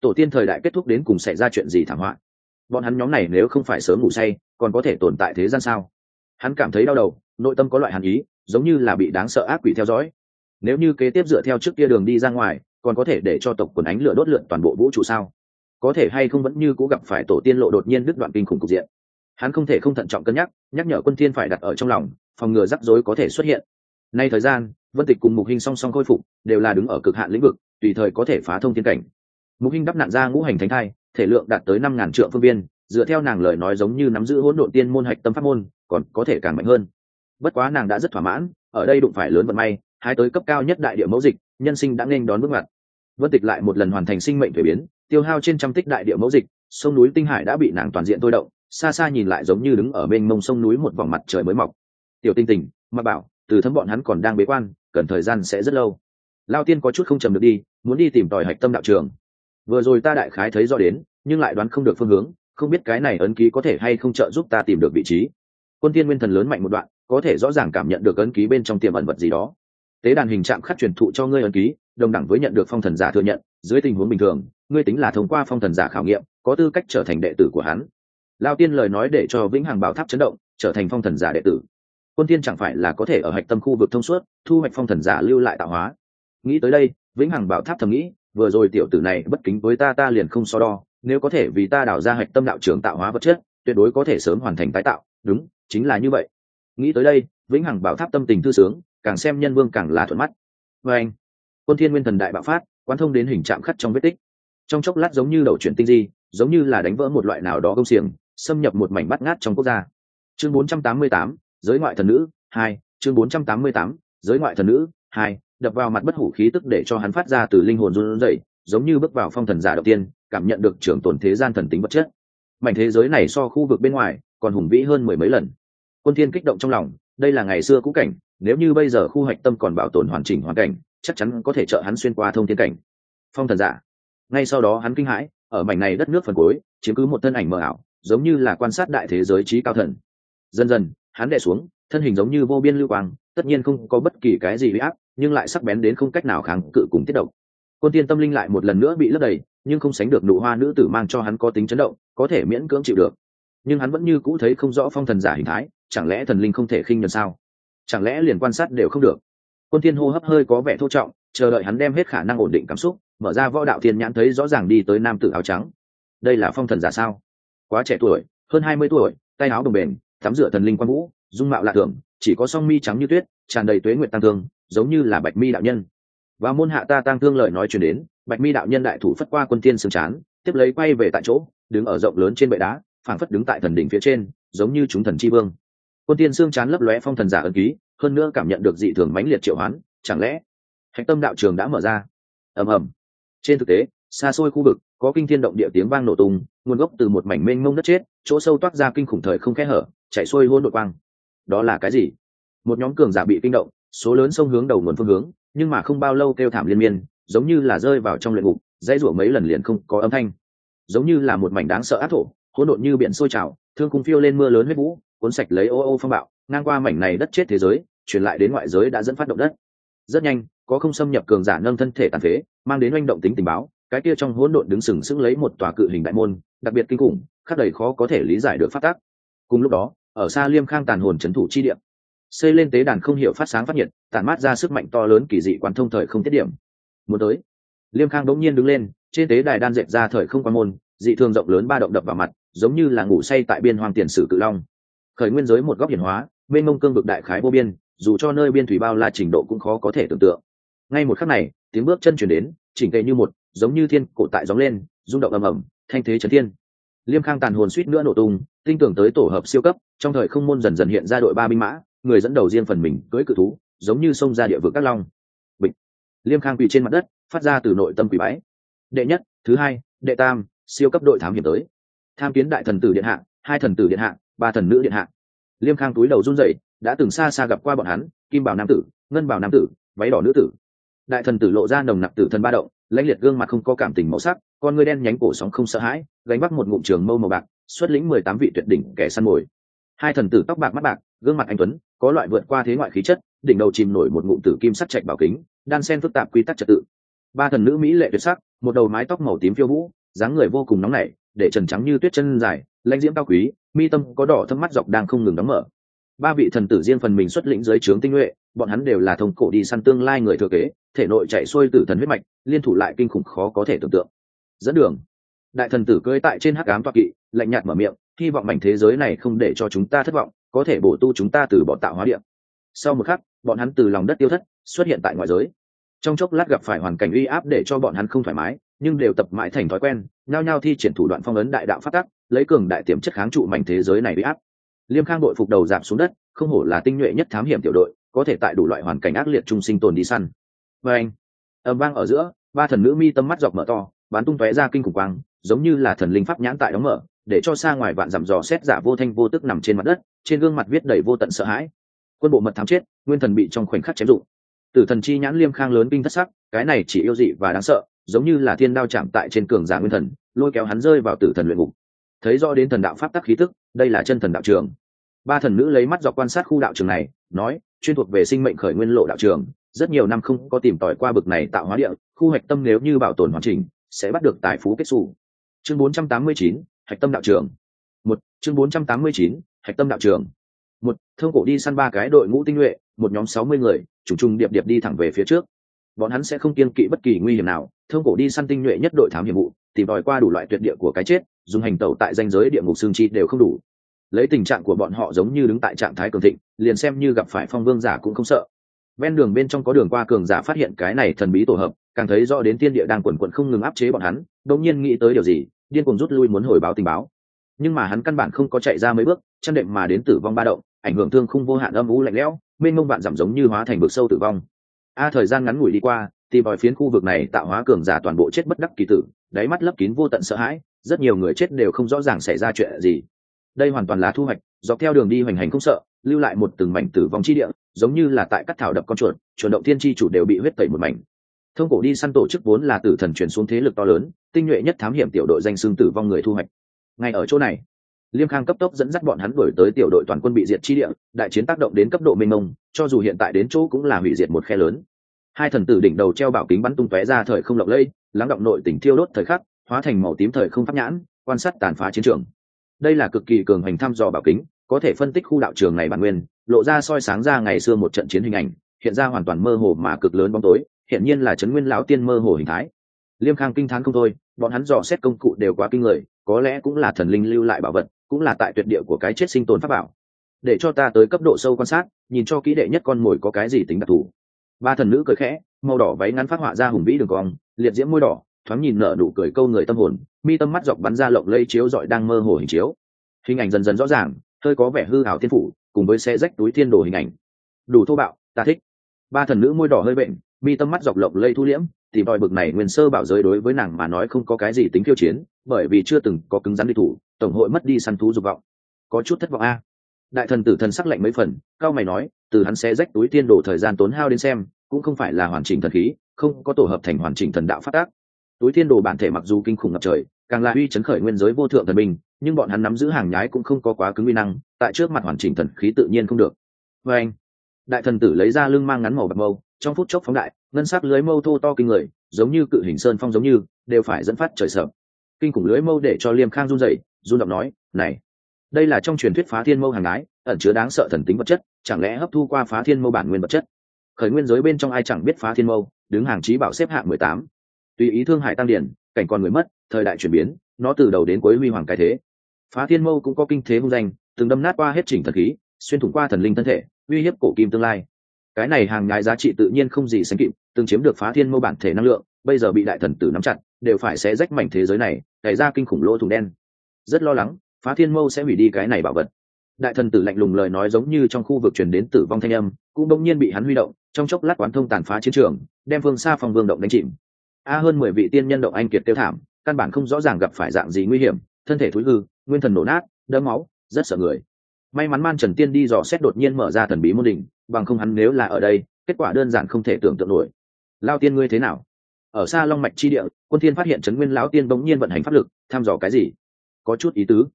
Tổ tiên thời đại kết thúc đến cùng xảy ra chuyện gì thảm họa? Bọn hắn nhóm này nếu không phải sớm ngủ say, còn có thể tồn tại thế gian sao? Hắn cảm thấy đau đầu, nội tâm có loại hàn ý, giống như là bị đáng sợ ác quỷ theo dõi. Nếu như kế tiếp dựa theo trước kia đường đi ra ngoài, còn có thể để cho tộc quần ánh lửa đốt lượn toàn bộ vũ trụ sao? Có thể hay không vẫn như cũ gặp phải tổ tiên lộ đột nhiên đứt đoạn kinh khủng cục diện. Hắn không thể không thận trọng cân nhắc nhắc nhở quân thiên phải đặt ở trong lòng, phòng ngừa rắc rối có thể xuất hiện. Nay thời gian, vân tịch cùng mục hình song song khôi phục, đều là đứng ở cực hạn lĩnh vực, tùy thời có thể phá thông thiên cảnh. Mục hình đắp nạn ra ngũ hành thánh thai thể lượng đạt tới năm ngàn trượng phương viên, dựa theo nàng lời nói giống như nắm giữ hỗn độn tiên môn hạch tâm pháp môn, còn có thể càng mạnh hơn. Bất quá nàng đã rất thỏa mãn, ở đây đụng phải lớn vận may, hai tới cấp cao nhất đại địa mẫu dịch, nhân sinh đã nên đón bước ngoặt. Vân tịch lại một lần hoàn thành sinh mệnh thuế biến, tiêu hao trên trăm tích đại địa mẫu dịch, sông núi tinh hải đã bị nàng toàn diện tôi động, xa xa nhìn lại giống như đứng ở bên mông sông núi một vòng mặt trời mới mọc. Tiểu tinh tình mà bảo, từ thấm bọn hắn còn đang bế quan, cần thời gian sẽ rất lâu. Lao tiên có chút không trầm được đi, muốn đi tìm tòi hạch tâm đạo trường vừa rồi ta đại khái thấy rõ đến, nhưng lại đoán không được phương hướng, không biết cái này ấn ký có thể hay không trợ giúp ta tìm được vị trí. Quân tiên nguyên thần lớn mạnh một đoạn, có thể rõ ràng cảm nhận được ấn ký bên trong tiềm ẩn vật gì đó. Tế đàn hình trạng khắc truyền thụ cho ngươi ấn ký, đồng đẳng với nhận được phong thần giả thừa nhận, dưới tình huống bình thường, ngươi tính là thông qua phong thần giả khảo nghiệm, có tư cách trở thành đệ tử của hắn. Lao tiên lời nói để cho vĩnh hằng bảo tháp chấn động, trở thành phong thần giả đệ tử. Quân tiên chẳng phải là có thể ở hạch tâm khu vực thông suốt, thu hoạch phong thần giả lưu lại tạo hóa. Nghĩ tới đây, vĩnh hằng bảo tháp thầm nghĩ vừa rồi tiểu tử này bất kính với ta ta liền không so đo. Nếu có thể vì ta đào ra hạch tâm đạo trường tạo hóa vật chất tuyệt đối có thể sớm hoàn thành tái tạo. Đúng chính là như vậy. Nghĩ tới đây vĩnh hằng bảo tháp tâm tình thư sướng càng xem nhân vương càng là thuận mắt. Vê anh quân thiên nguyên thần đại bạo phát quan thông đến hình trạng khắc trong vết tích. Trong chốc lát giống như đầu chuyển tinh di giống như là đánh vỡ một loại nào đó công xiềng xâm nhập một mảnh bắt ngát trong quốc gia. Chương 488, giới ngoại thần nữ hai. Chương 488, giới ngoại thần nữ hai đập vào mặt bất hủ khí tức để cho hắn phát ra từ linh hồn run rẩy, giống như bước vào phong thần giả đầu tiên, cảm nhận được trường tồn thế gian thần tính vật chất. Mảnh thế giới này so khu vực bên ngoài còn hùng vĩ hơn mười mấy lần. Quân thiên kích động trong lòng, đây là ngày xưa cũ cảnh, nếu như bây giờ khu hoạch tâm còn bảo tồn hoàn chỉnh hoàn cảnh, chắc chắn có thể trợ hắn xuyên qua thông thiên cảnh. Phong thần giả. Ngay sau đó hắn kinh hãi, ở mảnh này đất nước phần cuối, chiếm cứ một thân ảnh mờ ảo, giống như là quan sát đại thế giới trí cao thần. Dần dần, hắn đệ xuống, thân hình giống như vô biên lưu quang, tất nhiên không có bất kỳ cái gì bị áp nhưng lại sắc bén đến không cách nào kháng cự cùng tiết động côn tiên tâm linh lại một lần nữa bị lấp đầy, nhưng không sánh được nụ hoa nữ tử mang cho hắn có tính chấn động, có thể miễn cưỡng chịu được. Nhưng hắn vẫn như cũ thấy không rõ phong thần giả hình thái, chẳng lẽ thần linh không thể khinh nhuần sao? Chẳng lẽ liền quan sát đều không được? Quân tiên hô hấp hơi có vẻ thô trọng, chờ đợi hắn đem hết khả năng ổn định cảm xúc, mở ra võ đạo thiên nhãn thấy rõ ràng đi tới nam tử áo trắng. Đây là phong thần giả sao? Quá trẻ tuổi, hơn hai mươi tuổi, tay áo đồng bền, tắm rửa thần linh quan vũ, dung mạo lạ thường, chỉ có song mi trắng như tuyết, tràn đầy tuế nguyện tăng thương giống như là bạch mi đạo nhân. Và môn hạ ta tăng thương lời nói truyền đến, bạch mi đạo nhân đại thủ phất qua quân tiên xương chán, tiếp lấy quay về tại chỗ, đứng ở rộng lớn trên bệ đá, phảng phất đứng tại thần đỉnh phía trên, giống như chúng thần chi vương. Quân tiên xương chán lấp lóe phong thần giả ấn ký, hơn nữa cảm nhận được dị thường mãnh liệt triệu hoán, chẳng lẽ hạch tâm đạo trường đã mở ra? Ầm ầm. Trên thực tế, xa xôi khu vực, có kinh thiên động địa tiếng vang nổ tung, nguồn gốc từ một mảnh mênh mông đất chết, chỗ sâu toát ra kinh khủng thời không khe hở chạy xuôi hôn đội quang. Đó là cái gì? Một nhóm cường giả bị kinh động số lớn sông hướng đầu nguồn phương hướng, nhưng mà không bao lâu kêu thảm liên miên, giống như là rơi vào trong luyện ngục, dãy rủa mấy lần liền không có âm thanh. Giống như là một mảnh đáng sợ ác thổ, hỗn độn như biển sôi trào, thương cung phiêu lên mưa lớn huyết vũ, cuốn sạch lấy ô ô phong bạo, ngang qua mảnh này đất chết thế giới, truyền lại đến ngoại giới đã dẫn phát động đất. Rất nhanh, có không xâm nhập cường giả nâng thân thể tàn phế, mang đến oanh động tính tình báo, cái kia trong hỗn độn đứng sừng sững lấy một tòa cự hình đại môn, đặc biệt kinh khủng, khắc đầy khó có thể lý giải được phát tác cùng lúc đó, ở xa liêm khang tàn hồn trấn thủ chi điểm xây lên tế đàn không hiểu phát sáng phát nhiệt, tản mát ra sức mạnh to lớn kỳ dị quán thông thời không tiết điểm. Muốn tới, liêm khang đống nhiên đứng lên, trên tế đài đan dẹp ra thời không quan môn, dị thường rộng lớn ba động đập vào mặt, giống như là ngủ say tại biên hoàng tiền sử cự long. Khởi nguyên giới một góc hiển hóa bên mông cương vực đại khái vô biên, dù cho nơi biên thủy bao la trình độ cũng khó có thể tưởng tượng. Ngay một khắc này, tiếng bước chân chuyển đến, chỉnh tề như một, giống như thiên cổ tại gióng lên, rung động ầm ầm, thanh thế trấn thiên. Liêm khang tàn hồn suýt nữa nổ tung tinh tưởng tới tổ hợp siêu cấp, trong thời không môn dần dần hiện ra đội ba binh mã người dẫn đầu riêng phần mình cưỡi cự thú, giống như sông ra địa vực các long. Bịch. Liêm khang quỳ trên mặt đất, phát ra từ nội tâm quỳ bái. Đệ nhất, thứ hai, đệ tam, siêu cấp đội thám hiểm tới. Tham kiến đại thần tử điện hạ, hai thần tử điện hạ, ba thần nữ điện hạ. Liêm khang túi đầu run rẩy, đã từng xa xa gặp qua bọn hắn, kim bảo nam tử, ngân bảo nam tử, váy đỏ nữ tử. Đại thần tử lộ ra nồng nặc tử thần ba động, lãnh liệt gương mặt không có cảm tình màu sắc, con ngươi đen nhánh cổ sóng không sợ hãi, gánh vác một ngụm trường mâu màu bạc, xuất lĩnh mười tám vị tuyệt đỉnh kẻ săn mồi. Hai thần tử tóc bạc mắt bạc gương mặt anh tuấn, có loại vượt qua thế ngoại khí chất, đỉnh đầu chìm nổi một ngụm tử kim sắc trạch bảo kính, đan sen phức tạp quy tắc trật tự. Ba thần nữ mỹ lệ tuyệt sắc, một đầu mái tóc màu tím phiêu vũ, dáng người vô cùng nóng nảy, để trần trắng như tuyết chân dài, lãnh diễm cao quý, mi tâm có đỏ thâm mắt dọc đang không ngừng đóng mở. Ba vị thần tử riêng phần mình xuất lĩnh dưới trướng tinh nhuệ, bọn hắn đều là thông cổ đi săn tương lai người thừa kế, thể nội chạy xuôi tử thần huyết mạch, liên thủ lại kinh khủng khó có thể tưởng tượng. Dẫn đường. Đại thần tử cưỡi tại trên hắc ám toa kỵ, lạnh nhạt mở miệng, hy vọng mảnh thế giới này không để cho chúng ta thất vọng có thể bổ tu chúng ta từ bọn tạo hóa điện sau một khắc, bọn hắn từ lòng đất tiêu thất xuất hiện tại ngoại giới. Trong chốc lát gặp phải hoàn cảnh uy áp để cho bọn hắn không thoải mái, nhưng đều tập mãi thành thói quen, nhao nhao thi triển thủ đoạn phong ấn đại đạo phát tắc, lấy cường đại tiềm chất kháng trụ mảnh thế giới này uy áp. Liêm khang đội phục đầu giảm xuống đất, không hổ là tinh nhuệ nhất thám hiểm tiểu đội, có thể tại đủ loại hoàn cảnh ác liệt trung sinh tồn đi săn. Và anh ầm vang ở giữa, ba thần nữ mi tâm mắt dọc mở to bán tung tóe ra kinh khủng quang, giống như là thần linh pháp nhãn tại đóng mở để cho xa ngoài vạn dặm dò xét giả vô thanh vô tức nằm trên mặt đất trên gương mặt viết đầy vô tận sợ hãi. Quân bộ mật thám chết nguyên thần bị trong khoảnh khắc chém dụng. Tử thần chi nhãn liêm khang lớn binh thất sắc cái này chỉ yêu dị và đáng sợ giống như là thiên đao chạm tại trên cường giả nguyên thần lôi kéo hắn rơi vào tử thần luyện ngục. Thấy rõ đến thần đạo pháp tắc khí tức đây là chân thần đạo trường. Ba thần nữ lấy mắt dọc quan sát khu đạo trường này nói chuyên thuộc về sinh mệnh khởi nguyên lộ đạo trường rất nhiều năm không có tìm tòi qua bực này tạo hóa địa khu hạch tâm nếu như bảo tồn hoàn chỉnh sẽ bắt được tài phú kết xù. Chương 489, hạch tâm đạo trường. Một chương 489, hạch tâm đạo trường. Một thương cổ đi săn ba cái đội ngũ tinh nhuệ một nhóm sáu mươi người trùng trùng điệp điệp đi thẳng về phía trước. Bọn hắn sẽ không kiên kỵ bất kỳ nguy hiểm nào thương cổ đi săn tinh nhuệ nhất đội thám hiểm vụ tìm đòi qua đủ loại tuyệt địa của cái chết dùng hành tẩu tại danh giới địa ngục xương chi đều không đủ. Lấy tình trạng của bọn họ giống như đứng tại trạng thái cường thịnh liền xem như gặp phải phong vương giả cũng không sợ ven đường bên trong có đường qua cường giả phát hiện cái này thần bí tổ hợp, càng thấy rõ đến tiên địa đang quần quận không ngừng áp chế bọn hắn, đột nhiên nghĩ tới điều gì, điên cuồng rút lui muốn hồi báo tình báo. Nhưng mà hắn căn bản không có chạy ra mấy bước chăn đệm mà đến tử vong ba động, ảnh hưởng thương không vô hạn âm u lạnh lẽo, mênh mông vạn giảm giống như hóa thành vực sâu tử vong. A, thời gian ngắn ngủi đi qua tìm vòi phiến khu vực này tạo hóa cường giả toàn bộ chết bất đắc kỳ tử, đáy mắt lấp kín vô tận sợ hãi, rất nhiều người chết đều không rõ ràng xảy ra chuyện gì. Đây hoàn toàn là thu hoạch, dọc theo đường đi hoành hành không sợ, lưu lại một từng mảnh tử vong chi địa giống như là tại các thảo đập con chuột chuột động thiên chi chủ đều bị huyết tẩy một mảnh. Thông cổ đi săn tổ chức vốn là tử thần chuyển xuống thế lực to lớn, tinh nhuệ nhất thám hiểm tiểu đội danh xương tử vong người thu hoạch. Ngay ở chỗ này, liêm khang cấp tốc dẫn dắt bọn hắn đuổi tới tiểu đội toàn quân bị diệt chi địa, đại chiến tác động đến cấp độ mênh mông, cho dù hiện tại đến chỗ cũng là hủy diệt một khe lớn. Hai thần tử đỉnh đầu treo bảo kính bắn tung tóe ra thời không lộng lây lắng động nội tỉnh thiêu đốt thời khắc, hóa thành màu tím thời không pháp nhãn, quan sát tàn phá chiến trường. Đây là cực kỳ cường hành thăm dò bảo kính, có thể phân tích khu đạo trường này bản nguyên lộ ra soi sáng ra ngày xưa một trận chiến hình ảnh, hiện ra hoàn toàn mơ hồ mà cực lớn bóng tối hiện nhiên là trấn nguyên lão tiên mơ hồ hình thái. Liêm khang kinh thán không thôi, bọn hắn dò xét công cụ đều quá kinh người, có lẽ cũng là thần linh lưu lại bảo vật, cũng là tại tuyệt địa của cái chết sinh tồn pháp bảo. Để cho ta tới cấp độ sâu quan sát, nhìn cho kỹ đệ nhất con mồi có cái gì tính đặc thù. Ba thần nữ cười khẽ, màu đỏ váy ngắn phát họa ra hùng vĩ đường cong, liệt diễm môi đỏ, thoáng nhìn nở nụ cười câu người tâm hồn, mi tâm mắt dọc bắn ra lộng lây chiếu dọi đang mơ hồ hình chiếu. Hình ảnh dần dần rõ ràng, hơi có vẻ hư hảo thiên phủ cùng với xe rách túi thiên đồ hình ảnh. Đủ thô bạo, ta thích. Ba thần nữ môi đỏ hơi bệnh, mi tâm mắt dọc lộng lây thu liễm, thì đòi bực này nguyên sơ bảo giới đối với nàng mà nói không có cái gì tính khiêu chiến, bởi vì chưa từng có cứng rắn đi thủ, tổng hội mất đi săn thú dục vọng. Có chút thất vọng a. Đại thần tử thần sắc lạnh mấy phần, cao mày nói, từ hắn sẽ rách túi tiên đồ thời gian tốn hao đến xem, cũng không phải là hoàn chỉnh thần khí, không có tổ hợp thành hoàn chỉnh thần đạo phát tác. Túi tiên đồ bản thể mặc dù kinh khủng ngập trời, càng là uy chấn khởi nguyên giới vô thượng thần bình nhưng bọn hắn nắm giữ hàng nhái cũng không có quá cứng uy năng tại trước mặt hoàn chỉnh thần khí tự nhiên không được. Vê anh đại thần tử lấy ra lưng mang ngắn màu bạc mâu trong phút chốc phóng đại ngân sắc lưới mâu thô to kinh người giống như cự hình sơn phong giống như đều phải dẫn phát trời sợ. Kinh khủng lưới mâu để cho liêm khang run rẩy, run động nói này đây là trong truyền thuyết phá thiên mâu hàng ái ẩn chứa đáng sợ thần tính vật chất chẳng lẽ hấp thu qua phá thiên mâu bản nguyên vật chất? Khởi nguyên giới bên trong ai chẳng biết phá thiên mâu đứng hàng trí bảo xếp hạng mười tám. Tùy ý thương hại tăng điển cảnh con người mất thời đại chuyển biến nó từ đầu đến cuối huy hoàng cái thế. Phá thiên mâu cũng có kinh thế hung danh từng đâm nát qua hết chỉnh thần khí, xuyên thủng qua thần linh thân thể, uy hiếp cổ kim tương lai. Cái này hàng nhái giá trị tự nhiên không gì sánh kịp, từng chiếm được phá thiên mâu bản thể năng lượng, bây giờ bị đại thần tử nắm chặt, đều phải sẽ rách mảnh thế giới này đẩy ra kinh khủng lỗ thủng đen. Rất lo lắng, phá thiên mâu sẽ hủy đi cái này bảo vật. Đại thần tử lạnh lùng lời nói giống như trong khu vực truyền đến tử vong thanh âm, cũng đông nhiên bị hắn huy động, trong chốc lát quán thông tàn phá chiến trường, đem phương xa phòng vương động đánh chìm. A hơn mười vị tiên nhân động anh kiệt tiêu thảm, căn bản không rõ ràng gặp phải dạng gì nguy hiểm, thân thể thối hư, nguyên thần nổ nát đỡ máu rất sợ người. May mắn man trần tiên đi dò xét đột nhiên mở ra thần bí môn đỉnh, bằng không hắn nếu là ở đây, kết quả đơn giản không thể tưởng tượng nổi. Lao tiên ngươi thế nào? Ở xa long mạch chi địa, quân thiên phát hiện trấn nguyên lão tiên bỗng nhiên vận hành pháp lực, thăm dò cái gì? Có chút ý tứ.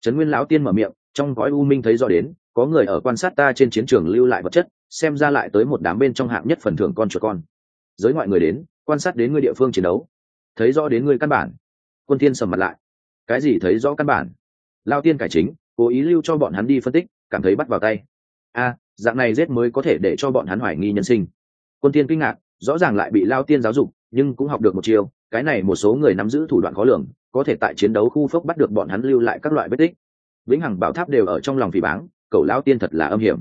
Trấn nguyên lão tiên mở miệng, trong gói u minh thấy rõ đến, có người ở quan sát ta trên chiến trường lưu lại vật chất, xem ra lại tới một đám bên trong hạng nhất phần thưởng con chuột con. Giới ngoại người đến, quan sát đến người địa phương chiến đấu. Thấy rõ đến người căn bản. Quân thiên sầm mặt lại. Cái gì thấy rõ căn bản? Lao tiên cải chính cố ý lưu cho bọn hắn đi phân tích, cảm thấy bắt vào tay. A dạng này giết mới có thể để cho bọn hắn hoài nghi nhân sinh. Quân tiên kinh ngạc, rõ ràng lại bị lao tiên giáo dục, nhưng cũng học được một chiều cái này một số người nắm giữ thủ đoạn khó lường, có thể tại chiến đấu khu phốc bắt được bọn hắn lưu lại các loại vết tích. Vĩnh hằng bảo tháp đều ở trong lòng phỉ báng cậu lão tiên thật là âm hiểm.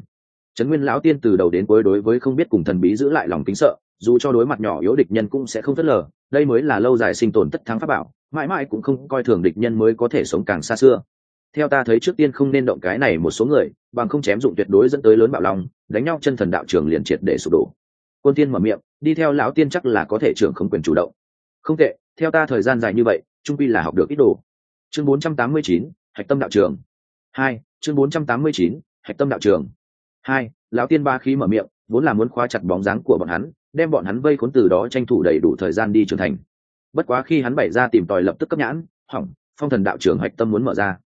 Trấn nguyên lão tiên từ đầu đến cuối đối với không biết cùng thần bí giữ lại lòng kính sợ, dù cho đối mặt nhỏ yếu địch nhân cũng sẽ không phớt lờ, đây mới là lâu dài sinh tồn tất thắng pháp bảo, mãi mãi cũng không coi thường địch nhân mới có thể sống càng xa xưa theo ta thấy trước tiên không nên động cái này một số người bằng không chém dụng tuyệt đối dẫn tới lớn bạo lòng đánh nhau chân thần đạo trường liền triệt để sụp đổ. Quân tiên mở miệng đi theo lão tiên chắc là có thể trưởng không quyền chủ động. Không tệ theo ta thời gian dài như vậy trung pi là học được ít đồ. Chương 489, hạch tâm đạo trường hai chương 489, hạch tâm đạo trường hai lão tiên ba khí mở miệng vốn là muốn khóa chặt bóng dáng của bọn hắn đem bọn hắn vây khốn từ đó tranh thủ đầy đủ thời gian đi trưởng thành. Bất quá khi hắn bày ra tìm tòi lập tức cấp nhãn hỏng phong thần đạo trường hạch tâm muốn mở ra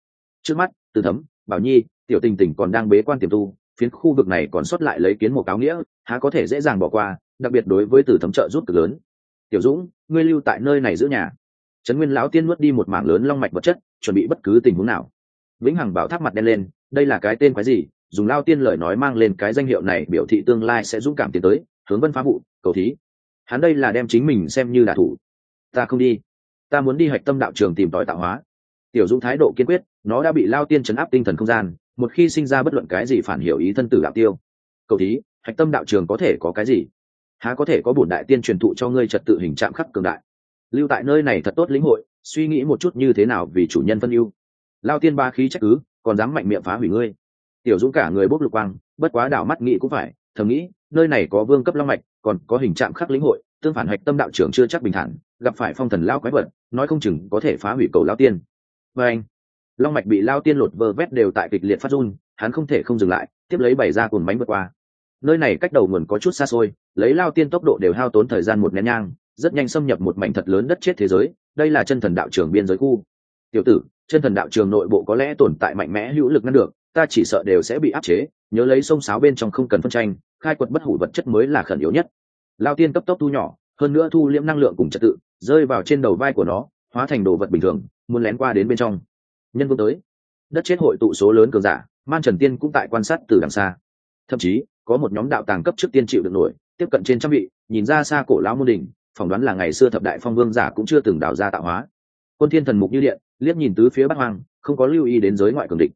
trước mắt, từ thấm, bảo nhi, tiểu tình tình còn đang bế quan tiềm tu, phiến khu vực này còn xuất lại lấy kiến một cáo nghĩa, há có thể dễ dàng bỏ qua, đặc biệt đối với từ thấm trợ giúp cực lớn. Tiểu dũng, ngươi lưu tại nơi này giữ nhà. Trấn nguyên lão tiên nuốt đi một mảng lớn long mạch vật chất, chuẩn bị bất cứ tình huống nào. Vĩnh hằng bảo tháp mặt đen lên, đây là cái tên quái gì? Dùng lao tiên lời nói mang lên cái danh hiệu này, biểu thị tương lai sẽ dũng cảm tiến tới, hướng vân phá vụ, cầu thí. Hắn đây là đem chính mình xem như đả thủ. Ta không đi. Ta muốn đi hạch tâm đạo trường tìm tòi tạo hóa tiểu dũng thái độ kiên quyết, nó đã bị lao tiên chấn áp tinh thần không gian, một khi sinh ra bất luận cái gì phản hiểu ý thân tử đạo tiêu. Cầu thí, hạch tâm đạo trường có thể có cái gì? Há có thể có bổn đại tiên truyền thụ cho ngươi trật tự hình trạng khắc cường đại? Lưu tại nơi này thật tốt lĩnh hội, suy nghĩ một chút như thế nào vì chủ nhân phân ưu. Lao tiên ba khí trách cứ, còn dám mạnh miệng phá hủy ngươi. Tiểu dũng cả người bốc lục quang, bất quá đảo mắt nghĩ cũng phải, thầm nghĩ, nơi này có vương cấp long mạch, còn có hình trạng khắc lĩnh hội, tương phản hạch tâm đạo trưởng chưa chắc bình thản, gặp phải phong thần lao quái vật, nói không chừng có thể phá hủy cầu lao tiên và anh, long mạch bị lao tiên lột vơ vét đều tại kịch liệt phát run, hắn không thể không dừng lại, tiếp lấy bày ra cồn bánh vượt qua. Nơi này cách đầu nguồn có chút xa xôi, lấy lao tiên tốc độ đều hao tốn thời gian một nén nhang, rất nhanh xâm nhập một mảnh thật lớn đất chết thế giới, đây là chân thần đạo trường biên giới khu. Tiểu tử, chân thần đạo trường nội bộ có lẽ tồn tại mạnh mẽ hữu lực ngăn được, ta chỉ sợ đều sẽ bị áp chế, nhớ lấy sông sáo bên trong không cần phân tranh, khai quật bất hủ vật chất mới là khẩn yếu nhất. Lao tiên cấp tốc thu nhỏ, hơn nữa thu liễm năng lượng cùng trật tự, rơi vào trên đầu vai của nó hóa thành đồ vật bình thường, muốn lén qua đến bên trong. Nhân vương tới. Đất chết hội tụ số lớn cường giả, man trần tiên cũng tại quan sát từ đằng xa. Thậm chí, có một nhóm đạo tàng cấp trước tiên chịu được nổi, tiếp cận trên trăm vị, nhìn ra xa cổ lão môn đình, phỏng đoán là ngày xưa thập đại phong vương giả cũng chưa từng đào ra tạo hóa. Quân thiên thần mục như điện, liếc nhìn tứ phía bắc hoang, không có lưu ý đến giới ngoại cường địch.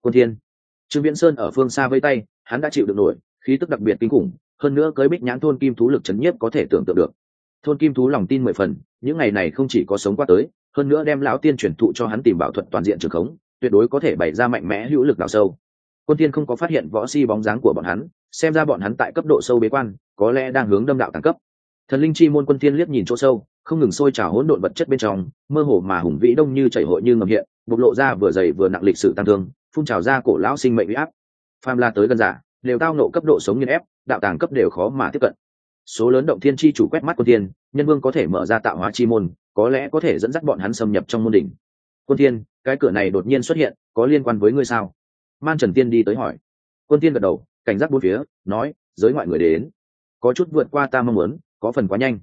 Quân thiên. Trương viễn sơn ở phương xa vây tay, hắn đã chịu được nổi, khí tức đặc biệt kinh khủng, hơn nữa cưới bích nhãn thôn kim thú lực chấn nhiếp có thể tưởng tượng được. Thôn kim thú lòng tin mười phần những ngày này không chỉ có sống qua tới, hơn nữa đem lão tiên truyền thụ cho hắn tìm bảo thuật toàn diện trường khống, tuyệt đối có thể bày ra mạnh mẽ hữu lực đào sâu. Quân tiên không có phát hiện võ si bóng dáng của bọn hắn, xem ra bọn hắn tại cấp độ sâu bế quan, có lẽ đang hướng đâm đạo tăng cấp. Thần linh chi môn quân tiên liếc nhìn chỗ sâu, không ngừng sôi trào hỗn độn vật chất bên trong, mơ hồ mà hùng vĩ đông như chảy hội như ngầm hiện, bộc lộ ra vừa dày vừa nặng lịch sử tăng thương, phun trào ra cổ lão sinh mệnh uy áp. Pham la tới gần giả, đều tao nộ cấp độ sống nghiên ép, đạo tàng cấp đều khó mà tiếp cận số lớn động thiên chi chủ quét mắt quân thiên, nhân vương có thể mở ra tạo hóa chi môn, có lẽ có thể dẫn dắt bọn hắn xâm nhập trong môn đỉnh. Quân thiên, cái cửa này đột nhiên xuất hiện, có liên quan với ngươi sao? Man trần tiên đi tới hỏi. Quân thiên gật đầu, cảnh giác bốn phía, nói, giới ngoại người đến. Có chút vượt qua ta mong muốn, có phần quá nhanh.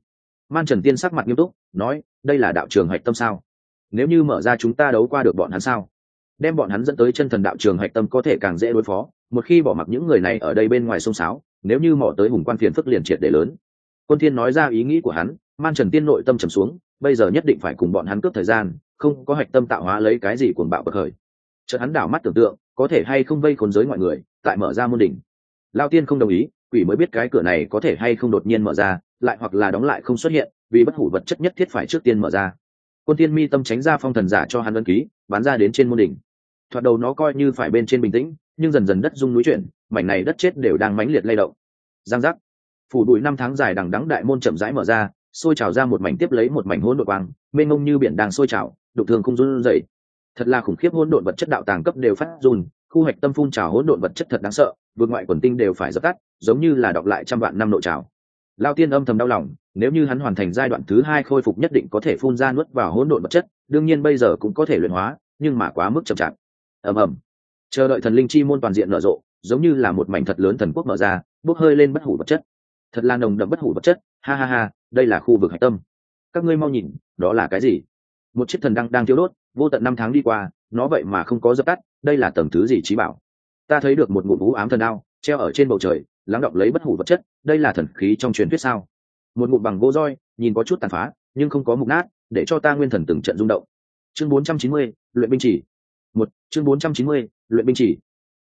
Man trần tiên sắc mặt nghiêm túc, nói, đây là đạo trường hạch tâm sao? Nếu như mở ra chúng ta đấu qua được bọn hắn sao? Đem bọn hắn dẫn tới chân thần đạo trường hạch tâm có thể càng dễ đối phó một khi bỏ mặc những người này ở đây bên ngoài sông sáo, nếu như mỏ tới hùng quan phiền phức liền triệt để lớn. Quân thiên nói ra ý nghĩ của hắn, man trần tiên nội tâm trầm xuống, bây giờ nhất định phải cùng bọn hắn cướp thời gian, không có hạch tâm tạo hóa lấy cái gì cuồng bạo bậc khởi. Chợt hắn đảo mắt tưởng tượng, có thể hay không vây khốn giới mọi người, tại mở ra môn đỉnh. Lao tiên không đồng ý, quỷ mới biết cái cửa này có thể hay không đột nhiên mở ra, lại hoặc là đóng lại không xuất hiện, vì bất hủ vật chất nhất thiết phải trước tiên mở ra. Quân tiên mi tâm tránh ra phong thần giả cho hắn ân ký bán ra đến trên môn đỉnh. Thoạt đầu nó coi như phải bên trên bình tĩnh nhưng dần dần đất rung núi chuyển, mảnh này đất chết đều đang mãnh liệt lay động. Giang giác. Phủ đùi năm tháng dài đằng đắng đại môn chậm rãi mở ra sôi trào ra một mảnh tiếp lấy một mảnh hỗn độn quang, mênh mông như biển đang sôi trào, đục thường không run rẩy. Thật là khủng khiếp, hỗn độn vật chất đạo tàng cấp đều phát run, khu hoạch tâm phun trào hỗn độn vật chất thật đáng sợ, vượt ngoại quần tinh đều phải dập tắt, giống như là đọc lại trăm vạn năm nội trào. Lao tiên âm thầm đau lòng, nếu như hắn hoàn thành giai đoạn thứ hai khôi phục nhất định có thể phun ra nuốt vào hỗn độn vật chất, đương nhiên bây giờ cũng có thể luyện hóa, nhưng mà quá mức chậm chạp. Ầm ầm chờ đợi thần linh chi môn toàn diện nở rộ giống như là một mảnh thật lớn thần quốc mở ra bốc hơi lên bất hủ vật chất. Thật là nồng đậm bất hủ vật chất ha ha ha đây là khu vực hạch tâm. Các ngươi mau nhìn đó là cái gì? Một chiếc thần đăng đang thiếu đốt vô tận năm tháng đi qua nó vậy mà không có dập tắt đây là tầng thứ gì trí bảo? Ta thấy được một ngụm vũ ám thần đao treo ở trên bầu trời lắng đọng lấy bất hủ vật chất đây là thần khí trong truyền thuyết sao? Một ngụm bằng vô roi nhìn có chút tàn phá nhưng không có mục nát để cho ta nguyên thần từng trận rung động. Chương 490, luyện binh chỉ. Một chương 490, luyện binh chỉ.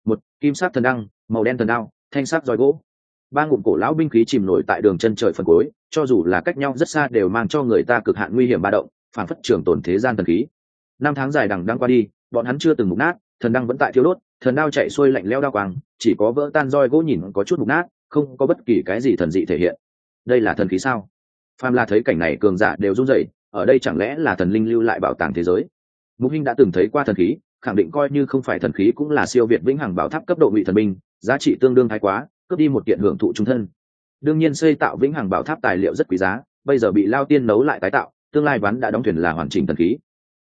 Một, kim sắc thần đăng, màu đen thần đao, thanh sắc roi gỗ. Ba ngụm cổ lão binh khí chìm nổi tại đường chân trời phần cuối, cho dù là cách nhau rất xa đều mang cho người ta cực hạn nguy hiểm ba động, phản phất trường tồn thế gian thần khí. Năm tháng dài đằng đang qua đi, bọn hắn chưa từng mục nát, thần đăng vẫn tại thiếu đốt, thần đao chạy xuôi lạnh leo đao quang, chỉ có vỡ tan roi gỗ nhìn có chút mục nát, không có bất kỳ cái gì thần dị thể hiện. Đây là thần khí sao? Phàm la thấy cảnh này cường giả đều run rẩy, ở đây chẳng lẽ là thần linh lưu lại bảo tàng thế giới? Mục hinh đã từng thấy qua thần khí khẳng định coi như không phải thần khí cũng là siêu việt vĩnh hằng bảo tháp cấp độ ngụy thần binh, giá trị tương đương thái quá, cướp đi một kiện hưởng thụ trung thân. Đương nhiên xây tạo vĩnh hằng bảo tháp tài liệu rất quý giá, bây giờ bị lao tiên nấu lại tái tạo, tương lai ván đã đóng thuyền là hoàn chỉnh thần khí.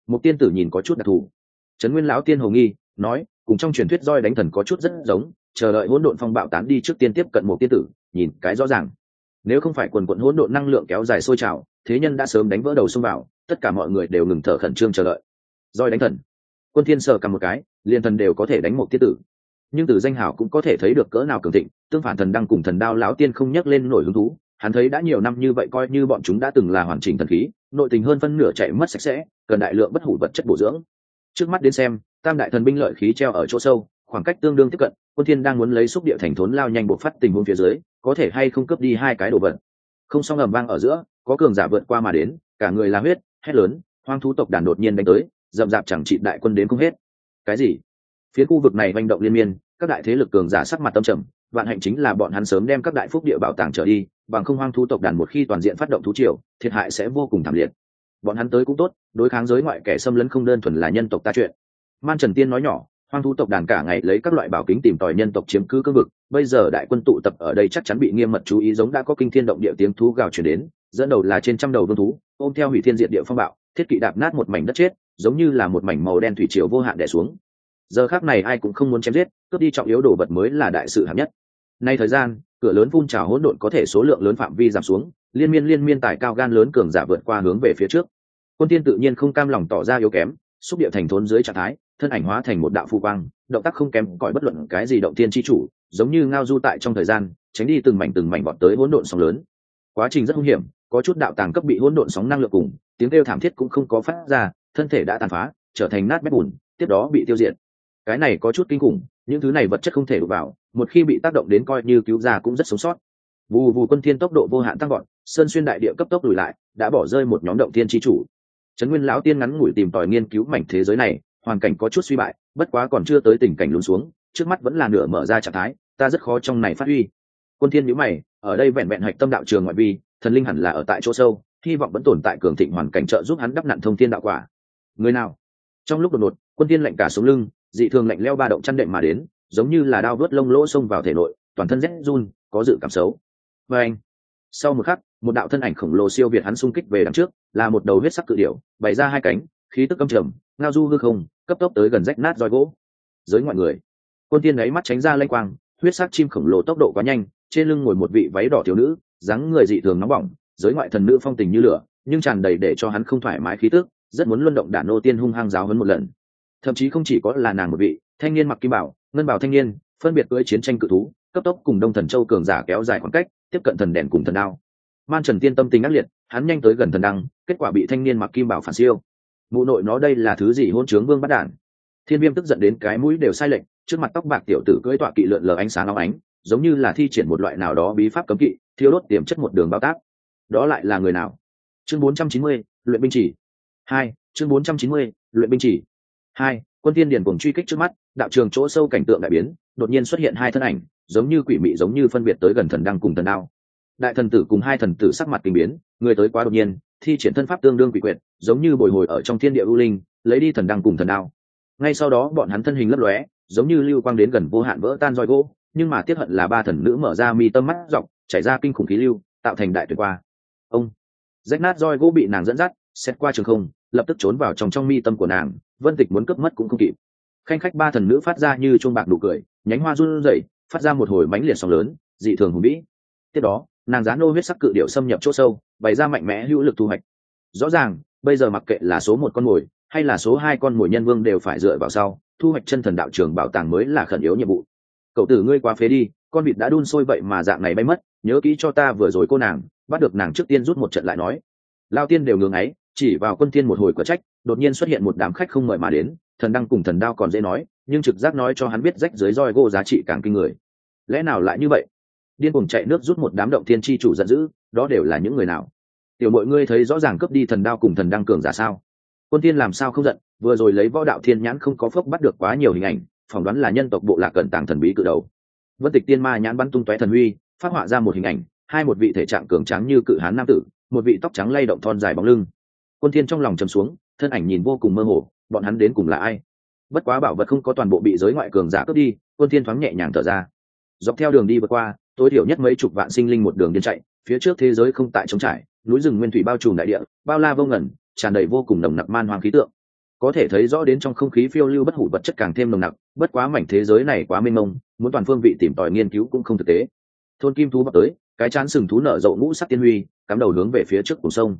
Một tiên tử nhìn có chút đặc thù. Trấn nguyên lão tiên hồ nghi, nói, cùng trong truyền thuyết roi đánh thần có chút rất giống, chờ đợi hỗn độn phong bạo tán đi trước tiên tiếp cận một tiên tử, nhìn cái rõ ràng. Nếu không phải quần quận hỗn độn năng lượng kéo dài sôi trào, thế nhân đã sớm đánh vỡ đầu xông vào, tất cả mọi người đều ngừng thở khẩn trương chờ đợi. Roi đánh thần quân thiên sờ cầm một cái liền thần đều có thể đánh một tiết tử. Nhưng từ danh hào cũng có thể thấy được cỡ nào cường thịnh, tương phản thần đang cùng thần đao lão tiên không nhắc lên nổi hứng thú. Hắn thấy đã nhiều năm như vậy coi như bọn chúng đã từng là hoàn chỉnh thần khí, nội tình hơn phân nửa chạy mất sạch sẽ, cần đại lượng bất hủ vật chất bổ dưỡng. Trước mắt đến xem, tam đại thần binh lợi khí treo ở chỗ sâu, khoảng cách tương đương tiếp cận, quân thiên đang muốn lấy xúc địa thành thốn lao nhanh bộ phát tình huống phía dưới, có thể hay không cướp đi hai cái đồ vật. Không xong ầm vang ở giữa, có cường giả vượt qua mà đến, cả người là huyết, hét lớn, hoang thú tộc đàn đột nhiên đánh tới dậm dạp chẳng trị đại quân đến không hết. Cái gì? Phía khu vực này manh động liên miên, các đại thế lực cường giả sắc mặt tâm trầm, vạn hạnh chính là bọn hắn sớm đem các đại phúc địa bảo tàng trở đi, bằng không hoang thú tộc đàn một khi toàn diện phát động thú triều, thiệt hại sẽ vô cùng thảm liệt. Bọn hắn tới cũng tốt, đối kháng giới ngoại kẻ xâm lấn không đơn thuần là nhân tộc ta chuyện. Man trần tiên nói nhỏ, hoang thú tộc đàn cả ngày lấy các loại bảo kính tìm tòi nhân tộc chiếm cứ cương vực, bây giờ đại quân tụ tập ở đây chắc chắn bị nghiêm mật chú ý giống đã có kinh thiên động địa tiếng thú gào chuyển đến, dẫn đầu là trên trăm đầu vương thú, ôm theo hủy thiên diện địa phong bạo, thiết kỵ đạp nát một mảnh đất chết giống như là một mảnh màu đen thủy triều vô hạn đẻ xuống. Giờ khác này ai cũng không muốn chém giết, cướp đi trọng yếu đồ vật mới là đại sự hạng nhất. Nay thời gian, cửa lớn phun trào hỗn độn có thể số lượng lớn phạm vi giảm xuống, liên miên liên miên tài cao gan lớn cường giả vượt qua hướng về phía trước. Quân tiên tự nhiên không cam lòng tỏ ra yếu kém, xúc địa thành thốn dưới trạng thái, thân ảnh hóa thành một đạo phu quang, động tác không kém cỏi bất luận cái gì động tiên chi chủ, giống như ngao du tại trong thời gian, tránh đi từng mảnh từng mảnh vọt tới hỗn độn sóng lớn. Quá trình rất nguy hiểm, có chút đạo tàng cấp bị hỗn độn sóng năng lượng cùng, tiếng kêu thảm thiết cũng không có phát ra thân thể đã tàn phá, trở thành nát bét bùn, tiếp đó bị tiêu diệt. Cái này có chút kinh khủng, những thứ này vật chất không thể đụng vào, một khi bị tác động đến coi như cứu ra cũng rất sống sót. Vù vù quân thiên tốc độ vô hạn tăng gọn sơn xuyên đại địa cấp tốc lùi lại, đã bỏ rơi một nhóm động tiên tri chủ. Trấn nguyên lão tiên ngắn ngủi tìm tòi nghiên cứu mảnh thế giới này, hoàn cảnh có chút suy bại, bất quá còn chưa tới tình cảnh lún xuống, trước mắt vẫn là nửa mở ra trạng thái, ta rất khó trong này phát huy. Quân thiên nhíu mày, ở đây vẹn vẹn hạch tâm đạo trường ngoại vi, thần linh hẳn là ở tại chỗ sâu, hy vọng vẫn tồn tại cường thịnh hoàn cảnh trợ giúp hắn đắp nặn thông thiên đạo quả người nào? Trong lúc đột ngột, quân tiên lạnh cả xuống lưng, dị thường lạnh leo ba động chăn đệm mà đến, giống như là đao vớt lông lỗ xông vào thể nội, toàn thân rét run, có dự cảm xấu. Và anh, sau một khắc, một đạo thân ảnh khổng lồ siêu việt hắn xung kích về đằng trước, là một đầu huyết sắc cự điểu, bày ra hai cánh, khí tức âm trầm, ngao du hư không, cấp tốc tới gần rách nát roi gỗ. Giới ngoại người, quân tiên ấy mắt tránh ra lanh quang, huyết sắc chim khổng lồ tốc độ quá nhanh, trên lưng ngồi một vị váy đỏ thiếu nữ, dáng người dị thường nóng bỏng, giới ngoại thần nữ phong tình như lửa, nhưng tràn đầy để cho hắn không thoải mái khí tức rất muốn luân động đả nô tiên hung hăng giáo hơn một lần. Thậm chí không chỉ có là nàng một vị thanh niên mặc kim bảo ngân bảo thanh niên phân biệt cưỡi chiến tranh cự thú cấp tốc cùng đông thần châu cường giả kéo dài khoảng cách tiếp cận thần đèn cùng thần đao. Man trần tiên tâm tình ác liệt hắn nhanh tới gần thần đăng kết quả bị thanh niên mặc kim bảo phản siêu. Mụ nội nó đây là thứ gì hôn trướng vương bắt đản? Thiên viêm tức giận đến cái mũi đều sai lệnh trước mặt tóc bạc tiểu tử cưỡi tọa kỵ lượn lờ ánh sáng long ánh giống như là thi triển một loại nào đó bí pháp cấm kỵ thiếu đốt tiềm chất một đường bao tác. Đó lại là người nào? Chương 490, luyện binh chỉ hai chương 490, luyện binh chỉ. Hai quân tiên điền cùng truy kích trước mắt đạo trường chỗ sâu cảnh tượng đại biến đột nhiên xuất hiện hai thân ảnh giống như quỷ mị giống như phân biệt tới gần thần đăng cùng thần đao. Đại thần tử cùng hai thần tử sắc mặt kinh biến người tới quá đột nhiên thi triển thân pháp tương đương quỷ quyệt giống như bồi hồi ở trong thiên địa u linh lấy đi thần đăng cùng thần đao. Ngay sau đó bọn hắn thân hình lấp lóe giống như lưu quang đến gần vô hạn vỡ tan roi gỗ nhưng mà tiếc hận là ba thần nữ mở ra mi tâm mắt dọc chảy ra kinh khủng khí lưu tạo thành đại tuyệt qua. Ông. Rách nát roi gỗ bị nàng dẫn dắt xét qua trường không, lập tức trốn vào trong trong mi tâm của nàng, vân tịch muốn cướp mất cũng không kịp. Khanh khách ba thần nữ phát ra như chuông bạc nụ cười, nhánh hoa run rẩy, phát ra một hồi mánh liệt sóng lớn, dị thường hùng vĩ. Tiếp đó, nàng giá nô huyết sắc cự điệu xâm nhập chỗ sâu, bày ra mạnh mẽ hữu lực thu hoạch. Rõ ràng, bây giờ mặc kệ là số một con mồi, hay là số hai con mồi nhân vương đều phải dựa vào sau, thu hoạch chân thần đạo trường bảo tàng mới là khẩn yếu nhiệm vụ. Cậu tử ngươi quá phế đi, con vịt đã đun sôi vậy mà dạng này bay mất, nhớ kỹ cho ta vừa rồi cô nàng, bắt được nàng trước tiên rút một trận lại nói lao tiên đều ngưng ấy, chỉ vào quân tiên một hồi quả trách, đột nhiên xuất hiện một đám khách không mời mà đến, thần đăng cùng thần đao còn dễ nói, nhưng trực giác nói cho hắn biết rách dưới roi gỗ giá trị càng kinh người. Lẽ nào lại như vậy? Điên cuồng chạy nước rút một đám động thiên tri chủ giận dữ, đó đều là những người nào? Tiểu mọi ngươi thấy rõ ràng cướp đi thần đao cùng thần đăng cường giả sao? Quân tiên làm sao không giận, vừa rồi lấy võ đạo thiên nhãn không có phước bắt được quá nhiều hình ảnh, phỏng đoán là nhân tộc bộ lạc cận tàng thần bí cự đầu. Vân tịch tiên ma nhãn bắn tung tóe thần huy, phát họa ra một hình ảnh, hai một vị thể trạng cường tráng như cự hán nam tử một vị tóc trắng lay động thon dài bóng lưng. Quân thiên trong lòng trầm xuống, thân ảnh nhìn vô cùng mơ hồ, bọn hắn đến cùng là ai? Bất quá bảo vật không có toàn bộ bị giới ngoại cường giả cướp đi, quân thiên thoáng nhẹ nhàng thở ra. Dọc theo đường đi vượt qua, tối thiểu nhất mấy chục vạn sinh linh một đường điên chạy, phía trước thế giới không tại trống trải, núi rừng nguyên thủy bao trùm đại địa, bao la vô ngẩn tràn đầy vô cùng nồng nặc man hoang khí tượng. Có thể thấy rõ đến trong không khí phiêu lưu bất hủ vật chất càng thêm nồng nặc, bất quá mảnh thế giới này quá mênh mông, muốn toàn phương vị tìm tòi nghiên cứu cũng không thực tế. Thôn kim thú bắc tới cái chán sừng thú nở rộ ngũ sắc tiên huy, cắm đầu hướng về phía trước cùng sông.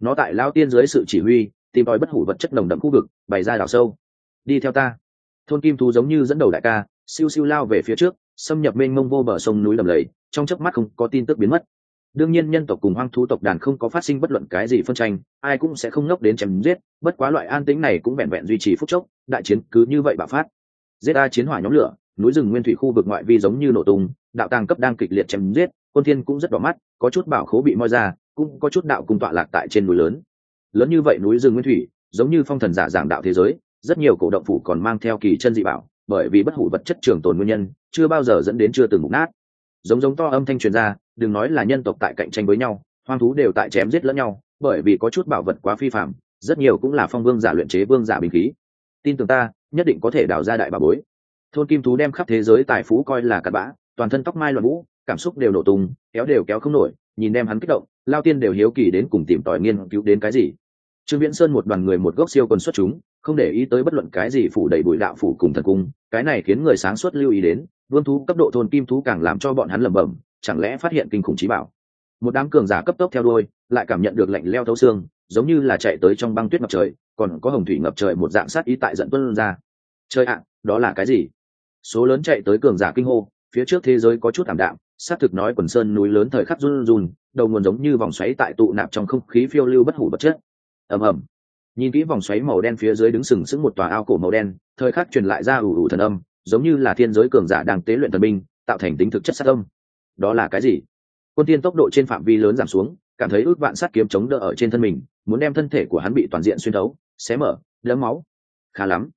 Nó tại lao tiên dưới sự chỉ huy, tìm tòi bất hủ vật chất nồng đậm khu vực, bày ra đảo sâu. Đi theo ta. Thôn kim thú giống như dẫn đầu đại ca, siêu siêu lao về phía trước, xâm nhập mênh mông vô bờ sông núi đầm lầy, trong chớp mắt không có tin tức biến mất. Đương nhiên nhân tộc cùng hoang thú tộc đàn không có phát sinh bất luận cái gì phân tranh, ai cũng sẽ không ngốc đến chém giết, bất quá loại an tĩnh này cũng vẹn vẹn duy trì phút chốc, đại chiến cứ như vậy bạo phát. Giết a chiến hỏa nhóm lửa núi rừng nguyên thủy khu vực ngoại vi giống như nổ tung, đạo tàng cấp đang kịch liệt chém giết, quân thiên cũng rất đỏ mắt, có chút bảo khố bị moi ra, cũng có chút đạo cung tọa lạc tại trên núi lớn. Lớn như vậy núi rừng nguyên thủy, giống như phong thần giả giảng đạo thế giới, rất nhiều cổ động phủ còn mang theo kỳ chân dị bảo, bởi vì bất hủ vật chất trường tồn nguyên nhân, chưa bao giờ dẫn đến chưa từng mục nát. Giống giống to âm thanh truyền ra, đừng nói là nhân tộc tại cạnh tranh với nhau, hoang thú đều tại chém giết lẫn nhau, bởi vì có chút bảo vật quá phi phạm, rất nhiều cũng là phong vương giả luyện chế vương giả bình khí. Tin tưởng ta, nhất định có thể đào ra đại bà bối thôn kim thú đem khắp thế giới tài phú coi là cặn bã, toàn thân tóc mai loạn vũ, cảm xúc đều nổ tung, kéo đều kéo không nổi, nhìn đem hắn kích động, lao tiên đều hiếu kỳ đến cùng tìm tòi nghiên cứu đến cái gì. Trương viễn sơn một đoàn người một gốc siêu quân xuất chúng, không để ý tới bất luận cái gì phủ đầy bụi đạo phủ cùng thần cung, cái này khiến người sáng suốt lưu ý đến, vương thú cấp độ thôn kim thú càng làm cho bọn hắn lẩm bẩm, chẳng lẽ phát hiện kinh khủng trí bảo. Một đám cường giả cấp tốc theo đuôi, lại cảm nhận được lạnh leo thấu xương, giống như là chạy tới trong băng tuyết ngập trời, còn có hồng thủy ngập trời một dạng sát ý tại giận tuân ra. Chơi ạ, đó là cái gì? Số lớn chạy tới cường giả kinh hô, phía trước thế giới có chút ảm đạm, xác thực nói quần sơn núi lớn thời khắc run run, đầu nguồn giống như vòng xoáy tại tụ nạp trong không khí phiêu lưu bất hủ bất chất ầm ầm. Nhìn kỹ vòng xoáy màu đen phía dưới đứng sừng sững một tòa ao cổ màu đen, thời khắc truyền lại ra ủ ủ thần âm, giống như là thiên giới cường giả đang tế luyện thần binh, tạo thành tính thực chất sát âm. Đó là cái gì? Quân tiên tốc độ trên phạm vi lớn giảm xuống, cảm thấy ước vạn sát kiếm chống đỡ ở trên thân mình, muốn đem thân thể của hắn bị toàn diện xuyên thấu, xé mở đấm máu. Khá lắm.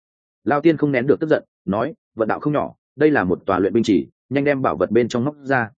Lao tiên không nén được tức giận, nói vận đạo không nhỏ, đây là một tòa luyện binh chỉ, nhanh đem bảo vật bên trong móc ra.